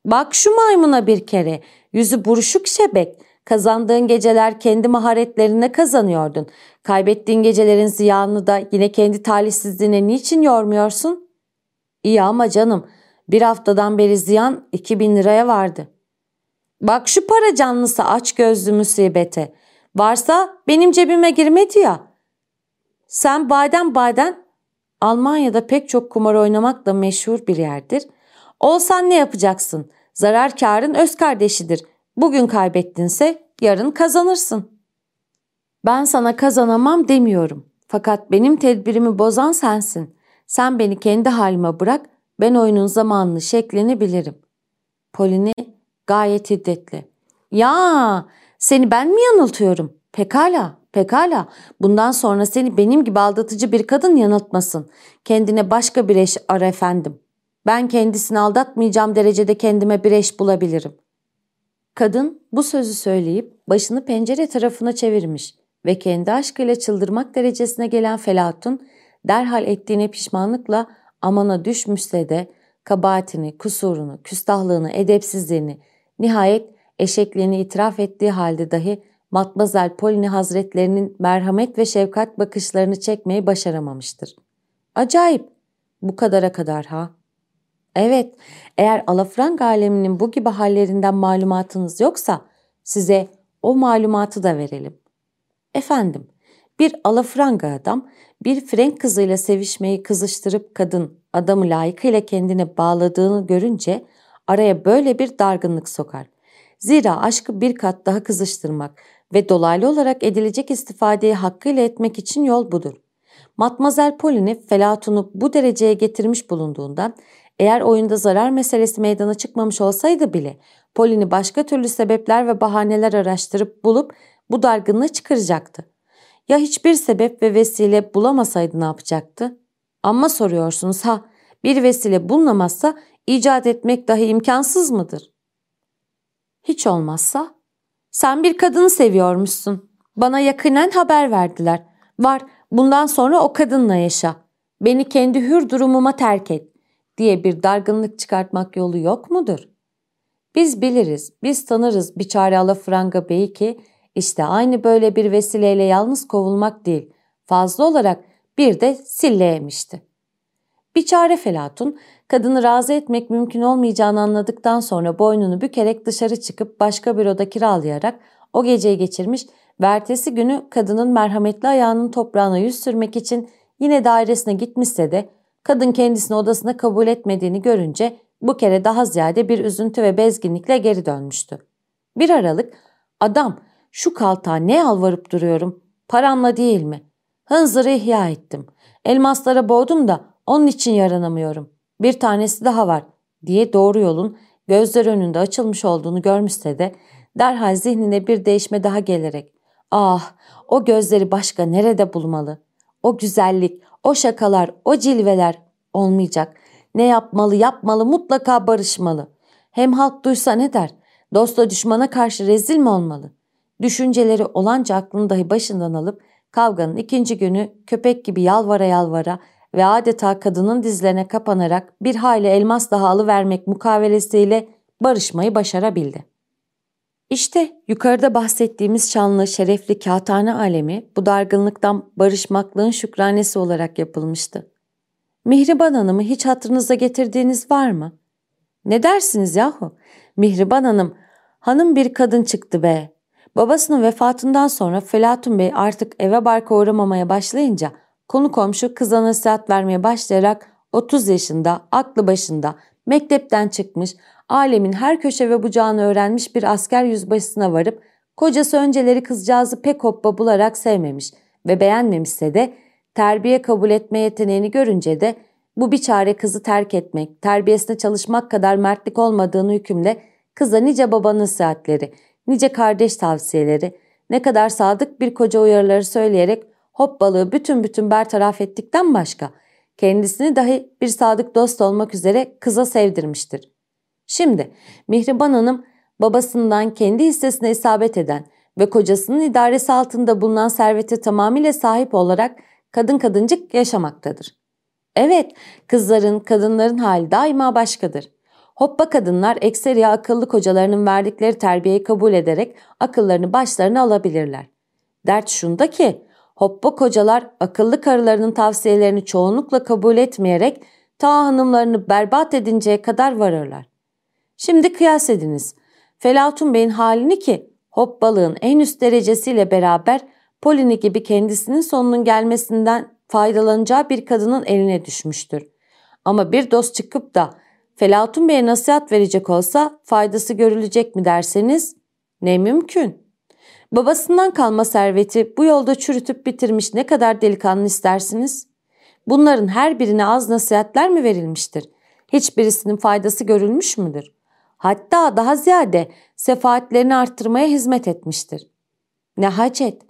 bak şu maymuna bir kere, yüzü buruşuk şebek, kazandığın geceler kendi maharetlerine kazanıyordun. Kaybettiğin gecelerin ziyanını da yine kendi talihsizliğine niçin yormuyorsun? İyi ama canım, bir haftadan beri ziyan 2000 liraya vardı. Bak şu para canlısı aç gözlü musibete. Varsa benim cebime girmedi ya. Sen badem badem Almanya'da pek çok kumar oynamakla meşhur bir yerdir. Olsan ne yapacaksın? Zarar karın öz kardeşidir. Bugün kaybettinse yarın kazanırsın. Ben sana kazanamam demiyorum. Fakat benim tedbirimi bozan sensin. Sen beni kendi halime bırak, ben oyunun zamanını, şeklini bilirim. Polini gayet hiddetli. Ya seni ben mi yanıltıyorum? Pekala, pekala. Bundan sonra seni benim gibi aldatıcı bir kadın yanıltmasın. Kendine başka bir eş ara efendim. Ben kendisini aldatmayacağım derecede kendime bir eş bulabilirim. Kadın bu sözü söyleyip başını pencere tarafına çevirmiş ve kendi aşkıyla çıldırmak derecesine gelen Felatun derhal ettiğine pişmanlıkla amana düşmüşse de kabahatini, kusurunu, küstahlığını, edepsizliğini, nihayet eşekliğini itiraf ettiği halde dahi Matmazel Polini Hazretlerinin merhamet ve şefkat bakışlarını çekmeyi başaramamıştır. Acayip. Bu kadara kadar ha. Evet, eğer alafranga aleminin bu gibi hallerinden malumatınız yoksa size o malumatı da verelim. Efendim, bir alafranga adam bir frenk kızıyla sevişmeyi kızıştırıp kadın adamı layıkıyla kendine bağladığını görünce araya böyle bir dargınlık sokar. Zira aşkı bir kat daha kızıştırmak ve dolaylı olarak edilecek istifadeyi hakkıyla etmek için yol budur. Matmazel Pauline Felatun'u bu dereceye getirmiş bulunduğundan eğer oyunda zarar meselesi meydana çıkmamış olsaydı bile Pauline'i başka türlü sebepler ve bahaneler araştırıp bulup bu dargınlığı çıkaracaktı. Ya hiçbir sebep ve vesile bulamasaydı ne yapacaktı? Ama soruyorsunuz ha bir vesile bulunamazsa icat etmek dahi imkansız mıdır? Hiç olmazsa sen bir kadını seviyormuşsun. Bana yakinen haber verdiler. Var bundan sonra o kadınla yaşa. Beni kendi hür durumuma terk et diye bir dargınlık çıkartmak yolu yok mudur? Biz biliriz, biz tanırız biçare Alafranga Bey'i ki işte aynı böyle bir vesileyle yalnız kovulmak değil, fazla olarak bir de silleyemişti. Biçare Felatun, kadını razı etmek mümkün olmayacağını anladıktan sonra boynunu bükerek dışarı çıkıp başka bir oda kiralayarak o geceyi geçirmiş ve ertesi günü kadının merhametli ayağının toprağına yüz sürmek için yine dairesine gitmişse de kadın kendisini odasına kabul etmediğini görünce bu kere daha ziyade bir üzüntü ve bezginlikle geri dönmüştü. Bir aralık adam şu kaltağa ne yalvarıp duruyorum paramla değil mi? Hınzırı ihya ettim. Elmaslara boğdum da onun için yaranamıyorum. Bir tanesi daha var diye doğru yolun gözler önünde açılmış olduğunu görmüşse de derhal zihnine bir değişme daha gelerek ah o gözleri başka nerede bulmalı? O güzellik, o şakalar, o cilveler olmayacak. Ne yapmalı yapmalı mutlaka barışmalı. Hem halk duysa ne der? Dosta düşmana karşı rezil mi olmalı? Düşünceleri olanca aklını dahi başından alıp kavganın ikinci günü köpek gibi yalvara yalvara ve adeta kadının dizlerine kapanarak bir hayli elmas daha alıvermek mukavelesiyle barışmayı başarabildi. İşte yukarıda bahsettiğimiz şanlı, şerefli kağıthane alemi bu dargınlıktan barışmaklığın şükranesi olarak yapılmıştı. Mihriban Hanım'ı hiç hatırınıza getirdiğiniz var mı? Ne dersiniz yahu? Mihriban Hanım, hanım bir kadın çıktı be. Babasının vefatından sonra Felatun Bey artık eve barka uğramamaya başlayınca konu komşu kıza nasihat vermeye başlayarak 30 yaşında, aklı başında, mektepten çıkmış, alemin her köşe ve bucağını öğrenmiş bir asker yüzbaşısına varıp kocası önceleri kızcağızı pek hoppa bularak sevmemiş ve beğenmemişse de terbiye kabul etme yeteneğini görünce de bu bir çare kızı terk etmek, terbiyesine çalışmak kadar mertlik olmadığını hükümle kıza nice baba nasihatleri, nice kardeş tavsiyeleri, ne kadar sadık bir koca uyarıları söyleyerek hop balığı bütün bütün bertaraf ettikten başka kendisini dahi bir sadık dost olmak üzere kıza sevdirmiştir. Şimdi Mihriban Hanım babasından kendi hissesine isabet eden ve kocasının idaresi altında bulunan servete tamamıyla sahip olarak kadın kadıncık yaşamaktadır. Evet, kızların, kadınların hali daima başkadır. Hoppa kadınlar ekseriya akıllı kocalarının verdikleri terbiyeyi kabul ederek akıllarını başlarına alabilirler. Dert şunda ki hoppa kocalar akıllı karılarının tavsiyelerini çoğunlukla kabul etmeyerek ta hanımlarını berbat edinceye kadar varırlar. Şimdi kıyas ediniz. Felatun Bey'in halini ki hop balığın en üst derecesiyle beraber Polini gibi kendisinin sonunun gelmesinden faydalanacağı bir kadının eline düşmüştür. Ama bir dost çıkıp da Felatun Bey'e nasihat verecek olsa faydası görülecek mi derseniz ne mümkün. Babasından kalma serveti bu yolda çürütüp bitirmiş ne kadar delikanlı istersiniz? Bunların her birine az nasihatler mi verilmiştir? Hiçbirisinin faydası görülmüş müdür? Hatta daha ziyade sefaatlerini arttırmaya hizmet etmiştir. Ne hacet,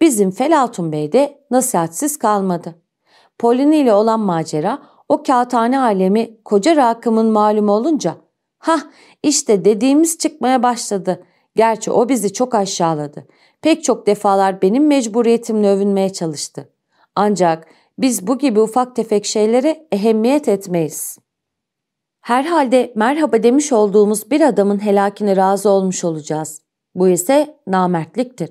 bizim Felatun Bey de nasihatsiz kalmadı. Polini ile olan macera o kağıthane alemi koca rakımın malumu olunca ha işte dediğimiz çıkmaya başladı. Gerçi o bizi çok aşağıladı. Pek çok defalar benim mecburiyetimle övünmeye çalıştı. Ancak biz bu gibi ufak tefek şeylere ehemmiyet etmeyiz. Herhalde merhaba demiş olduğumuz bir adamın helakine razı olmuş olacağız. Bu ise namertliktir.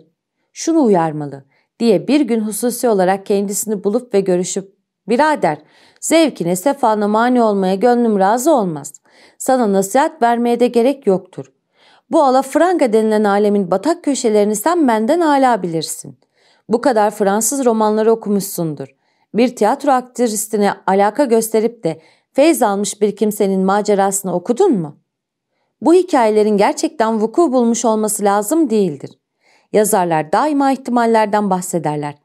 Şunu uyarmalı diye bir gün hususi olarak kendisini bulup ve görüşüp birader zevkine sefana mani olmaya gönlüm razı olmaz. Sana nasihat vermeye de gerek yoktur. Bu alafranga denilen alemin batak köşelerini sen benden hala bilirsin. Bu kadar Fransız romanları okumuşsundur. Bir tiyatro aktrisine alaka gösterip de feyz almış bir kimsenin macerasını okudun mu? Bu hikayelerin gerçekten vuku bulmuş olması lazım değildir. Yazarlar daima ihtimallerden bahsederler.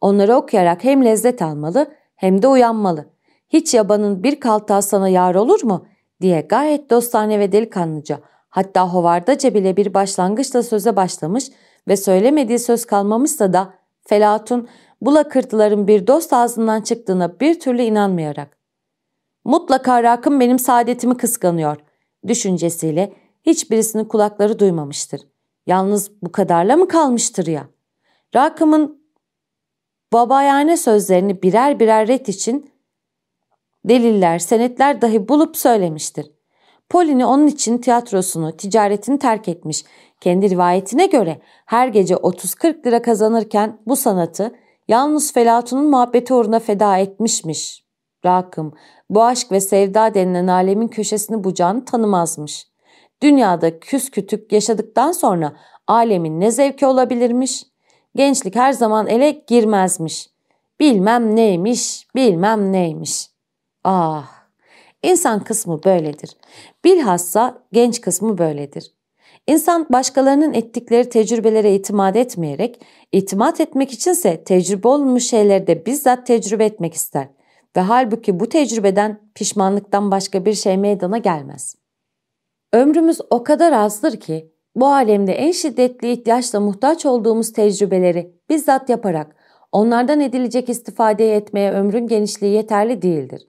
Onları okuyarak hem lezzet almalı hem de uyanmalı. Hiç yabanın bir kaltağı sana yar olur mu? diye gayet dostane ve delikanlıca hatta hovardaca bile bir başlangıçla söze başlamış ve söylemediği söz kalmamışsa da Felatun bu lakırtıların bir dost ağzından çıktığına bir türlü inanmayarak mutlaka Rakım benim saadetimi kıskanıyor düşüncesiyle hiçbirisinin kulakları duymamıştır. Yalnız bu kadarla mı kalmıştır ya? Rakım'ın babayane sözlerini birer birer ret için deliller, senetler dahi bulup söylemiştir. Polini onun için tiyatrosunu, ticaretini terk etmiş. Kendi rivayetine göre her gece 30-40 lira kazanırken bu sanatı yalnız Felatun'un muhabbeti uğruna feda etmişmiş. Rakım, bu aşk ve sevda denilen alemin köşesini bucağını tanımazmış. Dünyada küs kütük yaşadıktan sonra alemin ne zevki olabilirmiş? Gençlik her zaman ele girmezmiş. Bilmem neymiş, bilmem neymiş. Ah, insan kısmı böyledir. Bilhassa genç kısmı böyledir. İnsan başkalarının ettikleri tecrübelere itimat etmeyerek, itimat etmek içinse tecrübe olmuş şeyleri de bizzat tecrübe etmek ister. Ve halbuki bu tecrübeden pişmanlıktan başka bir şey meydana gelmez. Ömrümüz o kadar azdır ki bu alemde en şiddetli ihtiyaçla muhtaç olduğumuz tecrübeleri bizzat yaparak onlardan edilecek istifadeyi etmeye ömrün genişliği yeterli değildir.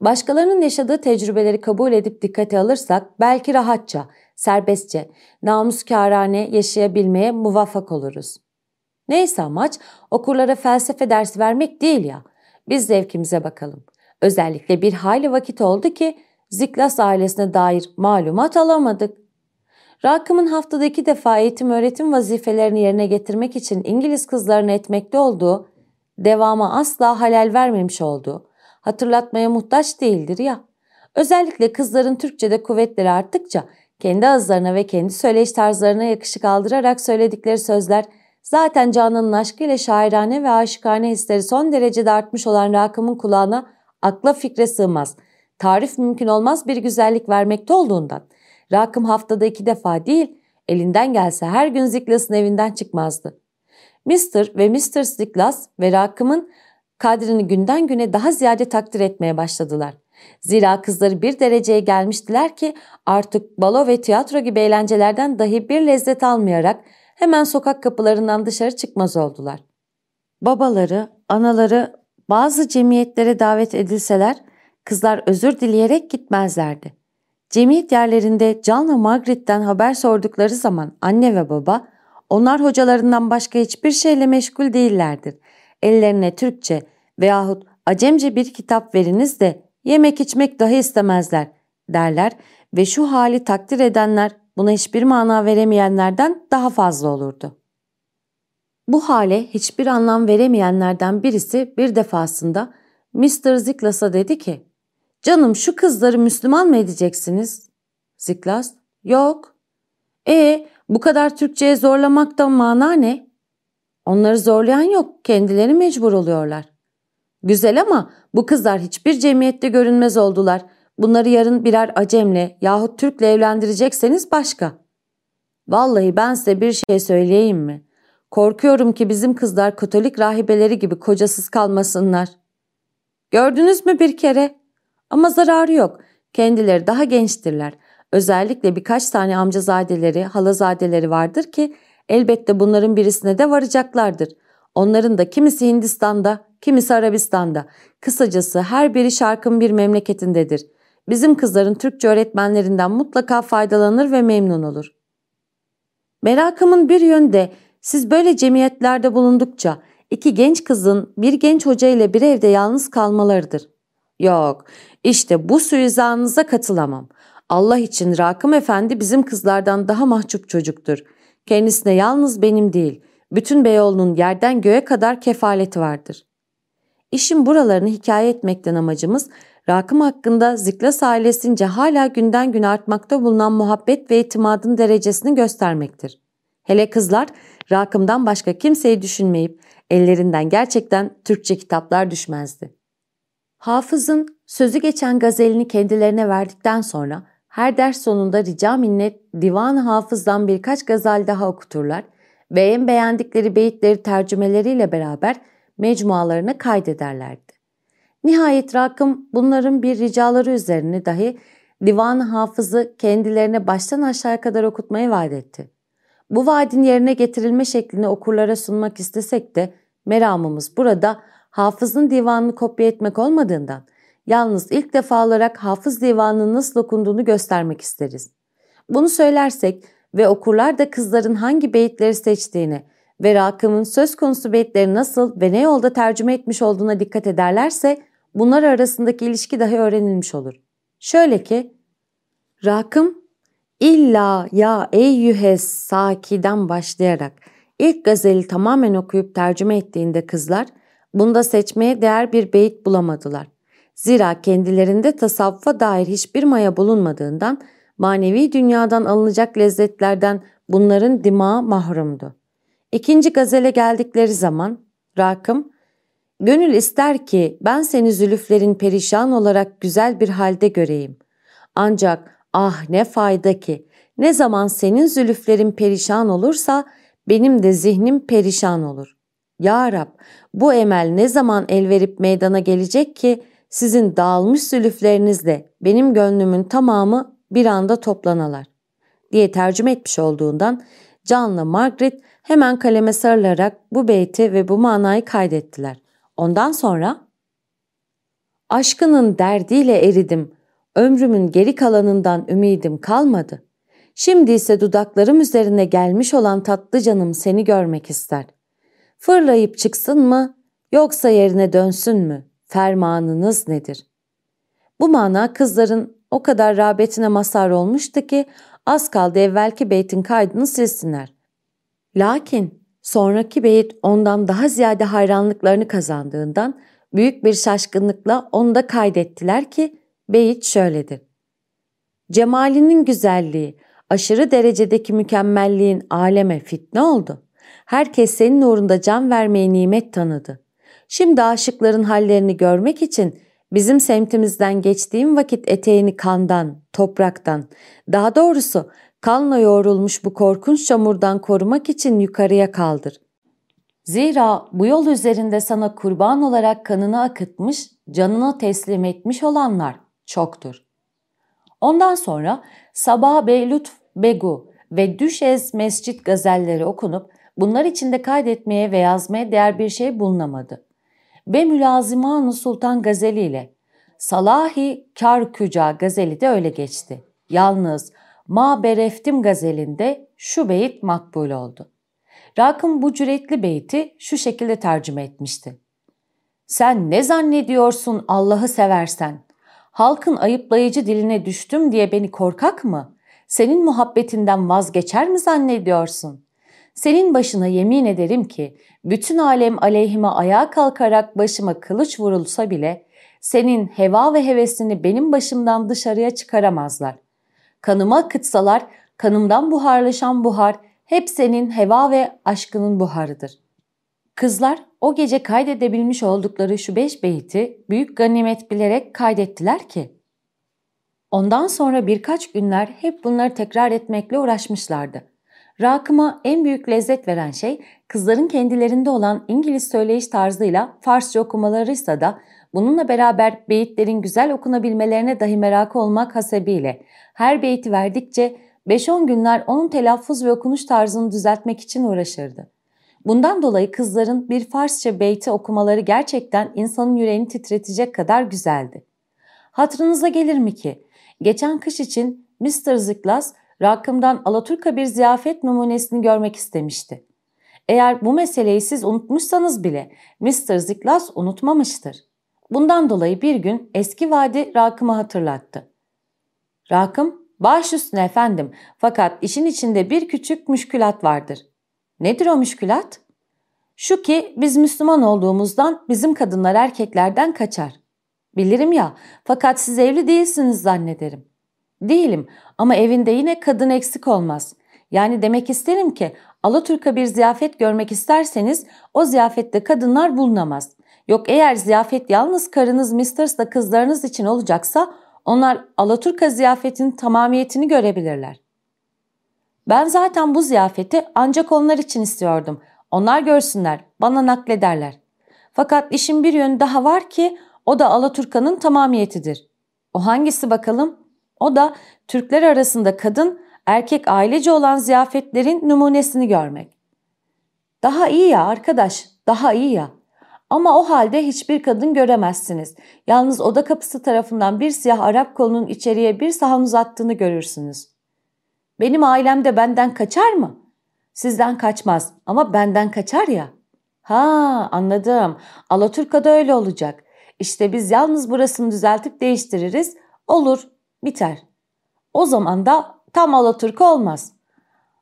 Başkalarının yaşadığı tecrübeleri kabul edip dikkate alırsak belki rahatça, serbestçe, namuskârane yaşayabilmeye muvaffak oluruz. Neyse amaç okurlara felsefe dersi vermek değil ya. Biz zevkimize bakalım. Özellikle bir hayli vakit oldu ki Ziklas ailesine dair malumat alamadık. Rakım'ın haftada iki defa eğitim öğretim vazifelerini yerine getirmek için İngiliz kızlarını etmekte olduğu, devama asla halel vermemiş olduğu, hatırlatmaya muhtaç değildir ya. Özellikle kızların Türkçe'de kuvvetleri arttıkça kendi ağızlarına ve kendi söyleyiş tarzlarına yakışık aldırarak söyledikleri sözler zaten Canan'ın aşkıyla şairane ve aşıkane hisleri son derecede artmış olan Rakım'ın kulağına akla fikre sığmaz, tarif mümkün olmaz bir güzellik vermekte olduğundan Rakım haftada iki defa değil elinden gelse her gün Ziklas'ın evinden çıkmazdı. Mr. ve Mr. Ziklas ve Rakım'ın kadrini günden güne daha ziyade takdir etmeye başladılar. Zira kızları bir dereceye gelmiştiler ki artık balo ve tiyatro gibi eğlencelerden dahi bir lezzet almayarak hemen sokak kapılarından dışarı çıkmaz oldular. Babaları, anaları bazı cemiyetlere davet edilseler kızlar özür dileyerek gitmezlerdi. Cemiyet yerlerinde Can ve Margaret'ten haber sordukları zaman anne ve baba onlar hocalarından başka hiçbir şeyle meşgul değillerdir. Ellerine Türkçe veyahut Acemce bir kitap veriniz de yemek içmek dahi istemezler derler ve şu hali takdir edenler buna hiçbir mana veremeyenlerden daha fazla olurdu. Bu hale hiçbir anlam veremeyenlerden birisi bir defasında Mr. Ziklas'a dedi ki Canım şu kızları Müslüman mı edeceksiniz? Ziklas yok. E bu kadar Türkçe'ye zorlamakta mana ne? Onları zorlayan yok kendileri mecbur oluyorlar. Güzel ama bu kızlar hiçbir cemiyette görünmez oldular. Bunları yarın birer acemle yahut Türk'le evlendirecekseniz başka. Vallahi ben size bir şey söyleyeyim mi? Korkuyorum ki bizim kızlar Katolik rahibeleri gibi kocasız kalmasınlar. Gördünüz mü bir kere? Ama zararı yok. Kendileri daha gençtirler. Özellikle birkaç tane amcazadeleri, halazadeleri vardır ki elbette bunların birisine de varacaklardır. Onların da kimisi Hindistan'da, kimisi Arabistan'da. Kısacası her biri şarkın bir memleketindedir. Bizim kızların Türkçe öğretmenlerinden mutlaka faydalanır ve memnun olur. Merakımın bir yönde siz böyle cemiyetlerde bulundukça iki genç kızın bir genç hoca ile bir evde yalnız kalmalarıdır. Yok, işte bu suizanınıza katılamam. Allah için Rakım Efendi bizim kızlardan daha mahcup çocuktur. Kendisine yalnız benim değil, bütün Beyoğlu'nun yerden göğe kadar kefaleti vardır. İşin buralarını hikaye etmekten amacımız Rakım hakkında Ziklas ailesince hala günden güne artmakta bulunan muhabbet ve itimadın derecesini göstermektir. Hele kızlar Rakım'dan başka kimseyi düşünmeyip ellerinden gerçekten Türkçe kitaplar düşmezdi. Hafız'ın sözü geçen gazelini kendilerine verdikten sonra her ders sonunda rica minnet divan hafızdan birkaç gazel daha okuturlar ve en beğendikleri beyitleri tercümeleriyle beraber mecmualarına kaydederlerdi. Nihayet Rakım bunların bir ricaları üzerine dahi divan hafızı kendilerine baştan aşağıya kadar okutmayı vaat etti. Bu vaadin yerine getirilme şeklini okurlara sunmak istesek de meramımız burada hafızın divanını kopya etmek olmadığından yalnız ilk defa olarak hafız divanının nasıl okunduğunu göstermek isteriz. Bunu söylersek ve okurlar da kızların hangi beyitleri seçtiğini ve rakımın söz konusu beyitleri nasıl ve ne yolda tercüme etmiş olduğuna dikkat ederlerse bunlar arasındaki ilişki dahi öğrenilmiş olur. Şöyle ki, rakım illa ya eyyühes sakiden başlayarak ilk gazeli tamamen okuyup tercüme ettiğinde kızlar Bunda seçmeye değer bir beyit bulamadılar. Zira kendilerinde tasavvufa dair hiçbir maya bulunmadığından manevi dünyadan alınacak lezzetlerden bunların dimağı mahrumdu. İkinci gazele geldikleri zaman Rakım, Gönül ister ki ben seni zülüflerin perişan olarak güzel bir halde göreyim. Ancak ah ne fayda ki ne zaman senin zülüflerin perişan olursa benim de zihnim perişan olur. Ya Rab bu emel ne zaman el verip meydana gelecek ki sizin dağılmış zülüflerinizle benim gönlümün tamamı bir anda toplanalar diye tercüme etmiş olduğundan Can'la Margaret hemen kaleme sarılarak bu beyti ve bu manayı kaydettiler. Ondan sonra Aşkının derdiyle eridim, ömrümün geri kalanından ümidim kalmadı. Şimdi ise dudaklarım üzerine gelmiş olan tatlı canım seni görmek ister.'' Fırlayıp çıksın mı yoksa yerine dönsün mü? Fermanınız nedir? Bu mana kızların o kadar rağbetine mazhar olmuştu ki Az kaldı evvelki beytin kaydını silsinler. Lakin sonraki beyit ondan daha ziyade hayranlıklarını kazandığından büyük bir şaşkınlıkla onu da kaydettiler ki beyit şöyledir. Cemalinin güzelliği, aşırı derecedeki mükemmelliğin aleme fitne oldu. Herkes senin uğrunda can vermeye nimet tanıdı. Şimdi aşıkların hallerini görmek için bizim semtimizden geçtiğim vakit eteğini kandan, topraktan, daha doğrusu kanla yoğrulmuş bu korkunç çamurdan korumak için yukarıya kaldır. Zira bu yol üzerinde sana kurban olarak kanını akıtmış, canını teslim etmiş olanlar çoktur. Ondan sonra Sabah Bey Lütf Begu ve Düşez Mescit gazelleri okunup bunlar içinde kaydetmeye ve yazmaya değer bir şey bulunamadı. Ve Mülaziman Sultan gazeli ile Salahi Kar Küca gazeli de öyle geçti. Yalnız Ma Bereftim gazelinde şu beyit makbul oldu. Rakım bu cüretli beyti şu şekilde tercüme etmişti. Sen ne zannediyorsun Allah'ı seversen? Halkın ayıplayıcı diline düştüm diye beni korkak mı? Senin muhabbetinden vazgeçer mi zannediyorsun? Senin başına yemin ederim ki bütün alem aleyhime ayağa kalkarak başıma kılıç vurulsa bile senin heva ve hevesini benim başımdan dışarıya çıkaramazlar. Kanıma akıtsalar kanımdan buharlaşan buhar hep senin heva ve aşkının buharıdır. Kızlar o gece kaydedebilmiş oldukları şu beş beyti büyük ganimet bilerek kaydettiler ki. Ondan sonra birkaç günler hep bunları tekrar etmekle uğraşmışlardı. Rakıma en büyük lezzet veren şey kızların kendilerinde olan İngiliz söyleyiş tarzıyla Farsça okumalarıysa da bununla beraber beyitlerin güzel okunabilmelerine dahi merakı olmak hasebiyle her beyti verdikçe 5-10 günler onun telaffuz ve okunuş tarzını düzeltmek için uğraşırdı. Bundan dolayı kızların bir Farsça beyti okumaları gerçekten insanın yüreğini titretecek kadar güzeldi. Hatırınıza gelir mi ki geçen kış için Mr. Ziklas rakımdan Alaturka bir ziyafet numunesini görmek istemişti. Eğer bu meseleyi siz unutmuşsanız bile Mr. Ziklas unutmamıştır. Bundan dolayı bir gün eski vadi Rakım'ı hatırlattı. Rakım, baş üstüne efendim fakat işin içinde bir küçük müşkülat vardır. Nedir o müşkülat? Şu ki biz Müslüman olduğumuzdan bizim kadınlar erkeklerden kaçar. Bilirim ya fakat siz evli değilsiniz zannederim. Değilim ama evinde yine kadın eksik olmaz. Yani demek isterim ki Alaturka bir ziyafet görmek isterseniz o ziyafette kadınlar bulunamaz. Yok eğer ziyafet yalnız karınız Misters'la kızlarınız için olacaksa onlar Alaturka ziyafetinin tamamiyetini görebilirler. Ben zaten bu ziyafeti ancak onlar için istiyordum. Onlar görsünler, bana naklederler. Fakat işin bir yönü daha var ki o da Alaturka'nın tamamiyetidir. O hangisi bakalım? O da Türkler arasında kadın, erkek ailece olan ziyafetlerin numunesini görmek. Daha iyi ya arkadaş, daha iyi ya. Ama o halde hiçbir kadın göremezsiniz. Yalnız oda kapısı tarafından bir siyah Arap kolunun içeriye bir sahan uzattığını görürsünüz. Benim ailem de benden kaçar mı? Sizden kaçmaz ama benden kaçar ya. Ha anladım. Alaturka'da öyle olacak. İşte biz yalnız burasını düzeltip değiştiririz. Olur, biter. O zaman da tam Alaturka olmaz.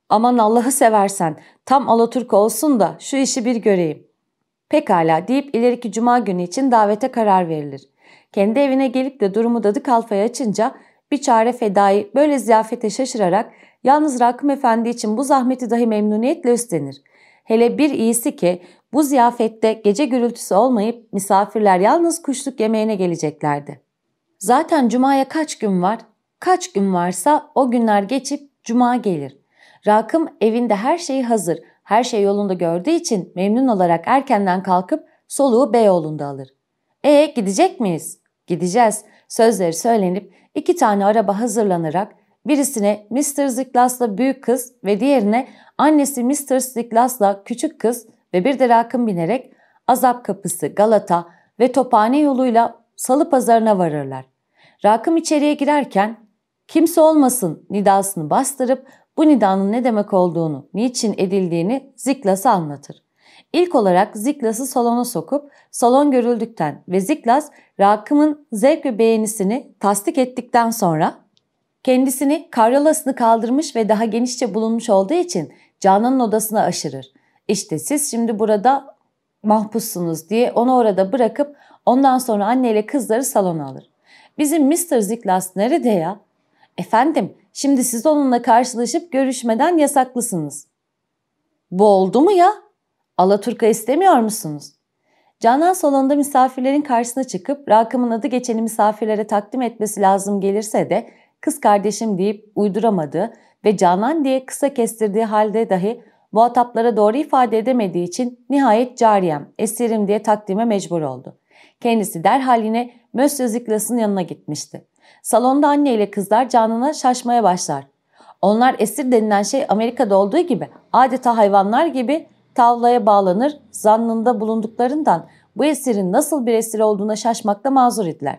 Aman Allah'ı seversen tam Alaturka olsun da şu işi bir göreyim. Pekala deyip ileriki cuma günü için davete karar verilir. Kendi evine gelip de durumu dadı kalfaya açınca bir çare fedai böyle ziyafete şaşırarak yalnız Rakım Efendi için bu zahmeti dahi memnuniyetle üstlenir. Hele bir iyisi ki bu ziyafette gece gürültüsü olmayıp misafirler yalnız kuşluk yemeğine geleceklerdi. Zaten cumaya kaç gün var? Kaç gün varsa o günler geçip cuma gelir. Rakım evinde her şeyi hazır, her şey yolunda gördüğü için memnun olarak erkenden kalkıp soluğu Beyoğlu'nda alır. E gidecek miyiz? Gideceğiz. Sözleri söylenip iki tane araba hazırlanarak birisine Mr. Ziklas'la büyük kız ve diğerine annesi Mr. Ziklas'la küçük kız ve bir de rakım binerek Azap Kapısı, Galata ve Tophane yoluyla Salı Pazarına varırlar. Rakım içeriye girerken kimse olmasın nidasını bastırıp bu nidanın ne demek olduğunu, niçin edildiğini Ziklas'a anlatır. İlk olarak Ziklas'ı salona sokup salon görüldükten ve Ziklas Rakım'ın zevk ve beğenisini tasdik ettikten sonra Kendisini karyolasını kaldırmış ve daha genişçe bulunmuş olduğu için Canan'ın odasına aşırır. İşte siz şimdi burada mahpussunuz diye onu orada bırakıp ondan sonra anneyle kızları salona alır. Bizim Mr. Ziklas nerede ya? Efendim şimdi siz onunla karşılaşıp görüşmeden yasaklısınız. Bu oldu mu ya? Alaturka istemiyor musunuz? Canan salonda misafirlerin karşısına çıkıp Rakım'ın adı geçeni misafirlere takdim etmesi lazım gelirse de kız kardeşim deyip uyduramadığı ve Canan diye kısa kestirdiği halde dahi muhataplara doğru ifade edemediği için nihayet cariyem, esirim diye takdime mecbur oldu. Kendisi derhal yine Mösyö Ziklas'ın yanına gitmişti. Salonda anne ile kızlar Canan'a şaşmaya başlar. Onlar esir denilen şey Amerika'da olduğu gibi adeta hayvanlar gibi tavlaya bağlanır, zannında bulunduklarından bu esirin nasıl bir esir olduğuna şaşmakta mazur idiler.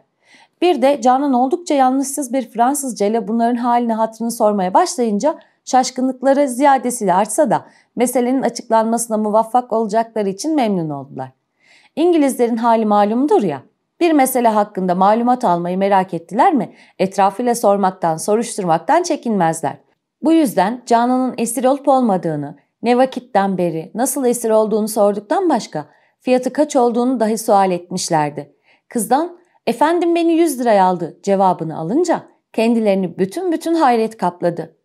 Bir de Canan oldukça yanlışsız bir Fransızca ile bunların halini hatırını sormaya başlayınca şaşkınlıkları ziyadesiyle artsa da meselenin açıklanmasına muvaffak olacakları için memnun oldular. İngilizlerin hali malumdur ya, bir mesele hakkında malumat almayı merak ettiler mi etrafıyla sormaktan, soruşturmaktan çekinmezler. Bu yüzden Canan'ın esir olup olmadığını, ne vakitten beri nasıl esir olduğunu sorduktan başka fiyatı kaç olduğunu dahi sual etmişlerdi. Kızdan efendim beni 100 liraya aldı cevabını alınca kendilerini bütün bütün hayret kapladı.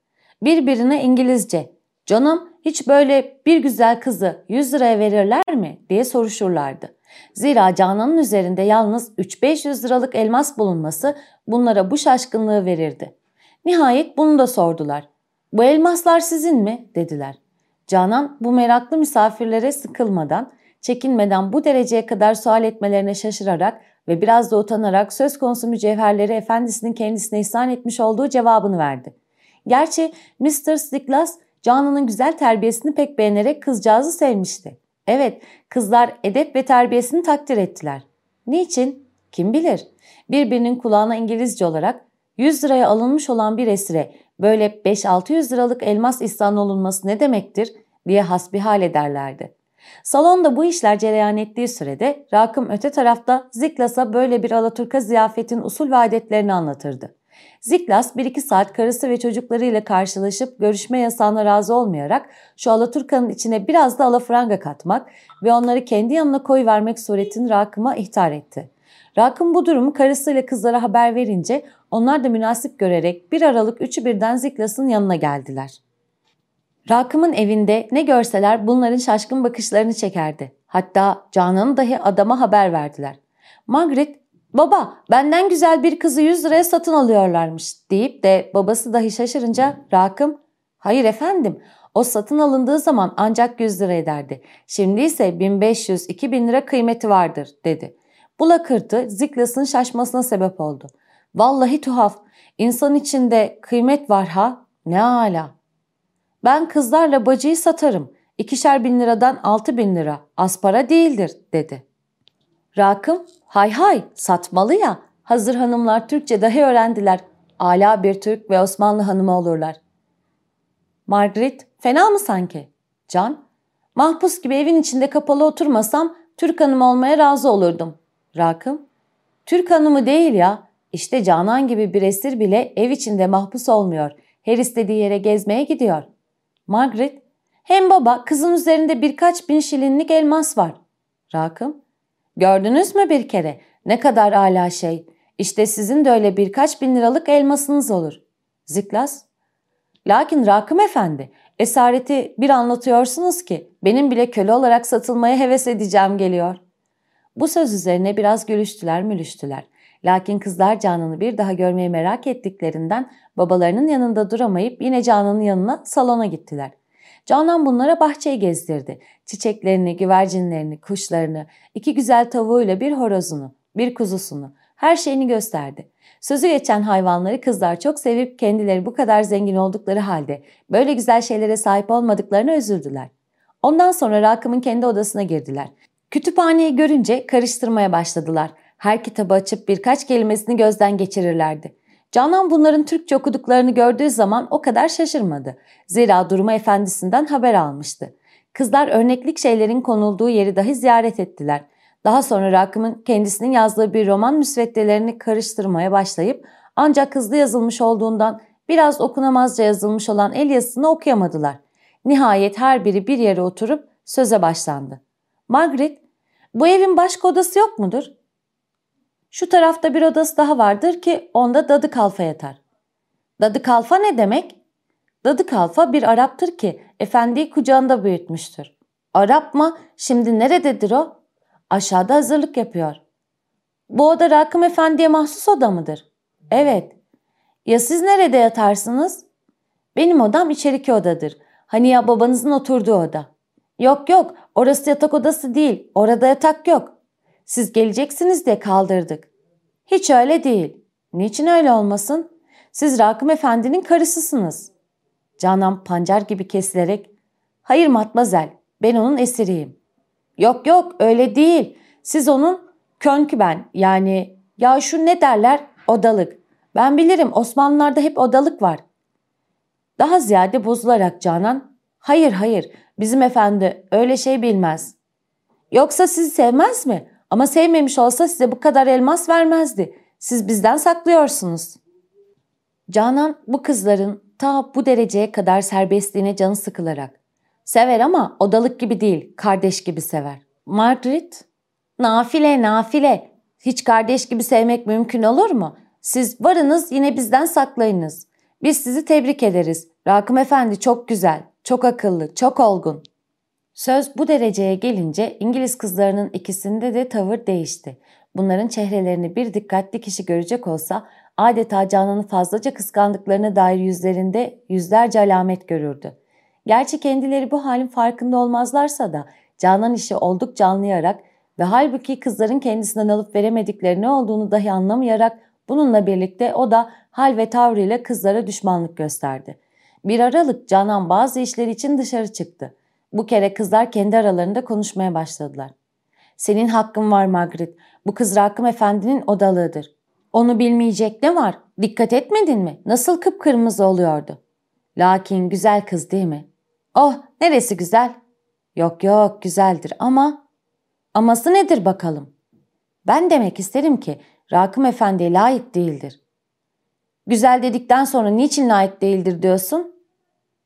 Birbirine İngilizce canım hiç böyle bir güzel kızı 100 liraya verirler mi diye soruşurlardı. Zira Canan'ın üzerinde yalnız 3-500 liralık elmas bulunması bunlara bu şaşkınlığı verirdi. Nihayet bunu da sordular. Bu elmaslar sizin mi? dediler. Canan bu meraklı misafirlere sıkılmadan, çekinmeden bu dereceye kadar sual etmelerine şaşırarak ve biraz da utanarak söz konusu mücevherleri efendisinin kendisine ihsan etmiş olduğu cevabını verdi. Gerçi Mr. Stiklas Canan'ın güzel terbiyesini pek beğenerek kızcağızı sevmişti. Evet, kızlar edep ve terbiyesini takdir ettiler. Niçin? Kim bilir? Birbirinin kulağına İngilizce olarak 100 liraya alınmış olan bir esire böyle 5-600 liralık elmas ihsan olunması ne demektir diye hasbihal ederlerdi. Salonda bu işler cereyan ettiği sürede Rakım öte tarafta Ziklas'a böyle bir Alaturka ziyafetin usul ve adetlerini anlatırdı. Ziklas bir iki saat karısı ve çocuklarıyla karşılaşıp görüşme yasağına razı olmayarak şu Alaturka'nın içine biraz da alafranga katmak ve onları kendi yanına koyvermek suretini Rakım'a ihtar etti. Rakım bu durumu karısıyla kızlara haber verince onlar da münasip görerek bir aralık üçü birden Ziklas'ın yanına geldiler. Rakım'ın evinde ne görseler bunların şaşkın bakışlarını çekerdi. Hatta Canan'ı dahi adama haber verdiler. Margaret, baba benden güzel bir kızı 100 liraya satın alıyorlarmış deyip de babası dahi şaşırınca Rakım, hayır efendim o satın alındığı zaman ancak 100 lira ederdi. Şimdi ise 1500-2000 lira kıymeti vardır dedi. Bu lakırtı Ziklas'ın şaşmasına sebep oldu. Vallahi tuhaf. İnsan içinde kıymet var ha. Ne ala. Ben kızlarla bacıyı satarım. İkişer bin liradan altı bin lira. Az para değildir dedi. Rakım hay hay satmalı ya. Hazır hanımlar Türkçe dahi öğrendiler. Ala bir Türk ve Osmanlı hanımı olurlar. Margaret fena mı sanki? Can mahpus gibi evin içinde kapalı oturmasam Türk hanımı olmaya razı olurdum. Rakım Türk hanımı değil ya işte Canan gibi bir esir bile ev içinde mahpus olmuyor. Her istediği yere gezmeye gidiyor. Margaret, hem baba kızın üzerinde birkaç bin şilinlik elmas var. Rakım, gördünüz mü bir kere ne kadar ala şey. İşte sizin de öyle birkaç bin liralık elmasınız olur. Ziklas, lakin Rakım efendi, esareti bir anlatıyorsunuz ki benim bile köle olarak satılmaya heves edeceğim geliyor. Bu söz üzerine biraz gülüştüler mülüştüler. Lakin kızlar Canan'ı bir daha görmeyi merak ettiklerinden babalarının yanında duramayıp yine Canan'ın yanına salona gittiler. Canan bunlara bahçeyi gezdirdi. Çiçeklerini, güvercinlerini, kuşlarını, iki güzel tavuğuyla bir horozunu, bir kuzusunu, her şeyini gösterdi. Sözü geçen hayvanları kızlar çok sevip kendileri bu kadar zengin oldukları halde böyle güzel şeylere sahip olmadıklarına üzüldüler. Ondan sonra Rakım'ın kendi odasına girdiler. Kütüphaneyi görünce karıştırmaya başladılar. Her kitabı açıp birkaç kelimesini gözden geçirirlerdi. Canan bunların Türkçe okuduklarını gördüğü zaman o kadar şaşırmadı. Zira durumu efendisinden haber almıştı. Kızlar örneklik şeylerin konulduğu yeri dahi ziyaret ettiler. Daha sonra Rakım'ın kendisinin yazdığı bir roman müsveddelerini karıştırmaya başlayıp Ancak hızlı yazılmış olduğundan biraz okunamazca yazılmış olan el yazısını okuyamadılar. Nihayet her biri bir yere oturup söze başlandı. Margaret, bu evin başka odası yok mudur? Şu tarafta bir odası daha vardır ki onda dadı kalfa yatar. Dadı kalfa ne demek? Dadı kalfa bir Arap'tır ki efendiyi kucağında büyütmüştür. Arap mı? Şimdi nerededir o? Aşağıda hazırlık yapıyor. Bu oda Rakım Efendi'ye mahsus oda mıdır? Evet. Ya siz nerede yatarsınız? Benim odam içeriki odadır. Hani ya babanızın oturduğu oda. Yok yok orası yatak odası değil. Orada yatak yok. Siz geleceksiniz diye kaldırdık. Hiç öyle değil. Niçin öyle olmasın? Siz Rakım Efendi'nin karısısınız. Canan pancar gibi kesilerek hayır matmazel ben onun esiriyim. Yok yok öyle değil. Siz onun könkü ben yani ya şu ne derler odalık. Ben bilirim Osmanlılarda hep odalık var. Daha ziyade bozularak Canan hayır hayır bizim efendi öyle şey bilmez. Yoksa sizi sevmez mi? Ama sevmemiş olsa size bu kadar elmas vermezdi. Siz bizden saklıyorsunuz. Canan bu kızların ta bu dereceye kadar serbestliğine canı sıkılarak Sever ama odalık gibi değil, kardeş gibi sever. Margaret, nafile nafile. Hiç kardeş gibi sevmek mümkün olur mu? Siz varınız yine bizden saklayınız. Biz sizi tebrik ederiz. Rakım Efendi çok güzel, çok akıllı, çok olgun. Söz bu dereceye gelince İngiliz kızlarının ikisinde de tavır değişti. Bunların çehrelerini bir dikkatli kişi görecek olsa adeta Canan'ı fazlaca kıskandıklarına dair yüzlerinde yüzlerce alamet görürdü. Gerçi kendileri bu halin farkında olmazlarsa da Canan işi oldukça anlayarak ve halbuki kızların kendisinden alıp veremedikleri ne olduğunu dahi anlamayarak bununla birlikte o da hal ve tavrıyla kızlara düşmanlık gösterdi. Bir aralık Canan bazı işler için dışarı çıktı. Bu kere kızlar kendi aralarında konuşmaya başladılar. Senin hakkın var Margaret. Bu kız Rakım Efendi'nin odalığıdır. Onu bilmeyecek ne var? Dikkat etmedin mi? Nasıl kıpkırmızı oluyordu. Lakin güzel kız değil mi? Oh neresi güzel? Yok yok güzeldir ama aması nedir bakalım? Ben demek isterim ki Rakım Efendi'ye layık değildir. Güzel dedikten sonra niçin layık değildir diyorsun?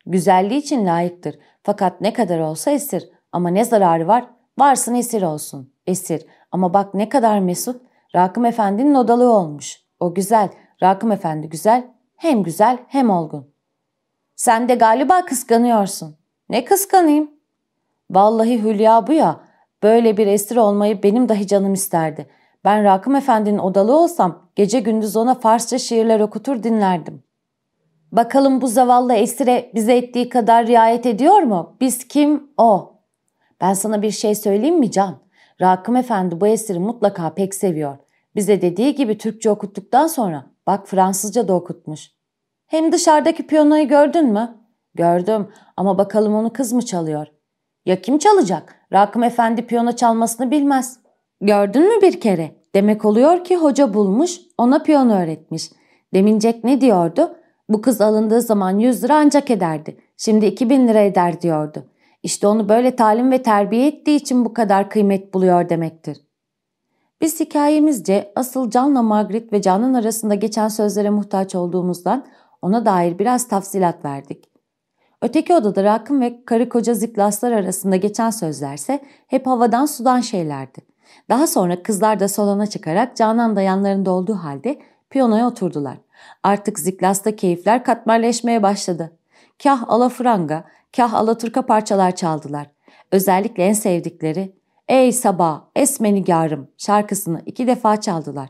Güzelliği için layıktır. Fakat ne kadar olsa esir. Ama ne zararı var? Varsın esir olsun. Esir. Ama bak ne kadar mesut. Rakım Efendi'nin odalığı olmuş. O güzel. Rakım Efendi güzel. Hem güzel hem olgun. Sen de galiba kıskanıyorsun. Ne kıskanayım? Vallahi Hülya bu ya. Böyle bir esir olmayı benim dahi canım isterdi. Ben Rakım Efendi'nin odalı olsam gece gündüz ona Farsça şiirler okutur dinlerdim. Bakalım bu zavallı esire bize ettiği kadar riayet ediyor mu? Biz kim? O. Ben sana bir şey söyleyeyim mi Can? Rakım Efendi bu esiri mutlaka pek seviyor. Bize dediği gibi Türkçe okuttuktan sonra bak Fransızca da okutmuş. Hem dışarıdaki piyanoyu gördün mü? Gördüm ama bakalım onu kız mı çalıyor? Ya kim çalacak? Rakım Efendi piyano çalmasını bilmez. Gördün mü bir kere? Demek oluyor ki hoca bulmuş, ona piyano öğretmiş. Demincek ne diyordu? Bu kız alındığı zaman 100 lira ancak ederdi. Şimdi 2000 lira eder diyordu. İşte onu böyle talim ve terbiye ettiği için bu kadar kıymet buluyor demektir. Biz hikayemizce asıl Can'la Margaret ve Can'ın arasında geçen sözlere muhtaç olduğumuzdan ona dair biraz tafsilat verdik. Öteki odada Rakım ve karı koca ziklaslar arasında geçen sözlerse hep havadan sudan şeylerdi. Daha sonra kızlar da salona çıkarak Canan da yanlarında olduğu halde piyanoya oturdular. Artık ziklasta keyifler katmerleşmeye başladı. Kah alafranga, kah alaturka parçalar çaldılar. Özellikle en sevdikleri Ey sabah esmenigarım şarkısını iki defa çaldılar.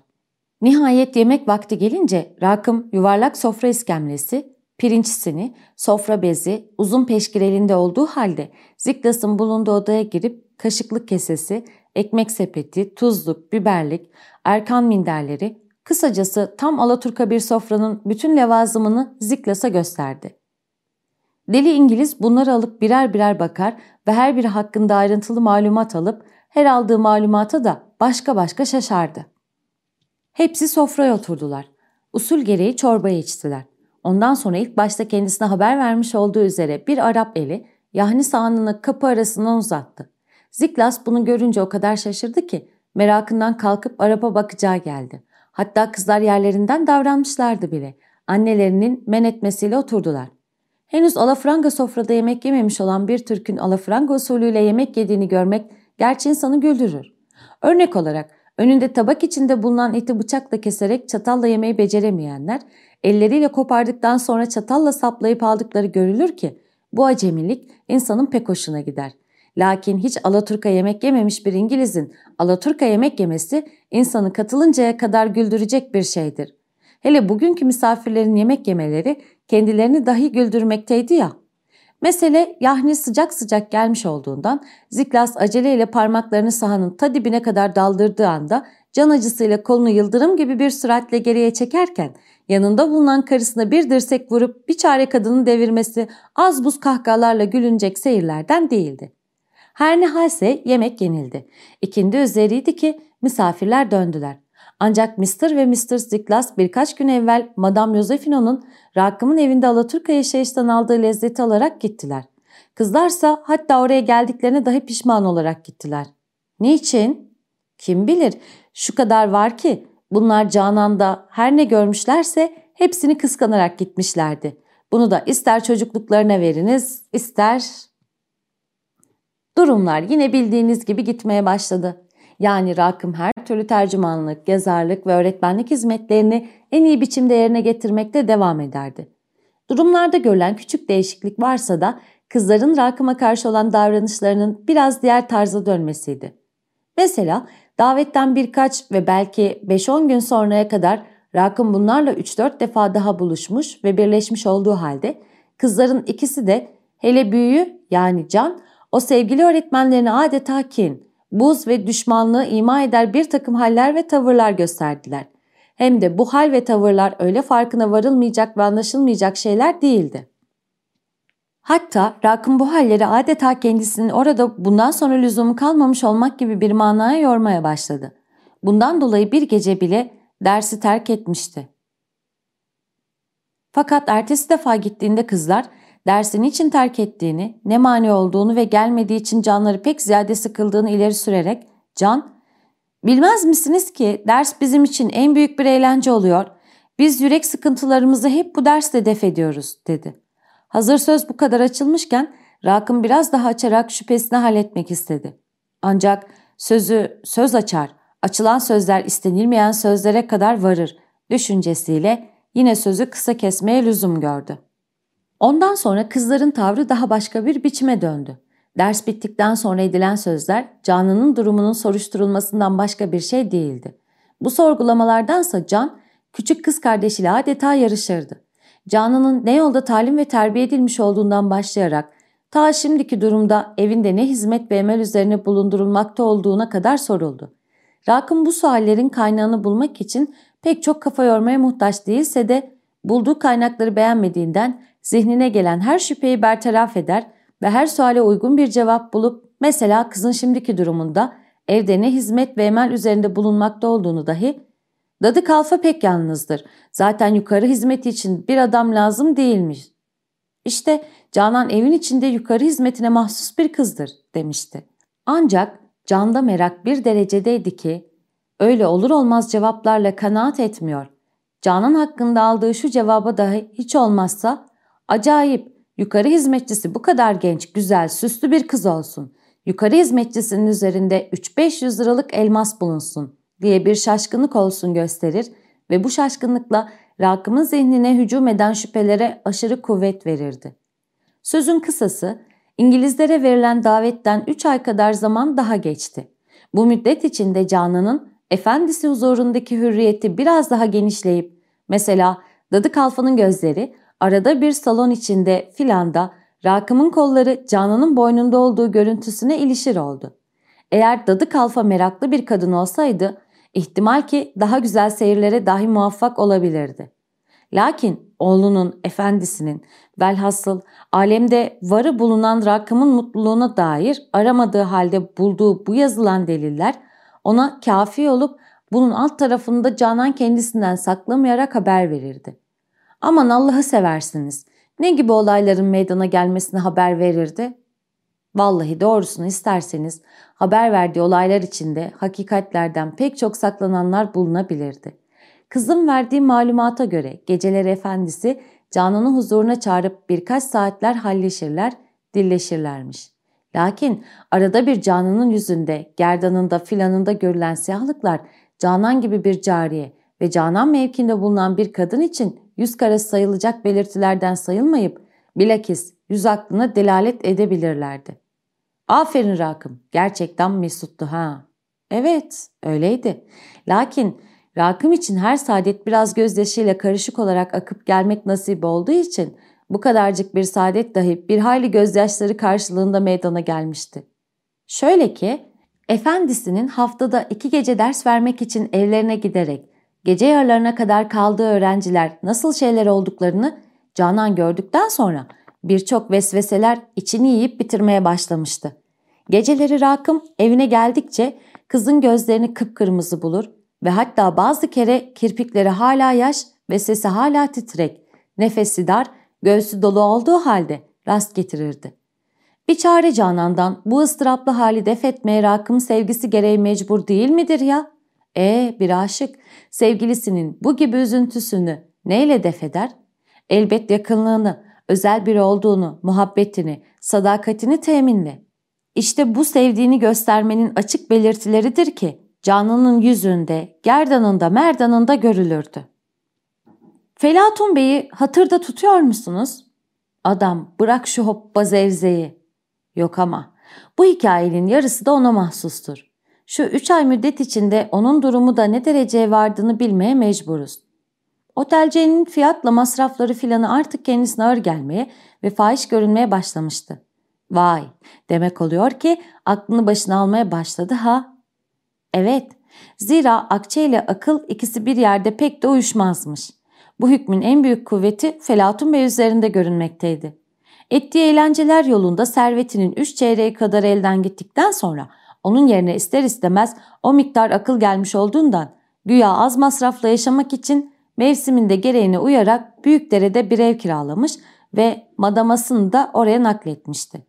Nihayet yemek vakti gelince Rakım yuvarlak sofra iskemlesi, pirinçsini, sofra bezi, uzun peşkirelinde olduğu halde Ziklas'ın bulunduğu odaya girip kaşıklık kesesi, ekmek sepeti, tuzluk, biberlik, erkan minderleri, kısacası tam Alaturka bir sofranın bütün levazımını Ziklas'a gösterdi. Deli İngiliz bunları alıp birer birer bakar ve her biri hakkında ayrıntılı malumat alıp her aldığı malumata da başka başka şaşardı. Hepsi sofraya oturdular. Usul gereği çorbayı içtiler. Ondan sonra ilk başta kendisine haber vermiş olduğu üzere bir Arap eli yahni sahanını kapı arasından uzattı. Ziklas bunu görünce o kadar şaşırdı ki merakından kalkıp Arap'a bakacağı geldi. Hatta kızlar yerlerinden davranmışlardı bile. Annelerinin men etmesiyle oturdular. Henüz alafranga sofrada yemek yememiş olan bir Türk'ün alafranga usulüyle yemek yediğini görmek gerçi insanı güldürür. Örnek olarak önünde tabak içinde bulunan eti bıçakla keserek çatalla yemeği beceremeyenler elleriyle kopardıktan sonra çatalla saplayıp aldıkları görülür ki bu acemilik insanın pek hoşuna gider. Lakin hiç Alaturka yemek yememiş bir İngiliz'in Alaturka yemek yemesi insanı katılıncaya kadar güldürecek bir şeydir. Hele bugünkü misafirlerin yemek yemeleri kendilerini dahi güldürmekteydi ya. Mesele yahni sıcak sıcak gelmiş olduğundan Ziklas aceleyle parmaklarını sahanın ta dibine kadar daldırdığı anda can acısıyla kolunu yıldırım gibi bir süratle geriye çekerken yanında bulunan karısına bir dirsek vurup bir çare kadının devirmesi az buz kahkahalarla gülünecek seyirlerden değildi. Her ne halse yemek yenildi. İkindi üzeriydi ki misafirler döndüler. Ancak Mr. ve Mr. Ziklas birkaç gün evvel Madame Josefino'nun Rakım'ın evinde Alaturka yaşayıştan aldığı lezzeti alarak gittiler. Kızlarsa hatta oraya geldiklerine dahi pişman olarak gittiler. Niçin? Kim bilir şu kadar var ki bunlar Canan'da her ne görmüşlerse hepsini kıskanarak gitmişlerdi. Bunu da ister çocukluklarına veriniz ister... Durumlar yine bildiğiniz gibi gitmeye başladı. Yani Rakım her türlü tercümanlık, yazarlık ve öğretmenlik hizmetlerini en iyi biçimde yerine getirmekte devam ederdi. Durumlarda görülen küçük değişiklik varsa da kızların Rakım'a karşı olan davranışlarının biraz diğer tarza dönmesiydi. Mesela davetten birkaç ve belki 5-10 gün sonraya kadar Rakım bunlarla 3-4 defa daha buluşmuş ve birleşmiş olduğu halde kızların ikisi de hele büyüğü yani Can o sevgili öğretmenlerine adeta kin, buz ve düşmanlığı ima eder bir takım haller ve tavırlar gösterdiler. Hem de bu hal ve tavırlar öyle farkına varılmayacak ve anlaşılmayacak şeyler değildi. Hatta Rakım bu halleri adeta kendisinin orada bundan sonra lüzumu kalmamış olmak gibi bir manaya yormaya başladı. Bundan dolayı bir gece bile dersi terk etmişti. Fakat ertesi defa gittiğinde kızlar dersini için terk ettiğini, ne mani olduğunu ve gelmediği için canları pek ziyade sıkıldığını ileri sürerek Can, ''Bilmez misiniz ki ders bizim için en büyük bir eğlence oluyor. Biz yürek sıkıntılarımızı hep bu derste def ediyoruz.'' dedi. Hazır söz bu kadar açılmışken Rakım biraz daha açarak şüphesini halletmek istedi. Ancak sözü söz açar, açılan sözler istenilmeyen sözlere kadar varır düşüncesiyle yine sözü kısa kesmeye lüzum gördü. Ondan sonra kızların tavrı daha başka bir biçime döndü. Ders bittikten sonra edilen sözler Canan'ın durumunun soruşturulmasından başka bir şey değildi. Bu sorgulamalardansa Can, küçük kız kardeşiyle adeta yarışırdı. Canan'ın ne yolda talim ve terbiye edilmiş olduğundan başlayarak ta şimdiki durumda evinde ne hizmet ve emel üzerine bulundurulmakta olduğuna kadar soruldu. Rakım bu suallerin kaynağını bulmak için pek çok kafa yormaya muhtaç değilse de bulduğu kaynakları beğenmediğinden zihnine gelen her şüpheyi bertaraf eder ve her suale uygun bir cevap bulup mesela kızın şimdiki durumunda evde ne hizmet ve emel üzerinde bulunmakta olduğunu dahi Dadı kalfa pek yalnızdır. Zaten yukarı hizmeti için bir adam lazım değilmiş. İşte Canan evin içinde yukarı hizmetine mahsus bir kızdır demişti. Ancak Can'da merak bir derecedeydi ki öyle olur olmaz cevaplarla kanaat etmiyor. Canan hakkında aldığı şu cevaba dahi hiç olmazsa Acayip. Yukarı hizmetçisi bu kadar genç, güzel, süslü bir kız olsun. Yukarı hizmetçisinin üzerinde 3-500 liralık elmas bulunsun diye bir şaşkınlık olsun gösterir ve bu şaşkınlıkla Rakım'ın zihnine hücum eden şüphelere aşırı kuvvet verirdi. Sözün kısası, İngilizlere verilen davetten 3 ay kadar zaman daha geçti. Bu müddet içinde Canan'ın efendisi huzurundaki hürriyeti biraz daha genişleyip, mesela Dadı Kalfa'nın gözleri arada bir salon içinde filanda Rakım'ın kolları Canan'ın boynunda olduğu görüntüsüne ilişir oldu. Eğer dadı kalfa meraklı bir kadın olsaydı ihtimal ki daha güzel seyirlere dahi muvaffak olabilirdi. Lakin oğlunun, efendisinin, velhasıl alemde varı bulunan Rakım'ın mutluluğuna dair aramadığı halde bulduğu bu yazılan deliller ona kafi olup bunun alt tarafında Canan kendisinden saklamayarak haber verirdi. Aman Allah'ı seversiniz. Ne gibi olayların meydana gelmesine haber verirdi? Vallahi doğrusunu isterseniz haber verdiği olaylar içinde hakikatlerden pek çok saklananlar bulunabilirdi. Kızın verdiği malumata göre geceleri efendisi Canan'ı huzuruna çağırıp birkaç saatler halleşirler, dilleşirlermiş. Lakin arada bir Canan'ın yüzünde, gerdanında filanında görülen siyahlıklar Canan gibi bir cariye ve Canan mevkinde bulunan bir kadın için yüz karası sayılacak belirtilerden sayılmayıp bilakis yüz aklına delalet edebilirlerdi. Aferin Rakım, gerçekten mesuttu ha. Evet, öyleydi. Lakin Rakım için her saadet biraz gözyaşıyla karışık olarak akıp gelmek nasip olduğu için bu kadarcık bir saadet dahi bir hayli gözyaşları karşılığında meydana gelmişti. Şöyle ki, efendisinin haftada iki gece ders vermek için evlerine giderek gece yarılarına kadar kaldığı öğrenciler nasıl şeyler olduklarını Canan gördükten sonra birçok vesveseler içini yiyip bitirmeye başlamıştı. Geceleri Rakım evine geldikçe kızın gözlerini kıpkırmızı bulur ve hatta bazı kere kirpikleri hala yaş ve sesi hala titrek, nefesi dar, göğsü dolu olduğu halde rast getirirdi. Bir çare Canan'dan bu ıstıraplı hali def etmeye Rakım sevgisi gereği mecbur değil midir ya? E bir aşık sevgilisinin bu gibi üzüntüsünü neyle def eder? Elbet yakınlığını, özel biri olduğunu, muhabbetini, sadakatini teminle. İşte bu sevdiğini göstermenin açık belirtileridir ki canının yüzünde, gerdanında, merdanında görülürdü. Felatun Bey'i hatırda tutuyor musunuz? Adam bırak şu hoppa zevzeyi. Yok ama bu hikayenin yarısı da ona mahsustur. Şu üç ay müddet içinde onun durumu da ne dereceye vardığını bilmeye mecburuz. Otelcinin fiyatla masrafları filanı artık kendisine ağır gelmeye ve fahiş görünmeye başlamıştı. Vay demek oluyor ki aklını başına almaya başladı ha. Evet zira akçe ile akıl ikisi bir yerde pek de uyuşmazmış. Bu hükmün en büyük kuvveti Felatun Bey üzerinde görünmekteydi. Ettiği eğlenceler yolunda servetinin üç çeyreği kadar elden gittikten sonra onun yerine ister istemez o miktar akıl gelmiş olduğundan güya az masrafla yaşamak için mevsiminde gereğine uyarak Büyükdere'de bir ev kiralamış ve madamasını da oraya nakletmişti.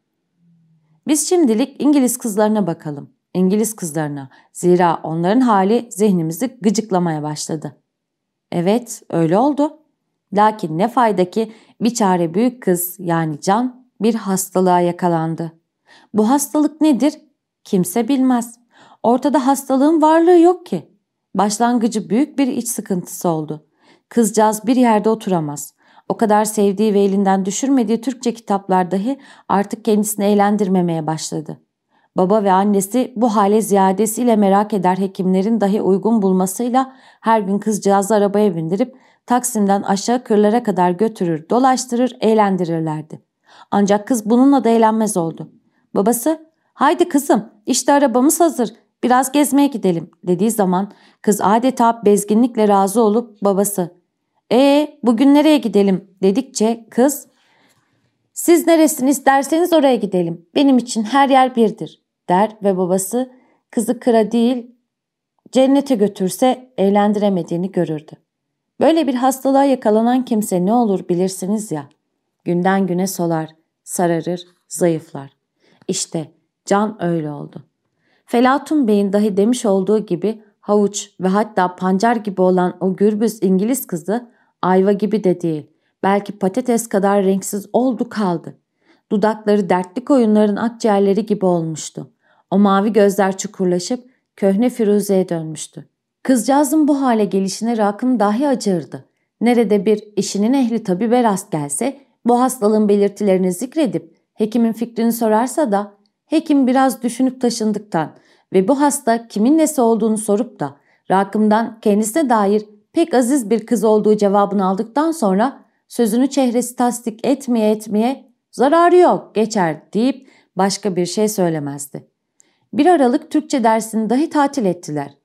Biz şimdilik İngiliz kızlarına bakalım. İngiliz kızlarına. Zira onların hali zihnimizi gıcıklamaya başladı. Evet öyle oldu. Lakin ne fayda ki bir çare büyük kız yani Can bir hastalığa yakalandı. Bu hastalık nedir? Kimse bilmez. Ortada hastalığın varlığı yok ki. Başlangıcı büyük bir iç sıkıntısı oldu. Kızcağız bir yerde oturamaz. O kadar sevdiği ve elinden düşürmediği Türkçe kitaplar dahi artık kendisini eğlendirmemeye başladı. Baba ve annesi bu hale ziyadesiyle merak eder hekimlerin dahi uygun bulmasıyla her gün kızcağızı arabaya bindirip Taksim'den aşağı kırlara kadar götürür, dolaştırır, eğlendirirlerdi. Ancak kız bununla da eğlenmez oldu. Babası, haydi kızım işte arabamız hazır, biraz gezmeye gidelim dediği zaman kız adeta bezginlikle razı olup babası, e bugün nereye gidelim dedikçe kız siz neresini isterseniz oraya gidelim. Benim için her yer birdir der ve babası kızı kıra değil cennete götürse eğlendiremediğini görürdü. Böyle bir hastalığa yakalanan kimse ne olur bilirsiniz ya. Günden güne solar, sararır, zayıflar. İşte can öyle oldu. Felatun Bey'in dahi demiş olduğu gibi havuç ve hatta pancar gibi olan o gürbüz İngiliz kızı ayva gibi de değil. Belki patates kadar renksiz oldu kaldı. Dudakları dertli koyunların akciğerleri gibi olmuştu. O mavi gözler çukurlaşıp köhne Firuze'ye dönmüştü. Kızcağızın bu hale gelişine Rakım dahi acırdı. Nerede bir işinin ehli tabibe rast gelse bu hastalığın belirtilerini zikredip hekimin fikrini sorarsa da hekim biraz düşünüp taşındıktan ve bu hasta kimin nesi olduğunu sorup da Rakım'dan kendisine dair pek aziz bir kız olduğu cevabını aldıktan sonra sözünü çehresi tasdik etmeye etmeye zararı yok geçer deyip başka bir şey söylemezdi. Bir Aralık Türkçe dersini dahi tatil ettiler.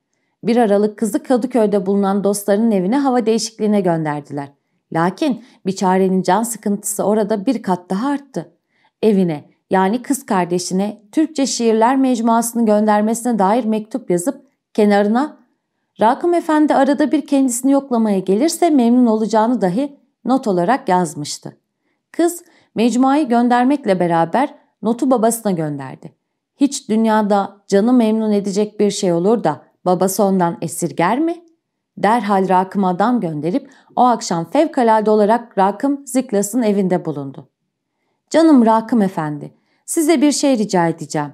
Bir Aralık kızı Kadıköy'de bulunan dostlarının evine hava değişikliğine gönderdiler. Lakin biçarenin can sıkıntısı orada bir kat daha arttı. Evine yani kız kardeşine Türkçe şiirler mecmuasını göndermesine dair mektup yazıp kenarına Rakım Efendi arada bir kendisini yoklamaya gelirse memnun olacağını dahi not olarak yazmıştı. Kız mecmuayı göndermekle beraber notu babasına gönderdi. Hiç dünyada canı memnun edecek bir şey olur da babası ondan esirger mi? Derhal Rakım'a adam gönderip o akşam fevkalade olarak Rakım Ziklas'ın evinde bulundu. Canım Rakım efendi, size bir şey rica edeceğim.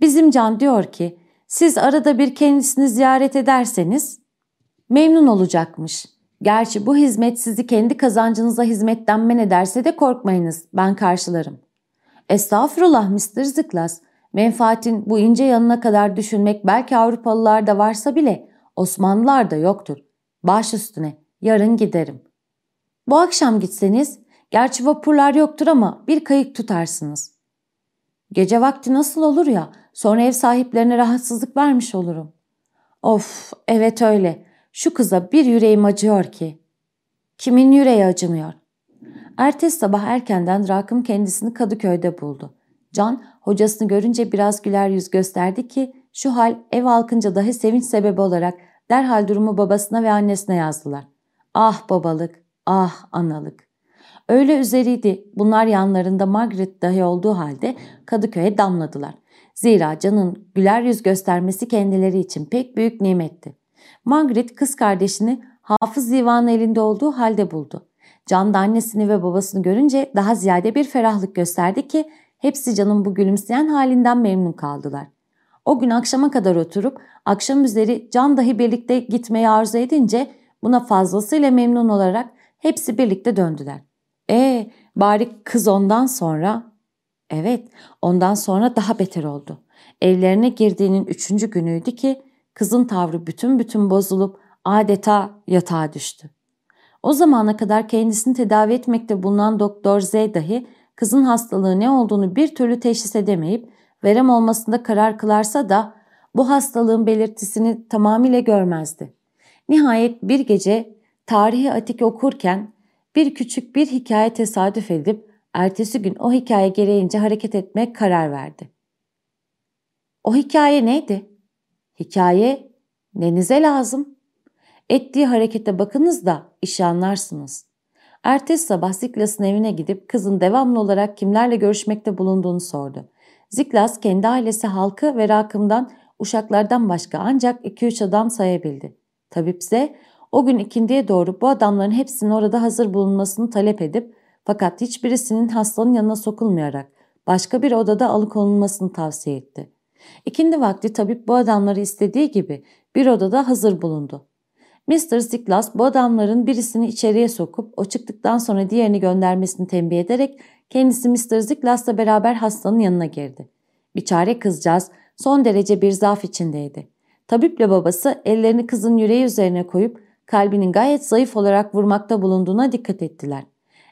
Bizim Can diyor ki, siz arada bir kendisini ziyaret ederseniz memnun olacakmış. Gerçi bu hizmet sizi kendi kazancınıza hizmetten men ederse de korkmayınız, ben karşılarım. Estağfurullah Mr. Ziklas, menfaatin bu ince yanına kadar düşünmek belki Avrupalılarda varsa bile Osmanlılar da yoktur. Baş üstüne, yarın giderim. Bu akşam gitseniz, gerçi vapurlar yoktur ama bir kayık tutarsınız. Gece vakti nasıl olur ya, sonra ev sahiplerine rahatsızlık vermiş olurum. Of, evet öyle. Şu kıza bir yüreğim acıyor ki. Kimin yüreği acımıyor? Ertesi sabah erkenden Rakım kendisini Kadıköy'de buldu. Can hocasını görünce biraz güler yüz gösterdi ki şu hal ev halkınca dahi sevinç sebebi olarak derhal durumu babasına ve annesine yazdılar. Ah babalık, ah analık. Öyle üzeriydi bunlar yanlarında Margaret dahi olduğu halde Kadıköy'e damladılar. Zira Can'ın güler yüz göstermesi kendileri için pek büyük nimetti. Margaret kız kardeşini hafız divanı elinde olduğu halde buldu. Can da annesini ve babasını görünce daha ziyade bir ferahlık gösterdi ki hepsi Can'ın bu gülümseyen halinden memnun kaldılar. O gün akşama kadar oturup akşam üzeri Can dahi birlikte gitmeyi arzu edince buna fazlasıyla memnun olarak hepsi birlikte döndüler. E bari kız ondan sonra evet ondan sonra daha beter oldu. Evlerine girdiğinin üçüncü günüydü ki kızın tavrı bütün bütün bozulup adeta yatağa düştü. O zamana kadar kendisini tedavi etmekte bulunan Doktor Z dahi kızın hastalığı ne olduğunu bir türlü teşhis edemeyip verem olmasında karar kılarsa da bu hastalığın belirtisini tamamıyla görmezdi. Nihayet bir gece tarihi atik okurken bir küçük bir hikaye tesadüf edip ertesi gün o hikaye gereğince hareket etmeye karar verdi. O hikaye neydi? Hikaye nenize lazım? Ettiği harekete bakınız da işi anlarsınız. Ertesi sabah Ziklas'ın evine gidip kızın devamlı olarak kimlerle görüşmekte bulunduğunu sordu. Ziklas kendi ailesi halkı ve rakımdan uşaklardan başka ancak 2-3 adam sayabildi. Tabipse o gün ikindiye doğru bu adamların hepsinin orada hazır bulunmasını talep edip fakat hiçbirisinin hastanın yanına sokulmayarak başka bir odada alıkonulmasını tavsiye etti. İkindi vakti tabip bu adamları istediği gibi bir odada hazır bulundu. Mr. Ziklas bu adamların birisini içeriye sokup o çıktıktan sonra diğerini göndermesini tembih ederek kendisi Mr. Ziklas'la beraber hastanın yanına girdi. Biçare kızcağız son derece bir zaaf içindeydi. Tabiple babası ellerini kızın yüreği üzerine koyup kalbinin gayet zayıf olarak vurmakta bulunduğuna dikkat ettiler.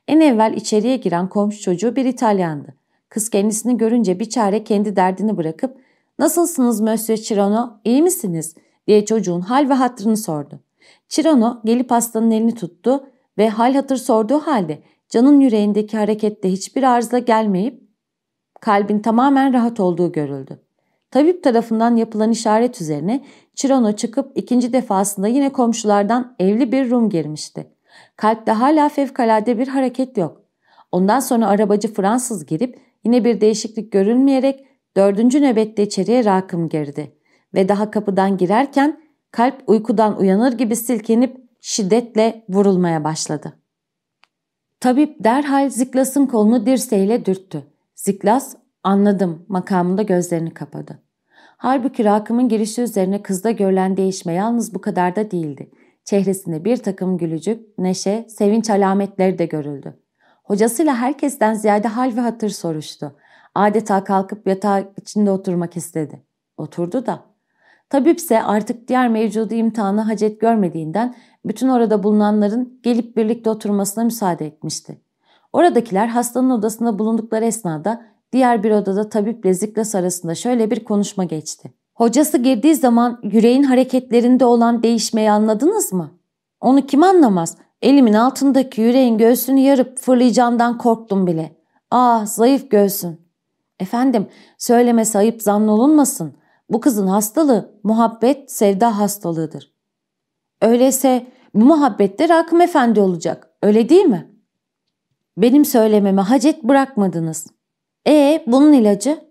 En evvel içeriye giren komşu çocuğu bir İtalyandı. Kız kendisini görünce bir çare kendi derdini bırakıp ''Nasılsınız Monsieur Chirono, iyi misiniz?'' diye çocuğun hal ve hatrını sordu. Chirono gelip hastanın elini tuttu ve hal hatır sorduğu halde canın yüreğindeki harekette hiçbir arıza gelmeyip kalbin tamamen rahat olduğu görüldü. Tabip tarafından yapılan işaret üzerine Chirono çıkıp ikinci defasında yine komşulardan evli bir Rum girmişti. Kalpte hala fevkalade bir hareket yok. Ondan sonra arabacı Fransız girip yine bir değişiklik görülmeyerek dördüncü nöbette içeriye rakım girdi. Ve daha kapıdan girerken kalp uykudan uyanır gibi silkenip şiddetle vurulmaya başladı. Tabip derhal Ziklas'ın kolunu dirseğiyle dürttü. Ziklas anladım makamında gözlerini kapadı. Halbuki Rakım'ın girişi üzerine kızda görülen değişme yalnız bu kadar da değildi. Çehresinde bir takım gülücük, neşe, sevinç alametleri de görüldü. Hocasıyla herkesten ziyade hal ve hatır soruştu. Adeta kalkıp yatağı içinde oturmak istedi. Oturdu da. Tabipse artık diğer mevcudu imtihanı hacet görmediğinden bütün orada bulunanların gelip birlikte oturmasına müsaade etmişti. Oradakiler hastanın odasında bulundukları esnada diğer bir odada tabiple Ziklas arasında şöyle bir konuşma geçti. Hocası girdiği zaman yüreğin hareketlerinde olan değişmeyi anladınız mı? Onu kim anlamaz? Elimin altındaki yüreğin göğsünü yarıp fırlayacağından korktum bile. Ah zayıf göğsün. Efendim söylemesi ayıp zannolunmasın. Bu kızın hastalığı muhabbet sevda hastalığıdır. Öyleyse bu muhabbette Rakım Efendi olacak. Öyle değil mi? Benim söylememe hacet bırakmadınız. E bunun ilacı?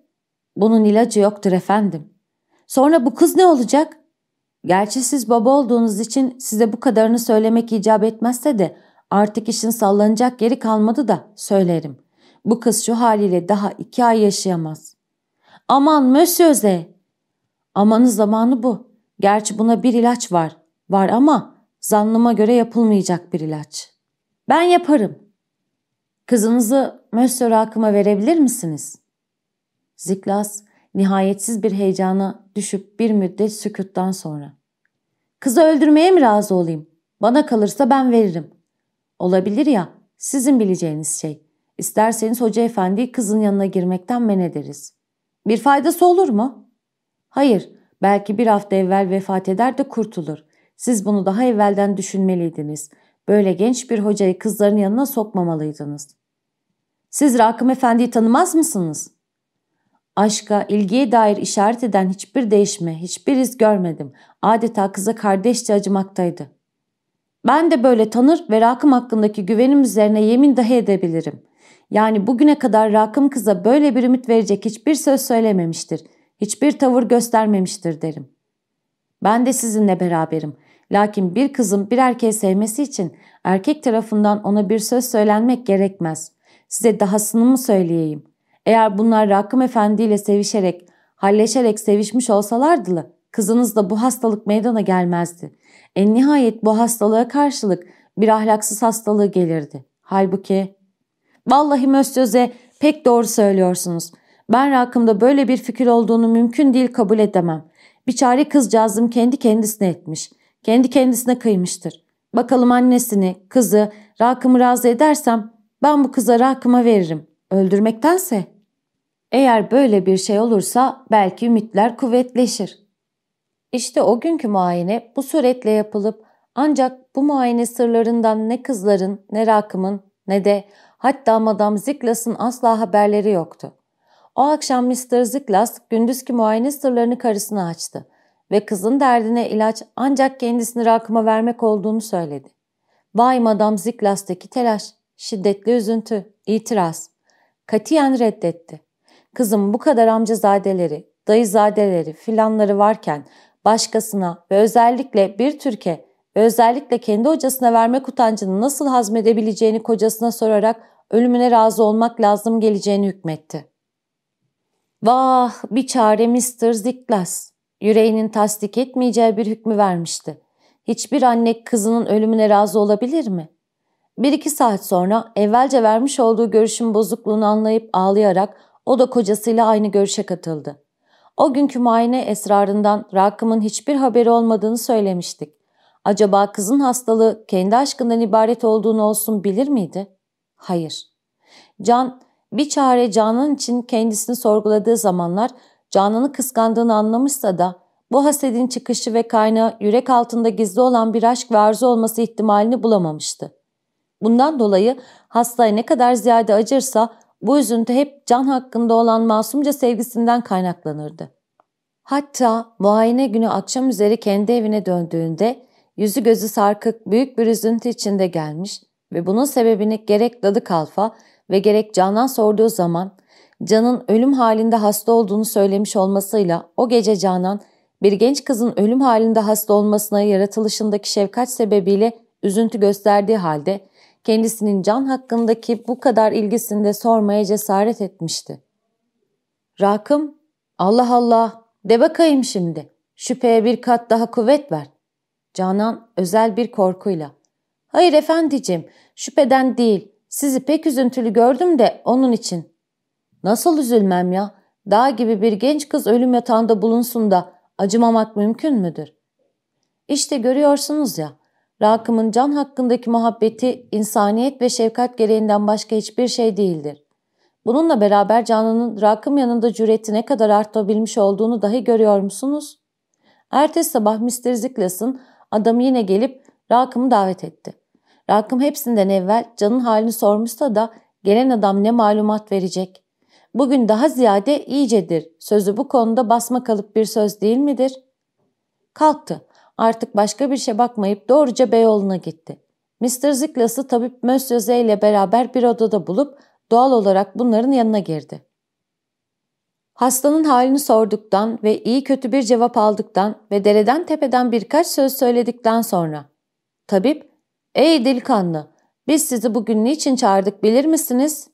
Bunun ilacı yoktur efendim. Sonra bu kız ne olacak? Gerçi siz baba olduğunuz için size bu kadarını söylemek icap etmezse de artık işin sallanacak yeri kalmadı da söylerim. Bu kız şu haliyle daha iki ay yaşayamaz. Aman Mösyöze! Amanın zamanı bu. Gerçi buna bir ilaç var. Var ama zannıma göre yapılmayacak bir ilaç. Ben yaparım. Kızınızı Mösyö Rakım'a verebilir misiniz? Ziklas nihayetsiz bir heyecana düşüp bir müddet sükuttan sonra. Kızı öldürmeye mi razı olayım? Bana kalırsa ben veririm. Olabilir ya, sizin bileceğiniz şey. İsterseniz hoca efendiyi kızın yanına girmekten men ederiz. Bir faydası olur mu? Hayır, belki bir hafta evvel vefat eder de kurtulur. Siz bunu daha evvelden düşünmeliydiniz. Böyle genç bir hocayı kızların yanına sokmamalıydınız. Siz Rakım Efendi'yi tanımaz mısınız? Aşka, ilgiye dair işaret eden hiçbir değişme, hiçbir iz görmedim. Adeta kıza kardeşçe acımaktaydı. Ben de böyle tanır ve Rakım hakkındaki güvenim üzerine yemin dahi edebilirim. Yani bugüne kadar Rakım kıza böyle bir ümit verecek hiçbir söz söylememiştir. Hiçbir tavır göstermemiştir derim. Ben de sizinle beraberim. Lakin bir kızın bir erkeği sevmesi için erkek tarafından ona bir söz söylenmek gerekmez. Size dahasını mı söyleyeyim? Eğer bunlar Rakım Efendi ile sevişerek, halleşerek sevişmiş olsalardı kızınız da bu hastalık meydana gelmezdi. En nihayet bu hastalığa karşılık bir ahlaksız hastalığı gelirdi. Halbuki Vallahi Mösyöze pek doğru söylüyorsunuz. Ben Rakım'da böyle bir fikir olduğunu mümkün değil kabul edemem. Biçare kızcağızım kendi kendisine etmiş. Kendi kendisine kıymıştır. Bakalım annesini, kızı, Rakım'ı razı edersem ben bu kıza Rakım'a veririm. Öldürmektense. Eğer böyle bir şey olursa belki ümitler kuvvetleşir. İşte o günkü muayene bu suretle yapılıp ancak bu muayene sırlarından ne kızların ne Rakım'ın ne de hatta Madame Ziklas'ın asla haberleri yoktu. O akşam Mr. Ziklas gündüzki muayene sırlarını karısına açtı ve kızın derdine ilaç ancak kendisini Rakım'a vermek olduğunu söyledi. Vay Madame Ziklas'taki telaş, şiddetli üzüntü, itiraz. Katiyen reddetti. Kızım bu kadar amcazadeleri, dayızadeleri filanları varken başkasına ve özellikle bir Türkiye ve özellikle kendi hocasına vermek utancını nasıl hazmedebileceğini kocasına sorarak ölümüne razı olmak lazım geleceğini hükmetti. Vah bir çare Mr. Ziklas. Yüreğinin tasdik etmeyeceği bir hükmü vermişti. Hiçbir anne kızının ölümüne razı olabilir mi? Bir iki saat sonra evvelce vermiş olduğu görüşün bozukluğunu anlayıp ağlayarak o da kocasıyla aynı görüşe katıldı. O günkü muayene esrarından Rakım'ın hiçbir haberi olmadığını söylemiştik. Acaba kızın hastalığı kendi aşkından ibaret olduğunu olsun bilir miydi? Hayır. Can bir çare Canan için kendisini sorguladığı zamanlar Canan'ı kıskandığını anlamışsa da bu hasedin çıkışı ve kaynağı yürek altında gizli olan bir aşk ve arzu olması ihtimalini bulamamıştı. Bundan dolayı hastaya ne kadar ziyade acırsa bu üzüntü hep can hakkında olan masumca sevgisinden kaynaklanırdı. Hatta muayene günü akşam üzeri kendi evine döndüğünde yüzü gözü sarkık büyük bir üzüntü içinde gelmiş ve bunun sebebini gerek Dadı Kalfa ve gerek Can'dan sorduğu zaman Can'ın ölüm halinde hasta olduğunu söylemiş olmasıyla o gece Canan bir genç kızın ölüm halinde hasta olmasına yaratılışındaki şefkat sebebiyle üzüntü gösterdiği halde kendisinin can hakkındaki bu kadar ilgisini de sormaya cesaret etmişti. Rakım, Allah Allah, de bakayım şimdi, şüpheye bir kat daha kuvvet ver. Canan özel bir korkuyla. Hayır efendicim, şüpheden değil, sizi pek üzüntülü gördüm de onun için. Nasıl üzülmem ya, dağ gibi bir genç kız ölüm yatağında bulunsun da acımamak mümkün müdür? İşte görüyorsunuz ya, Rakım'ın can hakkındaki muhabbeti insaniyet ve şefkat gereğinden başka hiçbir şey değildir. Bununla beraber Canan'ın Rakım yanında cüreti ne kadar artabilmiş olduğunu dahi görüyor musunuz? Ertesi sabah Mr. Ziklas'ın adamı yine gelip Rakım'ı davet etti. Rakım hepsinden evvel Can'ın halini sormuşsa da gelen adam ne malumat verecek? Bugün daha ziyade iyicedir. Sözü bu konuda basma kalıp bir söz değil midir? Kalktı. Artık başka bir şey bakmayıp doğruca Beyoğlu'na gitti. Mr. Ziklas'ı tabip Mösyöze ile beraber bir odada bulup doğal olarak bunların yanına girdi. Hastanın halini sorduktan ve iyi kötü bir cevap aldıktan ve dereden tepeden birkaç söz söyledikten sonra tabip, ''Ey delikanlı, biz sizi bugün niçin çağırdık bilir misiniz?''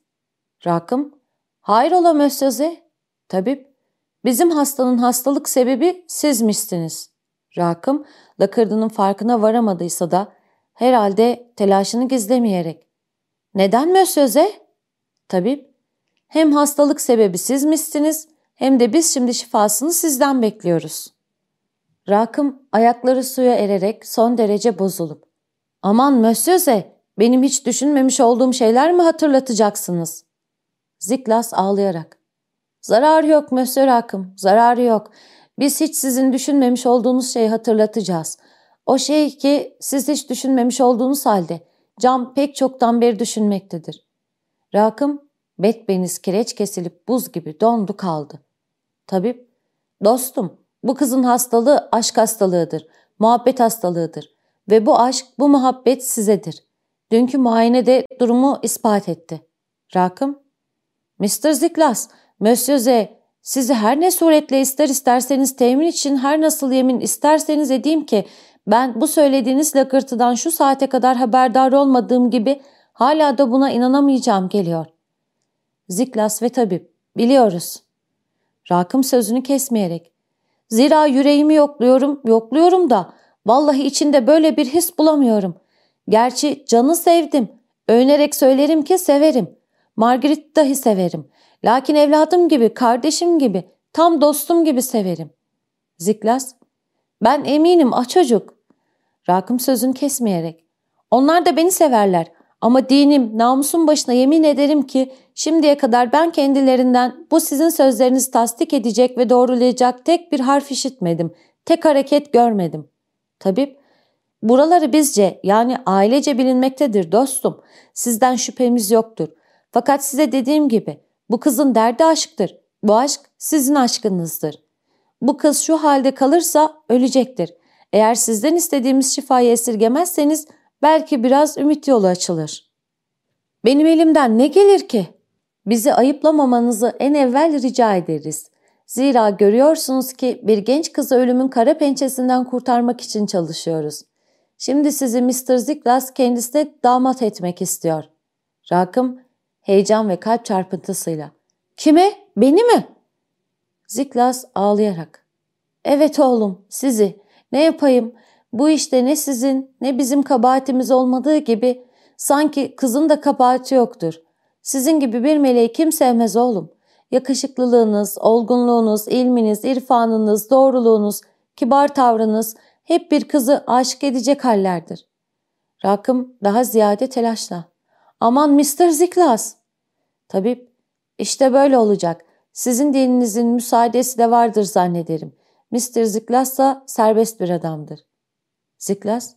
Rakım, ''Hayrola Mösyöze?'' Tabip, ''Bizim hastanın hastalık sebebi sizmişsiniz.'' Rakım, lakırdının farkına varamadıysa da herhalde telaşını gizlemeyerek ''Neden Mösyöze?'' Tabip, ''Hem hastalık sebebi sizmişsiniz hem de biz şimdi şifasını sizden bekliyoruz. Rakım ayakları suya ererek son derece bozulup ''Aman Mösyöze, benim hiç düşünmemiş olduğum şeyler mi hatırlatacaksınız?'' Ziklas ağlayarak ''Zararı yok Mösyö Rakım, zararı yok. Biz hiç sizin düşünmemiş olduğunuz şeyi hatırlatacağız. O şey ki siz hiç düşünmemiş olduğunuz halde cam pek çoktan beri düşünmektedir.'' Rakım betbeniz kireç kesilip buz gibi dondu kaldı. Tabip, dostum bu kızın hastalığı aşk hastalığıdır, muhabbet hastalığıdır ve bu aşk, bu muhabbet sizedir. Dünkü muayene de durumu ispat etti. Rakım, Mr. Ziklas, Monsieur Z, sizi her ne suretle ister isterseniz temin için her nasıl yemin isterseniz edeyim ki ben bu söylediğiniz lakırtıdan şu saate kadar haberdar olmadığım gibi hala da buna inanamayacağım geliyor. Ziklas ve tabip, biliyoruz. Rakım sözünü kesmeyerek. Zira yüreğimi yokluyorum, yokluyorum da vallahi içinde böyle bir his bulamıyorum. Gerçi canı sevdim. Övünerek söylerim ki severim. Margaret dahi severim. Lakin evladım gibi, kardeşim gibi, tam dostum gibi severim. Ziklas, ben eminim ah çocuk. Rakım sözünü kesmeyerek. Onlar da beni severler ama dinim, namusum başına yemin ederim ki şimdiye kadar ben kendilerinden bu sizin sözlerinizi tasdik edecek ve doğrulayacak tek bir harf işitmedim. Tek hareket görmedim. Tabip, buraları bizce yani ailece bilinmektedir dostum. Sizden şüphemiz yoktur. Fakat size dediğim gibi bu kızın derdi aşktır. Bu aşk sizin aşkınızdır. Bu kız şu halde kalırsa ölecektir. Eğer sizden istediğimiz şifayı esirgemezseniz belki biraz ümit yolu açılır. Benim elimden ne gelir ki? Bizi ayıplamamanızı en evvel rica ederiz. Zira görüyorsunuz ki bir genç kızı ölümün kara pençesinden kurtarmak için çalışıyoruz. Şimdi sizi Mr. Ziklas kendisine damat etmek istiyor. Rakım heyecan ve kalp çarpıntısıyla. Kime? Beni mi? Ziklas ağlayarak. Evet oğlum sizi. Ne yapayım? Bu işte ne sizin ne bizim kabahatimiz olmadığı gibi sanki kızın da kabahati yoktur. Sizin gibi bir meleği kim sevmez oğlum? Yakışıklılığınız, olgunluğunuz, ilminiz, irfanınız, doğruluğunuz, kibar tavrınız hep bir kızı aşık edecek hallerdir. Rakım daha ziyade telaşla. Aman Mr. Ziklas. Tabip, işte böyle olacak. Sizin dininizin müsaadesi de vardır zannederim. Mr. Ziklas da serbest bir adamdır. Ziklas,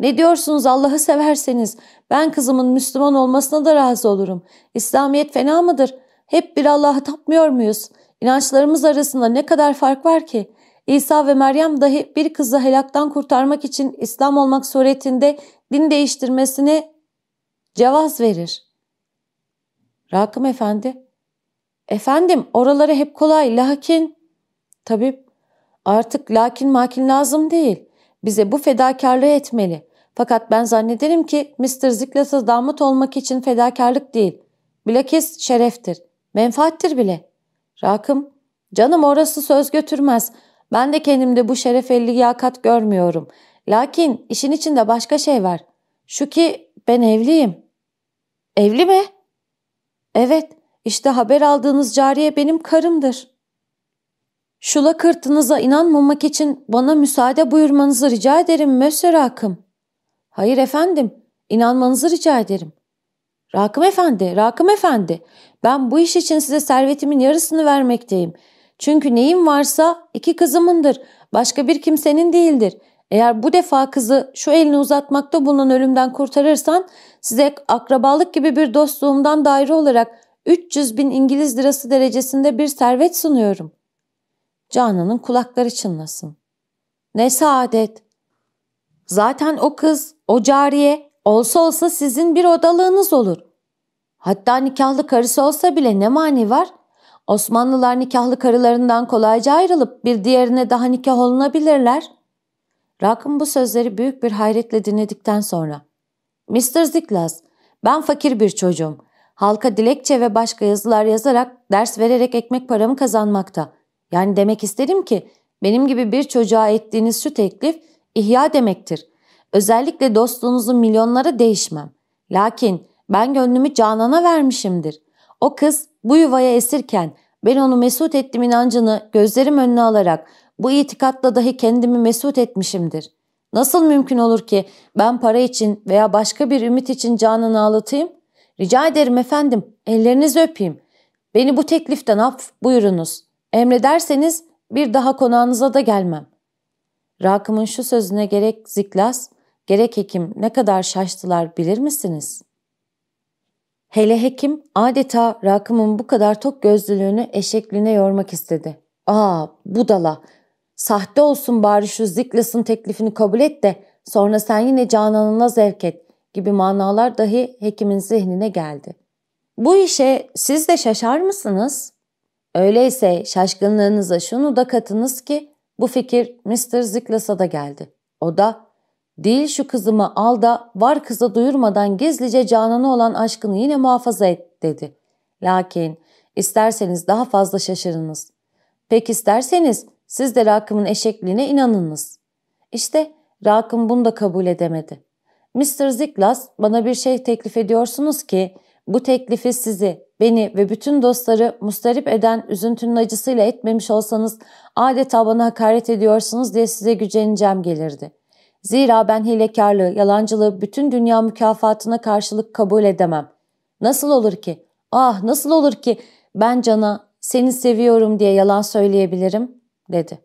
ne diyorsunuz Allah'ı severseniz ben kızımın Müslüman olmasına da razı olurum. İslamiyet fena mıdır? Hep bir Allah'ı tapmıyor muyuz? İnançlarımız arasında ne kadar fark var ki? İsa ve Meryem dahi bir kızı helaktan kurtarmak için İslam olmak suretinde din değiştirmesine cevaz verir. Rakım Efendi, efendim oraları hep kolay lakin, tabip artık lakin makin lazım değil. Bize bu fedakarlığı etmeli. Fakat ben zannederim ki Mr. Ziklas'a damat olmak için fedakarlık değil. Bilakis şereftir. Menfaattir bile. Rakım, canım orası söz götürmez. Ben de kendimde bu şerefe liyakat görmüyorum. Lakin işin içinde başka şey var. Şu ki ben evliyim. Evli mi? Evet, işte haber aldığınız cariye benim karımdır. Şu lakırtınıza inanmamak için bana müsaade buyurmanızı rica ederim Mösyö Rakım. Hayır efendim, inanmanızı rica ederim. Rakım efendi, Rakım efendi, ben bu iş için size servetimin yarısını vermekteyim. Çünkü neyim varsa iki kızımındır, başka bir kimsenin değildir. Eğer bu defa kızı şu elini uzatmakta bulunan ölümden kurtarırsan size akrabalık gibi bir dostluğumdan daire olarak 300 bin İngiliz lirası derecesinde bir servet sunuyorum. Canan'ın kulakları çınlasın. Ne saadet. Zaten o kız, o cariye olsa olsa sizin bir odalığınız olur. Hatta nikahlı karısı olsa bile ne mani var? Osmanlılar nikahlı karılarından kolayca ayrılıp bir diğerine daha nikah olunabilirler. Rakım bu sözleri büyük bir hayretle dinledikten sonra Mr. Ziklas, ben fakir bir çocuğum. Halka dilekçe ve başka yazılar yazarak, ders vererek ekmek paramı kazanmakta. Yani demek isterim ki benim gibi bir çocuğa ettiğiniz şu teklif ihya demektir. Özellikle dostluğunuzu milyonlara değişmem. Lakin ben gönlümü Canan'a vermişimdir. O kız bu yuvaya esirken ben onu mesut ettim inancını gözlerim önüne alarak bu itikatla dahi kendimi mesut etmişimdir. Nasıl mümkün olur ki ben para için veya başka bir ümit için Canan'ı ağlatayım? Rica ederim efendim, ellerinizi öpeyim. Beni bu tekliften af buyurunuz. Emrederseniz bir daha konağınıza da gelmem. Rakım'ın şu sözüne gerek Ziklas, gerek hekim ne kadar şaştılar bilir misiniz? Hele hekim adeta Rakım'ın bu kadar tok gözlülüğünü eşekliğine yormak istedi. Aa budala, sahte olsun bari şu Ziklas'ın teklifini kabul et de sonra sen yine cananına zevk et gibi manalar dahi hekimin zihnine geldi. Bu işe siz de şaşar mısınız? Öyleyse şaşkınlığınıza şunu da katınız ki bu fikir Mr. Ziklas'a da geldi. O da değil şu kızımı al da var kıza duyurmadan gizlice Canan'a olan aşkını yine muhafaza et dedi. Lakin isterseniz daha fazla şaşırınız. Pek isterseniz siz de Rakım'ın eşekliğine inanınız. İşte Rakım bunu da kabul edemedi. Mr. Ziklas bana bir şey teklif ediyorsunuz ki bu teklifi sizi, beni ve bütün dostları mustarip eden üzüntünün acısıyla etmemiş olsanız adeta bana hakaret ediyorsunuz diye size güceneceğim gelirdi. Zira ben hilekarlığı, yalancılığı bütün dünya mükafatına karşılık kabul edemem. Nasıl olur ki, ah nasıl olur ki ben Can'a seni seviyorum diye yalan söyleyebilirim dedi.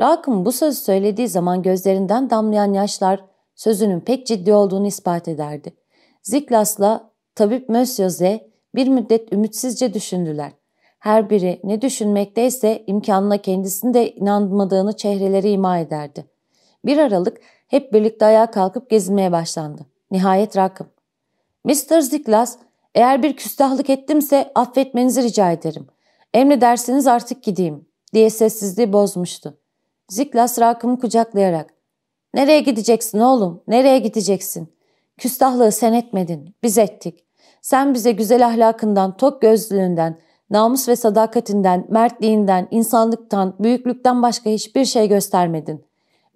Rakım bu sözü söylediği zaman gözlerinden damlayan yaşlar sözünün pek ciddi olduğunu ispat ederdi. Ziklas'la tabip Mösyöze bir müddet ümitsizce düşündüler. Her biri ne düşünmekteyse imkanına kendisinde inanmadığını çehreleri ima ederdi. Bir aralık hep birlikte ayağa kalkıp gezinmeye başlandı. Nihayet rakım. Mr. Ziklas, eğer bir küstahlık ettimse affetmenizi rica ederim. Emredersiniz artık gideyim diye sessizliği bozmuştu. Ziklas rakımı kucaklayarak Nereye gideceksin oğlum? Nereye gideceksin? Küstahlığı sen etmedin, biz ettik. Sen bize güzel ahlakından, tok gözlülüğünden, namus ve sadakatinden, mertliğinden, insanlıktan, büyüklükten başka hiçbir şey göstermedin.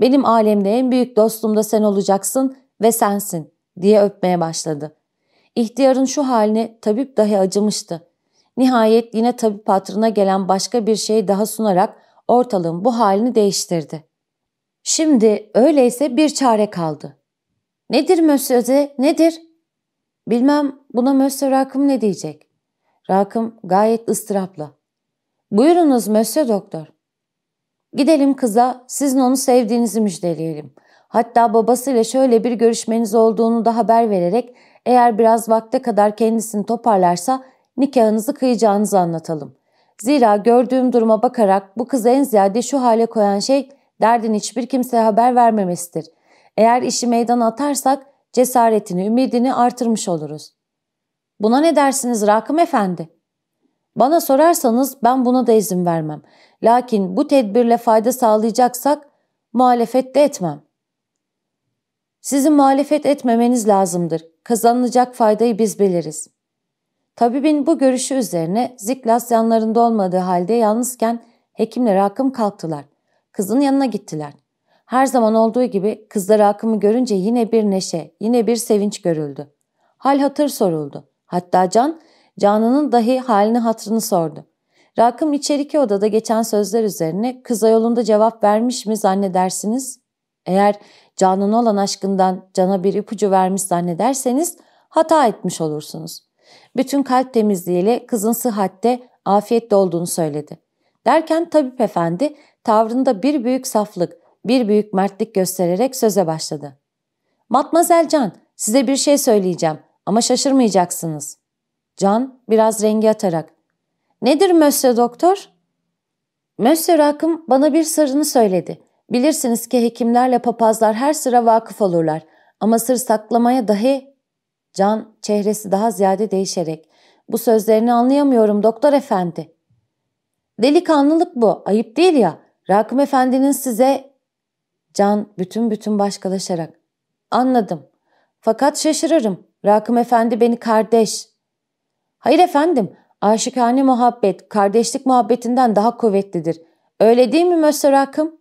Benim alemde en büyük dostum da sen olacaksın ve sensin diye öpmeye başladı. İhtiyarın şu haline tabip dahi acımıştı. Nihayet yine tabip patrına gelen başka bir şey daha sunarak ortalığın bu halini değiştirdi. Şimdi öyleyse bir çare kaldı. Nedir Mösyöze, nedir? Bilmem buna Mösyö Rakım ne diyecek? Rakım gayet ıstırapla. Buyurunuz Mösyö Doktor. Gidelim kıza, sizin onu sevdiğinizi müjdeleyelim. Hatta babasıyla şöyle bir görüşmeniz olduğunu da haber vererek eğer biraz vakte kadar kendisini toparlarsa nikahınızı kıyacağınızı anlatalım. Zira gördüğüm duruma bakarak bu kızı en ziyade şu hale koyan şey derdin hiçbir kimseye haber vermemesidir. Eğer işi meydana atarsak cesaretini, ümidini artırmış oluruz. Buna ne dersiniz Rakım Efendi? Bana sorarsanız ben buna da izin vermem. Lakin bu tedbirle fayda sağlayacaksak muhalefet de etmem. Sizin muhalefet etmemeniz lazımdır. Kazanılacak faydayı biz biliriz. Tabibin bu görüşü üzerine Ziklas yanlarında olmadığı halde yalnızken hekimle Rakım kalktılar. Kızın yanına gittiler. Her zaman olduğu gibi kızlara akımı görünce yine bir neşe, yine bir sevinç görüldü. Hal hatır soruldu. Hatta Can, Canan'ın dahi halini hatırını sordu. Rakım içeriki odada geçen sözler üzerine kıza yolunda cevap vermiş mi zannedersiniz? Eğer Canan'a olan aşkından Can'a bir ipucu vermiş zannederseniz hata etmiş olursunuz. Bütün kalp temizliğiyle kızın sıhhatte, afiyette olduğunu söyledi. Derken tabip efendi tavrında bir büyük saflık, bir büyük mertlik göstererek söze başladı. Matmazel Can, size bir şey söyleyeceğim ama şaşırmayacaksınız. Can biraz rengi atarak. Nedir Mösyö Doktor? Mösyö Rakım bana bir sırrını söyledi. Bilirsiniz ki hekimlerle papazlar her sıra vakıf olurlar ama sır saklamaya dahi... Can çehresi daha ziyade değişerek. Bu sözlerini anlayamıyorum doktor efendi. Delikanlılık bu, ayıp değil ya. Rakım Efendi'nin size... Can bütün bütün başkalaşarak. Anladım. Fakat şaşırırım. Rakım Efendi beni kardeş. Hayır efendim, aşıkane muhabbet, kardeşlik muhabbetinden daha kuvvetlidir. Öyle değil mi Mösyö Rakım?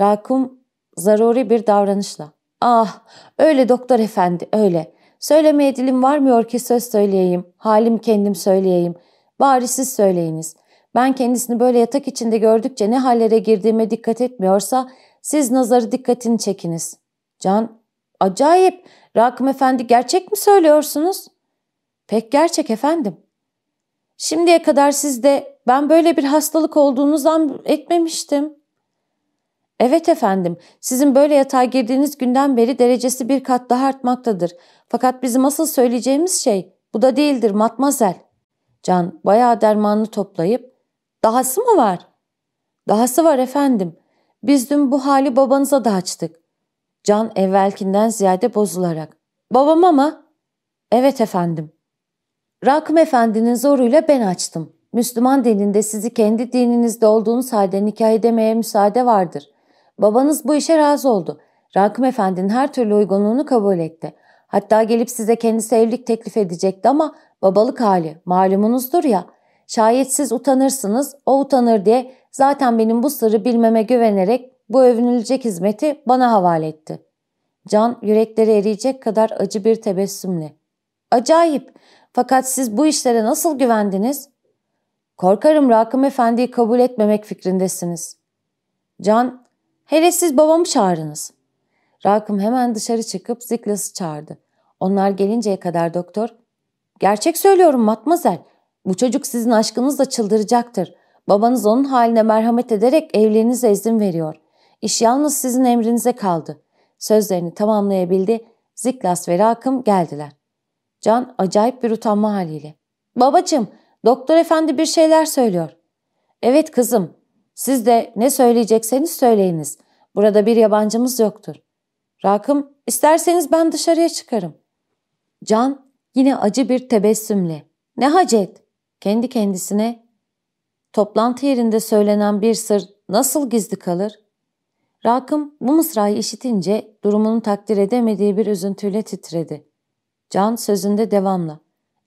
Rakım zaruri bir davranışla. Ah, öyle doktor efendi, öyle. Söylemeye dilim varmıyor ki söz söyleyeyim, halim kendim söyleyeyim. Bari siz söyleyiniz. Ben kendisini böyle yatak içinde gördükçe ne hallere girdiğime dikkat etmiyorsa siz nazarı dikkatini çekiniz. Can, acayip. Rakım Efendi gerçek mi söylüyorsunuz? Pek gerçek efendim. Şimdiye kadar sizde ben böyle bir hastalık olduğunu zan etmemiştim. Evet efendim, sizin böyle yatağa girdiğiniz günden beri derecesi bir kat daha artmaktadır. Fakat bizim asıl söyleyeceğimiz şey bu da değildir matmazel. Can bayağı dermanını toplayıp Dahası mı var? Dahası var efendim. Biz dün bu hali babanıza da açtık. Can evvelkinden ziyade bozularak. Babama mı? Evet efendim. Rakım efendinin zoruyla ben açtım. Müslüman dininde sizi kendi dininizde olduğunuz halde nikah edemeye müsaade vardır. Babanız bu işe razı oldu. Rakım efendinin her türlü uygunluğunu kabul etti. Hatta gelip size kendisi evlilik teklif edecekti ama babalık hali malumunuzdur ya. Şayet siz utanırsınız, o utanır diye zaten benim bu sırrı bilmeme güvenerek bu övünülecek hizmeti bana havale etti. Can yürekleri eriyecek kadar acı bir tebessümle. Acayip. Fakat siz bu işlere nasıl güvendiniz? Korkarım Rakım Efendi'yi kabul etmemek fikrindesiniz. Can, hele siz babamı çağırınız. Rakım hemen dışarı çıkıp Ziklas'ı çağırdı. Onlar gelinceye kadar doktor, gerçek söylüyorum matmazel, bu çocuk sizin aşkınızla çıldıracaktır. Babanız onun haline merhamet ederek evliliğinize izin veriyor. İş yalnız sizin emrinize kaldı. Sözlerini tamamlayabildi. Ziklas ve Rakım geldiler. Can acayip bir utanma haliyle. Babacım, doktor efendi bir şeyler söylüyor. Evet kızım, siz de ne söyleyecekseniz söyleyiniz. Burada bir yabancımız yoktur. Rakım, isterseniz ben dışarıya çıkarım. Can yine acı bir tebessümle. Ne hacet? Kendi kendisine toplantı yerinde söylenen bir sır nasıl gizli kalır? Rakım bu mısrayı işitince durumunu takdir edemediği bir üzüntüyle titredi. Can sözünde devamla.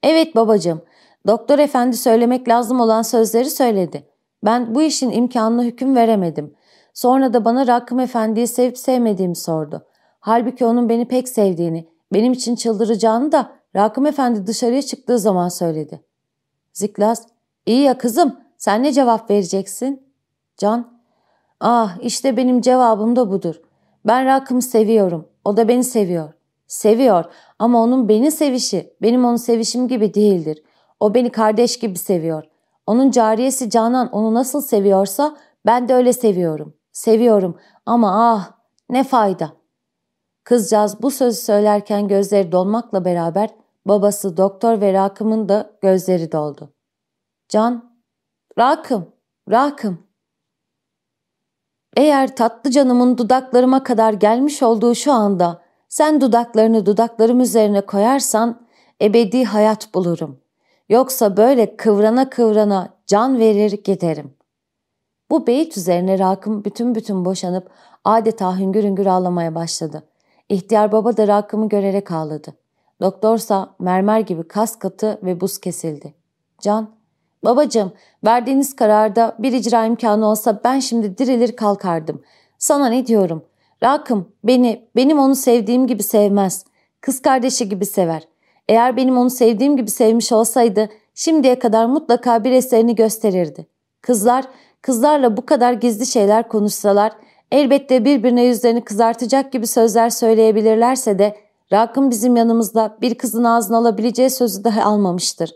Evet babacığım, doktor efendi söylemek lazım olan sözleri söyledi. Ben bu işin imkanını hüküm veremedim. Sonra da bana Rakım efendiyi sevip sevmediğimi sordu. Halbuki onun beni pek sevdiğini, benim için çıldıracağını da Rakım efendi dışarıya çıktığı zaman söyledi. Ziklas, iyi ya kızım, sen ne cevap vereceksin? Can, ah işte benim cevabım da budur. Ben Rakım'ı seviyorum, o da beni seviyor. Seviyor ama onun beni sevişi, benim onu sevişim gibi değildir. O beni kardeş gibi seviyor. Onun cariyesi Canan onu nasıl seviyorsa ben de öyle seviyorum. Seviyorum ama ah ne fayda. Kızcağız bu sözü söylerken gözleri dolmakla beraber Babası doktor ve Rakım'ın da gözleri doldu. Can, Rakım, Rakım. Eğer tatlı canımın dudaklarıma kadar gelmiş olduğu şu anda sen dudaklarını dudaklarım üzerine koyarsan ebedi hayat bulurum. Yoksa böyle kıvrana kıvrana can verir giderim. Bu beyit üzerine Rakım bütün bütün boşanıp adeta hüngür hüngür ağlamaya başladı. İhtiyar baba da Rakım'ı görerek ağladı. Doktorsa mermer gibi kas katı ve buz kesildi. Can, babacığım verdiğiniz kararda bir icra imkanı olsa ben şimdi dirilir kalkardım. Sana ne diyorum? Rakım beni, benim onu sevdiğim gibi sevmez. Kız kardeşi gibi sever. Eğer benim onu sevdiğim gibi sevmiş olsaydı şimdiye kadar mutlaka bir eserini gösterirdi. Kızlar, kızlarla bu kadar gizli şeyler konuşsalar elbette birbirine yüzlerini kızartacak gibi sözler söyleyebilirlerse de Rakım bizim yanımızda bir kızın ağzına alabileceği sözü dahi almamıştır.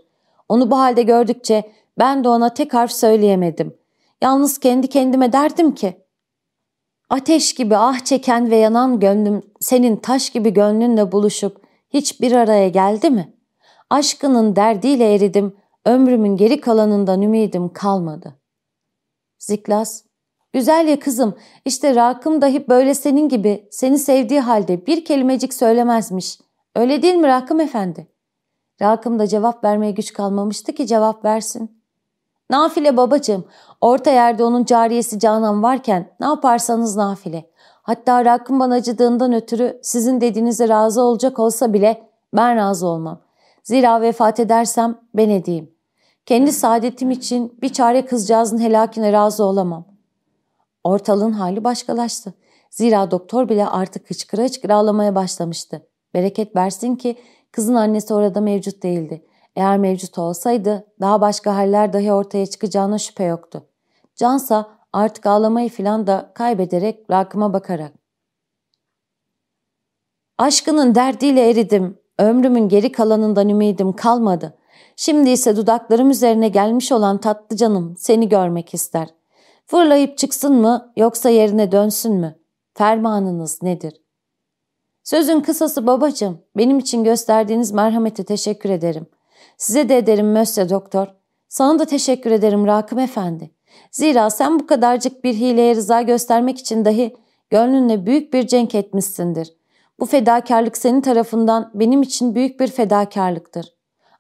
Onu bu halde gördükçe ben de ona tek harf söyleyemedim. Yalnız kendi kendime derdim ki, Ateş gibi ah çeken ve yanan gönlüm senin taş gibi gönlünle buluşup hiç bir araya geldi mi? Aşkının derdiyle eridim, ömrümün geri kalanından ümidim kalmadı. Ziklas, Güzel ya kızım, işte Rakım dahi böyle senin gibi, seni sevdiği halde bir kelimecik söylemezmiş. Öyle değil mi Rakım efendi? Rakım da cevap vermeye güç kalmamıştı ki cevap versin. Nafile babacığım, orta yerde onun cariyesi Canan varken ne yaparsanız nafile. Hatta Rakım bana acıdığından ötürü sizin dediğinize razı olacak olsa bile ben razı olmam. Zira vefat edersem ben edeyim. Kendi saadetim için bir çare kızcağızın helakine razı olamam. Ortalığın hali başkalaştı. Zira doktor bile artık hıçkıra hıçkıra ağlamaya başlamıştı. Bereket versin ki kızın annesi orada mevcut değildi. Eğer mevcut olsaydı daha başka haller dahi ortaya çıkacağına şüphe yoktu. Cansa artık ağlamayı filan da kaybederek Rakım'a bakarak. Aşkının derdiyle eridim. Ömrümün geri kalanından ümidim kalmadı. Şimdi ise dudaklarım üzerine gelmiş olan tatlı canım seni görmek ister. Fırlayıp çıksın mı yoksa yerine dönsün mü? Fermanınız nedir? Sözün kısası babacığım, benim için gösterdiğiniz merhamete teşekkür ederim. Size de ederim Mösyö Doktor. Sana da teşekkür ederim Rakım Efendi. Zira sen bu kadarcık bir hileye rıza göstermek için dahi gönlünle büyük bir cenk etmişsindir. Bu fedakarlık senin tarafından benim için büyük bir fedakarlıktır.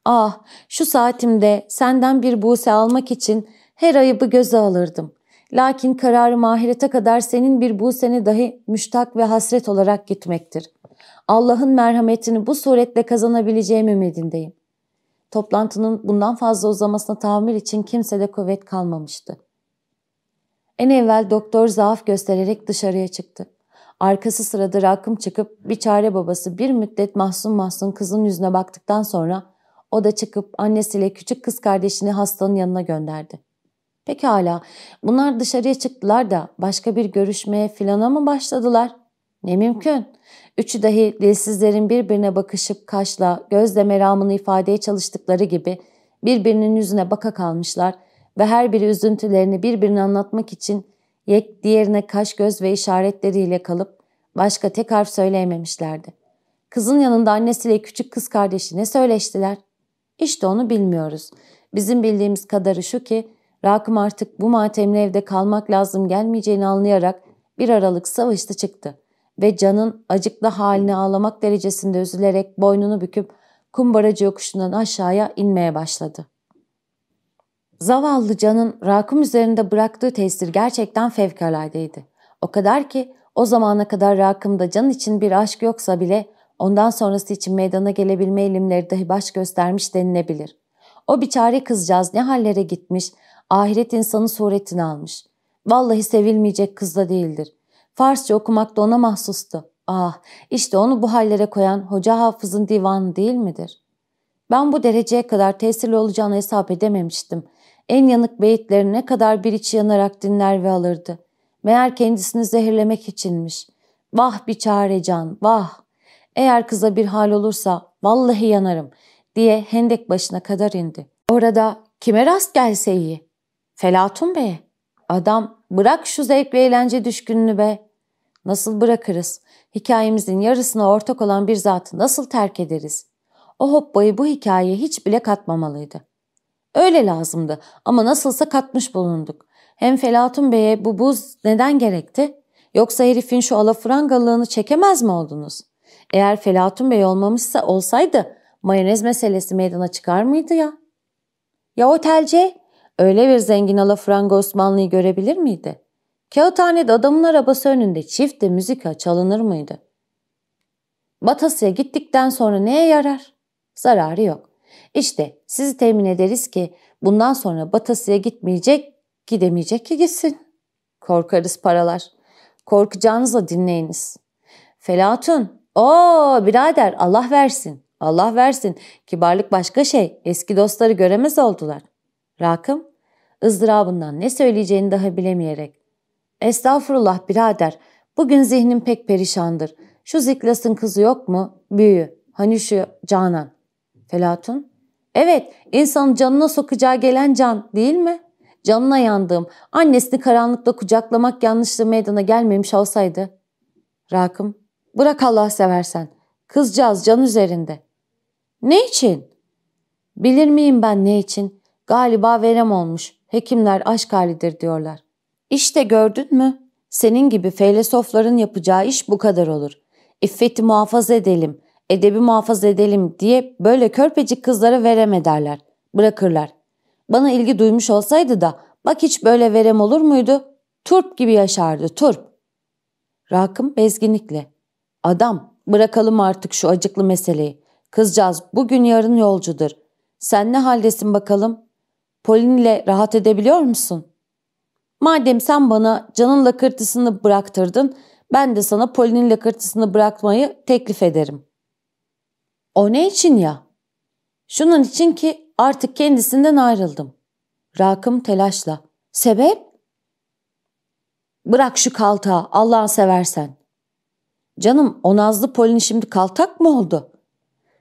Ah, şu saatimde senden bir buse almak için her ayıbı göze alırdım. Lakin kararım ahirete kadar senin bir buseni dahi müştak ve hasret olarak gitmektir. Allah'ın merhametini bu suretle kazanabileceğim ümidindeyim. Toplantının bundan fazla uzamasına tahammül için kimsede kuvvet kalmamıştı. En evvel doktor zaaf göstererek dışarıya çıktı. Arkası sırada rakım çıkıp bir çare babası bir müddet mahzun mahzun kızın yüzüne baktıktan sonra o da çıkıp annesiyle küçük kız kardeşini hastanın yanına gönderdi. Pekala bunlar dışarıya çıktılar da başka bir görüşmeye filana mı başladılar? Ne mümkün. Üçü dahi dilsizlerin birbirine bakışıp kaşla, gözle meramını ifadeye çalıştıkları gibi birbirinin yüzüne baka kalmışlar ve her biri üzüntülerini birbirine anlatmak için yek diğerine kaş göz ve işaretleriyle kalıp başka tek harf söyleyememişlerdi. Kızın yanında annesiyle küçük kız kardeşi ne söyleştiler? İşte onu bilmiyoruz. Bizim bildiğimiz kadarı şu ki Rakım artık bu matemli evde kalmak lazım gelmeyeceğini anlayarak bir aralık savaştı çıktı ve canın acıklı halini ağlamak derecesinde üzülerek boynunu büküp kumbaracı yokuşundan aşağıya inmeye başladı. Zavallı canın Rakım üzerinde bıraktığı tesir gerçekten fevkaladeydi. O kadar ki o zamana kadar Rakım'da can için bir aşk yoksa bile ondan sonrası için meydana gelebilme ilimleri dahi baş göstermiş denilebilir. O biçare kızcağız ne hallere gitmiş, ahiret insanı suretini almış. Vallahi sevilmeyecek kız da değildir. Farsça okumak da ona mahsustu. Ah işte onu bu hallere koyan Hoca Hafız'ın divanı değil midir? Ben bu dereceye kadar tesirli olacağını hesap edememiştim. En yanık beyitleri ne kadar bir içi yanarak dinler ve alırdı. Meğer kendisini zehirlemek içinmiş. Vah bir çare can, vah! Eğer kıza bir hal olursa vallahi yanarım diye hendek başına kadar indi. Orada kime rast gelse iyi? Felatun Bey. Adam bırak şu zevk ve eğlence düşkününü be. Nasıl bırakırız? Hikayemizin yarısına ortak olan bir zatı nasıl terk ederiz? O hopbayı bu hikayeye hiç bile katmamalıydı. Öyle lazımdı ama nasılsa katmış bulunduk. Hem Felatun Bey'e bu buz neden gerekti? Yoksa herifin şu alafrangalığını çekemez mi oldunuz? Eğer Felatun Bey olmamışsa olsaydı mayonez meselesi meydana çıkar mıydı ya? Ya otelci? Öyle bir zengin alafranga Osmanlı'yı görebilir miydi? Kağıthanede adamın arabası önünde çifte müzika çalınır mıydı? Batası'ya gittikten sonra neye yarar? Zararı yok. İşte sizi temin ederiz ki bundan sonra Batası'ya gitmeyecek, gidemeyecek ki gitsin. Korkarız paralar. Korkacağınızla dinleyiniz. Felatun, o birader Allah versin, Allah versin. Kibarlık başka şey, eski dostları göremez oldular. Rakım, ızdırabından ne söyleyeceğini daha bilemeyerek. Estağfurullah birader, bugün zihnim pek perişandır. Şu Ziklas'ın kızı yok mu? Büyü. Hani şu Canan. Felatun, evet insanın canına sokacağı gelen can değil mi? Canına yandığım, annesini karanlıkta kucaklamak yanlışlığı meydana gelmemiş olsaydı. Rakım, bırak Allah seversen. Kızcağız can üzerinde. Ne için? Bilir miyim ben ne için? Galiba verem olmuş. Hekimler aşk halidir diyorlar. İşte gördün mü? Senin gibi feylesofların yapacağı iş bu kadar olur. İffeti muhafaza edelim, edebi muhafaza edelim diye böyle körpecik kızlara verem ederler. Bırakırlar. Bana ilgi duymuş olsaydı da bak hiç böyle verem olur muydu? Turp gibi yaşardı turp. Rakım bezginlikle. Adam bırakalım artık şu acıklı meseleyi. Kızcağız bugün yarın yolcudur. Sen ne haldesin bakalım? Polin ile rahat edebiliyor musun? Madem sen bana canın lakırtısını bıraktırdın, ben de sana Polin'in lakırtısını bırakmayı teklif ederim. O ne için ya? Şunun için ki artık kendisinden ayrıldım. Rakım telaşla. Sebep? Bırak şu kaltağı Allah'ın seversen. Canım o nazlı Polin şimdi kaltak mı oldu?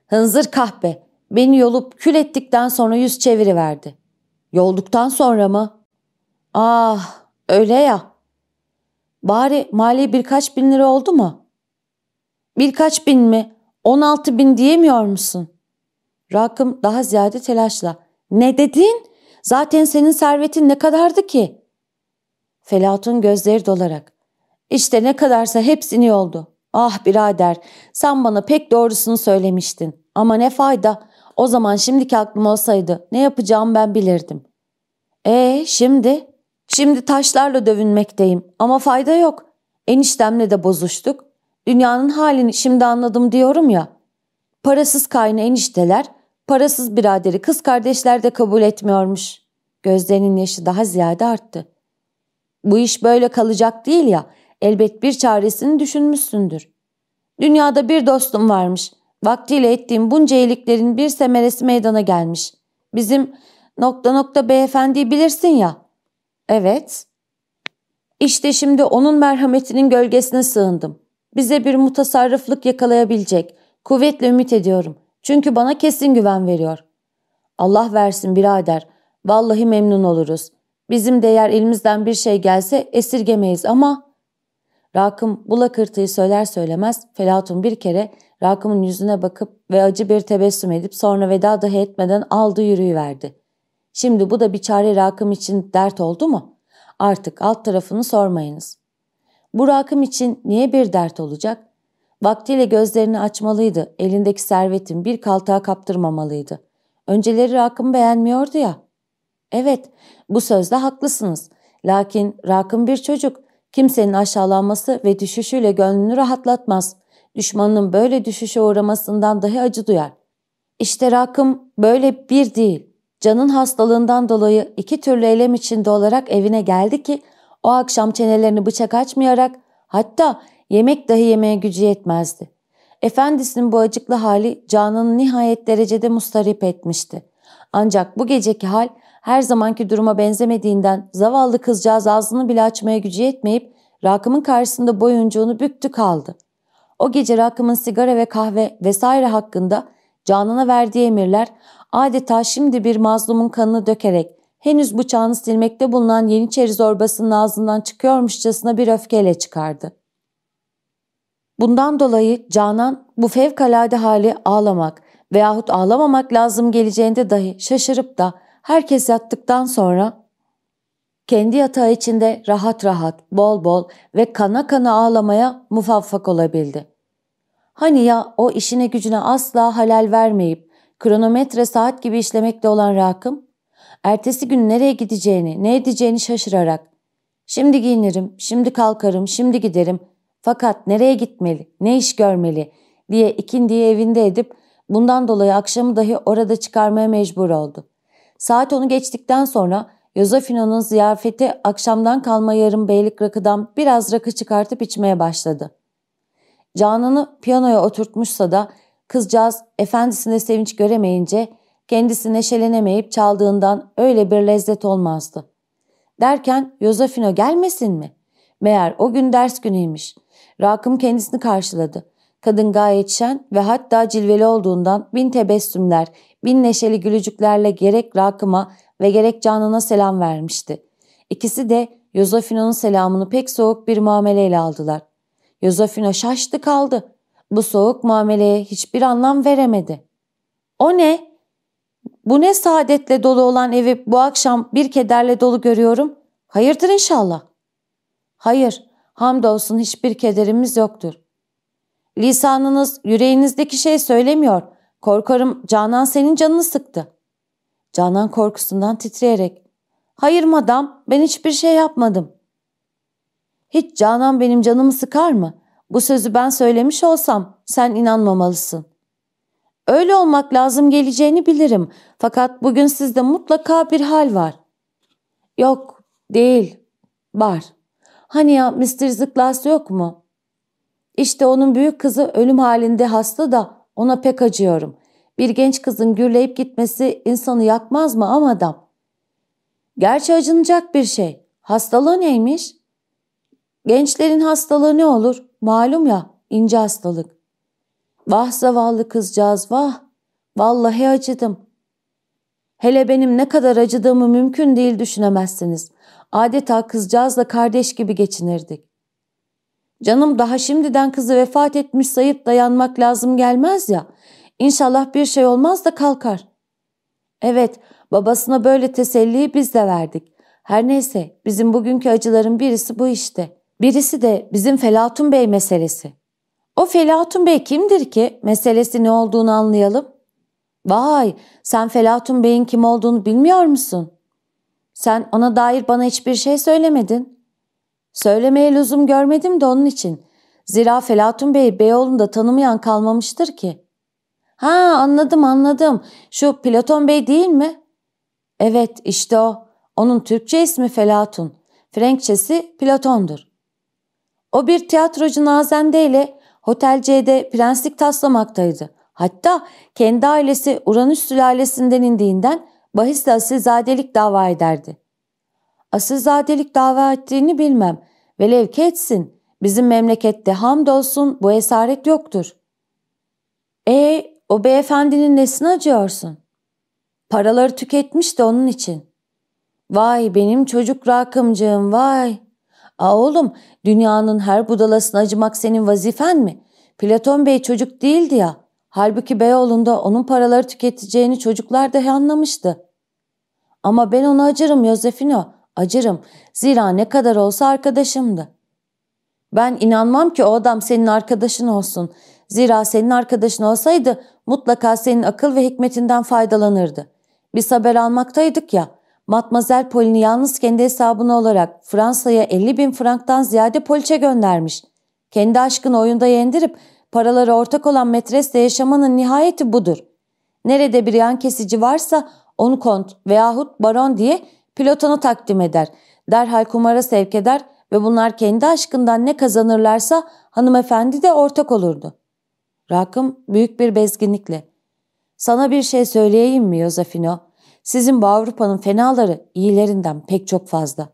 Hınzır kahpe beni yolup kül ettikten sonra yüz çeviriverdi. Yolduktan sonra mı? Ah öyle ya. Bari mali birkaç bin lira oldu mu? Birkaç bin mi? On altı bin diyemiyor musun? Rakım daha ziyade telaşla. Ne dedin? Zaten senin servetin ne kadardı ki? Felatun gözleri dolarak. İşte ne kadarsa hepsini oldu. Ah birader sen bana pek doğrusunu söylemiştin. Ama ne fayda. O zaman şimdiki aklım olsaydı ne yapacağımı ben bilirdim. E şimdi? Şimdi taşlarla dövünmekteyim ama fayda yok. Eniştemle de bozuştuk. Dünyanın halini şimdi anladım diyorum ya. Parasız kayna enişteler, parasız biraderi kız kardeşler de kabul etmiyormuş. Gözlerinin yaşı daha ziyade arttı. Bu iş böyle kalacak değil ya, elbet bir çaresini düşünmüşsündür. Dünyada bir dostum varmış. Vaktiyle ettiğim bunca iyiliklerin bir semeresi meydana gelmiş. Bizim nokta nokta beyefendiyi bilirsin ya. Evet. İşte şimdi onun merhametinin gölgesine sığındım. Bize bir mutasarrıflık yakalayabilecek. Kuvvetle ümit ediyorum. Çünkü bana kesin güven veriyor. Allah versin birader. Vallahi memnun oluruz. Bizim de eğer elimizden bir şey gelse esirgemeyiz ama... Rakım bu lakırtıyı söyler söylemez Felatun bir kere Rakım'ın yüzüne bakıp ve acı bir tebessüm edip sonra veda dahi etmeden aldı yürüyüverdi. Şimdi bu da bir çare Rakım için dert oldu mu? Artık alt tarafını sormayınız. Bu Rakım için niye bir dert olacak? Vaktiyle gözlerini açmalıydı, elindeki servetin bir kaltağa kaptırmamalıydı. Önceleri Rakım beğenmiyordu ya. Evet, bu sözde haklısınız. Lakin Rakım bir çocuk, kimsenin aşağılanması ve düşüşüyle gönlünü rahatlatmaz. Düşmanının böyle düşüşe uğramasından dahi acı duyar. İşte Rakım böyle bir değil. Canın hastalığından dolayı iki türlü eylem içinde olarak evine geldi ki o akşam çenelerini bıçak açmayarak hatta yemek dahi yemeye gücü yetmezdi. Efendisinin bu acıklı hali Canan'ı nihayet derecede mustarip etmişti. Ancak bu geceki hal her zamanki duruma benzemediğinden zavallı kızcağız ağzını bile açmaya gücü yetmeyip Rakım'ın karşısında boyuncuğunu büktü kaldı. O gece Rakım'ın sigara ve kahve vesaire hakkında Canan'a verdiği emirler adeta şimdi bir mazlumun kanını dökerek henüz bıçağını silmekte bulunan Yeniçeri zorbasının ağzından çıkıyormuşçasına bir öfkeyle çıkardı. Bundan dolayı Canan bu fevkalade hali ağlamak veyahut ağlamamak lazım geleceğinde dahi şaşırıp da herkes yattıktan sonra kendi yatağı içinde rahat rahat, bol bol ve kana kana ağlamaya muvaffak olabildi. Hani ya o işine gücüne asla halal vermeyip kronometre saat gibi işlemekte olan Rakım, ertesi gün nereye gideceğini, ne edeceğini şaşırarak ''Şimdi giyinirim, şimdi kalkarım, şimdi giderim fakat nereye gitmeli, ne iş görmeli?'' diye ikindiyi evinde edip bundan dolayı akşamı dahi orada çıkarmaya mecbur oldu. Saat onu geçtikten sonra Yosefino'nun ziyafeti akşamdan kalma yarım beylik rakıdan biraz rakı çıkartıp içmeye başladı. Canan'ı piyanoya oturtmuşsa da kızcağız efendisinde sevinç göremeyince kendisi neşelenemeyip çaldığından öyle bir lezzet olmazdı. Derken Yosefino gelmesin mi? Meğer o gün ders günüymüş. Rakım kendisini karşıladı. Kadın gayet şen ve hatta cilveli olduğundan bin tebessümler, bin neşeli gülücüklerle gerek Rakım'a ve gerek Canan'a selam vermişti. İkisi de Yosefino'nun selamını pek soğuk bir muameleyle aldılar. Yosefino şaştı kaldı. Bu soğuk muameleye hiçbir anlam veremedi. O ne? Bu ne saadetle dolu olan evi bu akşam bir kederle dolu görüyorum. Hayırdır inşallah. Hayır, hamdolsun hiçbir kederimiz yoktur. Lisanınız yüreğinizdeki şey söylemiyor. Korkarım Canan senin canını sıktı. Canan korkusundan titreyerek. Hayır madam ben hiçbir şey yapmadım. Hiç Canan benim canımı sıkar mı? Bu sözü ben söylemiş olsam sen inanmamalısın. Öyle olmak lazım geleceğini bilirim. Fakat bugün sizde mutlaka bir hal var. Yok, değil. Var. Hani ya Mr. Zıklas yok mu? İşte onun büyük kızı ölüm halinde hasta da ona pek acıyorum. Bir genç kızın gürleyip gitmesi insanı yakmaz mı ama adam? Gerçi acınacak bir şey. Hastalığı neymiş? Gençlerin hastalığı ne olur? Malum ya, ince hastalık. Vah zavallı kızcağız vah. Vallahi acıdım. Hele benim ne kadar acıdığımı mümkün değil düşünemezsiniz. Adeta kızcağızla kardeş gibi geçinirdik. Canım daha şimdiden kızı vefat etmiş sayıp dayanmak lazım gelmez ya. İnşallah bir şey olmaz da kalkar. Evet, babasına böyle teselliyi biz de verdik. Her neyse, bizim bugünkü acıların birisi bu işte. Birisi de bizim Felatun Bey meselesi. O Felatun Bey kimdir ki meselesi ne olduğunu anlayalım? Vay sen Felatun Bey'in kim olduğunu bilmiyor musun? Sen ona dair bana hiçbir şey söylemedin. Söylemeye lüzum görmedim de onun için. Zira Felatun Bey Beyoğlu'nda tanımayan kalmamıştır ki. Ha anladım anladım. Şu Platon Bey değil mi? Evet işte o. Onun Türkçe ismi Felatun. Frenkçesi Platon'dur. O bir tiyatrocu Nazende ile Hotel C'de prenslik taslamaktaydı. Hatta kendi ailesi Uranüs sülalesinden indiğinden bahis asilzadelik dava ederdi. Asilzadelik dava ettiğini bilmem. Velev ki etsin. Bizim memlekette hamdolsun bu esaret yoktur. E o beyefendinin nesine acıyorsun? Paraları tüketmiş de onun için. Vay benim çocuk rakımcığım vay. Aa oğlum dünyanın her budalasına acımak senin vazifen mi? Platon Bey çocuk değildi ya. Halbuki Beyoğlu'nda onun paraları tüketeceğini çocuklar dahi anlamıştı. Ama ben ona acırım Yosefino, acırım. Zira ne kadar olsa arkadaşımdı. Ben inanmam ki o adam senin arkadaşın olsun. Zira senin arkadaşın olsaydı mutlaka senin akıl ve hikmetinden faydalanırdı. Biz haber almaktaydık ya. Matmazel Pauline'i yalnız kendi hesabına olarak Fransa'ya 50 bin franktan ziyade poliçe göndermiş. Kendi aşkını oyunda yendirip paraları ortak olan metresle yaşamanın nihayeti budur. Nerede bir yan kesici varsa onu kont veyahut baron diye pilotonu takdim eder. Derhal kumara sevk eder ve bunlar kendi aşkından ne kazanırlarsa hanımefendi de ortak olurdu. Rakım büyük bir bezginlikle. Sana bir şey söyleyeyim mi Yosefino? Sizin bu Avrupa'nın fenaları iyilerinden pek çok fazla.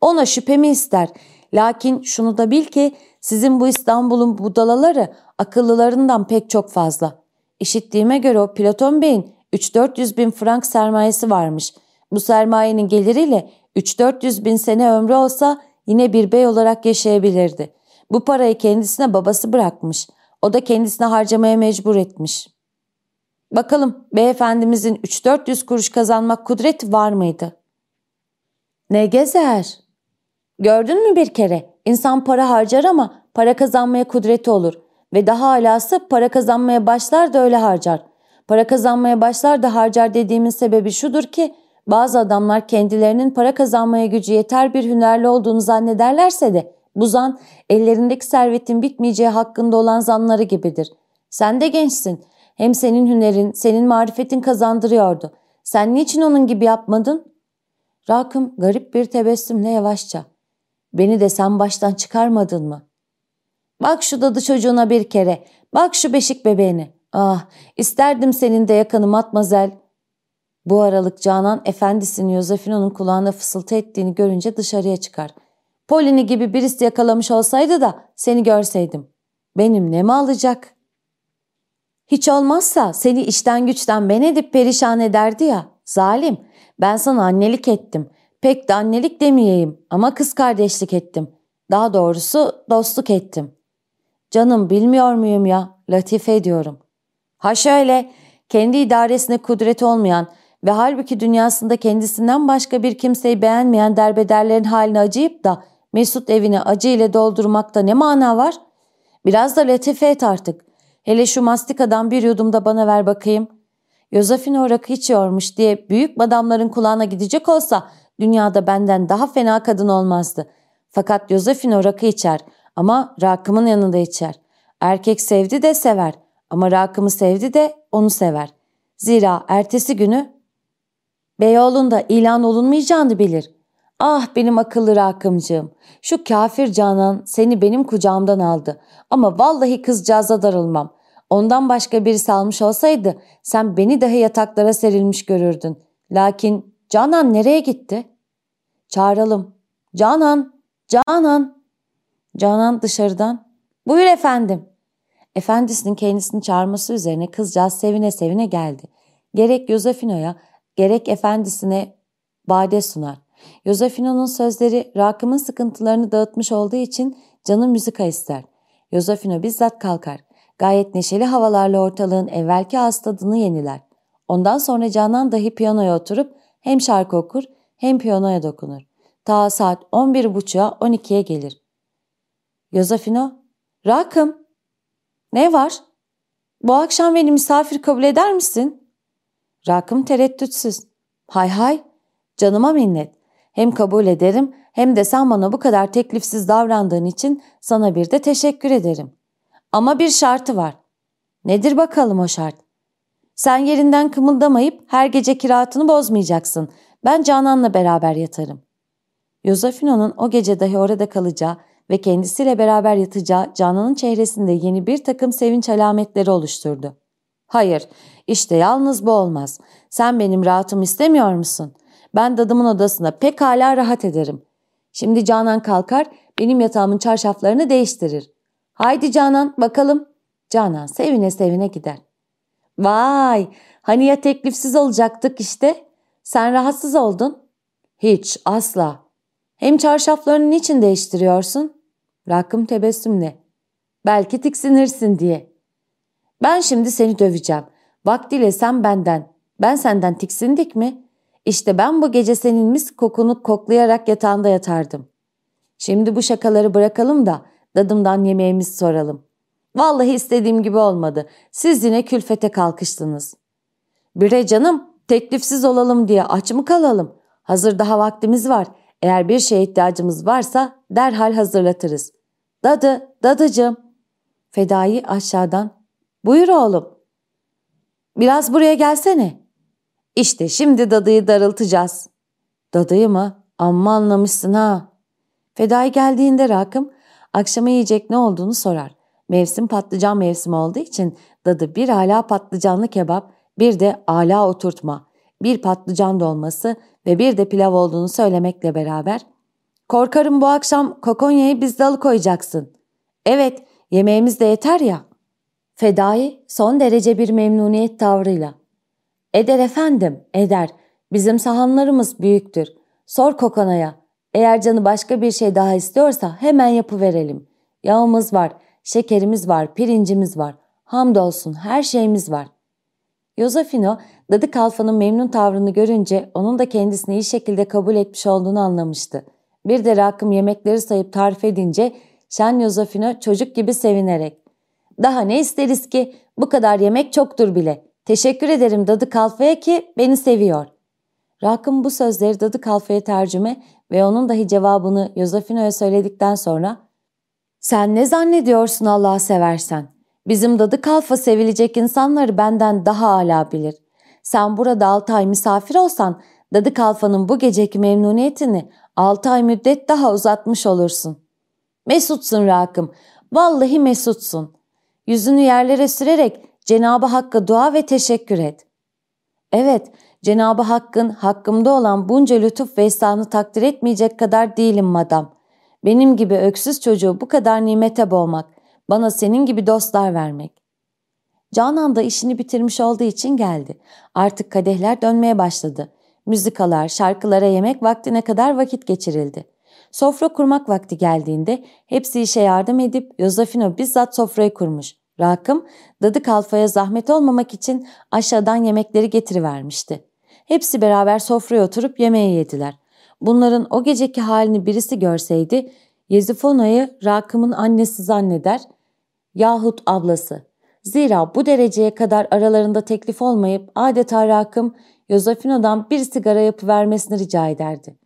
Ona şüphemi ister. Lakin şunu da bil ki sizin bu İstanbul'un budalaları akıllılarından pek çok fazla. İşittiğime göre o Platon Bey'in 3-400 bin frank sermayesi varmış. Bu sermayenin geliriyle 3-400 bin sene ömrü olsa yine bir bey olarak yaşayabilirdi. Bu parayı kendisine babası bırakmış. O da kendisine harcamaya mecbur etmiş. Bakalım beyefendimizin 3-400 kuruş kazanmak kudreti var mıydı? Ne gezer? Gördün mü bir kere? İnsan para harcar ama para kazanmaya kudreti olur. Ve daha alası para kazanmaya başlar da öyle harcar. Para kazanmaya başlar da harcar dediğimin sebebi şudur ki bazı adamlar kendilerinin para kazanmaya gücü yeter bir hünerli olduğunu zannederlerse de bu zan ellerindeki servetin bitmeyeceği hakkında olan zanları gibidir. Sen de gençsin. Hem senin hünerin, senin marifetin kazandırıyordu. Sen niçin onun gibi yapmadın? Rakım garip bir tebessümle yavaşça. Beni de sen baştan çıkarmadın mı? Bak şu dadı çocuğuna bir kere. Bak şu beşik bebeğine. Ah isterdim senin de yakını matmazel. Bu aralık Canan efendisinin Yosefino'nun kulağına fısıltı ettiğini görünce dışarıya çıkar. Polini gibi birisi yakalamış olsaydı da seni görseydim. Benim ne mi alacak? Hiç olmazsa seni işten güçten ben edip perişan ederdi ya. Zalim. Ben sana annelik ettim. Pek de annelik demeyeyim ama kız kardeşlik ettim. Daha doğrusu dostluk ettim. Canım bilmiyor muyum ya? Latife ediyorum. Ha şöyle, kendi idaresine kudreti olmayan ve halbuki dünyasında kendisinden başka bir kimseyi beğenmeyen derbederlerin haline acıyıp da Mesut evini acı ile doldurmakta ne mana var? Biraz da latife et artık. Hele şu mastikadan bir yudum da bana ver bakayım. Yozefino rakı içiyormuş diye büyük madamların kulağına gidecek olsa dünyada benden daha fena kadın olmazdı. Fakat Yozefino rakı içer ama rakımın yanında içer. Erkek sevdi de sever ama rakımı sevdi de onu sever. Zira ertesi günü Beyoğlu'nda ilan olunmayacağını bilir. Ah benim akıllı rakımcığım. Şu kafir Canan seni benim kucağımdan aldı. Ama vallahi kızcağıza darılmam. Ondan başka birisi almış olsaydı sen beni dahi yataklara serilmiş görürdün. Lakin Canan nereye gitti? Çağıralım. Canan, Canan. Canan dışarıdan. Buyur efendim. Efendisinin kendisini çağırması üzerine kızcağız sevine sevine geldi. Gerek Yosefino'ya gerek efendisine bade sunar. Yosefino'nun sözleri Rakım'ın sıkıntılarını dağıtmış olduğu için canı müzika ister. Yosefino bizzat kalkar. Gayet neşeli havalarla ortalığın evvelki tadını yeniler. Ondan sonra Canan dahi piyanoya oturup hem şarkı okur hem piyanoya dokunur. Ta saat 11.30'a 12'ye gelir. Yosefino, Rakım, ne var? Bu akşam beni misafir kabul eder misin? Rakım tereddütsüz. Hay hay, canıma minnet. Hem kabul ederim hem de sen bana bu kadar teklifsiz davrandığın için sana bir de teşekkür ederim. Ama bir şartı var. Nedir bakalım o şart? Sen yerinden kımıldamayıp her gece kiratını bozmayacaksın. Ben Canan'la beraber yatarım. Yosefino'nun o gece dahi orada kalacağı ve kendisiyle beraber yatacağı Canan'ın çehresinde yeni bir takım sevinç alametleri oluşturdu. Hayır, işte yalnız bu olmaz. Sen benim rahatım istemiyor musun? Ben dadımın odasına pekala rahat ederim. Şimdi Canan kalkar, benim yatağımın çarşaflarını değiştirir. Haydi Canan, bakalım. Canan sevine sevine gider. Vay, hani ya teklifsiz olacaktık işte. Sen rahatsız oldun. Hiç, asla. Hem çarşaflarını niçin değiştiriyorsun? Rakım tebessümle. Belki tiksinirsin diye. Ben şimdi seni döveceğim. Vaktiyle sen benden, ben senden tiksindik mi? İşte ben bu gece senin mis kokunu koklayarak yatağında yatardım. Şimdi bu şakaları bırakalım da dadımdan yemeğimizi soralım. Vallahi istediğim gibi olmadı. Siz yine külfete kalkıştınız. Bire canım, teklifsiz olalım diye aç mı kalalım? Hazır daha vaktimiz var. Eğer bir şeye ihtiyacımız varsa derhal hazırlatırız. Dadı, dadıcığım. Fedai aşağıdan. Buyur oğlum. Biraz buraya gelsene. İşte şimdi dadıyı darıltacağız. Dadıyı mı? Amma anlamışsın ha. Fedai geldiğinde Rakım akşama yiyecek ne olduğunu sorar. Mevsim patlıcan mevsimi olduğu için dadı bir ala patlıcanlı kebap bir de ala oturtma, bir patlıcan dolması ve bir de pilav olduğunu söylemekle beraber ''Korkarım bu akşam kokonyayı bizde alıkoyacaksın.'' ''Evet, yemeğimiz de yeter ya.'' Fedai son derece bir memnuniyet tavrıyla ''Eder efendim, eder. Bizim sahanlarımız büyüktür. Sor kokonaya. Eğer canı başka bir şey daha istiyorsa hemen yapıverelim. Yağımız var, şekerimiz var, pirincimiz var. Hamdolsun her şeyimiz var.'' Yosefino, Dadı Kalfa'nın memnun tavrını görünce onun da kendisini iyi şekilde kabul etmiş olduğunu anlamıştı. Bir de rakım yemekleri sayıp tarif edince Şen Yosefino çocuk gibi sevinerek ''Daha ne isteriz ki? Bu kadar yemek çoktur bile. Teşekkür ederim Dadı Kalfa'ya ki beni seviyor.'' Rakım bu sözleri Dadı Kalfa'ya tercüme ve onun dahi cevabını Yosefino'ya söyledikten sonra ''Sen ne zannediyorsun Allah'ı seversen? Bizim dadı kalfa sevilecek insanları benden daha ala bilir. Sen burada altı ay misafir olsan dadı kalfanın bu geceki memnuniyetini altı ay müddet daha uzatmış olursun. Mesutsun Rakım, vallahi mesutsun. Yüzünü yerlere sürerek Cenabı Hakk'a dua ve teşekkür et. Evet, Cenabı Hakk'ın hakkımda olan bunca lütuf ve ihsanı takdir etmeyecek kadar değilim madam. Benim gibi öksüz çocuğu bu kadar nimete boğmak, bana senin gibi dostlar vermek. Canan da işini bitirmiş olduğu için geldi. Artık kadehler dönmeye başladı. Müzikalar, şarkılara yemek vaktine kadar vakit geçirildi. Sofra kurmak vakti geldiğinde hepsi işe yardım edip Yosefino bizzat sofrayı kurmuş. Rakım, dadı kalfaya zahmet olmamak için aşağıdan yemekleri getirivermişti. Hepsi beraber sofraya oturup yemeği yediler. Bunların o geceki halini birisi görseydi, Yezifona'yı Rakım'ın annesi zanneder, yahut ablası. Zira bu dereceye kadar aralarında teklif olmayıp adeta Rakım Yosefino'dan bir sigara yapıvermesini rica ederdi.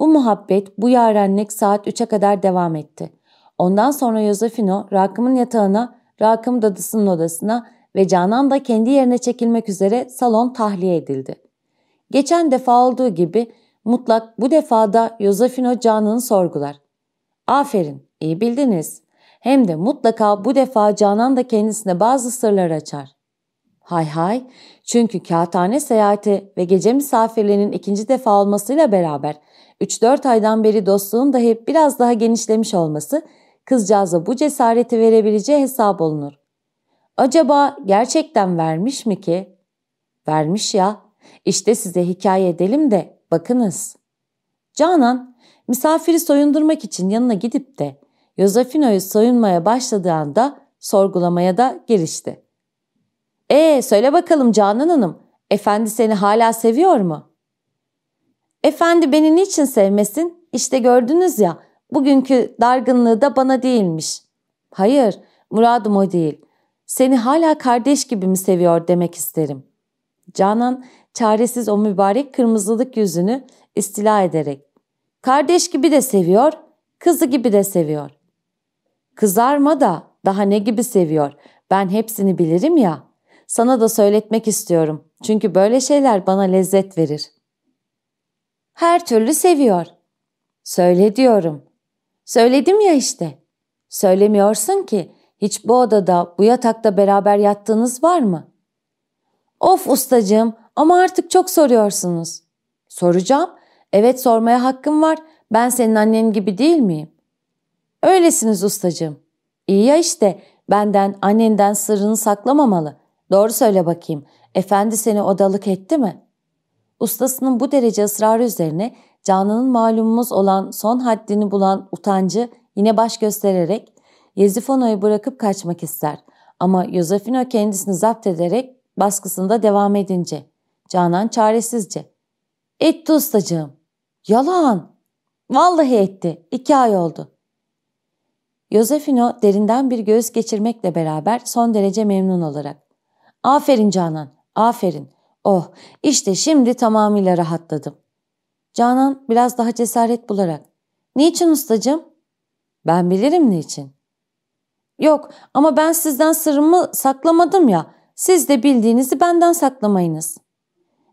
Bu muhabbet, bu yarenlik saat 3'e kadar devam etti. Ondan sonra Yosefino Rakım'ın yatağına, Rakım dadısının odasına ve Canan da kendi yerine çekilmek üzere salon tahliye edildi. Geçen defa olduğu gibi mutlak bu defada Yosefino Canan'ı sorgular. Aferin, iyi bildiniz. Hem de mutlaka bu defa Canan da kendisine bazı sırlar açar. Hay hay, çünkü kağıthane seyahati ve gece misafirliğinin ikinci defa olmasıyla beraber 3-4 aydan beri dostluğun dahi biraz daha genişlemiş olması kızcağıza bu cesareti verebileceği hesap olunur. Acaba gerçekten vermiş mi ki? Vermiş ya. İşte size hikaye edelim de bakınız. Canan misafiri soyundurmak için yanına gidip de Yosefino'yu soyunmaya başladığı anda sorgulamaya da girişti. ''Ee söyle bakalım Canan Hanım, efendi seni hala seviyor mu?'' ''Efendi beni niçin sevmesin? İşte gördünüz ya, bugünkü dargınlığı da bana değilmiş.'' ''Hayır, muradım o değil. Seni hala kardeş gibi mi seviyor demek isterim.'' Canan çaresiz o mübarek kırmızılık yüzünü istila ederek ''Kardeş gibi de seviyor, kızı gibi de seviyor.'' Kızarma da daha ne gibi seviyor. Ben hepsini bilirim ya. Sana da söyletmek istiyorum. Çünkü böyle şeyler bana lezzet verir. Her türlü seviyor. Söyle diyorum. Söyledim ya işte. Söylemiyorsun ki. Hiç bu odada, bu yatakta beraber yattığınız var mı? Of ustacığım ama artık çok soruyorsunuz. Soracağım. Evet sormaya hakkım var. Ben senin annen gibi değil miyim? Öylesiniz ustacığım. İyi ya işte benden annenden sırrını saklamamalı. Doğru söyle bakayım. Efendi seni odalık etti mi? Ustasının bu derece ısrarı üzerine canının malumumuz olan son haddini bulan utancı yine baş göstererek Yezifono'yu bırakıp kaçmak ister. Ama Yosefino kendisini zapt ederek baskısında devam edince Canan çaresizce. Etti ustacığım. Yalan. Vallahi etti. İki ay oldu. Yosefino derinden bir göğüs geçirmekle beraber son derece memnun olarak. Aferin Canan, aferin. Oh, işte şimdi tamamıyla rahatladım. Canan biraz daha cesaret bularak. Niçin ustacığım? Ben bilirim niçin. Yok ama ben sizden sırrımı saklamadım ya. Siz de bildiğinizi benden saklamayınız.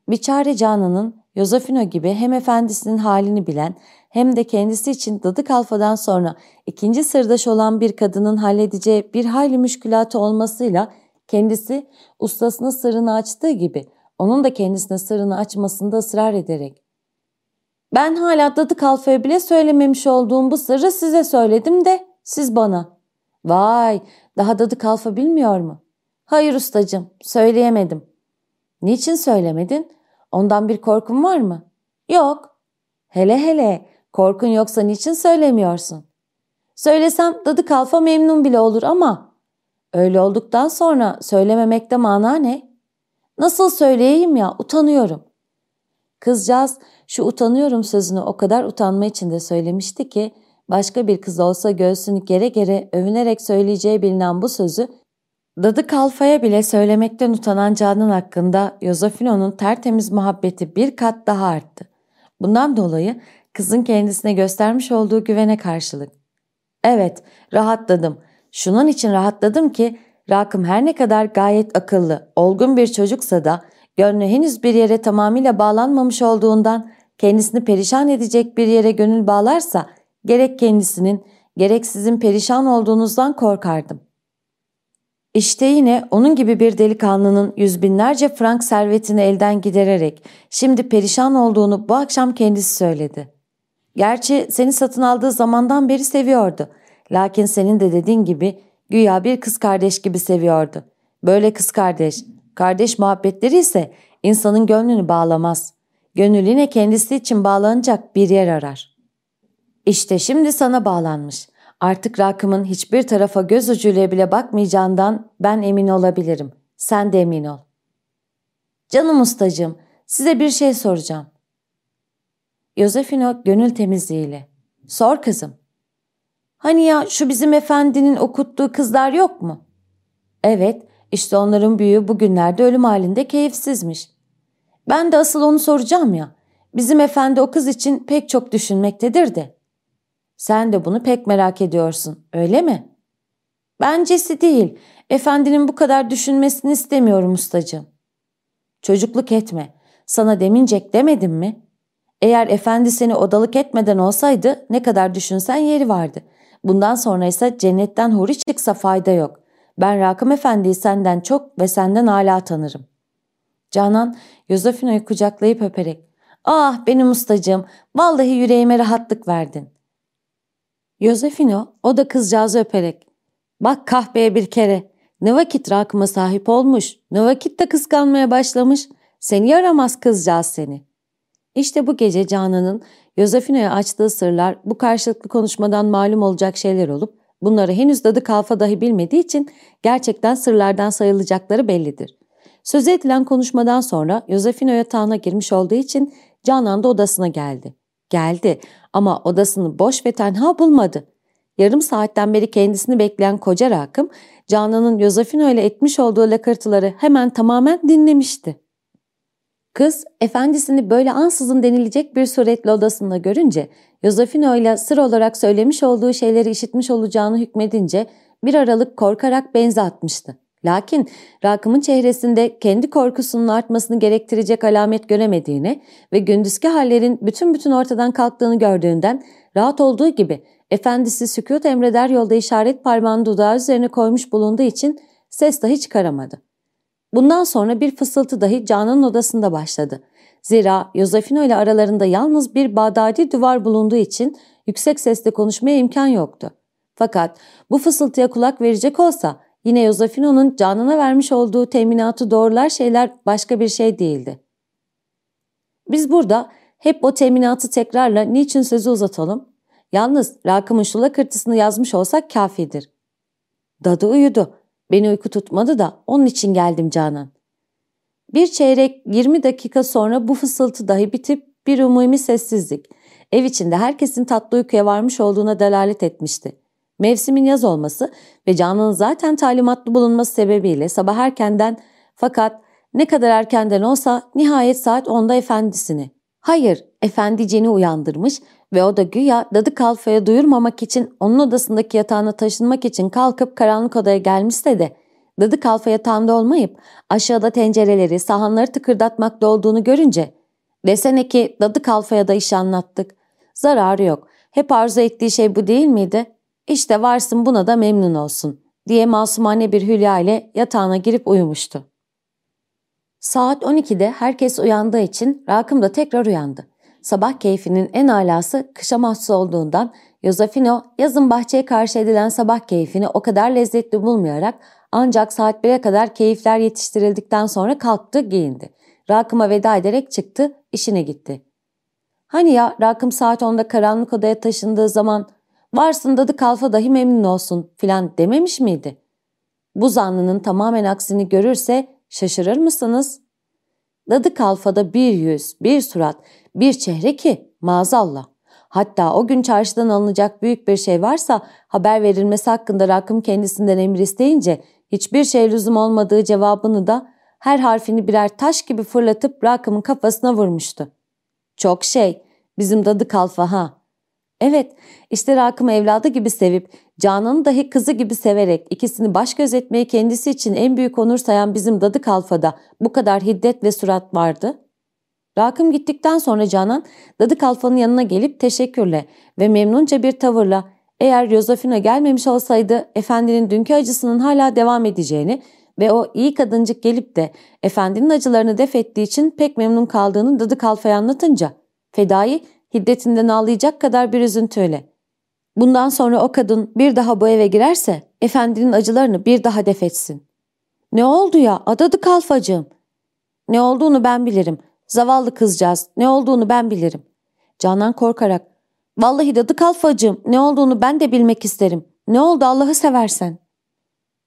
Biçare Canan'ın Yosefino gibi hem efendisinin halini bilen hem de kendisi için dadı kalfadan sonra ikinci sırdaş olan bir kadının halledeceği bir hayli müşkülatı olmasıyla kendisi ustasına sırrını açtığı gibi onun da kendisine sırrını açmasında ısrar ederek ben hala dadı kalfaya bile söylememiş olduğum bu sırrı size söyledim de siz bana. Vay daha dadı kalfa bilmiyor mu? Hayır ustacım söyleyemedim. Niçin söylemedin? Ondan bir korkun var mı? Yok. Hele hele korkun yoksa niçin söylemiyorsun? Söylesem dadı kalfa memnun bile olur ama öyle olduktan sonra söylememekte mana ne? Nasıl söyleyeyim ya utanıyorum. Kızcağız şu utanıyorum sözünü o kadar utanma içinde söylemişti ki başka bir kız olsa göğsünü gere gere övünerek söyleyeceği bilinen bu sözü Dadı Kalfa'ya bile söylemekten utanan Canan hakkında Yosefino'nun tertemiz muhabbeti bir kat daha arttı. Bundan dolayı kızın kendisine göstermiş olduğu güvene karşılık. Evet, rahatladım. Şunun için rahatladım ki Rakım her ne kadar gayet akıllı, olgun bir çocuksa da gönlü henüz bir yere tamamıyla bağlanmamış olduğundan kendisini perişan edecek bir yere gönül bağlarsa gerek kendisinin gerek sizin perişan olduğunuzdan korkardım. İşte yine onun gibi bir delikanlının yüz binlerce frank servetini elden gidererek şimdi perişan olduğunu bu akşam kendisi söyledi. Gerçi seni satın aldığı zamandan beri seviyordu. Lakin senin de dediğin gibi güya bir kız kardeş gibi seviyordu. Böyle kız kardeş, kardeş muhabbetleri ise insanın gönlünü bağlamaz. Gönül yine kendisi için bağlanacak bir yer arar. İşte şimdi sana bağlanmış. Artık Rakım'ın hiçbir tarafa göz ucuyla bile bakmayacağından ben emin olabilirim. Sen de emin ol. Canım ustacığım, size bir şey soracağım. Yosefino gönül temizliğiyle. Sor kızım. Hani ya şu bizim efendinin okuttuğu kızlar yok mu? Evet, İşte onların büyüğü bugünlerde ölüm halinde keyifsizmiş. Ben de asıl onu soracağım ya. Bizim efendi o kız için pek çok düşünmektedir de. Sen de bunu pek merak ediyorsun, öyle mi? Bencesi değil. Efendinin bu kadar düşünmesini istemiyorum ustacığım. Çocukluk etme. Sana demincek demedim mi? Eğer efendi seni odalık etmeden olsaydı ne kadar düşünsen yeri vardı. Bundan sonra ise cennetten huri çıksa fayda yok. Ben Rakım Efendi'yi senden çok ve senden hala tanırım. Canan Yosefino'yu kucaklayıp öperek ''Ah benim ustacığım, vallahi yüreğime rahatlık verdin.'' Yosefino o da kızcağızı öperek ''Bak kahveye bir kere, ne vakit rakıma sahip olmuş, ne vakit de kıskanmaya başlamış, seni yaramaz kızcağız seni.'' İşte bu gece Canan'ın Yosefino'ya açtığı sırlar bu karşılıklı konuşmadan malum olacak şeyler olup bunları henüz dadı kalfa dahi bilmediği için gerçekten sırlardan sayılacakları bellidir. Söz edilen konuşmadan sonra Yosefino yatağına girmiş olduğu için Canan da odasına geldi. Geldi ama odasını boş ve tenha bulmadı. Yarım saatten beri kendisini bekleyen koca rakım Canan'ın Yosefino ile etmiş olduğu lakırtıları hemen tamamen dinlemişti. Kız efendisini böyle ansızın denilecek bir suretle odasında görünce Yosefino ile sır olarak söylemiş olduğu şeyleri işitmiş olacağını hükmedince bir aralık korkarak benze atmıştı. Lakin Rakım'ın çehresinde kendi korkusunun artmasını gerektirecek alamet göremediğini ve gündüzki hallerin bütün bütün ortadan kalktığını gördüğünden rahat olduğu gibi efendisi sükut emreder yolda işaret parmağını dudağı üzerine koymuş bulunduğu için ses dahi çıkaramadı. Bundan sonra bir fısıltı dahi Canan'ın odasında başladı. Zira Yosefino ile aralarında yalnız bir Bağdadi duvar bulunduğu için yüksek sesle konuşmaya imkan yoktu. Fakat bu fısıltıya kulak verecek olsa yine Yosefino'nun Canan'a vermiş olduğu teminatı doğrular şeyler başka bir şey değildi. Biz burada hep o teminatı tekrarla niçin sözü uzatalım? Yalnız Rakım'ın şula kırtısını yazmış olsak kafidir. Dadı uyudu. Beni uyku tutmadı da onun için geldim Canan. Bir çeyrek 20 dakika sonra bu fısıltı dahi bitip bir umumi sessizlik. Ev içinde herkesin tatlı uykuya varmış olduğuna delalet etmişti. Mevsimin yaz olması ve Canan'ın zaten talimatlı bulunması sebebiyle sabah erkenden fakat ne kadar erkenden olsa nihayet saat 10'da efendisini. Hayır, efendicini uyandırmış ve o da güya dadı kalfaya duyurmamak için onun odasındaki yatağına taşınmak için kalkıp karanlık odaya gelmişse de dadı kalfa yatağında olmayıp aşağıda tencereleri, sahanları tıkırdatmakta olduğunu görünce desene ki dadı kalfaya da iş anlattık. Zararı yok. Hep arzu ettiği şey bu değil miydi? İşte varsın buna da memnun olsun diye masumane bir hülya ile yatağına girip uyumuştu. Saat 12'de herkes uyandığı için Rakım da tekrar uyandı. Sabah keyfinin en alası kışa mahsus olduğundan Yosefino yazın bahçeye karşı edilen sabah keyfini o kadar lezzetli bulmayarak ancak saat 1'e kadar keyifler yetiştirildikten sonra kalktı giyindi. Rakım'a veda ederek çıktı işine gitti. Hani ya Rakım saat 10'da karanlık odaya taşındığı zaman varsın dadı kalfa dahi memnun olsun filan dememiş miydi? Bu zanlının tamamen aksini görürse şaşırır mısınız? Dadı kalfada bir yüz, bir surat, bir çehre ki maazallah. Hatta o gün çarşıdan alınacak büyük bir şey varsa haber verilmesi hakkında Rakım kendisinden emir isteyince hiçbir şey lüzum olmadığı cevabını da her harfini birer taş gibi fırlatıp Rakım'ın kafasına vurmuştu. Çok şey, bizim dadı kalfa ha. Evet, işte Rakım'ı evladı gibi sevip, Canan'ı dahi kızı gibi severek ikisini baş göz etmeyi kendisi için en büyük onur sayan bizim dadı kalfada bu kadar hiddet ve surat vardı. Rakım gittikten sonra Canan Dadı Kalfa'nın yanına gelip teşekkürle ve memnunca bir tavırla eğer Yosefina gelmemiş olsaydı efendinin dünkü acısının hala devam edeceğini ve o iyi kadıncık gelip de efendinin acılarını def ettiği için pek memnun kaldığını Dadı Kalfa'ya anlatınca Fedai hiddetinden ağlayacak kadar bir üzüntüyle. Bundan sonra o kadın bir daha bu eve girerse efendinin acılarını bir daha def etsin. Ne oldu ya adadı kalfacığım? Ne olduğunu ben bilirim. Zavallı kızcağız. Ne olduğunu ben bilirim. Canan korkarak. Vallahi dadı kalfacığım. Ne olduğunu ben de bilmek isterim. Ne oldu Allah'ı seversen.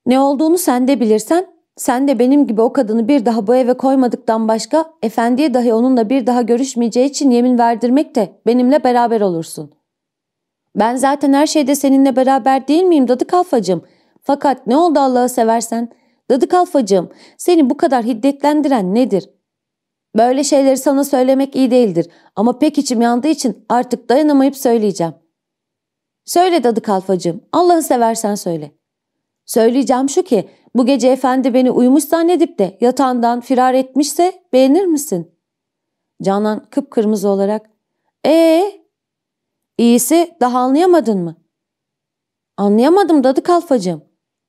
Ne olduğunu sen de bilirsen sen de benim gibi o kadını bir daha bu eve koymadıktan başka efendiye dahi onunla bir daha görüşmeyeceği için yemin verdirmek de benimle beraber olursun. Ben zaten her şeyde seninle beraber değil miyim dadı kalfacığım? Fakat ne oldu Allah'ı seversen? Dadı kalfacığım seni bu kadar hiddetlendiren nedir? Böyle şeyleri sana söylemek iyi değildir ama pek içim yandığı için artık dayanamayıp söyleyeceğim. Söyle dadı kalfacığım Allah'ı seversen söyle. Söyleyeceğim şu ki bu gece efendi beni uyumuş zannedip de yatağından firar etmişse beğenir misin? Canan kıpkırmızı olarak ee iyisi daha anlayamadın mı? Anlayamadım dadı kalfacığım.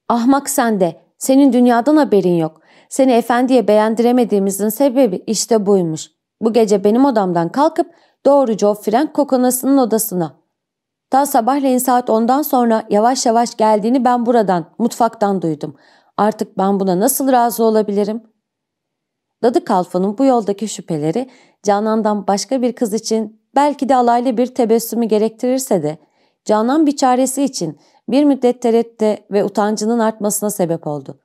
Ahmak sende. Senin dünyadan haberin yok. Seni efendiye beğendiremediğimizin sebebi işte buymuş. Bu gece benim odamdan kalkıp doğruca o Frank kokonasının odasına. Ta sabahleyin saat ondan sonra yavaş yavaş geldiğini ben buradan, mutfaktan duydum. Artık ben buna nasıl razı olabilirim? Dadı Kalfa'nın bu yoldaki şüpheleri Canan'dan başka bir kız için belki de alaylı bir tebessümü gerektirirse de Canan bir çaresi için bir müddet tereddüte ve utancının artmasına sebep oldu.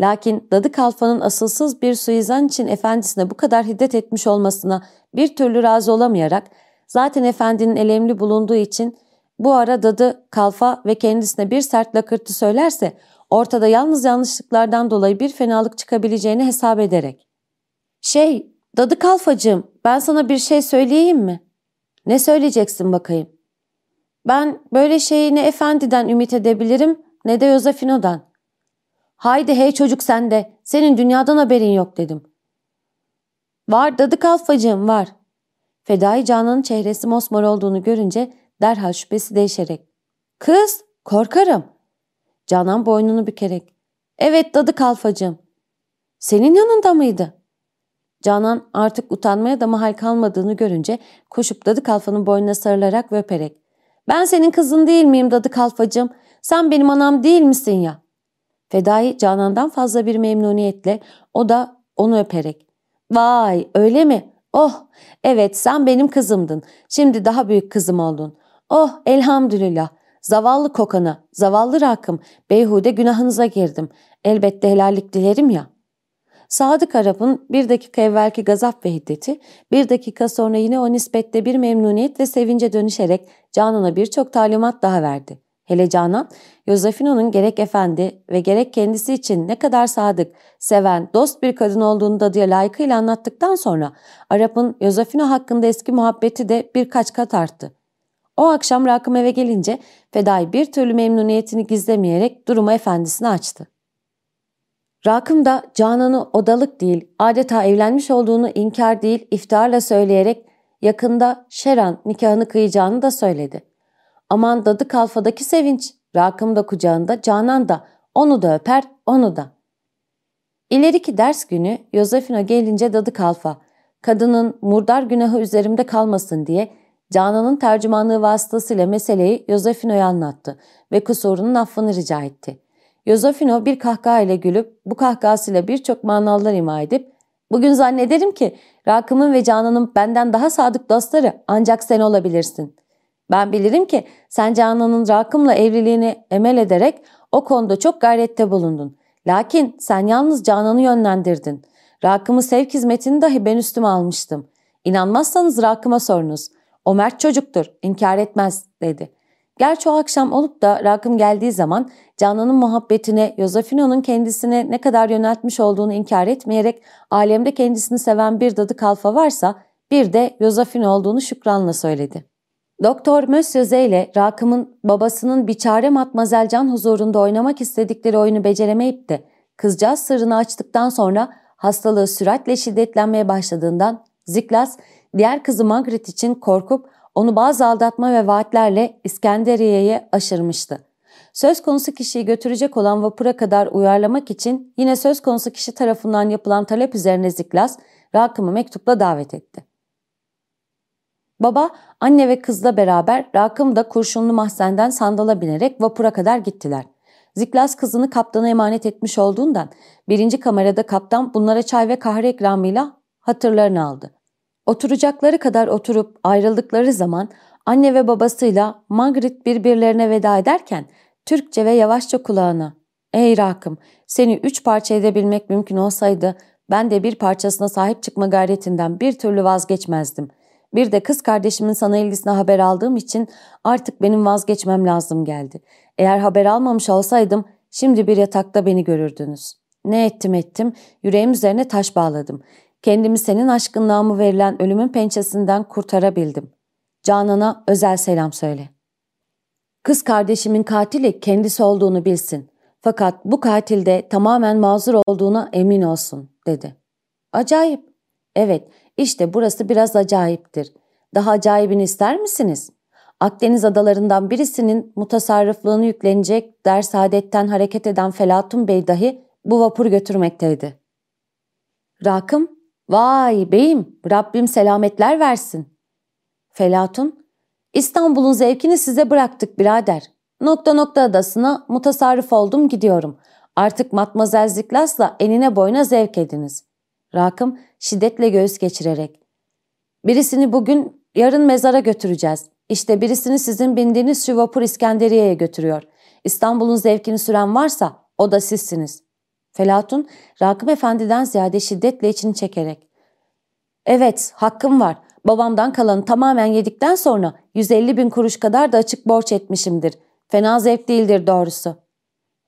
Lakin Dadı Kalfa'nın asılsız bir suizan için efendisine bu kadar hiddet etmiş olmasına bir türlü razı olamayarak zaten efendinin elemli bulunduğu için bu ara Dadı Kalfa ve kendisine bir sert lakırtı söylerse ortada yalnız yanlışlıklardan dolayı bir fenalık çıkabileceğini hesap ederek. Şey, Dadı Kalfacığım ben sana bir şey söyleyeyim mi? Ne söyleyeceksin bakayım? Ben böyle şeyi ne efendiden ümit edebilirim ne de Yosefino'dan. Haydi hey çocuk sen de senin dünyadan haberin yok dedim. Var dadı kalfacığım var. Fedai Canan'ın çehresi mosmor olduğunu görünce derhal şüphesi değişerek. Kız korkarım. Canan boynunu bükerek. Evet dadı kalfacığım. Senin yanında mıydı? Canan artık utanmaya da mahal kalmadığını görünce koşup dadı kalfanın boynuna sarılarak ve öperek. Ben senin kızın değil miyim dadı kalfacığım? Sen benim anam değil misin ya? Fedai Canan'dan fazla bir memnuniyetle o da onu öperek. Vay öyle mi? Oh evet sen benim kızımdın. Şimdi daha büyük kızım oldun. Oh elhamdülillah. Zavallı kokana, zavallı rakım, beyhude günahınıza girdim. Elbette helallik dilerim ya. Sadık Arap'ın bir dakika evvelki gazap ve hiddeti, bir dakika sonra yine o nispette bir memnuniyet ve sevince dönüşerek Canan'a birçok talimat daha verdi. Hele Canan, Yosefino'nun gerek efendi ve gerek kendisi için ne kadar sadık, seven, dost bir kadın olduğunu da diye layıkıyla anlattıktan sonra Arap'ın Yosefino hakkında eski muhabbeti de birkaç kat arttı. O akşam Rakım eve gelince Fedai bir türlü memnuniyetini gizlemeyerek durumu efendisine açtı. Rakım da Canan'ı odalık değil, adeta evlenmiş olduğunu inkar değil, iftarla söyleyerek yakında Şeran nikahını kıyacağını da söyledi. Aman dadı kalfadaki sevinç, Rakım da kucağında, Canan da, onu da öper, onu da. İleriki ders günü Yosefina gelince dadı kalfa, kadının murdar günahı üzerimde kalmasın diye Canan'ın tercümanlığı vasıtasıyla meseleyi Yosefino'ya anlattı ve kusurunun affını rica etti. Yosefino bir kahkahayla gülüp bu kahkahasıyla birçok manalar ima edip ''Bugün zannederim ki Rakım'ın ve Canan'ın benden daha sadık dostları ancak sen olabilirsin. Ben bilirim ki sen Canan'ın Rakım'la evliliğini emel ederek o konuda çok gayrette bulundun. Lakin sen yalnız Canan'ı yönlendirdin. Rakım'ı sevk hizmetini dahi ben üstüme almıştım. İnanmazsanız Rakım'a sorunuz. O mert çocuktur, inkar etmez dedi. Gerçi o akşam olup da Rakım geldiği zaman Canan'ın muhabbetine Yosefino'nun kendisine ne kadar yöneltmiş olduğunu inkar etmeyerek alemde kendisini seven bir dadı kalfa varsa bir de Yosefino olduğunu şükranla söyledi. Doktor Mösyöze ile Rakım'ın babasının biçare Matmazel Can huzurunda oynamak istedikleri oyunu beceremeyip de kızcağız sırrını açtıktan sonra hastalığı süratle şiddetlenmeye başladığından Ziklas diğer kızı Margaret için korkup onu bazı aldatma ve vaatlerle İskenderiye'ye aşırmıştı. Söz konusu kişiyi götürecek olan vapura kadar uyarlamak için yine söz konusu kişi tarafından yapılan talep üzerine Ziklas, Rakım'ı mektupla davet etti. Baba, anne ve kızla beraber Rakım da kurşunlu mahzenden sandala binerek vapura kadar gittiler. Ziklas kızını kaptana emanet etmiş olduğundan birinci kamerada kaptan bunlara çay ve kahve ikramıyla hatırlarını aldı. Oturacakları kadar oturup ayrıldıkları zaman anne ve babasıyla Margaret birbirlerine veda ederken Türkçe ve yavaşça kulağına ''Ey Rakım, seni üç parça edebilmek mümkün olsaydı ben de bir parçasına sahip çıkma gayretinden bir türlü vazgeçmezdim. Bir de kız kardeşimin sana ilgisine haber aldığım için artık benim vazgeçmem lazım geldi. Eğer haber almamış olsaydım şimdi bir yatakta beni görürdünüz. Ne ettim ettim, yüreğim üzerine taş bağladım. Kendimi senin aşkınlığa mı verilen ölümün pençesinden kurtarabildim. Canan'a özel selam söyle. Kız kardeşimin katili kendisi olduğunu bilsin. Fakat bu katilde tamamen mazur olduğuna emin olsun, dedi. Acayip. Evet, işte burası biraz acayiptir. Daha acayibini ister misiniz? Akdeniz adalarından birisinin mutasarrıflığını yüklenecek ders adetten hareket eden Felatun Bey dahi bu vapur götürmekteydi. Rakım, vay beyim Rabbim selametler versin. Felatun, İstanbul'un zevkini size bıraktık birader. Nokta nokta adasına mutasarrıf oldum gidiyorum. Artık Matmazel Ziklas'la enine boyuna zevk ediniz. Rakım şiddetle göğüs geçirerek. Birisini bugün yarın mezara götüreceğiz. İşte birisini sizin bindiğiniz şu vapur İskenderiye'ye götürüyor. İstanbul'un zevkini süren varsa o da sizsiniz. Felatun, Rakım Efendi'den ziyade şiddetle içini çekerek. Evet, hakkım var. Babamdan kalanı tamamen yedikten sonra 150 bin kuruş kadar da açık borç etmişimdir. Fena zevk değildir doğrusu.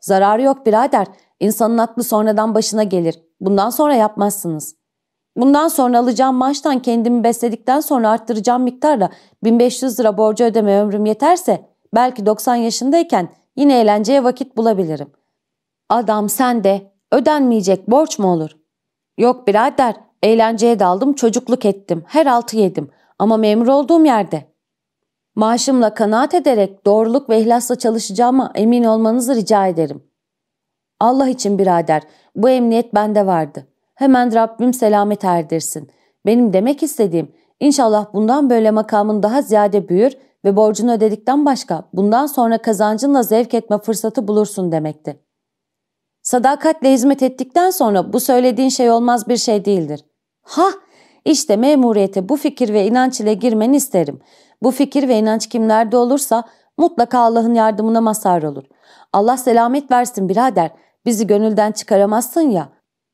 Zararı yok birader. İnsanın aklı sonradan başına gelir. Bundan sonra yapmazsınız. Bundan sonra alacağım maaştan kendimi besledikten sonra arttıracağım miktarla 1500 lira borcu ödeme ömrüm yeterse belki 90 yaşındayken yine eğlenceye vakit bulabilirim. Adam sen de ödenmeyecek borç mu olur? Yok birader eğlenceye daldım çocukluk ettim her altı yedim ama memur olduğum yerde. Maaşımla kanaat ederek doğruluk ve ihlasla çalışacağıma emin olmanızı rica ederim. Allah için birader bu emniyet bende vardı. Hemen Rabbim selamet erdirsin. Benim demek istediğim inşallah bundan böyle makamın daha ziyade büyür ve borcunu ödedikten başka bundan sonra kazancınla zevk etme fırsatı bulursun demekti. Sadakatle hizmet ettikten sonra bu söylediğin şey olmaz bir şey değildir. Ha işte memuriyete bu fikir ve inanç ile girmeni isterim. Bu fikir ve inanç kimlerde olursa mutlaka Allah'ın yardımına mazhar olur. Allah selamet versin birader. Bizi gönülden çıkaramazsın ya.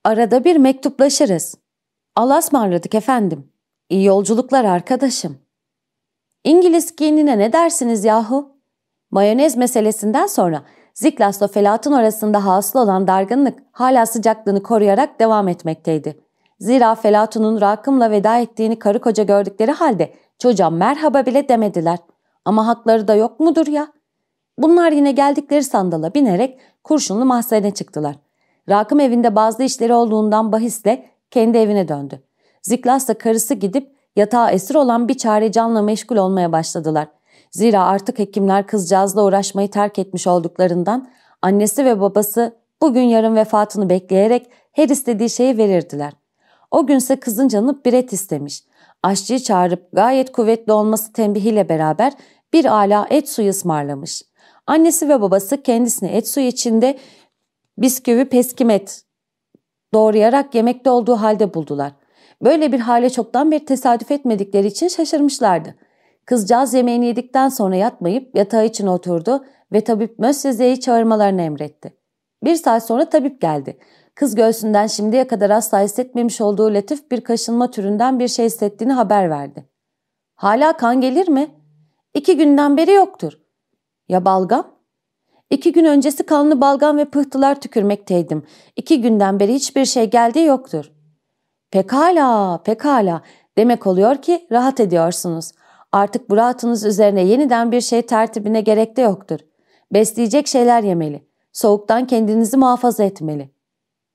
Arada bir mektuplaşırız. Allah'a ısmarladık efendim. İyi yolculuklar arkadaşım. İngiliz giyinine ne dersiniz yahu? Mayonez meselesinden sonra Ziklas'la Felat'ın arasında hasıl olan dargınlık hala sıcaklığını koruyarak devam etmekteydi. Zira Felatun'un Rakım'la veda ettiğini karı koca gördükleri halde çocuğa merhaba bile demediler. Ama hakları da yok mudur ya? Bunlar yine geldikleri sandala binerek kurşunlu mahzene çıktılar. Rakım evinde bazı işleri olduğundan bahisle kendi evine döndü. Ziklas da karısı gidip yatağa esir olan bir çare canla meşgul olmaya başladılar. Zira artık hekimler kızcağızla uğraşmayı terk etmiş olduklarından annesi ve babası bugün yarın vefatını bekleyerek her istediği şeyi verirdiler. O günse kızın canı bir et istemiş. Aşçıyı çağırıp gayet kuvvetli olması tembihiyle beraber bir ala et suyu ısmarlamış. Annesi ve babası kendisini et suyu içinde bisküvi peskimet doğrayarak yemekte olduğu halde buldular. Böyle bir hale çoktan bir tesadüf etmedikleri için şaşırmışlardı. Kızcağız yemeğini yedikten sonra yatmayıp yatağı için oturdu ve tabip Mösseze'yi çağırmalarını emretti. Bir saat sonra tabip geldi. Kız göğsünden şimdiye kadar asla hissetmemiş olduğu latif bir kaşınma türünden bir şey hissettiğini haber verdi. Hala kan gelir mi? İki günden beri yoktur. Ya balgam? İki gün öncesi kanlı balgam ve pıhtılar tükürmekteydim. İki günden beri hiçbir şey geldiği yoktur. Pekala, pekala. Demek oluyor ki rahat ediyorsunuz. Artık bu üzerine yeniden bir şey tertibine gerek de yoktur. Besleyecek şeyler yemeli. Soğuktan kendinizi muhafaza etmeli.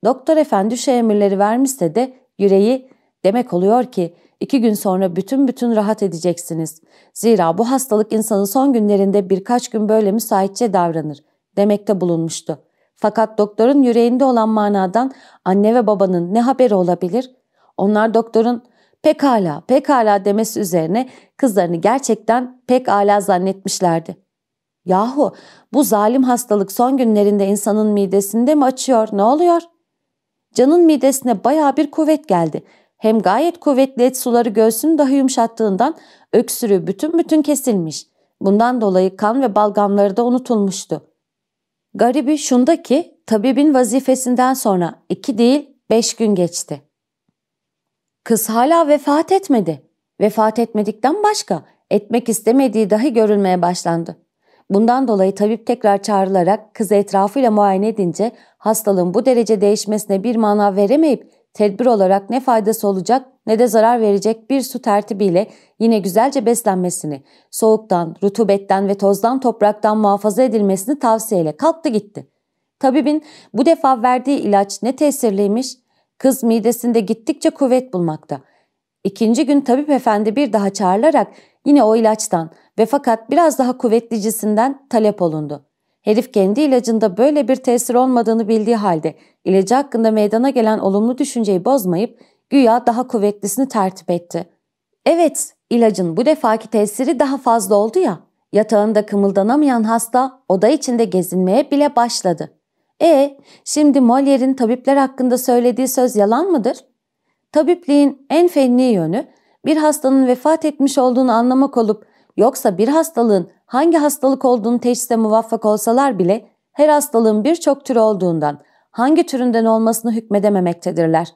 Doktor efendi şu emirleri vermişse de yüreği demek oluyor ki iki gün sonra bütün bütün rahat edeceksiniz. Zira bu hastalık insanın son günlerinde birkaç gün böyle müsaitçe davranır demekte bulunmuştu. Fakat doktorun yüreğinde olan manadan anne ve babanın ne haberi olabilir? Onlar doktorun pekala pekala demesi üzerine kızlarını gerçekten pek ala zannetmişlerdi. Yahu bu zalim hastalık son günlerinde insanın midesinde mi açıyor ne oluyor? Canın midesine baya bir kuvvet geldi. Hem gayet kuvvetli et suları göğsünü daha yumuşattığından öksürüğü bütün bütün kesilmiş. Bundan dolayı kan ve balgamları da unutulmuştu. Garibi şunda ki tabibin vazifesinden sonra iki değil beş gün geçti. Kız hala vefat etmedi. Vefat etmedikten başka etmek istemediği dahi görülmeye başlandı. Bundan dolayı tabip tekrar çağrılarak kızı etrafıyla muayene edince hastalığın bu derece değişmesine bir mana veremeyip tedbir olarak ne faydası olacak ne de zarar verecek bir su tertibiyle yine güzelce beslenmesini, soğuktan, rutubetten ve tozdan topraktan muhafaza edilmesini tavsiyeyle kalktı gitti. Tabibin bu defa verdiği ilaç ne tesirliymiş, kız midesinde gittikçe kuvvet bulmakta. İkinci gün tabip efendi bir daha çağrılarak yine o ilaçtan ve fakat biraz daha kuvvetlicisinden talep olundu. Herif kendi ilacında böyle bir tesir olmadığını bildiği halde ilacı hakkında meydana gelen olumlu düşünceyi bozmayıp güya daha kuvvetlisini tertip etti. Evet, ilacın bu defaki tesiri daha fazla oldu ya, yatağında kımıldanamayan hasta oda içinde gezinmeye bile başladı. E, şimdi Molière'in tabipler hakkında söylediği söz yalan mıdır? Tabipliğin en fenni yönü bir hastanın vefat etmiş olduğunu anlamak olup yoksa bir hastalığın hangi hastalık olduğunu teşhise muvaffak olsalar bile her hastalığın birçok türü olduğundan hangi türünden olmasını hükmedememektedirler.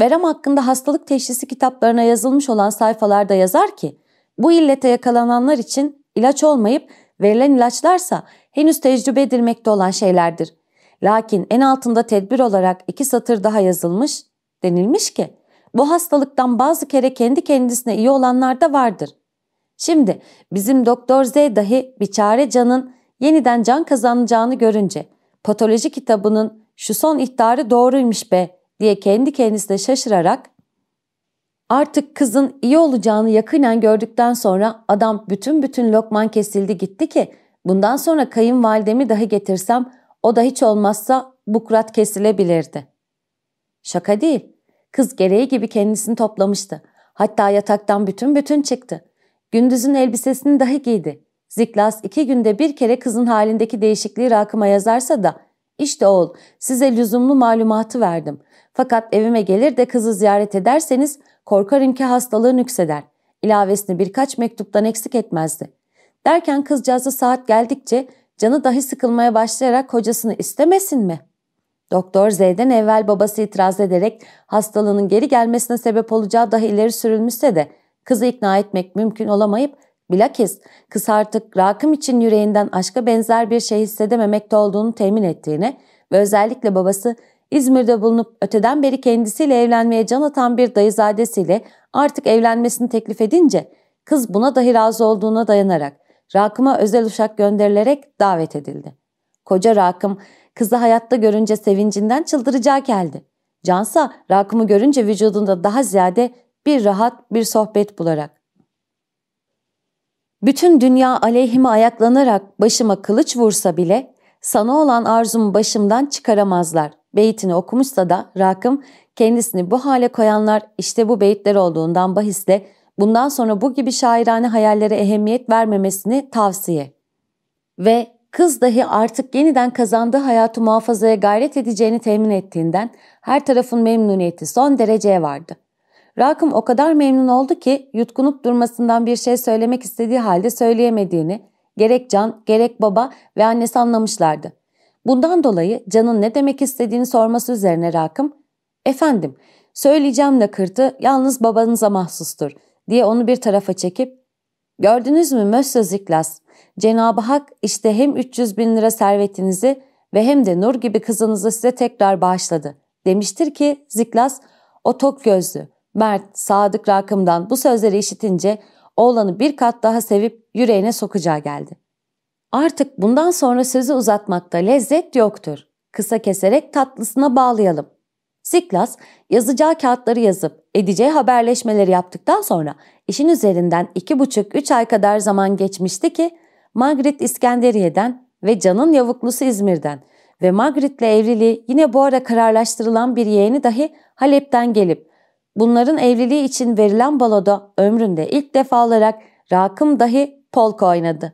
Verem hakkında hastalık teşhisi kitaplarına yazılmış olan sayfalarda yazar ki bu illete yakalananlar için ilaç olmayıp verilen ilaçlarsa henüz tecrübe edilmekte olan şeylerdir. Lakin en altında tedbir olarak iki satır daha yazılmış, denilmiş ki bu hastalıktan bazı kere kendi kendisine iyi olanlar da vardır. Şimdi bizim Doktor Z dahi biçare canın yeniden can kazanacağını görünce patoloji kitabının şu son ihtarı doğruymuş be diye kendi kendisine şaşırarak artık kızın iyi olacağını yakinen gördükten sonra adam bütün bütün lokman kesildi gitti ki bundan sonra kayınvalidemi dahi getirsem o da hiç olmazsa bukrat kesilebilirdi. Şaka değil. Kız gereği gibi kendisini toplamıştı. Hatta yataktan bütün bütün çıktı. Gündüzün elbisesini dahi giydi. Ziklas iki günde bir kere kızın halindeki değişikliği rakıma yazarsa da işte oğul size lüzumlu malumatı verdim. Fakat evime gelir de kızı ziyaret ederseniz korkarım ki hastalığı nükseder. İlavesini birkaç mektuptan eksik etmezdi. Derken kızcağızı saat geldikçe canı dahi sıkılmaya başlayarak kocasını istemesin mi? Doktor Z'den evvel babası itiraz ederek hastalığının geri gelmesine sebep olacağı dahi ileri sürülmüşse de kızı ikna etmek mümkün olamayıp bilakis kız artık Rakım için yüreğinden aşka benzer bir şey hissedememekte olduğunu temin ettiğine ve özellikle babası İzmir'de bulunup öteden beri kendisiyle evlenmeye can atan bir dayızadesiyle artık evlenmesini teklif edince kız buna dahi razı olduğuna dayanarak Rakım'a özel uşak gönderilerek davet edildi. Koca Rakım kızı hayatta görünce sevincinden çıldıracağı geldi. Cansa Rakım'ı görünce vücudunda daha ziyade bir rahat bir sohbet bularak. Bütün dünya aleyhime ayaklanarak başıma kılıç vursa bile sana olan arzumu başımdan çıkaramazlar. Beytini okumuşsa da Rakım kendisini bu hale koyanlar işte bu beyitler olduğundan bahisle bundan sonra bu gibi şairane hayallere ehemmiyet vermemesini tavsiye. Ve kız dahi artık yeniden kazandığı hayatı muhafazaya gayret edeceğini temin ettiğinden her tarafın memnuniyeti son dereceye vardı. Rakım o kadar memnun oldu ki yutkunup durmasından bir şey söylemek istediği halde söyleyemediğini gerek Can gerek baba ve annesi anlamışlardı. Bundan dolayı Can'ın ne demek istediğini sorması üzerine Rakım, ''Efendim, söyleyeceğim lakırtı yalnız babanıza mahsustur.'' Diye onu bir tarafa çekip ''Gördünüz mü Mösyö Ziklas, Cenab-ı Hak işte hem 300 bin lira servetinizi ve hem de Nur gibi kızınızı size tekrar bağışladı.'' demiştir ki Ziklas o tok gözlü, mert, sadık rakımdan bu sözleri işitince oğlanı bir kat daha sevip yüreğine sokacağı geldi. Artık bundan sonra sözü uzatmakta lezzet yoktur. Kısa keserek tatlısına bağlayalım. Siklas yazacağı kağıtları yazıp edeceği haberleşmeleri yaptıktan sonra işin üzerinden iki buçuk üç ay kadar zaman geçmişti ki Margaret İskenderiye'den ve Can'ın yavuklusu İzmir'den ve Margaret'le evliliği yine bu ara kararlaştırılan bir yeğeni dahi Halep'ten gelip bunların evliliği için verilen baloda ömründe ilk defa olarak Rakım dahi polka oynadı.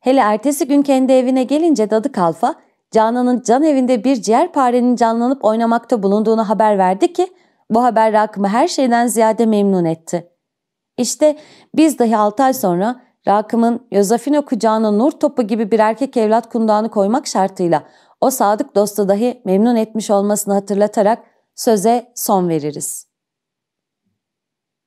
Hele ertesi gün kendi evine gelince Dadı Kalfa Canan'ın can evinde bir ciğerparenin canlanıp oynamakta bulunduğunu haber verdi ki bu haber Rakım'ı her şeyden ziyade memnun etti. İşte biz dahi 6 ay sonra Rakım'ın Yozefina kucağına nur topu gibi bir erkek evlat kundağını koymak şartıyla o sadık dostu dahi memnun etmiş olmasını hatırlatarak söze son veririz.